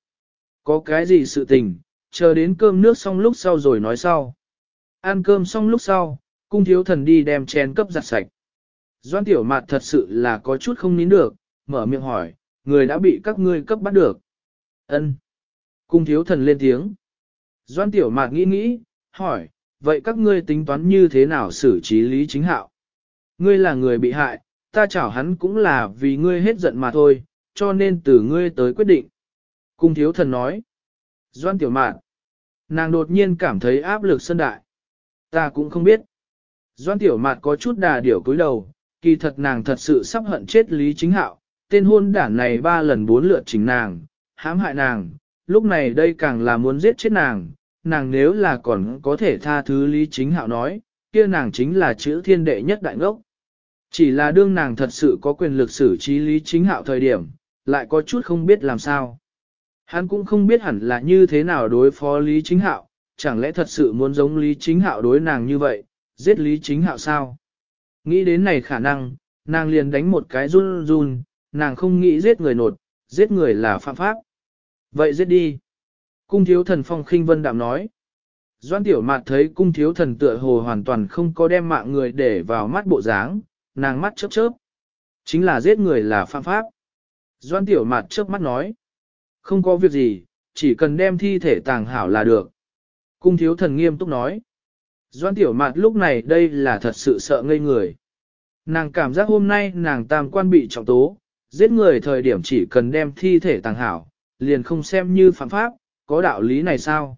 Có cái gì sự tình, chờ đến cơm nước xong lúc sau rồi nói sau. Ăn cơm xong lúc sau, cung thiếu thần đi đem chén cấp giặt sạch. Doan tiểu mạt thật sự là có chút không nín được, mở miệng hỏi, người đã bị các ngươi cấp bắt được. Ân. Cung thiếu thần lên tiếng. Doan tiểu mạt nghĩ nghĩ, hỏi, vậy các ngươi tính toán như thế nào xử trí lý chính hạo? Ngươi là người bị hại, ta chảo hắn cũng là vì ngươi hết giận mà thôi, cho nên từ ngươi tới quyết định. Cung thiếu thần nói. Doan tiểu mạn. Nàng đột nhiên cảm thấy áp lực sân đại. Ta cũng không biết. Doan tiểu mạn có chút đà điểu cúi đầu, kỳ thật nàng thật sự sắp hận chết Lý Chính Hạo, tên hôn đản này ba lần bốn lượt chính nàng, hãm hại nàng, lúc này đây càng là muốn giết chết nàng, nàng nếu là còn có thể tha thứ Lý Chính Hạo nói, kia nàng chính là chữ thiên đệ nhất đại ngốc. Chỉ là đương nàng thật sự có quyền lực xử trí Lý Chính Hạo thời điểm, lại có chút không biết làm sao. Hắn cũng không biết hẳn là như thế nào đối phó Lý Chính Hạo, chẳng lẽ thật sự muốn giống Lý Chính Hạo đối nàng như vậy, giết Lý Chính Hạo sao? Nghĩ đến này khả năng, nàng liền đánh một cái run run, nàng không nghĩ giết người nột, giết người là phạm pháp. Vậy giết đi. Cung thiếu thần phong khinh vân đạm nói. Doan tiểu mạt thấy cung thiếu thần tựa hồ hoàn toàn không có đem mạng người để vào mắt bộ dáng, nàng mắt chớp chớp. Chính là giết người là phạm pháp. Doan tiểu mạt chớp mắt nói. Không có việc gì, chỉ cần đem thi thể tàng hảo là được. Cung thiếu thần nghiêm túc nói. Doan tiểu mạt lúc này đây là thật sự sợ ngây người. Nàng cảm giác hôm nay nàng tam quan bị trọng tố, giết người thời điểm chỉ cần đem thi thể tàng hảo, liền không xem như phạm pháp, có đạo lý này sao?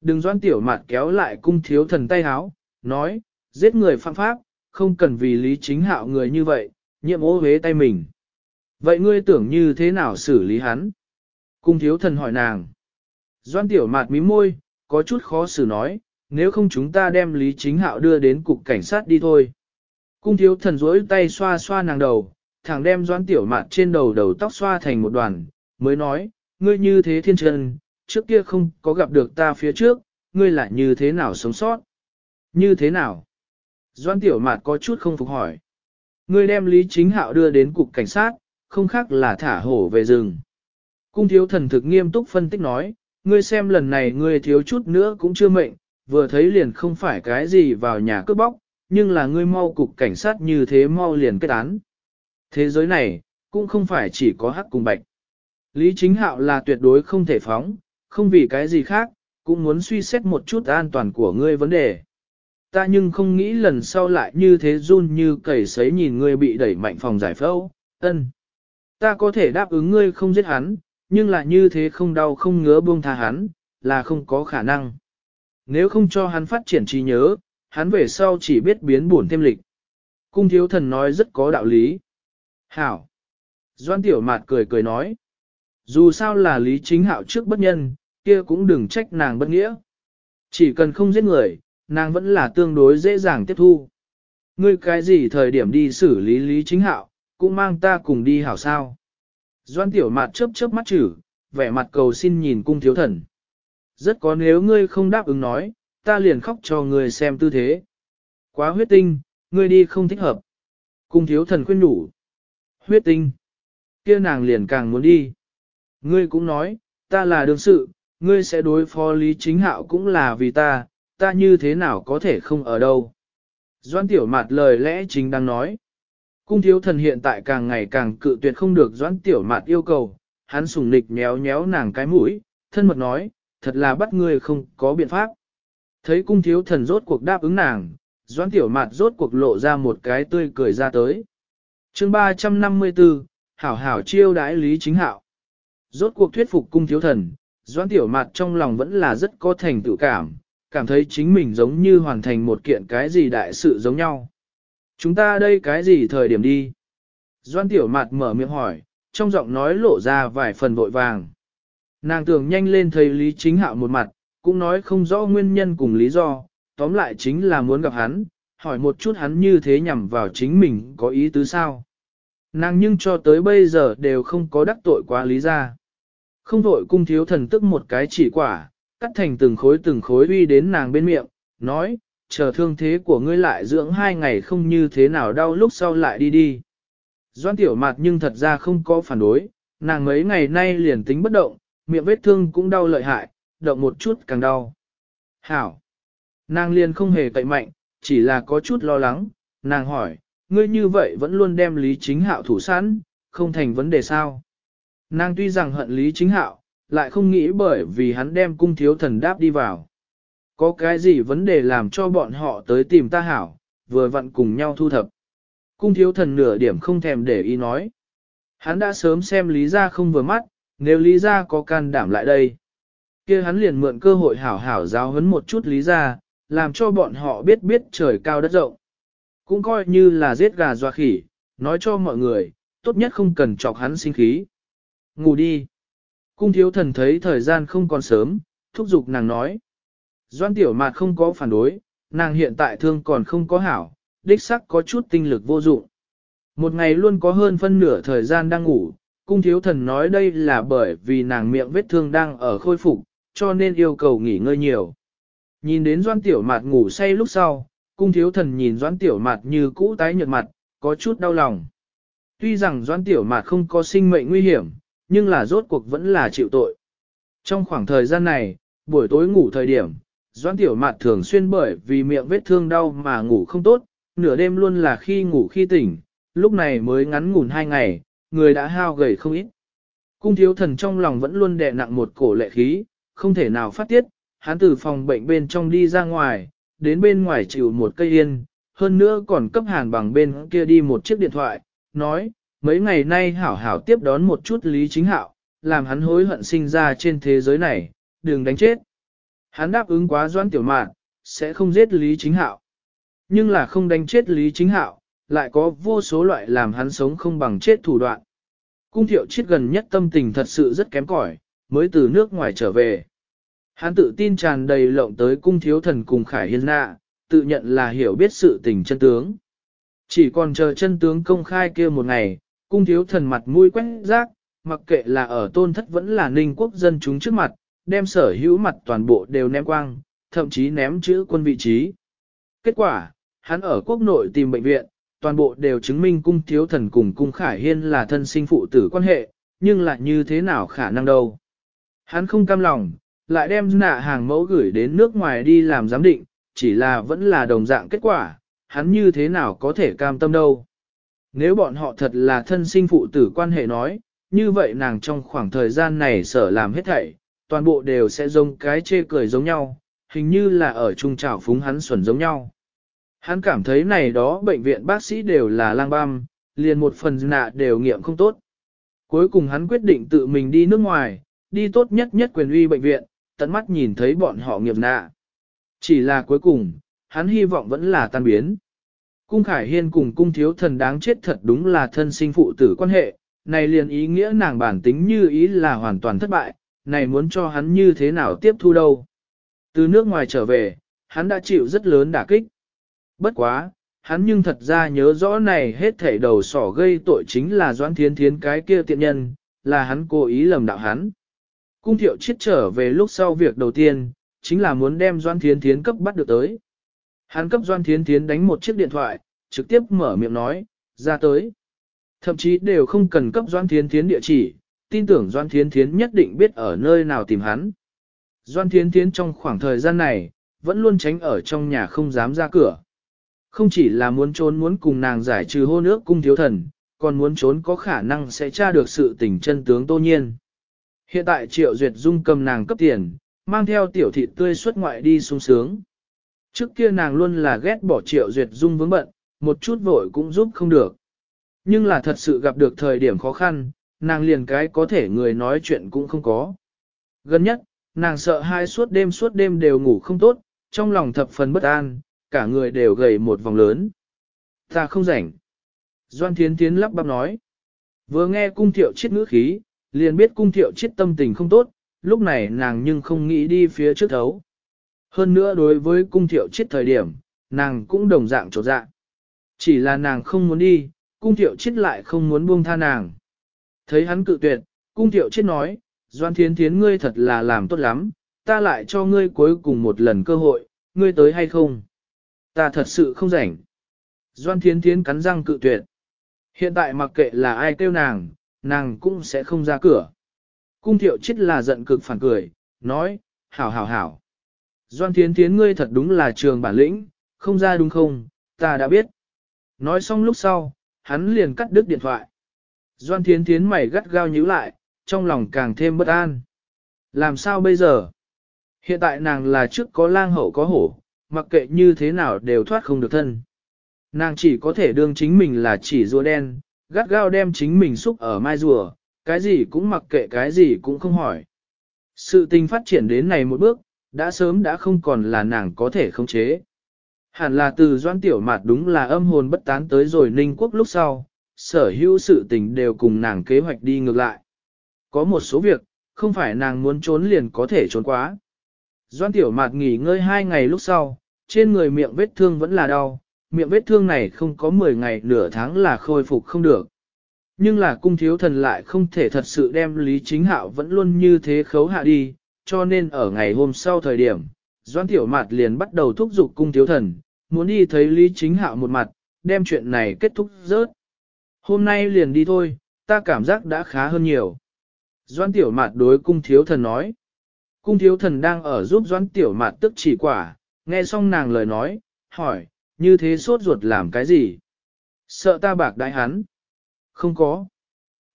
Đừng doan tiểu mạt kéo lại cung thiếu thần tay háo, nói, giết người phạm pháp, không cần vì lý chính hạo người như vậy, nhiệm ô hế tay mình. Vậy ngươi tưởng như thế nào xử lý hắn? Cung thiếu thần hỏi nàng. Doan tiểu mạt mí môi, có chút khó xử nói, nếu không chúng ta đem lý chính hạo đưa đến cục cảnh sát đi thôi. Cung thiếu thần rỗi tay xoa xoa nàng đầu, thẳng đem doan tiểu mạt trên đầu đầu tóc xoa thành một đoàn, mới nói, ngươi như thế thiên trần, trước kia không có gặp được ta phía trước, ngươi lại như thế nào sống sót? Như thế nào? Doan tiểu mạt có chút không phục hỏi. Ngươi đem Lý Chính Hạo đưa đến cục cảnh sát, không khác là thả hổ về rừng. Cung thiếu thần thực nghiêm túc phân tích nói, ngươi xem lần này ngươi thiếu chút nữa cũng chưa mệnh, vừa thấy liền không phải cái gì vào nhà cướp bóc, nhưng là ngươi mau cục cảnh sát như thế mau liền kết án. Thế giới này, cũng không phải chỉ có hắc cùng bạch. Lý chính hạo là tuyệt đối không thể phóng, không vì cái gì khác, cũng muốn suy xét một chút an toàn của ngươi vấn đề. Ta nhưng không nghĩ lần sau lại như thế run như cầy sấy nhìn ngươi bị đẩy mạnh phòng giải phẫu, ân. Ta có thể đáp ứng ngươi không giết hắn, nhưng là như thế không đau không ngứa buông tha hắn, là không có khả năng. Nếu không cho hắn phát triển trí nhớ, hắn về sau chỉ biết biến buồn thêm lịch. Cung thiếu thần nói rất có đạo lý. Hảo. Doan tiểu mạt cười cười nói. Dù sao là lý chính hạo trước bất nhân, kia cũng đừng trách nàng bất nghĩa. Chỉ cần không giết người, nàng vẫn là tương đối dễ dàng tiếp thu. Ngươi cái gì thời điểm đi xử lý lý chính hạo, cũng mang ta cùng đi hảo sao. Doan tiểu mạt chớp chớp mắt chử, vẻ mặt cầu xin nhìn cung thiếu thần. Rất có nếu ngươi không đáp ứng nói, ta liền khóc cho ngươi xem tư thế. Quá huyết tinh, ngươi đi không thích hợp. Cung thiếu thần khuyên nhủ. Huyết tinh. kia nàng liền càng muốn đi. Ngươi cũng nói, ta là đương sự, ngươi sẽ đối phó lý chính hạo cũng là vì ta, ta như thế nào có thể không ở đâu. Doan tiểu mạt lời lẽ chính đang nói. Cung thiếu thần hiện tại càng ngày càng cự tuyệt không được doãn tiểu mạt yêu cầu, hắn sùng nịch nhéo nhéo nàng cái mũi, thân mật nói, thật là bắt người không có biện pháp. Thấy cung thiếu thần rốt cuộc đáp ứng nàng, doãn tiểu mạt rốt cuộc lộ ra một cái tươi cười ra tới. chương 354, hảo hảo chiêu đãi lý chính hạo. Rốt cuộc thuyết phục cung thiếu thần, doãn tiểu mạt trong lòng vẫn là rất có thành tự cảm, cảm thấy chính mình giống như hoàn thành một kiện cái gì đại sự giống nhau. Chúng ta đây cái gì thời điểm đi? Doan tiểu mặt mở miệng hỏi, trong giọng nói lộ ra vài phần vội vàng. Nàng tưởng nhanh lên thấy Lý Chính Hạo một mặt, cũng nói không rõ nguyên nhân cùng lý do, tóm lại chính là muốn gặp hắn, hỏi một chút hắn như thế nhằm vào chính mình có ý tứ sao. Nàng nhưng cho tới bây giờ đều không có đắc tội quá lý ra. Không vội cung thiếu thần tức một cái chỉ quả, cắt thành từng khối từng khối uy đến nàng bên miệng, nói, chờ thương thế của ngươi lại dưỡng hai ngày không như thế nào đau lúc sau lại đi đi. Doan tiểu mặt nhưng thật ra không có phản đối, nàng mấy ngày nay liền tính bất động, miệng vết thương cũng đau lợi hại, động một chút càng đau. Hảo! Nàng liền không hề cậy mạnh, chỉ là có chút lo lắng, nàng hỏi, ngươi như vậy vẫn luôn đem lý chính hạo thủ sẵn, không thành vấn đề sao. Nàng tuy rằng hận lý chính hạo, lại không nghĩ bởi vì hắn đem cung thiếu thần đáp đi vào. Có cái gì vấn đề làm cho bọn họ tới tìm ta hảo, vừa vặn cùng nhau thu thập. Cung thiếu thần nửa điểm không thèm để ý nói. Hắn đã sớm xem Lý Gia không vừa mắt, nếu Lý Gia có can đảm lại đây. kia hắn liền mượn cơ hội hảo hảo giáo huấn một chút Lý Gia, làm cho bọn họ biết biết trời cao đất rộng. Cũng coi như là giết gà doa khỉ, nói cho mọi người, tốt nhất không cần chọc hắn sinh khí. Ngủ đi. Cung thiếu thần thấy thời gian không còn sớm, thúc giục nàng nói. Doan tiểu mạt không có phản đối, nàng hiện tại thương còn không có hảo, đích sắc có chút tinh lực vô dụng. Một ngày luôn có hơn phân nửa thời gian đang ngủ, cung thiếu thần nói đây là bởi vì nàng miệng vết thương đang ở khôi phục, cho nên yêu cầu nghỉ ngơi nhiều. Nhìn đến doan tiểu mạt ngủ say lúc sau, cung thiếu thần nhìn doan tiểu mạt như cũ tái nhợt mặt, có chút đau lòng. Tuy rằng doan tiểu mạt không có sinh mệnh nguy hiểm, nhưng là rốt cuộc vẫn là chịu tội. Trong khoảng thời gian này, buổi tối ngủ thời điểm, Doãn tiểu mạt thường xuyên bởi vì miệng vết thương đau mà ngủ không tốt, nửa đêm luôn là khi ngủ khi tỉnh, lúc này mới ngắn ngủn hai ngày, người đã hao gầy không ít. Cung thiếu thần trong lòng vẫn luôn đè nặng một cổ lệ khí, không thể nào phát tiết, hắn từ phòng bệnh bên trong đi ra ngoài, đến bên ngoài chịu một cây yên, hơn nữa còn cấp hàn bằng bên kia đi một chiếc điện thoại, nói, mấy ngày nay hảo hảo tiếp đón một chút lý chính hạo, làm hắn hối hận sinh ra trên thế giới này, đừng đánh chết. Hắn đáp ứng quá doãn tiểu mạn, sẽ không giết lý chính hạo. Nhưng là không đánh chết lý chính hạo, lại có vô số loại làm hắn sống không bằng chết thủ đoạn. Cung thiệu chết gần nhất tâm tình thật sự rất kém cỏi, mới từ nước ngoài trở về. Hắn tự tin tràn đầy lộng tới cung thiếu thần cùng Khải Hiên Nạ, tự nhận là hiểu biết sự tình chân tướng. Chỉ còn chờ chân tướng công khai kia một ngày, cung thiếu thần mặt mũi quét rác, mặc kệ là ở tôn thất vẫn là ninh quốc dân chúng trước mặt, đem sở hữu mặt toàn bộ đều ném quang, thậm chí ném chữ quân vị trí. Kết quả, hắn ở quốc nội tìm bệnh viện, toàn bộ đều chứng minh cung thiếu thần cùng cung khải hiên là thân sinh phụ tử quan hệ, nhưng lại như thế nào khả năng đâu. Hắn không cam lòng, lại đem nạ hàng mẫu gửi đến nước ngoài đi làm giám định, chỉ là vẫn là đồng dạng kết quả, hắn như thế nào có thể cam tâm đâu. Nếu bọn họ thật là thân sinh phụ tử quan hệ nói, như vậy nàng trong khoảng thời gian này sở làm hết thảy, toàn bộ đều sẽ giống cái chê cười giống nhau, hình như là ở trung trào phúng hắn xuẩn giống nhau. Hắn cảm thấy này đó bệnh viện bác sĩ đều là lang băm, liền một phần nạ đều nghiệm không tốt. Cuối cùng hắn quyết định tự mình đi nước ngoài, đi tốt nhất nhất quyền uy bệnh viện, tận mắt nhìn thấy bọn họ nghiệp nạ. Chỉ là cuối cùng, hắn hy vọng vẫn là tan biến. Cung Khải Hiên cùng cung thiếu thần đáng chết thật đúng là thân sinh phụ tử quan hệ, này liền ý nghĩa nàng bản tính như ý là hoàn toàn thất bại, này muốn cho hắn như thế nào tiếp thu đâu. Từ nước ngoài trở về, hắn đã chịu rất lớn đả kích. Bất quá, hắn nhưng thật ra nhớ rõ này hết thảy đầu sỏ gây tội chính là Doãn Thiến Thiến cái kia tiện nhân, là hắn cố ý lầm đạo hắn. Cung thiệu chiết trở về lúc sau việc đầu tiên, chính là muốn đem Doan Thiến Thiến cấp bắt được tới. Hắn cấp Doan Thiến Thiến đánh một chiếc điện thoại, trực tiếp mở miệng nói, ra tới. Thậm chí đều không cần cấp Doan Thiến Thiến địa chỉ, tin tưởng Doan Thiến Thiến nhất định biết ở nơi nào tìm hắn. Doan Thiến Thiến trong khoảng thời gian này, vẫn luôn tránh ở trong nhà không dám ra cửa. Không chỉ là muốn trốn muốn cùng nàng giải trừ hôn ước cung thiếu thần, còn muốn trốn có khả năng sẽ tra được sự tình chân tướng tô nhiên. Hiện tại Triệu Duyệt Dung cầm nàng cấp tiền, mang theo tiểu thị tươi xuất ngoại đi sung sướng. Trước kia nàng luôn là ghét bỏ Triệu Duyệt Dung vướng bận, một chút vội cũng giúp không được. Nhưng là thật sự gặp được thời điểm khó khăn, nàng liền cái có thể người nói chuyện cũng không có. Gần nhất, nàng sợ hai suốt đêm suốt đêm đều ngủ không tốt, trong lòng thập phần bất an, cả người đều gầy một vòng lớn. Ta không rảnh. Doan Thiến Thiến lắp bắp nói. Vừa nghe cung thiệu chết ngữ khí, liền biết cung thiệu chết tâm tình không tốt, lúc này nàng nhưng không nghĩ đi phía trước thấu. Hơn nữa đối với cung thiệu chết thời điểm, nàng cũng đồng dạng trột dạ. Chỉ là nàng không muốn đi, cung thiệu chết lại không muốn buông tha nàng. Thấy hắn cự tuyệt, cung thiệu chết nói, Doan Thiến Thiến ngươi thật là làm tốt lắm, ta lại cho ngươi cuối cùng một lần cơ hội, ngươi tới hay không? Ta thật sự không rảnh. Doan Thiến Thiến cắn răng cự tuyệt. Hiện tại mặc kệ là ai kêu nàng, nàng cũng sẽ không ra cửa. Cung thiệu chết là giận cực phản cười, nói, hảo hảo hảo. Doan thiến thiến ngươi thật đúng là trường bản lĩnh, không ra đúng không, ta đã biết. Nói xong lúc sau, hắn liền cắt đứt điện thoại. Doan thiến thiến mày gắt gao nhíu lại, trong lòng càng thêm bất an. Làm sao bây giờ? Hiện tại nàng là trước có lang hậu có hổ, mặc kệ như thế nào đều thoát không được thân. Nàng chỉ có thể đương chính mình là chỉ rùa đen, gắt gao đem chính mình xúc ở mai rùa, cái gì cũng mặc kệ cái gì cũng không hỏi. Sự tình phát triển đến này một bước, đã sớm đã không còn là nàng có thể khống chế. Hẳn là từ doan tiểu mạt đúng là âm hồn bất tán tới rồi ninh quốc lúc sau, sở hữu sự tình đều cùng nàng kế hoạch đi ngược lại. Có một số việc, không phải nàng muốn trốn liền có thể trốn quá. Doan tiểu mạt nghỉ ngơi hai ngày lúc sau, trên người miệng vết thương vẫn là đau, miệng vết thương này không có 10 ngày nửa tháng là khôi phục không được. Nhưng là cung thiếu thần lại không thể thật sự đem Lý Chính Hạo vẫn luôn như thế khấu hạ đi, cho nên ở ngày hôm sau thời điểm, Doan Tiểu Mạt liền bắt đầu thúc giục cung thiếu thần, muốn đi thấy Lý Chính Hạo một mặt, đem chuyện này kết thúc rớt. Hôm nay liền đi thôi, ta cảm giác đã khá hơn nhiều. Doan Tiểu Mạt đối cung thiếu thần nói. Cung thiếu thần đang ở giúp Doan Tiểu Mạt tức chỉ quả, nghe xong nàng lời nói, hỏi, như thế sốt ruột làm cái gì? Sợ ta bạc đại hắn. Không có.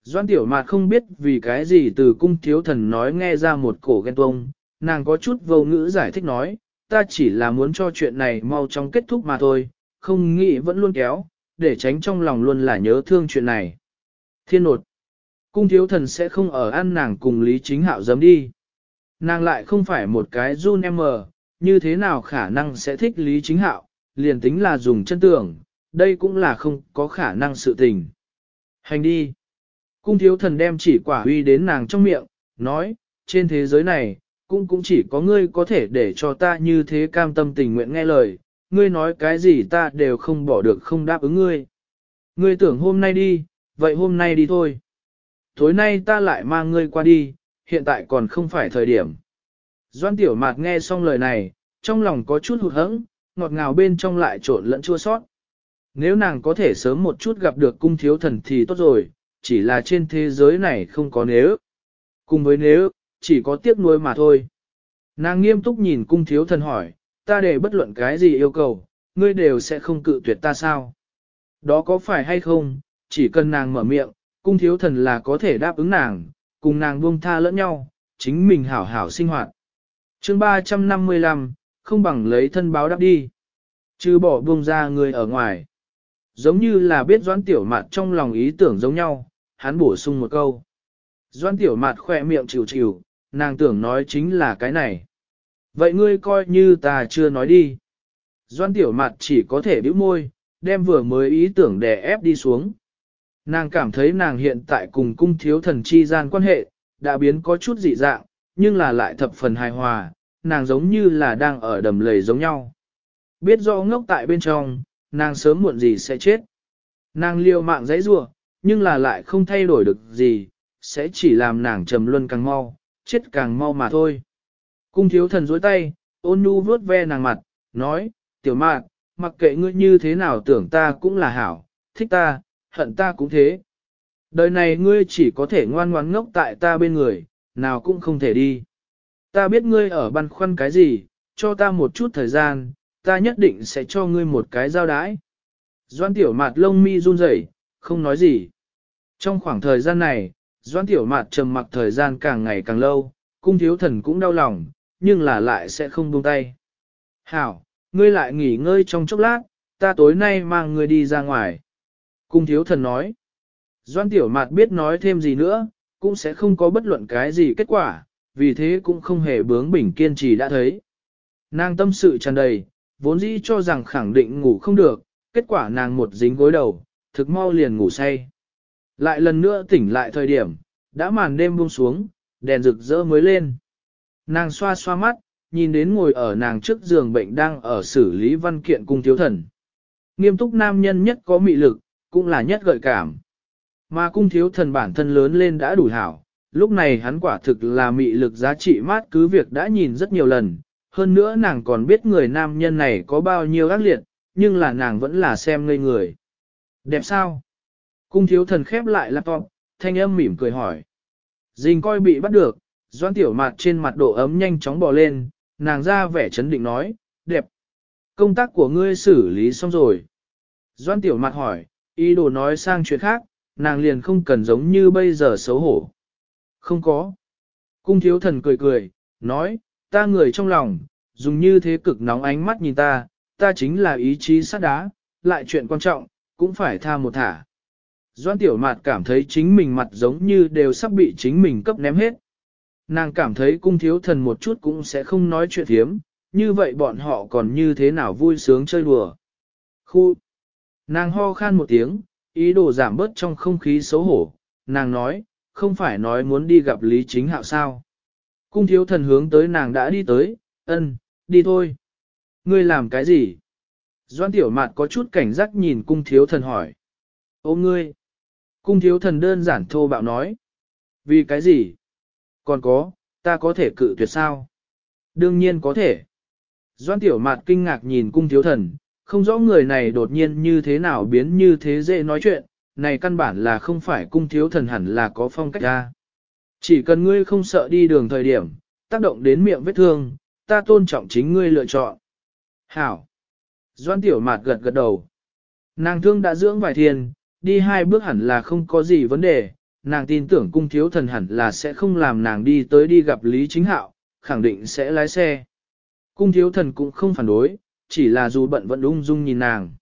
Doan tiểu mạt không biết vì cái gì từ cung thiếu thần nói nghe ra một cổ ghen tuông, nàng có chút vô ngữ giải thích nói, ta chỉ là muốn cho chuyện này mau chóng kết thúc mà thôi, không nghĩ vẫn luôn kéo, để tránh trong lòng luôn là nhớ thương chuyện này. Thiên nột, cung thiếu thần sẽ không ở ăn nàng cùng Lý Chính Hạo dám đi. Nàng lại không phải một cái run em mờ, như thế nào khả năng sẽ thích Lý Chính Hạo, liền tính là dùng chân tưởng, đây cũng là không có khả năng sự tình. Hành đi. Cung thiếu thần đem chỉ quả huy đến nàng trong miệng, nói, trên thế giới này, cũng cũng chỉ có ngươi có thể để cho ta như thế cam tâm tình nguyện nghe lời, ngươi nói cái gì ta đều không bỏ được không đáp ứng ngươi. Ngươi tưởng hôm nay đi, vậy hôm nay đi thôi. Tối nay ta lại mang ngươi qua đi, hiện tại còn không phải thời điểm. Doan tiểu mạt nghe xong lời này, trong lòng có chút hụt hẫng, ngọt ngào bên trong lại trộn lẫn chua sót. Nếu nàng có thể sớm một chút gặp được cung thiếu thần thì tốt rồi, chỉ là trên thế giới này không có nếu. Cùng với nếu, chỉ có tiếc nuối mà thôi. Nàng nghiêm túc nhìn cung thiếu thần hỏi, ta để bất luận cái gì yêu cầu, ngươi đều sẽ không cự tuyệt ta sao? Đó có phải hay không, chỉ cần nàng mở miệng, cung thiếu thần là có thể đáp ứng nàng, cùng nàng buông tha lẫn nhau, chính mình hảo hảo sinh hoạt. chương 355, không bằng lấy thân báo đáp đi. Chứ bỏ buông ra người ở ngoài. Giống như là biết doãn tiểu mạt trong lòng ý tưởng giống nhau, hắn bổ sung một câu. Doãn tiểu mạt khỏe miệng chịu chịu, nàng tưởng nói chính là cái này. Vậy ngươi coi như ta chưa nói đi. Doan tiểu mặt chỉ có thể bĩu môi, đem vừa mới ý tưởng đè ép đi xuống. Nàng cảm thấy nàng hiện tại cùng cung thiếu thần chi gian quan hệ, đã biến có chút dị dạng, nhưng là lại thập phần hài hòa, nàng giống như là đang ở đầm lầy giống nhau. Biết rõ ngốc tại bên trong, nàng sớm muộn gì sẽ chết. Nàng liều mạng dãy rua, nhưng là lại không thay đổi được gì, sẽ chỉ làm nàng trầm luân càng mau, chết càng mau mà thôi. Cung thiếu thần dối tay, ôn nhu vuốt ve nàng mặt, nói, tiểu mạn, mặc kệ ngươi như thế nào tưởng ta cũng là hảo, thích ta, hận ta cũng thế. Đời này ngươi chỉ có thể ngoan ngoãn ngốc tại ta bên người, nào cũng không thể đi. Ta biết ngươi ở băn khoăn cái gì, cho ta một chút thời gian, ta nhất định sẽ cho ngươi một cái giao đái. Doan tiểu mạt lông mi run rẩy, không nói gì. Trong khoảng thời gian này, Doan tiểu mạt trầm mặc thời gian càng ngày càng lâu, cung thiếu thần cũng đau lòng, nhưng là lại sẽ không buông tay. Hảo, ngươi lại nghỉ ngơi trong chốc lát, ta tối nay mang ngươi đi ra ngoài. Cung thiếu thần nói. Doan tiểu mạt biết nói thêm gì nữa, cũng sẽ không có bất luận cái gì kết quả, vì thế cũng không hề bướng bỉnh kiên trì đã thấy. Nàng tâm sự tràn đầy, vốn dĩ cho rằng khẳng định ngủ không được, kết quả nàng một dính gối đầu, thực mau liền ngủ say. Lại lần nữa tỉnh lại thời điểm, đã màn đêm buông xuống, đèn rực rỡ mới lên. Nàng xoa xoa mắt, nhìn đến ngồi ở nàng trước giường bệnh đang ở xử lý văn kiện cung thiếu thần. Nghiêm túc nam nhân nhất có mị lực, cũng là nhất gợi cảm. Mà cung thiếu thần bản thân lớn lên đã đủ hảo, lúc này hắn quả thực là mị lực giá trị mát cứ việc đã nhìn rất nhiều lần, hơn nữa nàng còn biết người nam nhân này có bao nhiêu ác liệt, nhưng là nàng vẫn là xem ngây người. Đẹp sao? Cung thiếu thần khép lại laptop, thanh âm mỉm cười hỏi. Dình coi bị bắt được, doan tiểu mặt trên mặt độ ấm nhanh chóng bò lên, nàng ra vẻ chấn định nói, đẹp. Công tác của ngươi xử lý xong rồi. Doan tiểu mặt hỏi, ý đồ nói sang chuyện khác, nàng liền không cần giống như bây giờ xấu hổ. Không có. Cung thiếu thần cười cười, nói, ta người trong lòng, dùng như thế cực nóng ánh mắt nhìn ta, ta chính là ý chí sắt đá, lại chuyện quan trọng, cũng phải tha một thả. Doan tiểu mạt cảm thấy chính mình mặt giống như đều sắp bị chính mình cấp ném hết. Nàng cảm thấy cung thiếu thần một chút cũng sẽ không nói chuyện thiếm, như vậy bọn họ còn như thế nào vui sướng chơi đùa. Khu! Nàng ho khan một tiếng, ý đồ giảm bớt trong không khí xấu hổ, nàng nói, không phải nói muốn đi gặp Lý Chính Hạo sao. Cung thiếu thần hướng tới nàng đã đi tới, ân, đi thôi. Ngươi làm cái gì? Doan tiểu mạt có chút cảnh giác nhìn cung thiếu thần hỏi. Ô ngươi! Cung thiếu thần đơn giản thô bạo nói. Vì cái gì? Còn có, ta có thể cự tuyệt sao? Đương nhiên có thể. Doan tiểu mạt kinh ngạc nhìn cung thiếu thần, không rõ người này đột nhiên như thế nào biến như thế dễ nói chuyện, này căn bản là không phải cung thiếu thần hẳn là có phong cách ra. Chỉ cần ngươi không sợ đi đường thời điểm, tác động đến miệng vết thương, ta tôn trọng chính ngươi lựa chọn. Hảo. Doan tiểu mạt gật gật đầu. Nàng thương đã dưỡng vài thiên, đi hai bước hẳn là không có gì vấn đề, nàng tin tưởng cung thiếu thần hẳn là sẽ không làm nàng đi tới đi gặp Lý Chính Hạo, khẳng định sẽ lái xe. Cung thiếu thần cũng không phản đối, chỉ là dù bận vẫn ung dung nhìn nàng.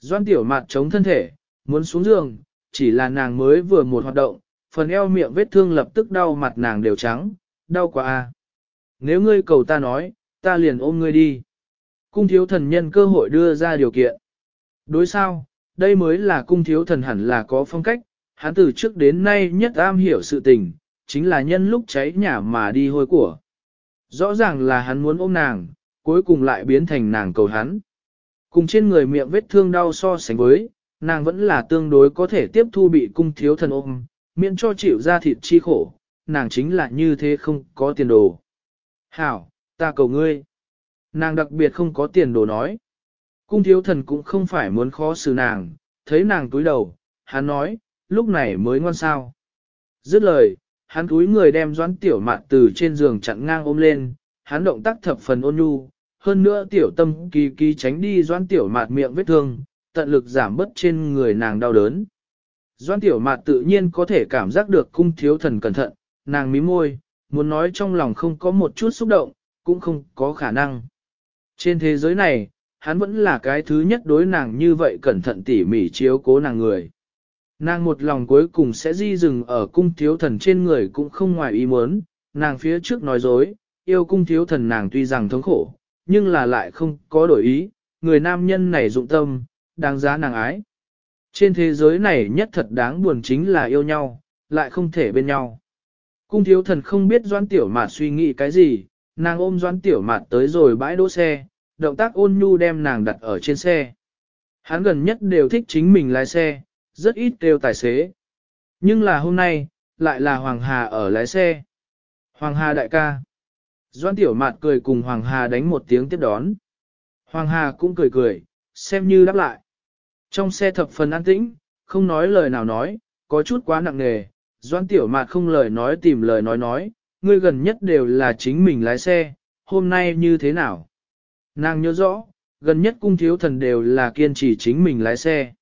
Doan tiểu mặt chống thân thể, muốn xuống giường, chỉ là nàng mới vừa một hoạt động, phần eo miệng vết thương lập tức đau mặt nàng đều trắng, đau quá a. Nếu ngươi cầu ta nói, ta liền ôm ngươi đi. Cung thiếu thần nhân cơ hội đưa ra điều kiện. Đối sao, đây mới là cung thiếu thần hẳn là có phong cách, hắn từ trước đến nay nhất am hiểu sự tình, chính là nhân lúc cháy nhà mà đi hôi của. Rõ ràng là hắn muốn ôm nàng, cuối cùng lại biến thành nàng cầu hắn. Cùng trên người miệng vết thương đau so sánh với, nàng vẫn là tương đối có thể tiếp thu bị cung thiếu thần ôm, miễn cho chịu ra thịt chi khổ, nàng chính là như thế không có tiền đồ. Hảo, ta cầu ngươi. Nàng đặc biệt không có tiền đồ nói. Cung thiếu thần cũng không phải muốn khó xử nàng, thấy nàng túi đầu, hắn nói, lúc này mới ngoan sao. Dứt lời, hắn túi người đem doãn tiểu mạn từ trên giường chặn ngang ôm lên, hắn động tác thập phần ôn nhu, hơn nữa tiểu tâm kỳ kỳ tránh đi doãn tiểu mạt miệng vết thương, tận lực giảm bớt trên người nàng đau đớn. Doãn tiểu mạt tự nhiên có thể cảm giác được cung thiếu thần cẩn thận, nàng mím môi, muốn nói trong lòng không có một chút xúc động, cũng không có khả năng. Trên thế giới này, hắn vẫn là cái thứ nhất đối nàng như vậy cẩn thận tỉ mỉ chiếu cố nàng người. Nàng một lòng cuối cùng sẽ di dừng ở cung thiếu thần trên người cũng không ngoài ý muốn, nàng phía trước nói dối, yêu cung thiếu thần nàng tuy rằng thống khổ, nhưng là lại không có đổi ý, người nam nhân này dụng tâm, đáng giá nàng ái. Trên thế giới này nhất thật đáng buồn chính là yêu nhau, lại không thể bên nhau. Cung thiếu thần không biết doan tiểu mạt suy nghĩ cái gì, nàng ôm doan tiểu mạt tới rồi bãi đỗ xe, động tác ôn nhu đem nàng đặt ở trên xe. Hắn gần nhất đều thích chính mình lái xe, rất ít kêu tài xế. Nhưng là hôm nay, lại là Hoàng Hà ở lái xe. Hoàng Hà đại ca. Doan Tiểu Mạt cười cùng Hoàng Hà đánh một tiếng tiếp đón. Hoàng Hà cũng cười cười, xem như đáp lại. Trong xe thập phần an tĩnh, không nói lời nào nói, có chút quá nặng nề. Doan Tiểu Mạt không lời nói tìm lời nói nói, ngươi gần nhất đều là chính mình lái xe, hôm nay như thế nào? Nàng nhớ rõ, gần nhất cung thiếu thần đều là kiên trì chính mình lái xe.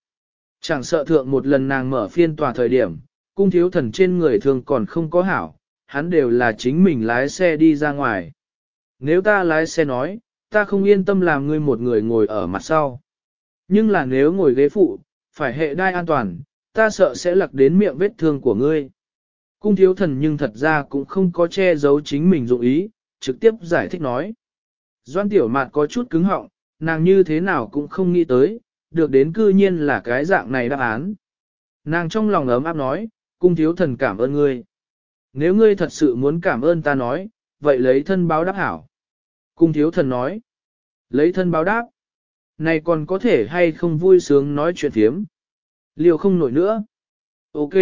Chẳng sợ thượng một lần nàng mở phiên tòa thời điểm, cung thiếu thần trên người thường còn không có hảo, hắn đều là chính mình lái xe đi ra ngoài. Nếu ta lái xe nói, ta không yên tâm làm ngươi một người ngồi ở mặt sau. Nhưng là nếu ngồi ghế phụ, phải hệ đai an toàn, ta sợ sẽ lặc đến miệng vết thương của ngươi. Cung thiếu thần nhưng thật ra cũng không có che giấu chính mình dụng ý, trực tiếp giải thích nói. Doan tiểu mạt có chút cứng họng, nàng như thế nào cũng không nghĩ tới, được đến cư nhiên là cái dạng này đáp án. Nàng trong lòng ấm áp nói, cung thiếu thần cảm ơn ngươi. Nếu ngươi thật sự muốn cảm ơn ta nói, vậy lấy thân báo đáp hảo. Cung thiếu thần nói, lấy thân báo đáp. Này còn có thể hay không vui sướng nói chuyện thiếm. Liều không nổi nữa. Ok,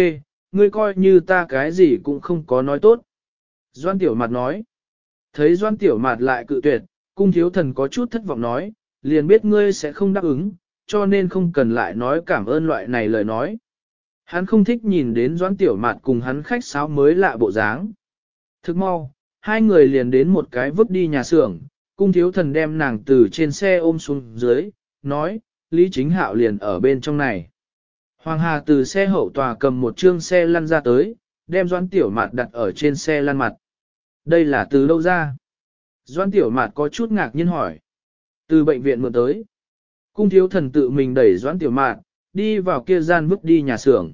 ngươi coi như ta cái gì cũng không có nói tốt. Doan tiểu mặt nói. Thấy doan tiểu mặt lại cự tuyệt, cung thiếu thần có chút thất vọng nói, liền biết ngươi sẽ không đáp ứng, cho nên không cần lại nói cảm ơn loại này lời nói. Hắn không thích nhìn đến doãn tiểu mạt cùng hắn khách sáo mới lạ bộ dáng. Thức mau, hai người liền đến một cái vứt đi nhà xưởng, cung thiếu thần đem nàng từ trên xe ôm xuống dưới, nói, Lý Chính Hạo liền ở bên trong này. Hoàng Hà từ xe hậu tòa cầm một chương xe lăn ra tới, đem doãn tiểu mạt đặt ở trên xe lăn mặt. Đây là từ đâu ra? Doãn tiểu mạt có chút ngạc nhiên hỏi. Từ bệnh viện mượn tới. Cung thiếu thần tự mình đẩy doãn tiểu mạn, đi vào kia gian vứt đi nhà xưởng.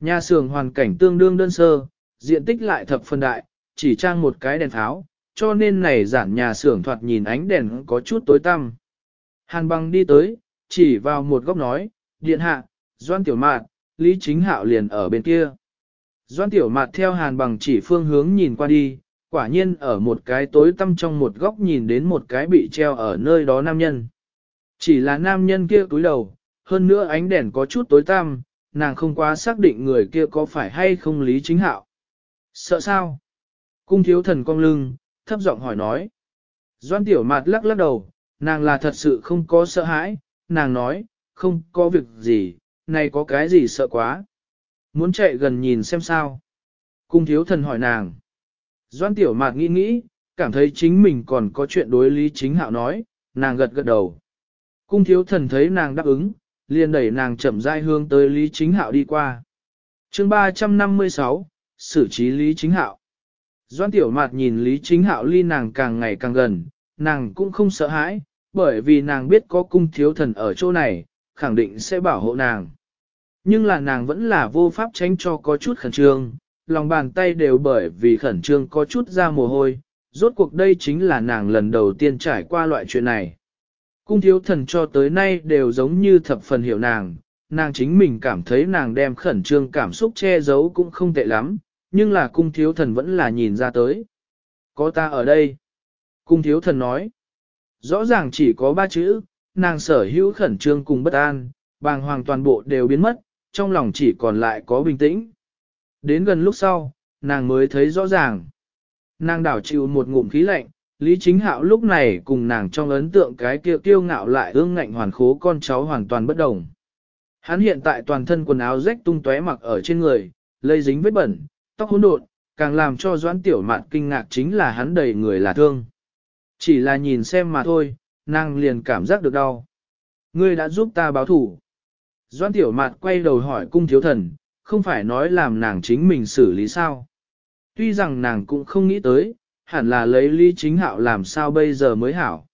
Nhà xưởng hoàn cảnh tương đương đơn sơ, diện tích lại thập phân đại, chỉ trang một cái đèn tháo, cho nên này giản nhà xưởng thoạt nhìn ánh đèn có chút tối tăm. Hàn băng đi tới, chỉ vào một góc nói, điện hạ, doan tiểu mạn, lý chính hạo liền ở bên kia. Doan tiểu mạn theo hàn bằng chỉ phương hướng nhìn qua đi, quả nhiên ở một cái tối tăm trong một góc nhìn đến một cái bị treo ở nơi đó nam nhân. Chỉ là nam nhân kia túi đầu, hơn nữa ánh đèn có chút tối tăm, nàng không quá xác định người kia có phải hay không lý chính hạo. Sợ sao? Cung thiếu thần cong lưng, thấp giọng hỏi nói. Doan tiểu mạt lắc lắc đầu, nàng là thật sự không có sợ hãi, nàng nói, không có việc gì, này có cái gì sợ quá. Muốn chạy gần nhìn xem sao. Cung thiếu thần hỏi nàng. Doan tiểu mạt nghĩ nghĩ, cảm thấy chính mình còn có chuyện đối lý chính hạo nói, nàng gật gật đầu. Cung thiếu thần thấy nàng đáp ứng, liền đẩy nàng chậm rãi hướng tới Lý Chính Hạo đi qua. chương 356, xử trí Lý Chính Hạo. Doan Tiểu Mạt nhìn Lý Chính Hạo ly nàng càng ngày càng gần, nàng cũng không sợ hãi, bởi vì nàng biết có cung thiếu thần ở chỗ này, khẳng định sẽ bảo hộ nàng. Nhưng là nàng vẫn là vô pháp tránh cho có chút khẩn trương, lòng bàn tay đều bởi vì khẩn trương có chút ra mồ hôi, rốt cuộc đây chính là nàng lần đầu tiên trải qua loại chuyện này. Cung thiếu thần cho tới nay đều giống như thập phần hiểu nàng, nàng chính mình cảm thấy nàng đem khẩn trương cảm xúc che giấu cũng không tệ lắm, nhưng là cung thiếu thần vẫn là nhìn ra tới. Có ta ở đây. Cung thiếu thần nói. Rõ ràng chỉ có ba chữ, nàng sở hữu khẩn trương cùng bất an, bàng hoàng toàn bộ đều biến mất, trong lòng chỉ còn lại có bình tĩnh. Đến gần lúc sau, nàng mới thấy rõ ràng. Nàng đảo chịu một ngụm khí lạnh, Lý Chính Hạo lúc này cùng nàng trong ấn tượng cái kia kiêu ngạo lại ương ngạnh hoàn khố con cháu hoàn toàn bất đồng. Hắn hiện tại toàn thân quần áo rách tung tóe mặc ở trên người, lây dính vết bẩn, tóc hỗn độn, càng làm cho Doãn Tiểu Mạn kinh ngạc chính là hắn đầy người là thương. Chỉ là nhìn xem mà thôi, nàng liền cảm giác được đau. Ngươi đã giúp ta báo thủ. Doãn Tiểu Mạn quay đầu hỏi cung thiếu thần, không phải nói làm nàng chính mình xử lý sao. Tuy rằng nàng cũng không nghĩ tới, hẳn là lấy lý chính hạo làm sao bây giờ mới hảo.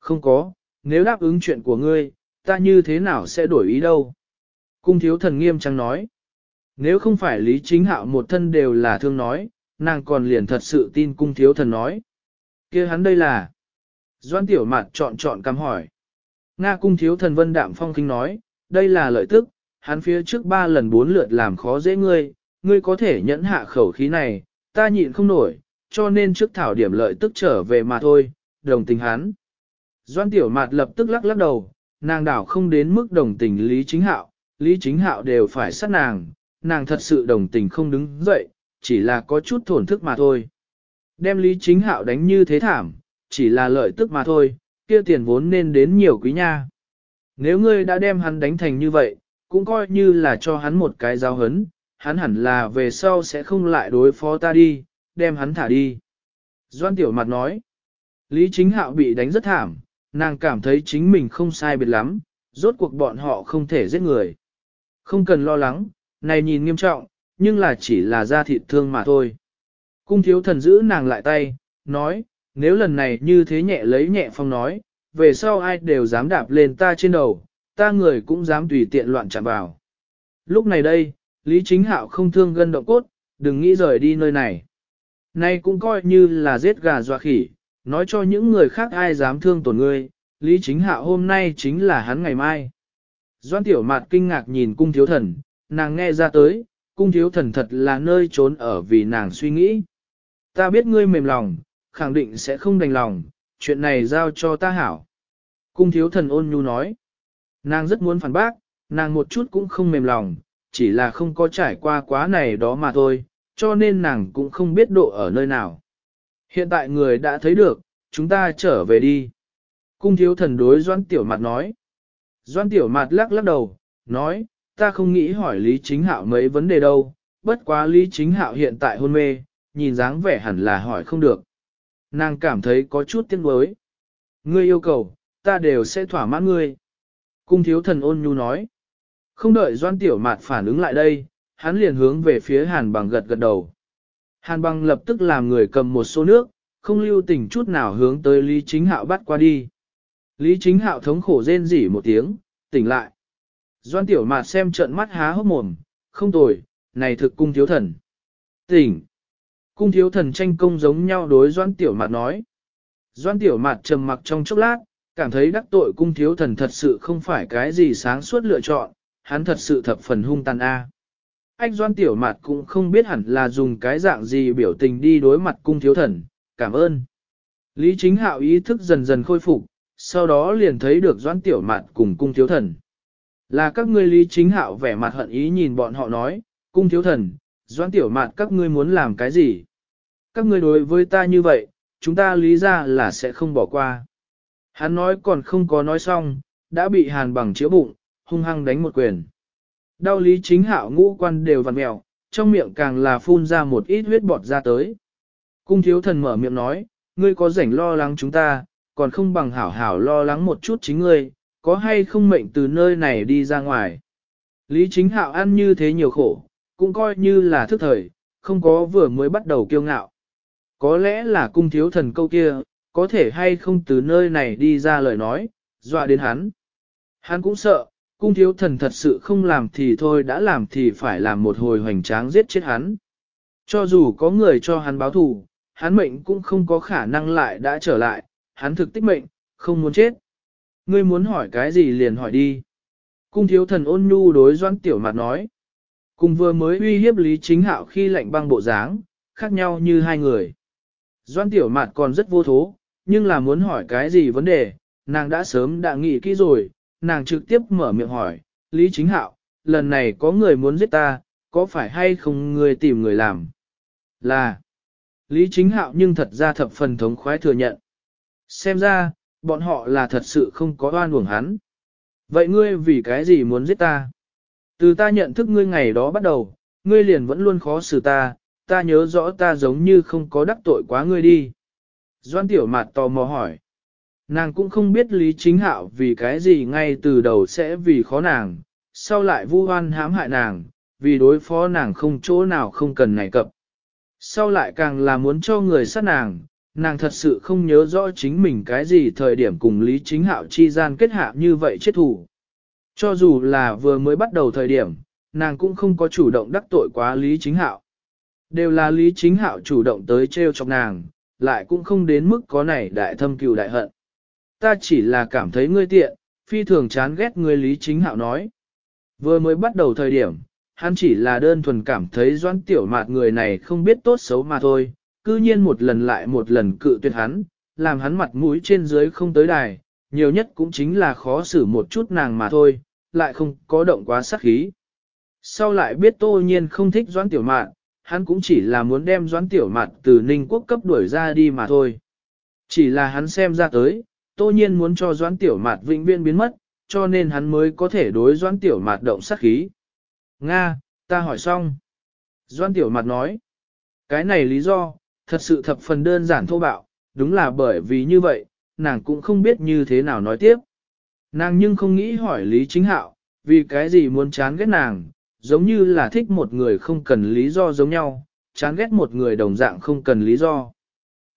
Không có, nếu đáp ứng chuyện của ngươi, ta như thế nào sẽ đổi ý đâu. Cung thiếu thần nghiêm trang nói. Nếu không phải lý chính hạo một thân đều là thương nói, nàng còn liền thật sự tin cung thiếu thần nói. kia hắn đây là. Doan tiểu mặt chọn chọn cắm hỏi. Nga cung thiếu thần vân đạm phong kinh nói, đây là lợi tức, hắn phía trước ba lần bốn lượt làm khó dễ ngươi, ngươi có thể nhẫn hạ khẩu khí này, ta nhịn không nổi, cho nên trước thảo điểm lợi tức trở về mà thôi, đồng tình hắn. Doan tiểu mạt lập tức lắc lắc đầu, nàng đảo không đến mức đồng tình Lý Chính Hạo, Lý Chính Hạo đều phải sát nàng, nàng thật sự đồng tình không đứng dậy, chỉ là có chút thổn thức mà thôi. Đem Lý Chính Hạo đánh như thế thảm, chỉ là lợi tức mà thôi, kia tiền vốn nên đến nhiều quý nha. Nếu ngươi đã đem hắn đánh thành như vậy, cũng coi như là cho hắn một cái giáo hấn, hắn hẳn là về sau sẽ không lại đối phó ta đi, đem hắn thả đi. Doan tiểu mặt nói, Lý Chính Hạo bị đánh rất thảm, nàng cảm thấy chính mình không sai biệt lắm, rốt cuộc bọn họ không thể giết người. Không cần lo lắng, này nhìn nghiêm trọng, nhưng là chỉ là da thịt thương mà thôi. Cung thiếu thần giữ nàng lại tay, nói, nếu lần này như thế nhẹ lấy nhẹ phong nói, về sau ai đều dám đạp lên ta trên đầu, ta người cũng dám tùy tiện loạn chạm vào. Lúc này đây, Lý Chính Hạo không thương gân động cốt, đừng nghĩ rời đi nơi này. Nay cũng coi như là giết gà dọa khỉ, nói cho những người khác ai dám thương tổn ngươi, Lý Chính Hạo hôm nay chính là hắn ngày mai. Doan Tiểu Mạt kinh ngạc nhìn cung thiếu thần, nàng nghe ra tới, cung thiếu thần thật là nơi trốn ở vì nàng suy nghĩ. Ta biết ngươi mềm lòng, khẳng định sẽ không đành lòng, chuyện này giao cho ta hảo. Cung thiếu thần ôn nhu nói. Nàng rất muốn phản bác, nàng một chút cũng không mềm lòng, chỉ là không có trải qua quá này đó mà thôi, cho nên nàng cũng không biết độ ở nơi nào. Hiện tại người đã thấy được, chúng ta trở về đi. Cung thiếu thần đối Doan Tiểu Mạt nói. Doan Tiểu Mạt lắc lắc đầu, nói, ta không nghĩ hỏi Lý Chính Hạo mấy vấn đề đâu, bất quá Lý Chính Hạo hiện tại hôn mê, nhìn dáng vẻ hẳn là hỏi không được. Nàng cảm thấy có chút tiếc nuối. Ngươi yêu cầu, ta đều sẽ thỏa mãn ngươi. Cung thiếu thần ôn nhu nói. Không đợi Doan Tiểu Mạt phản ứng lại đây, hắn liền hướng về phía Hàn bằng gật gật đầu. Hàn bằng lập tức làm người cầm một số nước, không lưu tình chút nào hướng tới Lý Chính Hạo bắt qua đi. Lý Chính Hạo thống khổ rên rỉ một tiếng, tỉnh lại. Doan Tiểu Mạt xem trận mắt há hốc mồm, không tồi, này thực cung thiếu thần. Tỉnh. Cung thiếu thần tranh công giống nhau đối Doan Tiểu Mạt nói. Doan Tiểu Mạt trầm mặc trong chốc lát, cảm thấy đắc tội cung thiếu thần thật sự không phải cái gì sáng suốt lựa chọn, hắn thật sự thập phần hung tàn a. Anh Doan Tiểu Mạt cũng không biết hẳn là dùng cái dạng gì biểu tình đi đối mặt cung thiếu thần, cảm ơn. Lý Chính Hạo ý thức dần dần khôi phục, sau đó liền thấy được Doan Tiểu Mạt cùng cung thiếu thần. Là các ngươi Lý Chính Hạo vẻ mặt hận ý nhìn bọn họ nói, cung thiếu thần, Doan Tiểu Mạt các ngươi muốn làm cái gì? Các ngươi đối với ta như vậy, chúng ta lý ra là sẽ không bỏ qua. Hắn nói còn không có nói xong, đã bị hàn bằng chiếu bụng, hung hăng đánh một quyền. Đau lý chính hạo ngũ quan đều vặn mèo, trong miệng càng là phun ra một ít huyết bọt ra tới. Cung thiếu thần mở miệng nói, ngươi có rảnh lo lắng chúng ta, còn không bằng hảo hảo lo lắng một chút chính ngươi, có hay không mệnh từ nơi này đi ra ngoài. Lý chính hạo ăn như thế nhiều khổ, cũng coi như là thức thời, không có vừa mới bắt đầu kiêu ngạo. Có lẽ là cung thiếu thần câu kia, có thể hay không từ nơi này đi ra lời nói, dọa đến hắn. Hắn cũng sợ, cung thiếu thần thật sự không làm thì thôi đã làm thì phải làm một hồi hoành tráng giết chết hắn. Cho dù có người cho hắn báo thù, hắn mệnh cũng không có khả năng lại đã trở lại, hắn thực tích mệnh, không muốn chết. Ngươi muốn hỏi cái gì liền hỏi đi. Cung thiếu thần ôn nhu đối doan tiểu mặt nói. Cùng vừa mới uy hiếp Lý Chính Hạo khi lạnh băng bộ dáng, khác nhau như hai người. Doan tiểu mặt còn rất vô thố, nhưng là muốn hỏi cái gì vấn đề, nàng đã sớm đã nghĩ kỹ rồi, nàng trực tiếp mở miệng hỏi, Lý Chính Hạo, lần này có người muốn giết ta, có phải hay không người tìm người làm? Là, Lý Chính Hạo nhưng thật ra thập phần thống khoái thừa nhận. Xem ra, bọn họ là thật sự không có oan uổng hắn. Vậy ngươi vì cái gì muốn giết ta? Từ ta nhận thức ngươi ngày đó bắt đầu, ngươi liền vẫn luôn khó xử ta, ta nhớ rõ ta giống như không có đắc tội quá ngươi đi. Doan tiểu mạt tò mò hỏi. Nàng cũng không biết Lý Chính Hạo vì cái gì ngay từ đầu sẽ vì khó nàng, sau lại vu oan hãm hại nàng, vì đối phó nàng không chỗ nào không cần này cập. Sau lại càng là muốn cho người sát nàng, nàng thật sự không nhớ rõ chính mình cái gì thời điểm cùng Lý Chính Hạo chi gian kết hạ như vậy chết thủ. Cho dù là vừa mới bắt đầu thời điểm, nàng cũng không có chủ động đắc tội quá Lý Chính Hạo. Đều là Lý Chính Hạo chủ động tới trêu chọc nàng, lại cũng không đến mức có này đại thâm cừu đại hận. Ta chỉ là cảm thấy ngươi tiện, phi thường chán ghét ngươi Lý Chính Hạo nói. Vừa mới bắt đầu thời điểm, hắn chỉ là đơn thuần cảm thấy doãn tiểu mạt người này không biết tốt xấu mà thôi, cư nhiên một lần lại một lần cự tuyệt hắn, làm hắn mặt mũi trên dưới không tới đài, nhiều nhất cũng chính là khó xử một chút nàng mà thôi, lại không có động quá sắc khí. Sau lại biết tô nhiên không thích doãn tiểu mạn, hắn cũng chỉ là muốn đem doãn tiểu mạn từ ninh quốc cấp đuổi ra đi mà thôi. Chỉ là hắn xem ra tới, tô nhiên muốn cho doãn tiểu mạt vĩnh Viên biến mất, cho nên hắn mới có thể đối doãn tiểu mạt động sát khí. Nga, ta hỏi xong. Doãn tiểu mạt nói, cái này lý do, thật sự thập phần đơn giản thô bạo, đúng là bởi vì như vậy, nàng cũng không biết như thế nào nói tiếp. Nàng nhưng không nghĩ hỏi Lý Chính Hạo, vì cái gì muốn chán ghét nàng, giống như là thích một người không cần lý do giống nhau, chán ghét một người đồng dạng không cần lý do.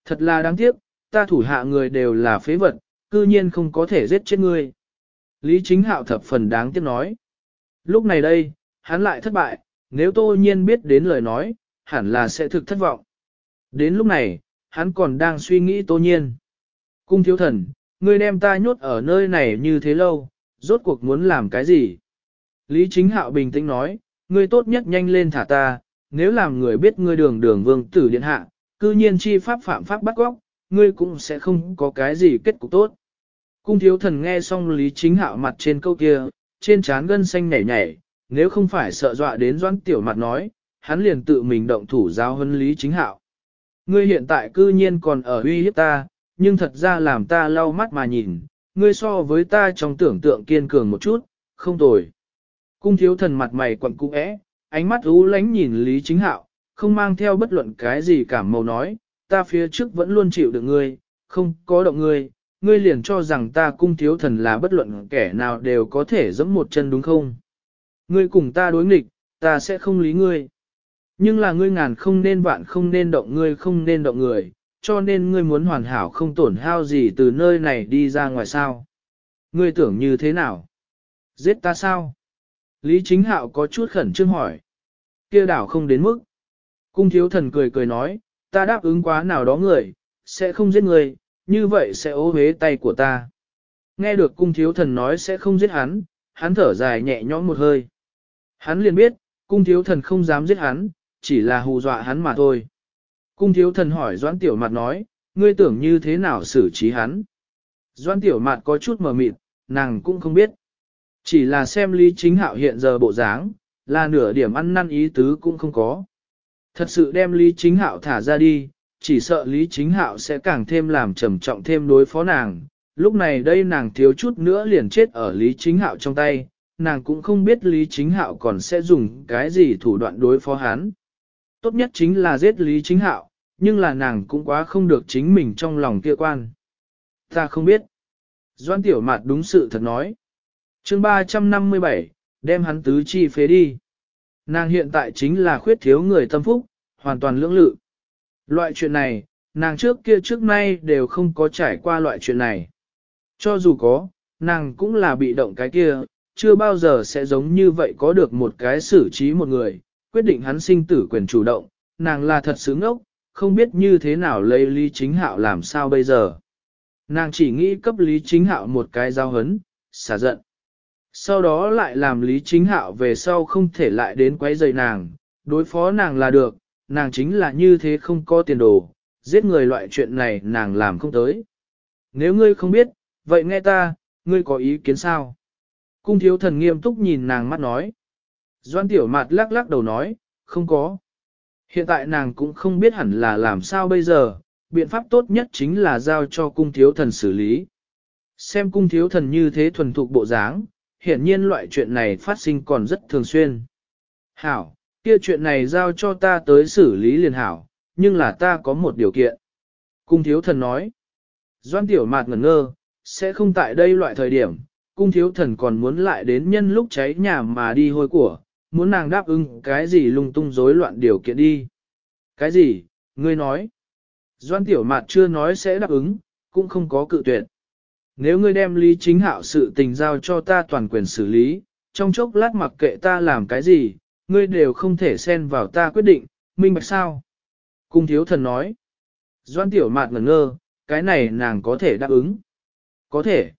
Thật là đáng tiếc, ta thủ hạ người đều là phế vật, cư nhiên không có thể giết chết ngươi. Lý Chính Hạo thập phần đáng tiếc nói. Lúc này đây, hắn lại thất bại, nếu tô nhiên biết đến lời nói, hẳn là sẽ thực thất vọng. Đến lúc này, hắn còn đang suy nghĩ tô nhiên. Cung thiếu thần, ngươi đem ta nhốt ở nơi này như thế lâu, rốt cuộc muốn làm cái gì? Lý Chính Hạo bình tĩnh nói, ngươi tốt nhất nhanh lên thả ta, nếu làm người biết ngươi đường đường vương tử điện hạ, cư nhiên chi pháp phạm pháp bắt góc, ngươi cũng sẽ không có cái gì kết cục tốt. Cung thiếu thần nghe xong Lý Chính Hạo mặt trên câu kia, trên trán gân xanh nhảy nhảy, nếu không phải sợ dọa đến doãn tiểu mặt nói, hắn liền tự mình động thủ giao hơn Lý Chính Hạo. Ngươi hiện tại cư nhiên còn ở uy hiếp ta, nhưng thật ra làm ta lau mắt mà nhìn, ngươi so với ta trong tưởng tượng kiên cường một chút, không tồi. Cung thiếu thần mặt mày quặn cung ẽ, ánh mắt ú lánh nhìn Lý Chính Hạo, không mang theo bất luận cái gì cảm màu nói, ta phía trước vẫn luôn chịu được ngươi, không có động ngươi, ngươi liền cho rằng ta cung thiếu thần là bất luận kẻ nào đều có thể giẫm một chân đúng không? Ngươi cùng ta đối nghịch, ta sẽ không lý ngươi. Nhưng là ngươi ngàn không nên vạn không nên động ngươi không nên động người, cho nên ngươi muốn hoàn hảo không tổn hao gì từ nơi này đi ra ngoài sao. Ngươi tưởng như thế nào? Giết ta sao? Lý Chính Hạo có chút khẩn trương hỏi. Kia đảo không đến mức. Cung thiếu thần cười cười nói, ta đáp ứng quá nào đó người, sẽ không giết người, như vậy sẽ ố hế tay của ta. Nghe được cung thiếu thần nói sẽ không giết hắn, hắn thở dài nhẹ nhõm một hơi. Hắn liền biết, cung thiếu thần không dám giết hắn, chỉ là hù dọa hắn mà thôi. Cung thiếu thần hỏi Doãn Tiểu Mạt nói, ngươi tưởng như thế nào xử trí hắn? Doãn Tiểu Mạt có chút mờ mịt, nàng cũng không biết. Chỉ là xem Lý Chính Hạo hiện giờ bộ dáng, là nửa điểm ăn năn ý tứ cũng không có. Thật sự đem Lý Chính Hạo thả ra đi, chỉ sợ Lý Chính Hạo sẽ càng thêm làm trầm trọng thêm đối phó nàng. Lúc này đây nàng thiếu chút nữa liền chết ở Lý Chính Hạo trong tay, nàng cũng không biết Lý Chính Hạo còn sẽ dùng cái gì thủ đoạn đối phó hắn tốt nhất chính là giết Lý Chính Hạo, nhưng là nàng cũng quá không được chính mình trong lòng kia quan. Ta không biết. Doan Tiểu Mạt đúng sự thật nói. chương 357, đem hắn tứ chi phế đi. Nàng hiện tại chính là khuyết thiếu người tâm phúc, hoàn toàn lưỡng lự. Loại chuyện này, nàng trước kia trước nay đều không có trải qua loại chuyện này. Cho dù có, nàng cũng là bị động cái kia, chưa bao giờ sẽ giống như vậy có được một cái xử trí một người, quyết định hắn sinh tử quyền chủ động, nàng là thật sướng ốc, không biết như thế nào lấy Lý Chính Hạo làm sao bây giờ. Nàng chỉ nghĩ cấp Lý Chính Hạo một cái giao hấn, xả giận. Sau đó lại làm Lý Chính Hạo về sau không thể lại đến quấy rầy nàng, đối phó nàng là được, nàng chính là như thế không có tiền đồ, giết người loại chuyện này nàng làm không tới. Nếu ngươi không biết, vậy nghe ta, ngươi có ý kiến sao? Cung thiếu thần nghiêm túc nhìn nàng mắt nói. Doan tiểu mặt lắc lắc đầu nói, không có. Hiện tại nàng cũng không biết hẳn là làm sao bây giờ, biện pháp tốt nhất chính là giao cho cung thiếu thần xử lý. Xem cung thiếu thần như thế thuần thục bộ dáng, hiển nhiên loại chuyện này phát sinh còn rất thường xuyên. Hảo, kia chuyện này giao cho ta tới xử lý liền hảo, nhưng là ta có một điều kiện. Cung thiếu thần nói, Doan tiểu mạt ngẩn ngơ, sẽ không tại đây loại thời điểm, cung thiếu thần còn muốn lại đến nhân lúc cháy nhà mà đi hôi của, muốn nàng đáp ứng cái gì lung tung rối loạn điều kiện đi. Cái gì, ngươi nói. Doan tiểu mạt chưa nói sẽ đáp ứng, cũng không có cự tuyệt. Nếu ngươi đem lý chính hạo sự tình giao cho ta toàn quyền xử lý, trong chốc lát mặc kệ ta làm cái gì, ngươi đều không thể xen vào ta quyết định, minh bạch sao? Cung thiếu thần nói. Doan tiểu mạt ngẩn ngơ, cái này nàng có thể đáp ứng. Có thể.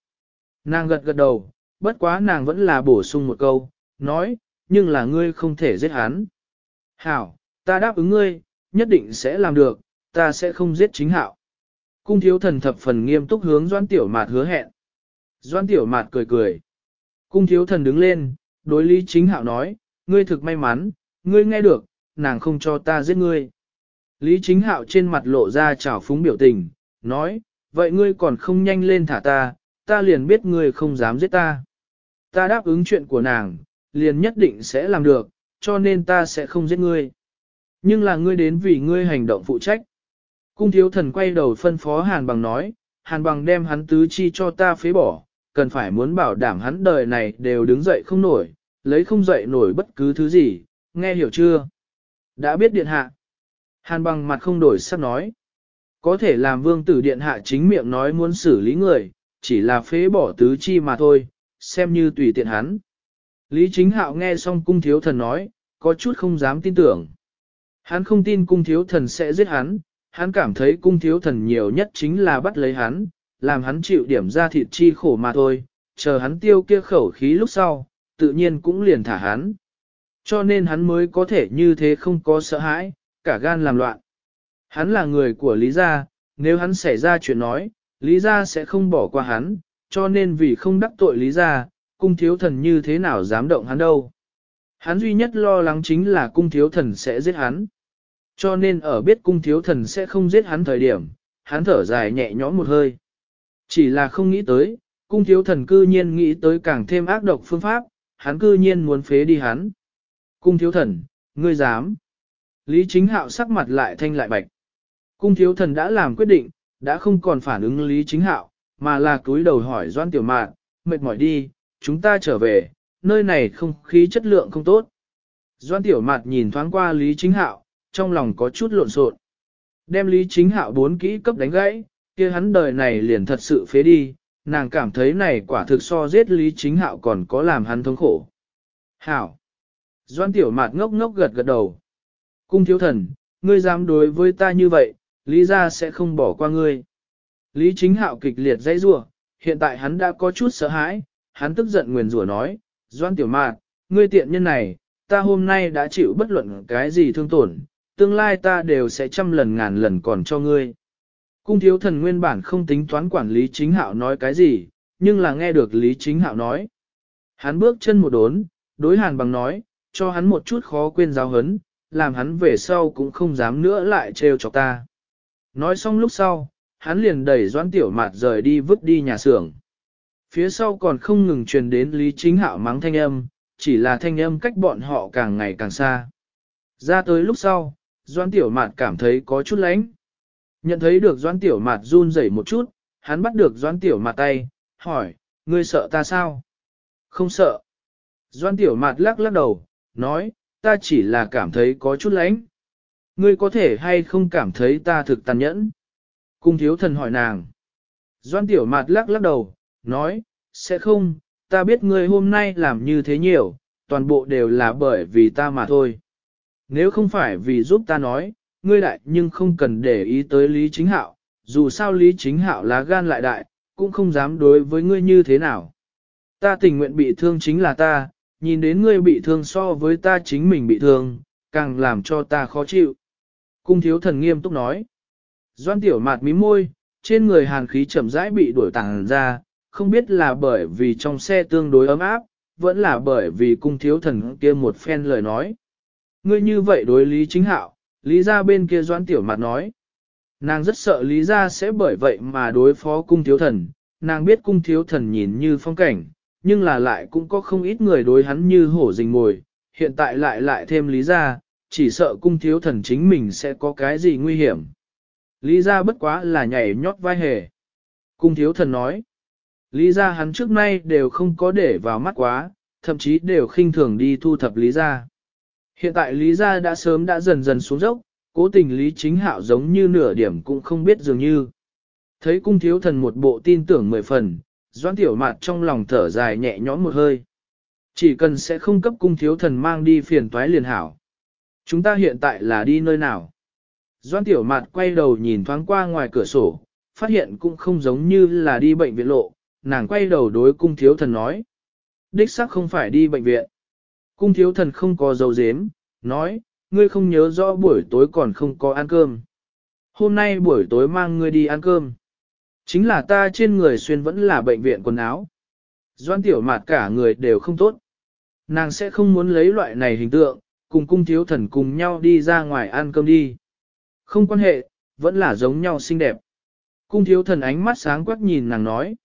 Nàng gật gật đầu, bất quá nàng vẫn là bổ sung một câu, nói, nhưng là ngươi không thể giết hắn. Hảo, ta đáp ứng ngươi, nhất định sẽ làm được, ta sẽ không giết chính hạo. Cung thiếu thần thập phần nghiêm túc hướng Doan Tiểu Mạt hứa hẹn. Doan Tiểu Mạt cười cười. Cung thiếu thần đứng lên, đối lý chính hạo nói, ngươi thực may mắn, ngươi nghe được, nàng không cho ta giết ngươi. Lý chính hạo trên mặt lộ ra trào phúng biểu tình, nói, vậy ngươi còn không nhanh lên thả ta, ta liền biết ngươi không dám giết ta. Ta đáp ứng chuyện của nàng, liền nhất định sẽ làm được, cho nên ta sẽ không giết ngươi. Nhưng là ngươi đến vì ngươi hành động phụ trách. Cung thiếu thần quay đầu phân phó Hàn bằng nói, Hàn bằng đem hắn tứ chi cho ta phế bỏ, cần phải muốn bảo đảm hắn đời này đều đứng dậy không nổi, lấy không dậy nổi bất cứ thứ gì, nghe hiểu chưa? Đã biết điện hạ. Hàn bằng mặt không đổi sắc nói. Có thể làm vương tử điện hạ chính miệng nói muốn xử lý người, chỉ là phế bỏ tứ chi mà thôi, xem như tùy tiện hắn. Lý chính hạo nghe xong cung thiếu thần nói, có chút không dám tin tưởng. Hắn không tin cung thiếu thần sẽ giết hắn, hắn cảm thấy cung thiếu thần nhiều nhất chính là bắt lấy hắn, làm hắn chịu điểm ra thịt chi khổ mà thôi, chờ hắn tiêu kia khẩu khí lúc sau, tự nhiên cũng liền thả hắn. Cho nên hắn mới có thể như thế không có sợ hãi, cả gan làm loạn. Hắn là người của Lý Gia, nếu hắn xảy ra chuyện nói, Lý Gia sẽ không bỏ qua hắn, cho nên vì không đắc tội Lý Gia, cung thiếu thần như thế nào dám động hắn đâu. Hắn duy nhất lo lắng chính là cung thiếu thần sẽ giết hắn. Cho nên ở biết cung thiếu thần sẽ không giết hắn thời điểm, hắn thở dài nhẹ nhõm một hơi. Chỉ là không nghĩ tới, cung thiếu thần cư nhiên nghĩ tới càng thêm ác độc phương pháp, hắn cư nhiên muốn phế đi hắn. Cung thiếu thần, ngươi dám. Lý chính hạo sắc mặt lại thanh lại bạch. Cung thiếu thần đã làm quyết định, đã không còn phản ứng lý chính hạo, mà là cúi đầu hỏi doan tiểu mạn, mệt mỏi đi, chúng ta trở về, nơi này không khí chất lượng không tốt. Doan tiểu mạt nhìn thoáng qua lý chính hạo, trong lòng có chút lộn xộn. Đem lý chính hạo bốn kỹ cấp đánh gãy, kia hắn đời này liền thật sự phế đi, nàng cảm thấy này quả thực so giết lý chính hạo còn có làm hắn thống khổ. Hảo! Doan tiểu mạt ngốc ngốc gật gật đầu. Cung thiếu thần, ngươi dám đối với ta như vậy, lý ra sẽ không bỏ qua ngươi. Lý chính hạo kịch liệt dãy rủa hiện tại hắn đã có chút sợ hãi, hắn tức giận nguyền rủa nói, Doan tiểu mạt, ngươi tiện nhân này, ta hôm nay đã chịu bất luận cái gì thương tổn, tương lai ta đều sẽ trăm lần ngàn lần còn cho ngươi. Cung thiếu thần nguyên bản không tính toán quản lý chính hạo nói cái gì, nhưng là nghe được lý chính hạo nói. Hắn bước chân một đốn, đối hàn bằng nói, cho hắn một chút khó quên giáo hấn, làm hắn về sau cũng không dám nữa lại trêu chọc ta. Nói xong lúc sau, hắn liền đẩy doãn tiểu mạt rời đi vứt đi nhà xưởng. Phía sau còn không ngừng truyền đến lý chính hạo mắng thanh âm, chỉ là thanh âm cách bọn họ càng ngày càng xa. Ra tới lúc sau, doãn tiểu mạt cảm thấy có chút lánh. Nhận thấy được doãn tiểu mạt run rẩy một chút, hắn bắt được doãn tiểu mạt tay, hỏi, ngươi sợ ta sao? Không sợ. Doãn tiểu mạt lắc lắc đầu, nói, ta chỉ là cảm thấy có chút lánh. Ngươi có thể hay không cảm thấy ta thực tàn nhẫn? Cung thiếu thần hỏi nàng. Doan tiểu mạt lắc lắc đầu, nói, sẽ không, ta biết ngươi hôm nay làm như thế nhiều, toàn bộ đều là bởi vì ta mà thôi. Nếu không phải vì giúp ta nói, ngươi đại nhưng không cần để ý tới Lý Chính Hạo, dù sao Lý Chính Hạo lá gan lại đại, cũng không dám đối với ngươi như thế nào. Ta tình nguyện bị thương chính là ta, nhìn đến ngươi bị thương so với ta chính mình bị thương, càng làm cho ta khó chịu. Cung thiếu thần nghiêm túc nói. Doan tiểu mạt mí môi, trên người hàn khí chậm rãi bị đuổi tàng ra, không biết là bởi vì trong xe tương đối ấm áp, vẫn là bởi vì cung thiếu thần kia một phen lời nói. Ngươi như vậy đối lý chính hạo, lý ra bên kia doãn tiểu mặt nói. Nàng rất sợ lý ra sẽ bởi vậy mà đối phó cung thiếu thần, nàng biết cung thiếu thần nhìn như phong cảnh, nhưng là lại cũng có không ít người đối hắn như hổ rình ngồi, hiện tại lại lại thêm lý ra, chỉ sợ cung thiếu thần chính mình sẽ có cái gì nguy hiểm. Lý ra bất quá là nhảy nhót vai hề. Cung thiếu thần nói, lý ra hắn trước nay đều không có để vào mắt quá, thậm chí đều khinh thường đi thu thập lý ra. Hiện tại lý gia đã sớm đã dần dần xuống dốc, cố tình lý chính hạo giống như nửa điểm cũng không biết dường như. Thấy cung thiếu thần một bộ tin tưởng mười phần, doan tiểu mạt trong lòng thở dài nhẹ nhõm một hơi. Chỉ cần sẽ không cấp cung thiếu thần mang đi phiền toái liền hảo. Chúng ta hiện tại là đi nơi nào? Doan tiểu mạt quay đầu nhìn thoáng qua ngoài cửa sổ, phát hiện cũng không giống như là đi bệnh viện lộ, nàng quay đầu đối cung thiếu thần nói. Đích xác không phải đi bệnh viện. Cung thiếu thần không có dấu dếm, nói, ngươi không nhớ rõ buổi tối còn không có ăn cơm. Hôm nay buổi tối mang ngươi đi ăn cơm. Chính là ta trên người xuyên vẫn là bệnh viện quần áo. Doan tiểu mạt cả người đều không tốt. Nàng sẽ không muốn lấy loại này hình tượng, cùng cung thiếu thần cùng nhau đi ra ngoài ăn cơm đi. Không quan hệ, vẫn là giống nhau xinh đẹp. Cung thiếu thần ánh mắt sáng quắc nhìn nàng nói.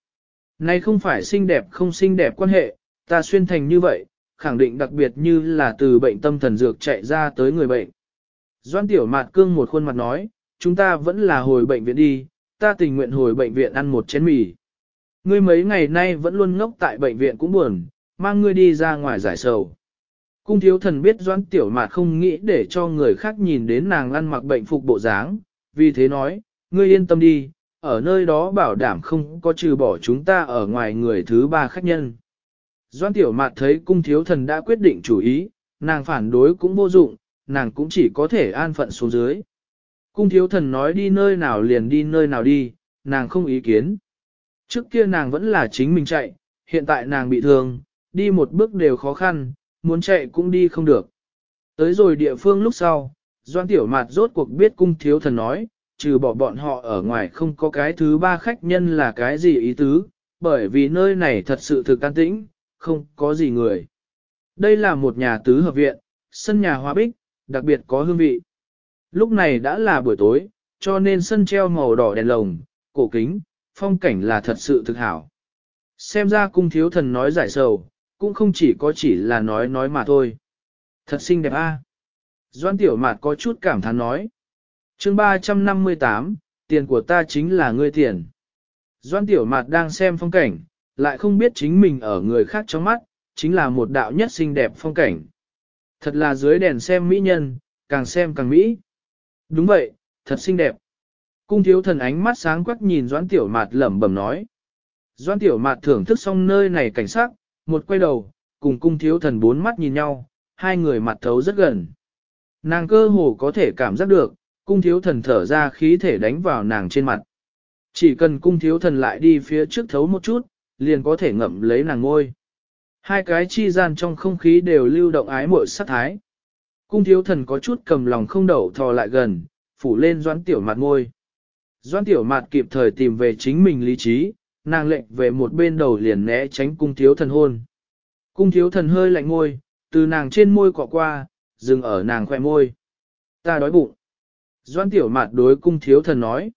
Này không phải xinh đẹp không xinh đẹp quan hệ, ta xuyên thành như vậy, khẳng định đặc biệt như là từ bệnh tâm thần dược chạy ra tới người bệnh. Doan tiểu mạt cương một khuôn mặt nói, chúng ta vẫn là hồi bệnh viện đi, ta tình nguyện hồi bệnh viện ăn một chén mì. Ngươi mấy ngày nay vẫn luôn ngốc tại bệnh viện cũng buồn, mang ngươi đi ra ngoài giải sầu. Cung thiếu thần biết doan tiểu mạt không nghĩ để cho người khác nhìn đến nàng ăn mặc bệnh phục bộ dáng, vì thế nói, ngươi yên tâm đi, ở nơi đó bảo đảm không có trừ bỏ chúng ta ở ngoài người thứ ba khách nhân. Doan tiểu mạt thấy cung thiếu thần đã quyết định chủ ý, nàng phản đối cũng vô dụng, nàng cũng chỉ có thể an phận xuống dưới. Cung thiếu thần nói đi nơi nào liền đi nơi nào đi, nàng không ý kiến. Trước kia nàng vẫn là chính mình chạy, hiện tại nàng bị thương, đi một bước đều khó khăn, muốn chạy cũng đi không được. Tới rồi địa phương lúc sau, Doan Tiểu Mạt rốt cuộc biết cung thiếu thần nói, trừ bỏ bọn họ ở ngoài không có cái thứ ba khách nhân là cái gì ý tứ, bởi vì nơi này thật sự thực an tĩnh, không có gì người. Đây là một nhà tứ hợp viện, sân nhà hoa bích, đặc biệt có hương vị. Lúc này đã là buổi tối, cho nên sân treo màu đỏ đèn lồng, cổ kính, phong cảnh là thật sự thực hảo. Xem ra cung thiếu thần nói giải sầu, cũng không chỉ có chỉ là nói nói mà thôi. Thật xinh đẹp a. Doan tiểu mạt có chút cảm thán nói. chương 358, tiền của ta chính là ngươi tiền. Doan tiểu mạt đang xem phong cảnh, lại không biết chính mình ở người khác trong mắt, chính là một đạo nhất xinh đẹp phong cảnh. Thật là dưới đèn xem mỹ nhân, càng xem càng mỹ. Đúng vậy, thật xinh đẹp. Cung thiếu thần ánh mắt sáng quắc nhìn Doãn Tiểu Mạt lẩm bẩm nói. Doãn Tiểu Mạt thưởng thức xong nơi này cảnh sắc một quay đầu, cùng cung thiếu thần bốn mắt nhìn nhau, hai người mặt thấu rất gần. Nàng cơ hồ có thể cảm giác được, cung thiếu thần thở ra khí thể đánh vào nàng trên mặt. Chỉ cần cung thiếu thần lại đi phía trước thấu một chút, liền có thể ngậm lấy nàng ngôi. Hai cái chi gian trong không khí đều lưu động ái mội sát thái. Cung thiếu thần có chút cầm lòng không đậu thò lại gần, phủ lên doãn tiểu mặt ngôi. Doãn tiểu mặt kịp thời tìm về chính mình lý trí, nàng lệnh về một bên đầu liền né tránh cung thiếu thần hôn. Cung thiếu thần hơi lạnh môi, từ nàng trên môi cọ qua, dừng ở nàng khoe môi. Ta đói bụng. Doan tiểu mạt đối cung thiếu thần nói.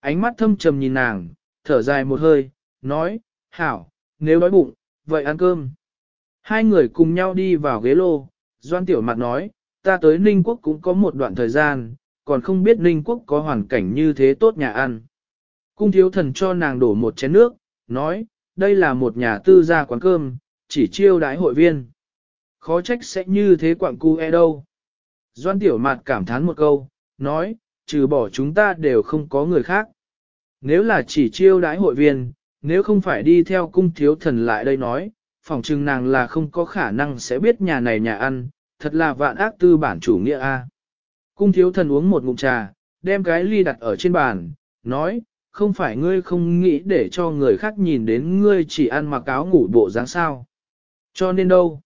Ánh mắt thâm trầm nhìn nàng, thở dài một hơi, nói, hảo, nếu đói bụng, vậy ăn cơm. Hai người cùng nhau đi vào ghế lô, Doan tiểu mạt nói, ta tới Ninh Quốc cũng có một đoạn thời gian, còn không biết Ninh Quốc có hoàn cảnh như thế tốt nhà ăn. Cung thiếu thần cho nàng đổ một chén nước, nói, đây là một nhà tư gia quán cơm, chỉ chiêu đái hội viên. Khó trách sẽ như thế quảng cu e đâu. Doan tiểu mạt cảm thán một câu, nói, trừ bỏ chúng ta đều không có người khác. Nếu là chỉ chiêu đái hội viên, nếu không phải đi theo cung thiếu thần lại đây nói, phòng trừng nàng là không có khả năng sẽ biết nhà này nhà ăn, thật là vạn ác tư bản chủ nghĩa a. Cung thiếu thần uống một ngụm trà, đem cái ly đặt ở trên bàn, nói, không phải ngươi không nghĩ để cho người khác nhìn đến ngươi chỉ ăn mặc áo ngủ bộ dáng sao. Cho nên đâu?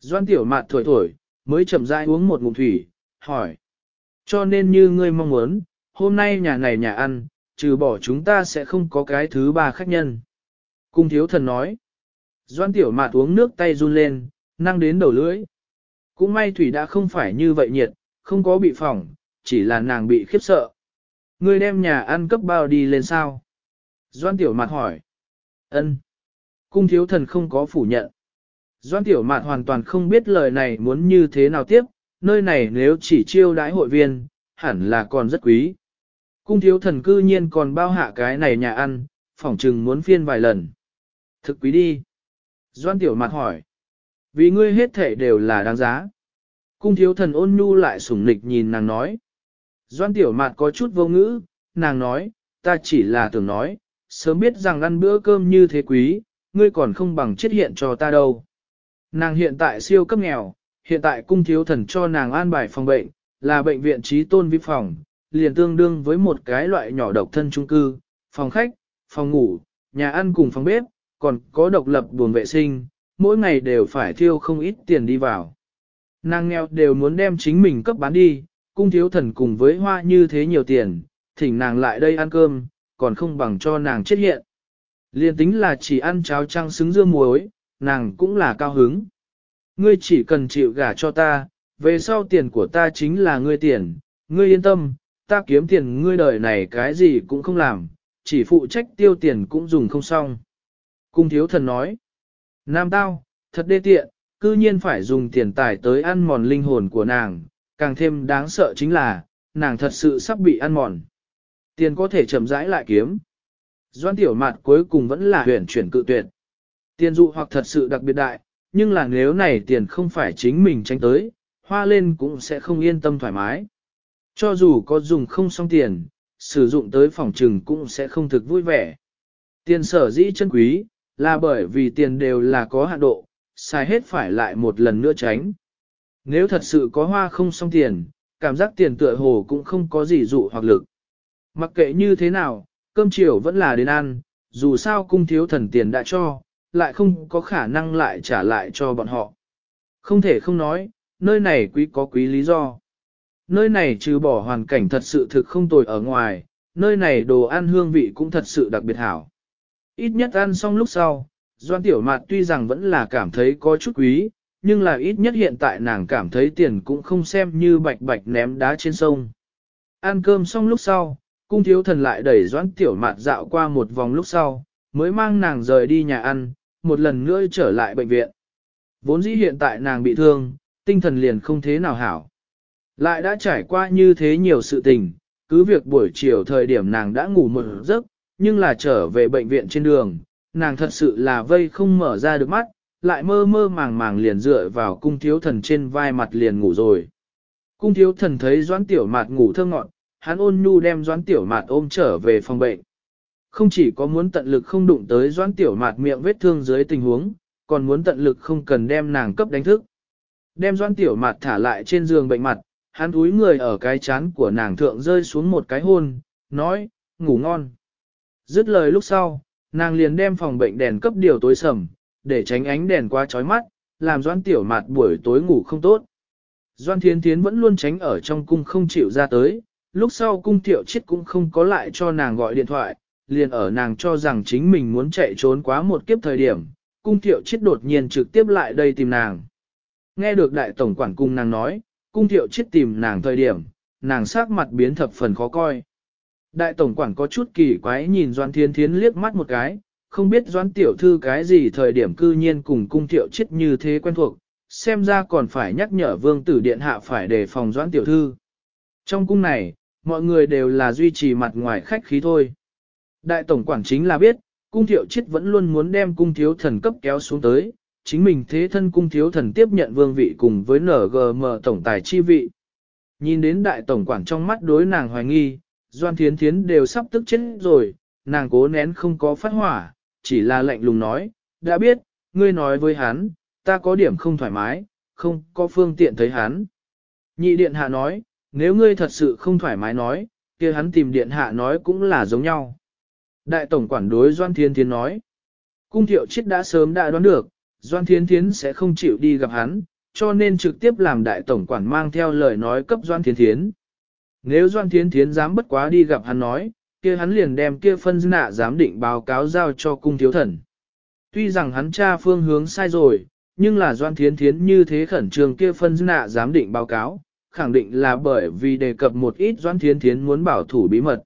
Doan tiểu mạt thổi thổi, mới chậm rãi uống một ngụm thủy, hỏi. Cho nên như ngươi mong muốn, hôm nay nhà này nhà ăn, trừ bỏ chúng ta sẽ không có cái thứ ba khách nhân. Cung thiếu thần nói. Doan tiểu mạt uống nước tay run lên, năng đến đầu lưỡi. Cũng may thủy đã không phải như vậy nhiệt, không có bị phỏng, chỉ là nàng bị khiếp sợ. Ngươi đem nhà ăn cấp bao đi lên sao? Doan tiểu mạt hỏi. ân Cung thiếu thần không có phủ nhận. Doan tiểu mạt hoàn toàn không biết lời này muốn như thế nào tiếp, nơi này nếu chỉ chiêu đãi hội viên, hẳn là còn rất quý. Cung thiếu thần cư nhiên còn bao hạ cái này nhà ăn, phỏng trừng muốn phiên vài lần. Thực quý đi. Doan tiểu mặt hỏi. Vì ngươi hết thể đều là đáng giá. Cung thiếu thần ôn nhu lại sủng nịch nhìn nàng nói. Doan tiểu mặt có chút vô ngữ, nàng nói, ta chỉ là tưởng nói, sớm biết rằng ăn bữa cơm như thế quý, ngươi còn không bằng chết hiện cho ta đâu. Nàng hiện tại siêu cấp nghèo, hiện tại cung thiếu thần cho nàng an bài phòng bệnh, là bệnh viện trí tôn vi phòng, liền tương đương với một cái loại nhỏ độc thân trung cư, phòng khách, phòng ngủ, nhà ăn cùng phòng bếp, còn có độc lập buồng vệ sinh, mỗi ngày đều phải thiêu không ít tiền đi vào. Nàng nghèo đều muốn đem chính mình cấp bán đi, cung thiếu thần cùng với hoa như thế nhiều tiền, thỉnh nàng lại đây ăn cơm, còn không bằng cho nàng chết hiện. Liên tính là chỉ ăn cháo trăng xứng dưa muối, nàng cũng là cao hứng. Ngươi chỉ cần chịu gả cho ta, về sau tiền của ta chính là ngươi tiền, ngươi yên tâm, ta kiếm tiền ngươi đời này cái gì cũng không làm, chỉ phụ trách tiêu tiền cũng dùng không xong. Cung thiếu thần nói, Nam tao, thật đê tiện, cư nhiên phải dùng tiền tài tới ăn mòn linh hồn của nàng, càng thêm đáng sợ chính là, nàng thật sự sắp bị ăn mòn. Tiền có thể chậm rãi lại kiếm. Doan tiểu mặt cuối cùng vẫn là huyền chuyển cự tuyệt. Tiền dụ hoặc thật sự đặc biệt đại, nhưng là nếu này tiền không phải chính mình tranh tới, hoa lên cũng sẽ không yên tâm thoải mái. Cho dù có dùng không xong tiền, sử dụng tới phòng trừng cũng sẽ không thực vui vẻ. Tiền sở dĩ chân quý, là bởi vì tiền đều là có hạn độ, xài hết phải lại một lần nữa tránh. Nếu thật sự có hoa không xong tiền, cảm giác tiền tựa hồ cũng không có gì dụ hoặc lực. Mặc kệ như thế nào, cơm chiều vẫn là đến ăn, dù sao cung thiếu thần tiền đã cho, lại không có khả năng lại trả lại cho bọn họ. Không thể không nói, nơi này quý có quý lý do. Nơi này trừ bỏ hoàn cảnh thật sự thực không tồi ở ngoài, nơi này đồ ăn hương vị cũng thật sự đặc biệt hảo. Ít nhất ăn xong lúc sau, Doan Tiểu Mạt tuy rằng vẫn là cảm thấy có chút quý, nhưng là ít nhất hiện tại nàng cảm thấy tiền cũng không xem như bạch bạch ném đá trên sông. Ăn cơm xong lúc sau, cung thiếu thần lại đẩy Doan Tiểu Mạt dạo qua một vòng lúc sau, mới mang nàng rời đi nhà ăn, một lần nữa trở lại bệnh viện. Vốn dĩ hiện tại nàng bị thương, tinh thần liền không thế nào hảo. Lại đã trải qua như thế nhiều sự tình, cứ việc buổi chiều thời điểm nàng đã ngủ một giấc, nhưng là trở về bệnh viện trên đường, nàng thật sự là vây không mở ra được mắt, lại mơ mơ màng màng liền dựa vào cung thiếu thần trên vai mặt liền ngủ rồi. Cung thiếu thần thấy doãn tiểu mạt ngủ thơ ngọn, hắn ôn nhu đem doãn tiểu mạt ôm trở về phòng bệnh. Không chỉ có muốn tận lực không đụng tới doãn tiểu mạt miệng vết thương dưới tình huống, còn muốn tận lực không cần đem nàng cấp đánh thức. Đem doãn tiểu mạt thả lại trên giường bệnh mặt, hắn túi người ở cái chán của nàng thượng rơi xuống một cái hôn, nói, ngủ ngon. Dứt lời lúc sau, nàng liền đem phòng bệnh đèn cấp điều tối sầm, để tránh ánh đèn qua chói mắt, làm doan tiểu mạt buổi tối ngủ không tốt. Doan thiến thiến vẫn luôn tránh ở trong cung không chịu ra tới, lúc sau cung tiểu chết cũng không có lại cho nàng gọi điện thoại, liền ở nàng cho rằng chính mình muốn chạy trốn quá một kiếp thời điểm, cung tiểu chết đột nhiên trực tiếp lại đây tìm nàng. Nghe được đại tổng quản cung nàng nói, cung thiệu chết tìm nàng thời điểm, nàng sắc mặt biến thập phần khó coi. Đại tổng quản có chút kỳ quái nhìn Doan Thiên Thiến liếc mắt một cái, không biết Doan Tiểu Thư cái gì thời điểm cư nhiên cùng cung thiệu chết như thế quen thuộc, xem ra còn phải nhắc nhở vương tử điện hạ phải đề phòng Doan Tiểu Thư. Trong cung này, mọi người đều là duy trì mặt ngoài khách khí thôi. Đại tổng quản chính là biết, cung thiệu chết vẫn luôn muốn đem cung thiếu thần cấp kéo xuống tới, chính mình thế thân cung thiếu thần tiếp nhận vương vị cùng với NGM tổng tài chi vị. Nhìn đến đại tổng quản trong mắt đối nàng hoài nghi, Doan Thiến Thiến đều sắp tức chết rồi, nàng cố nén không có phát hỏa, chỉ là lạnh lùng nói, đã biết, ngươi nói với hắn, ta có điểm không thoải mái, không có phương tiện thấy hắn. Nhị điện hạ nói, nếu ngươi thật sự không thoải mái nói, kia hắn tìm điện hạ nói cũng là giống nhau. Đại tổng quản đối Doan Thiên thiên nói, cung thiệu chết đã sớm đã đoán được, Doan Thiến Thiến sẽ không chịu đi gặp hắn, cho nên trực tiếp làm đại tổng quản mang theo lời nói cấp Doan Thiến Thiến. Nếu Doan Thiến Thiến dám bất quá đi gặp hắn nói, kia hắn liền đem kia phân nạ giám định báo cáo giao cho cung thiếu thần. Tuy rằng hắn cha phương hướng sai rồi, nhưng là Doan Thiến Thiến như thế khẩn trương kia phân nạ giám định báo cáo, khẳng định là bởi vì đề cập một ít Doan Thiến Thiến muốn bảo thủ bí mật.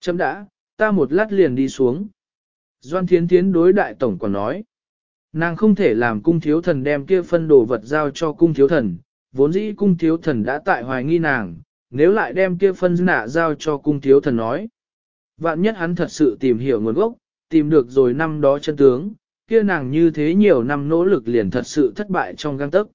Chấm đã, ta một lát liền đi xuống. Doan Thiến Thiến đối đại tổng còn nói. Nàng không thể làm cung thiếu thần đem kia phân đồ vật giao cho cung thiếu thần, vốn dĩ cung thiếu thần đã tại hoài nghi nàng, nếu lại đem kia phân nạ giao cho cung thiếu thần nói. Vạn nhất hắn thật sự tìm hiểu nguồn gốc, tìm được rồi năm đó chân tướng, kia nàng như thế nhiều năm nỗ lực liền thật sự thất bại trong găng tấc.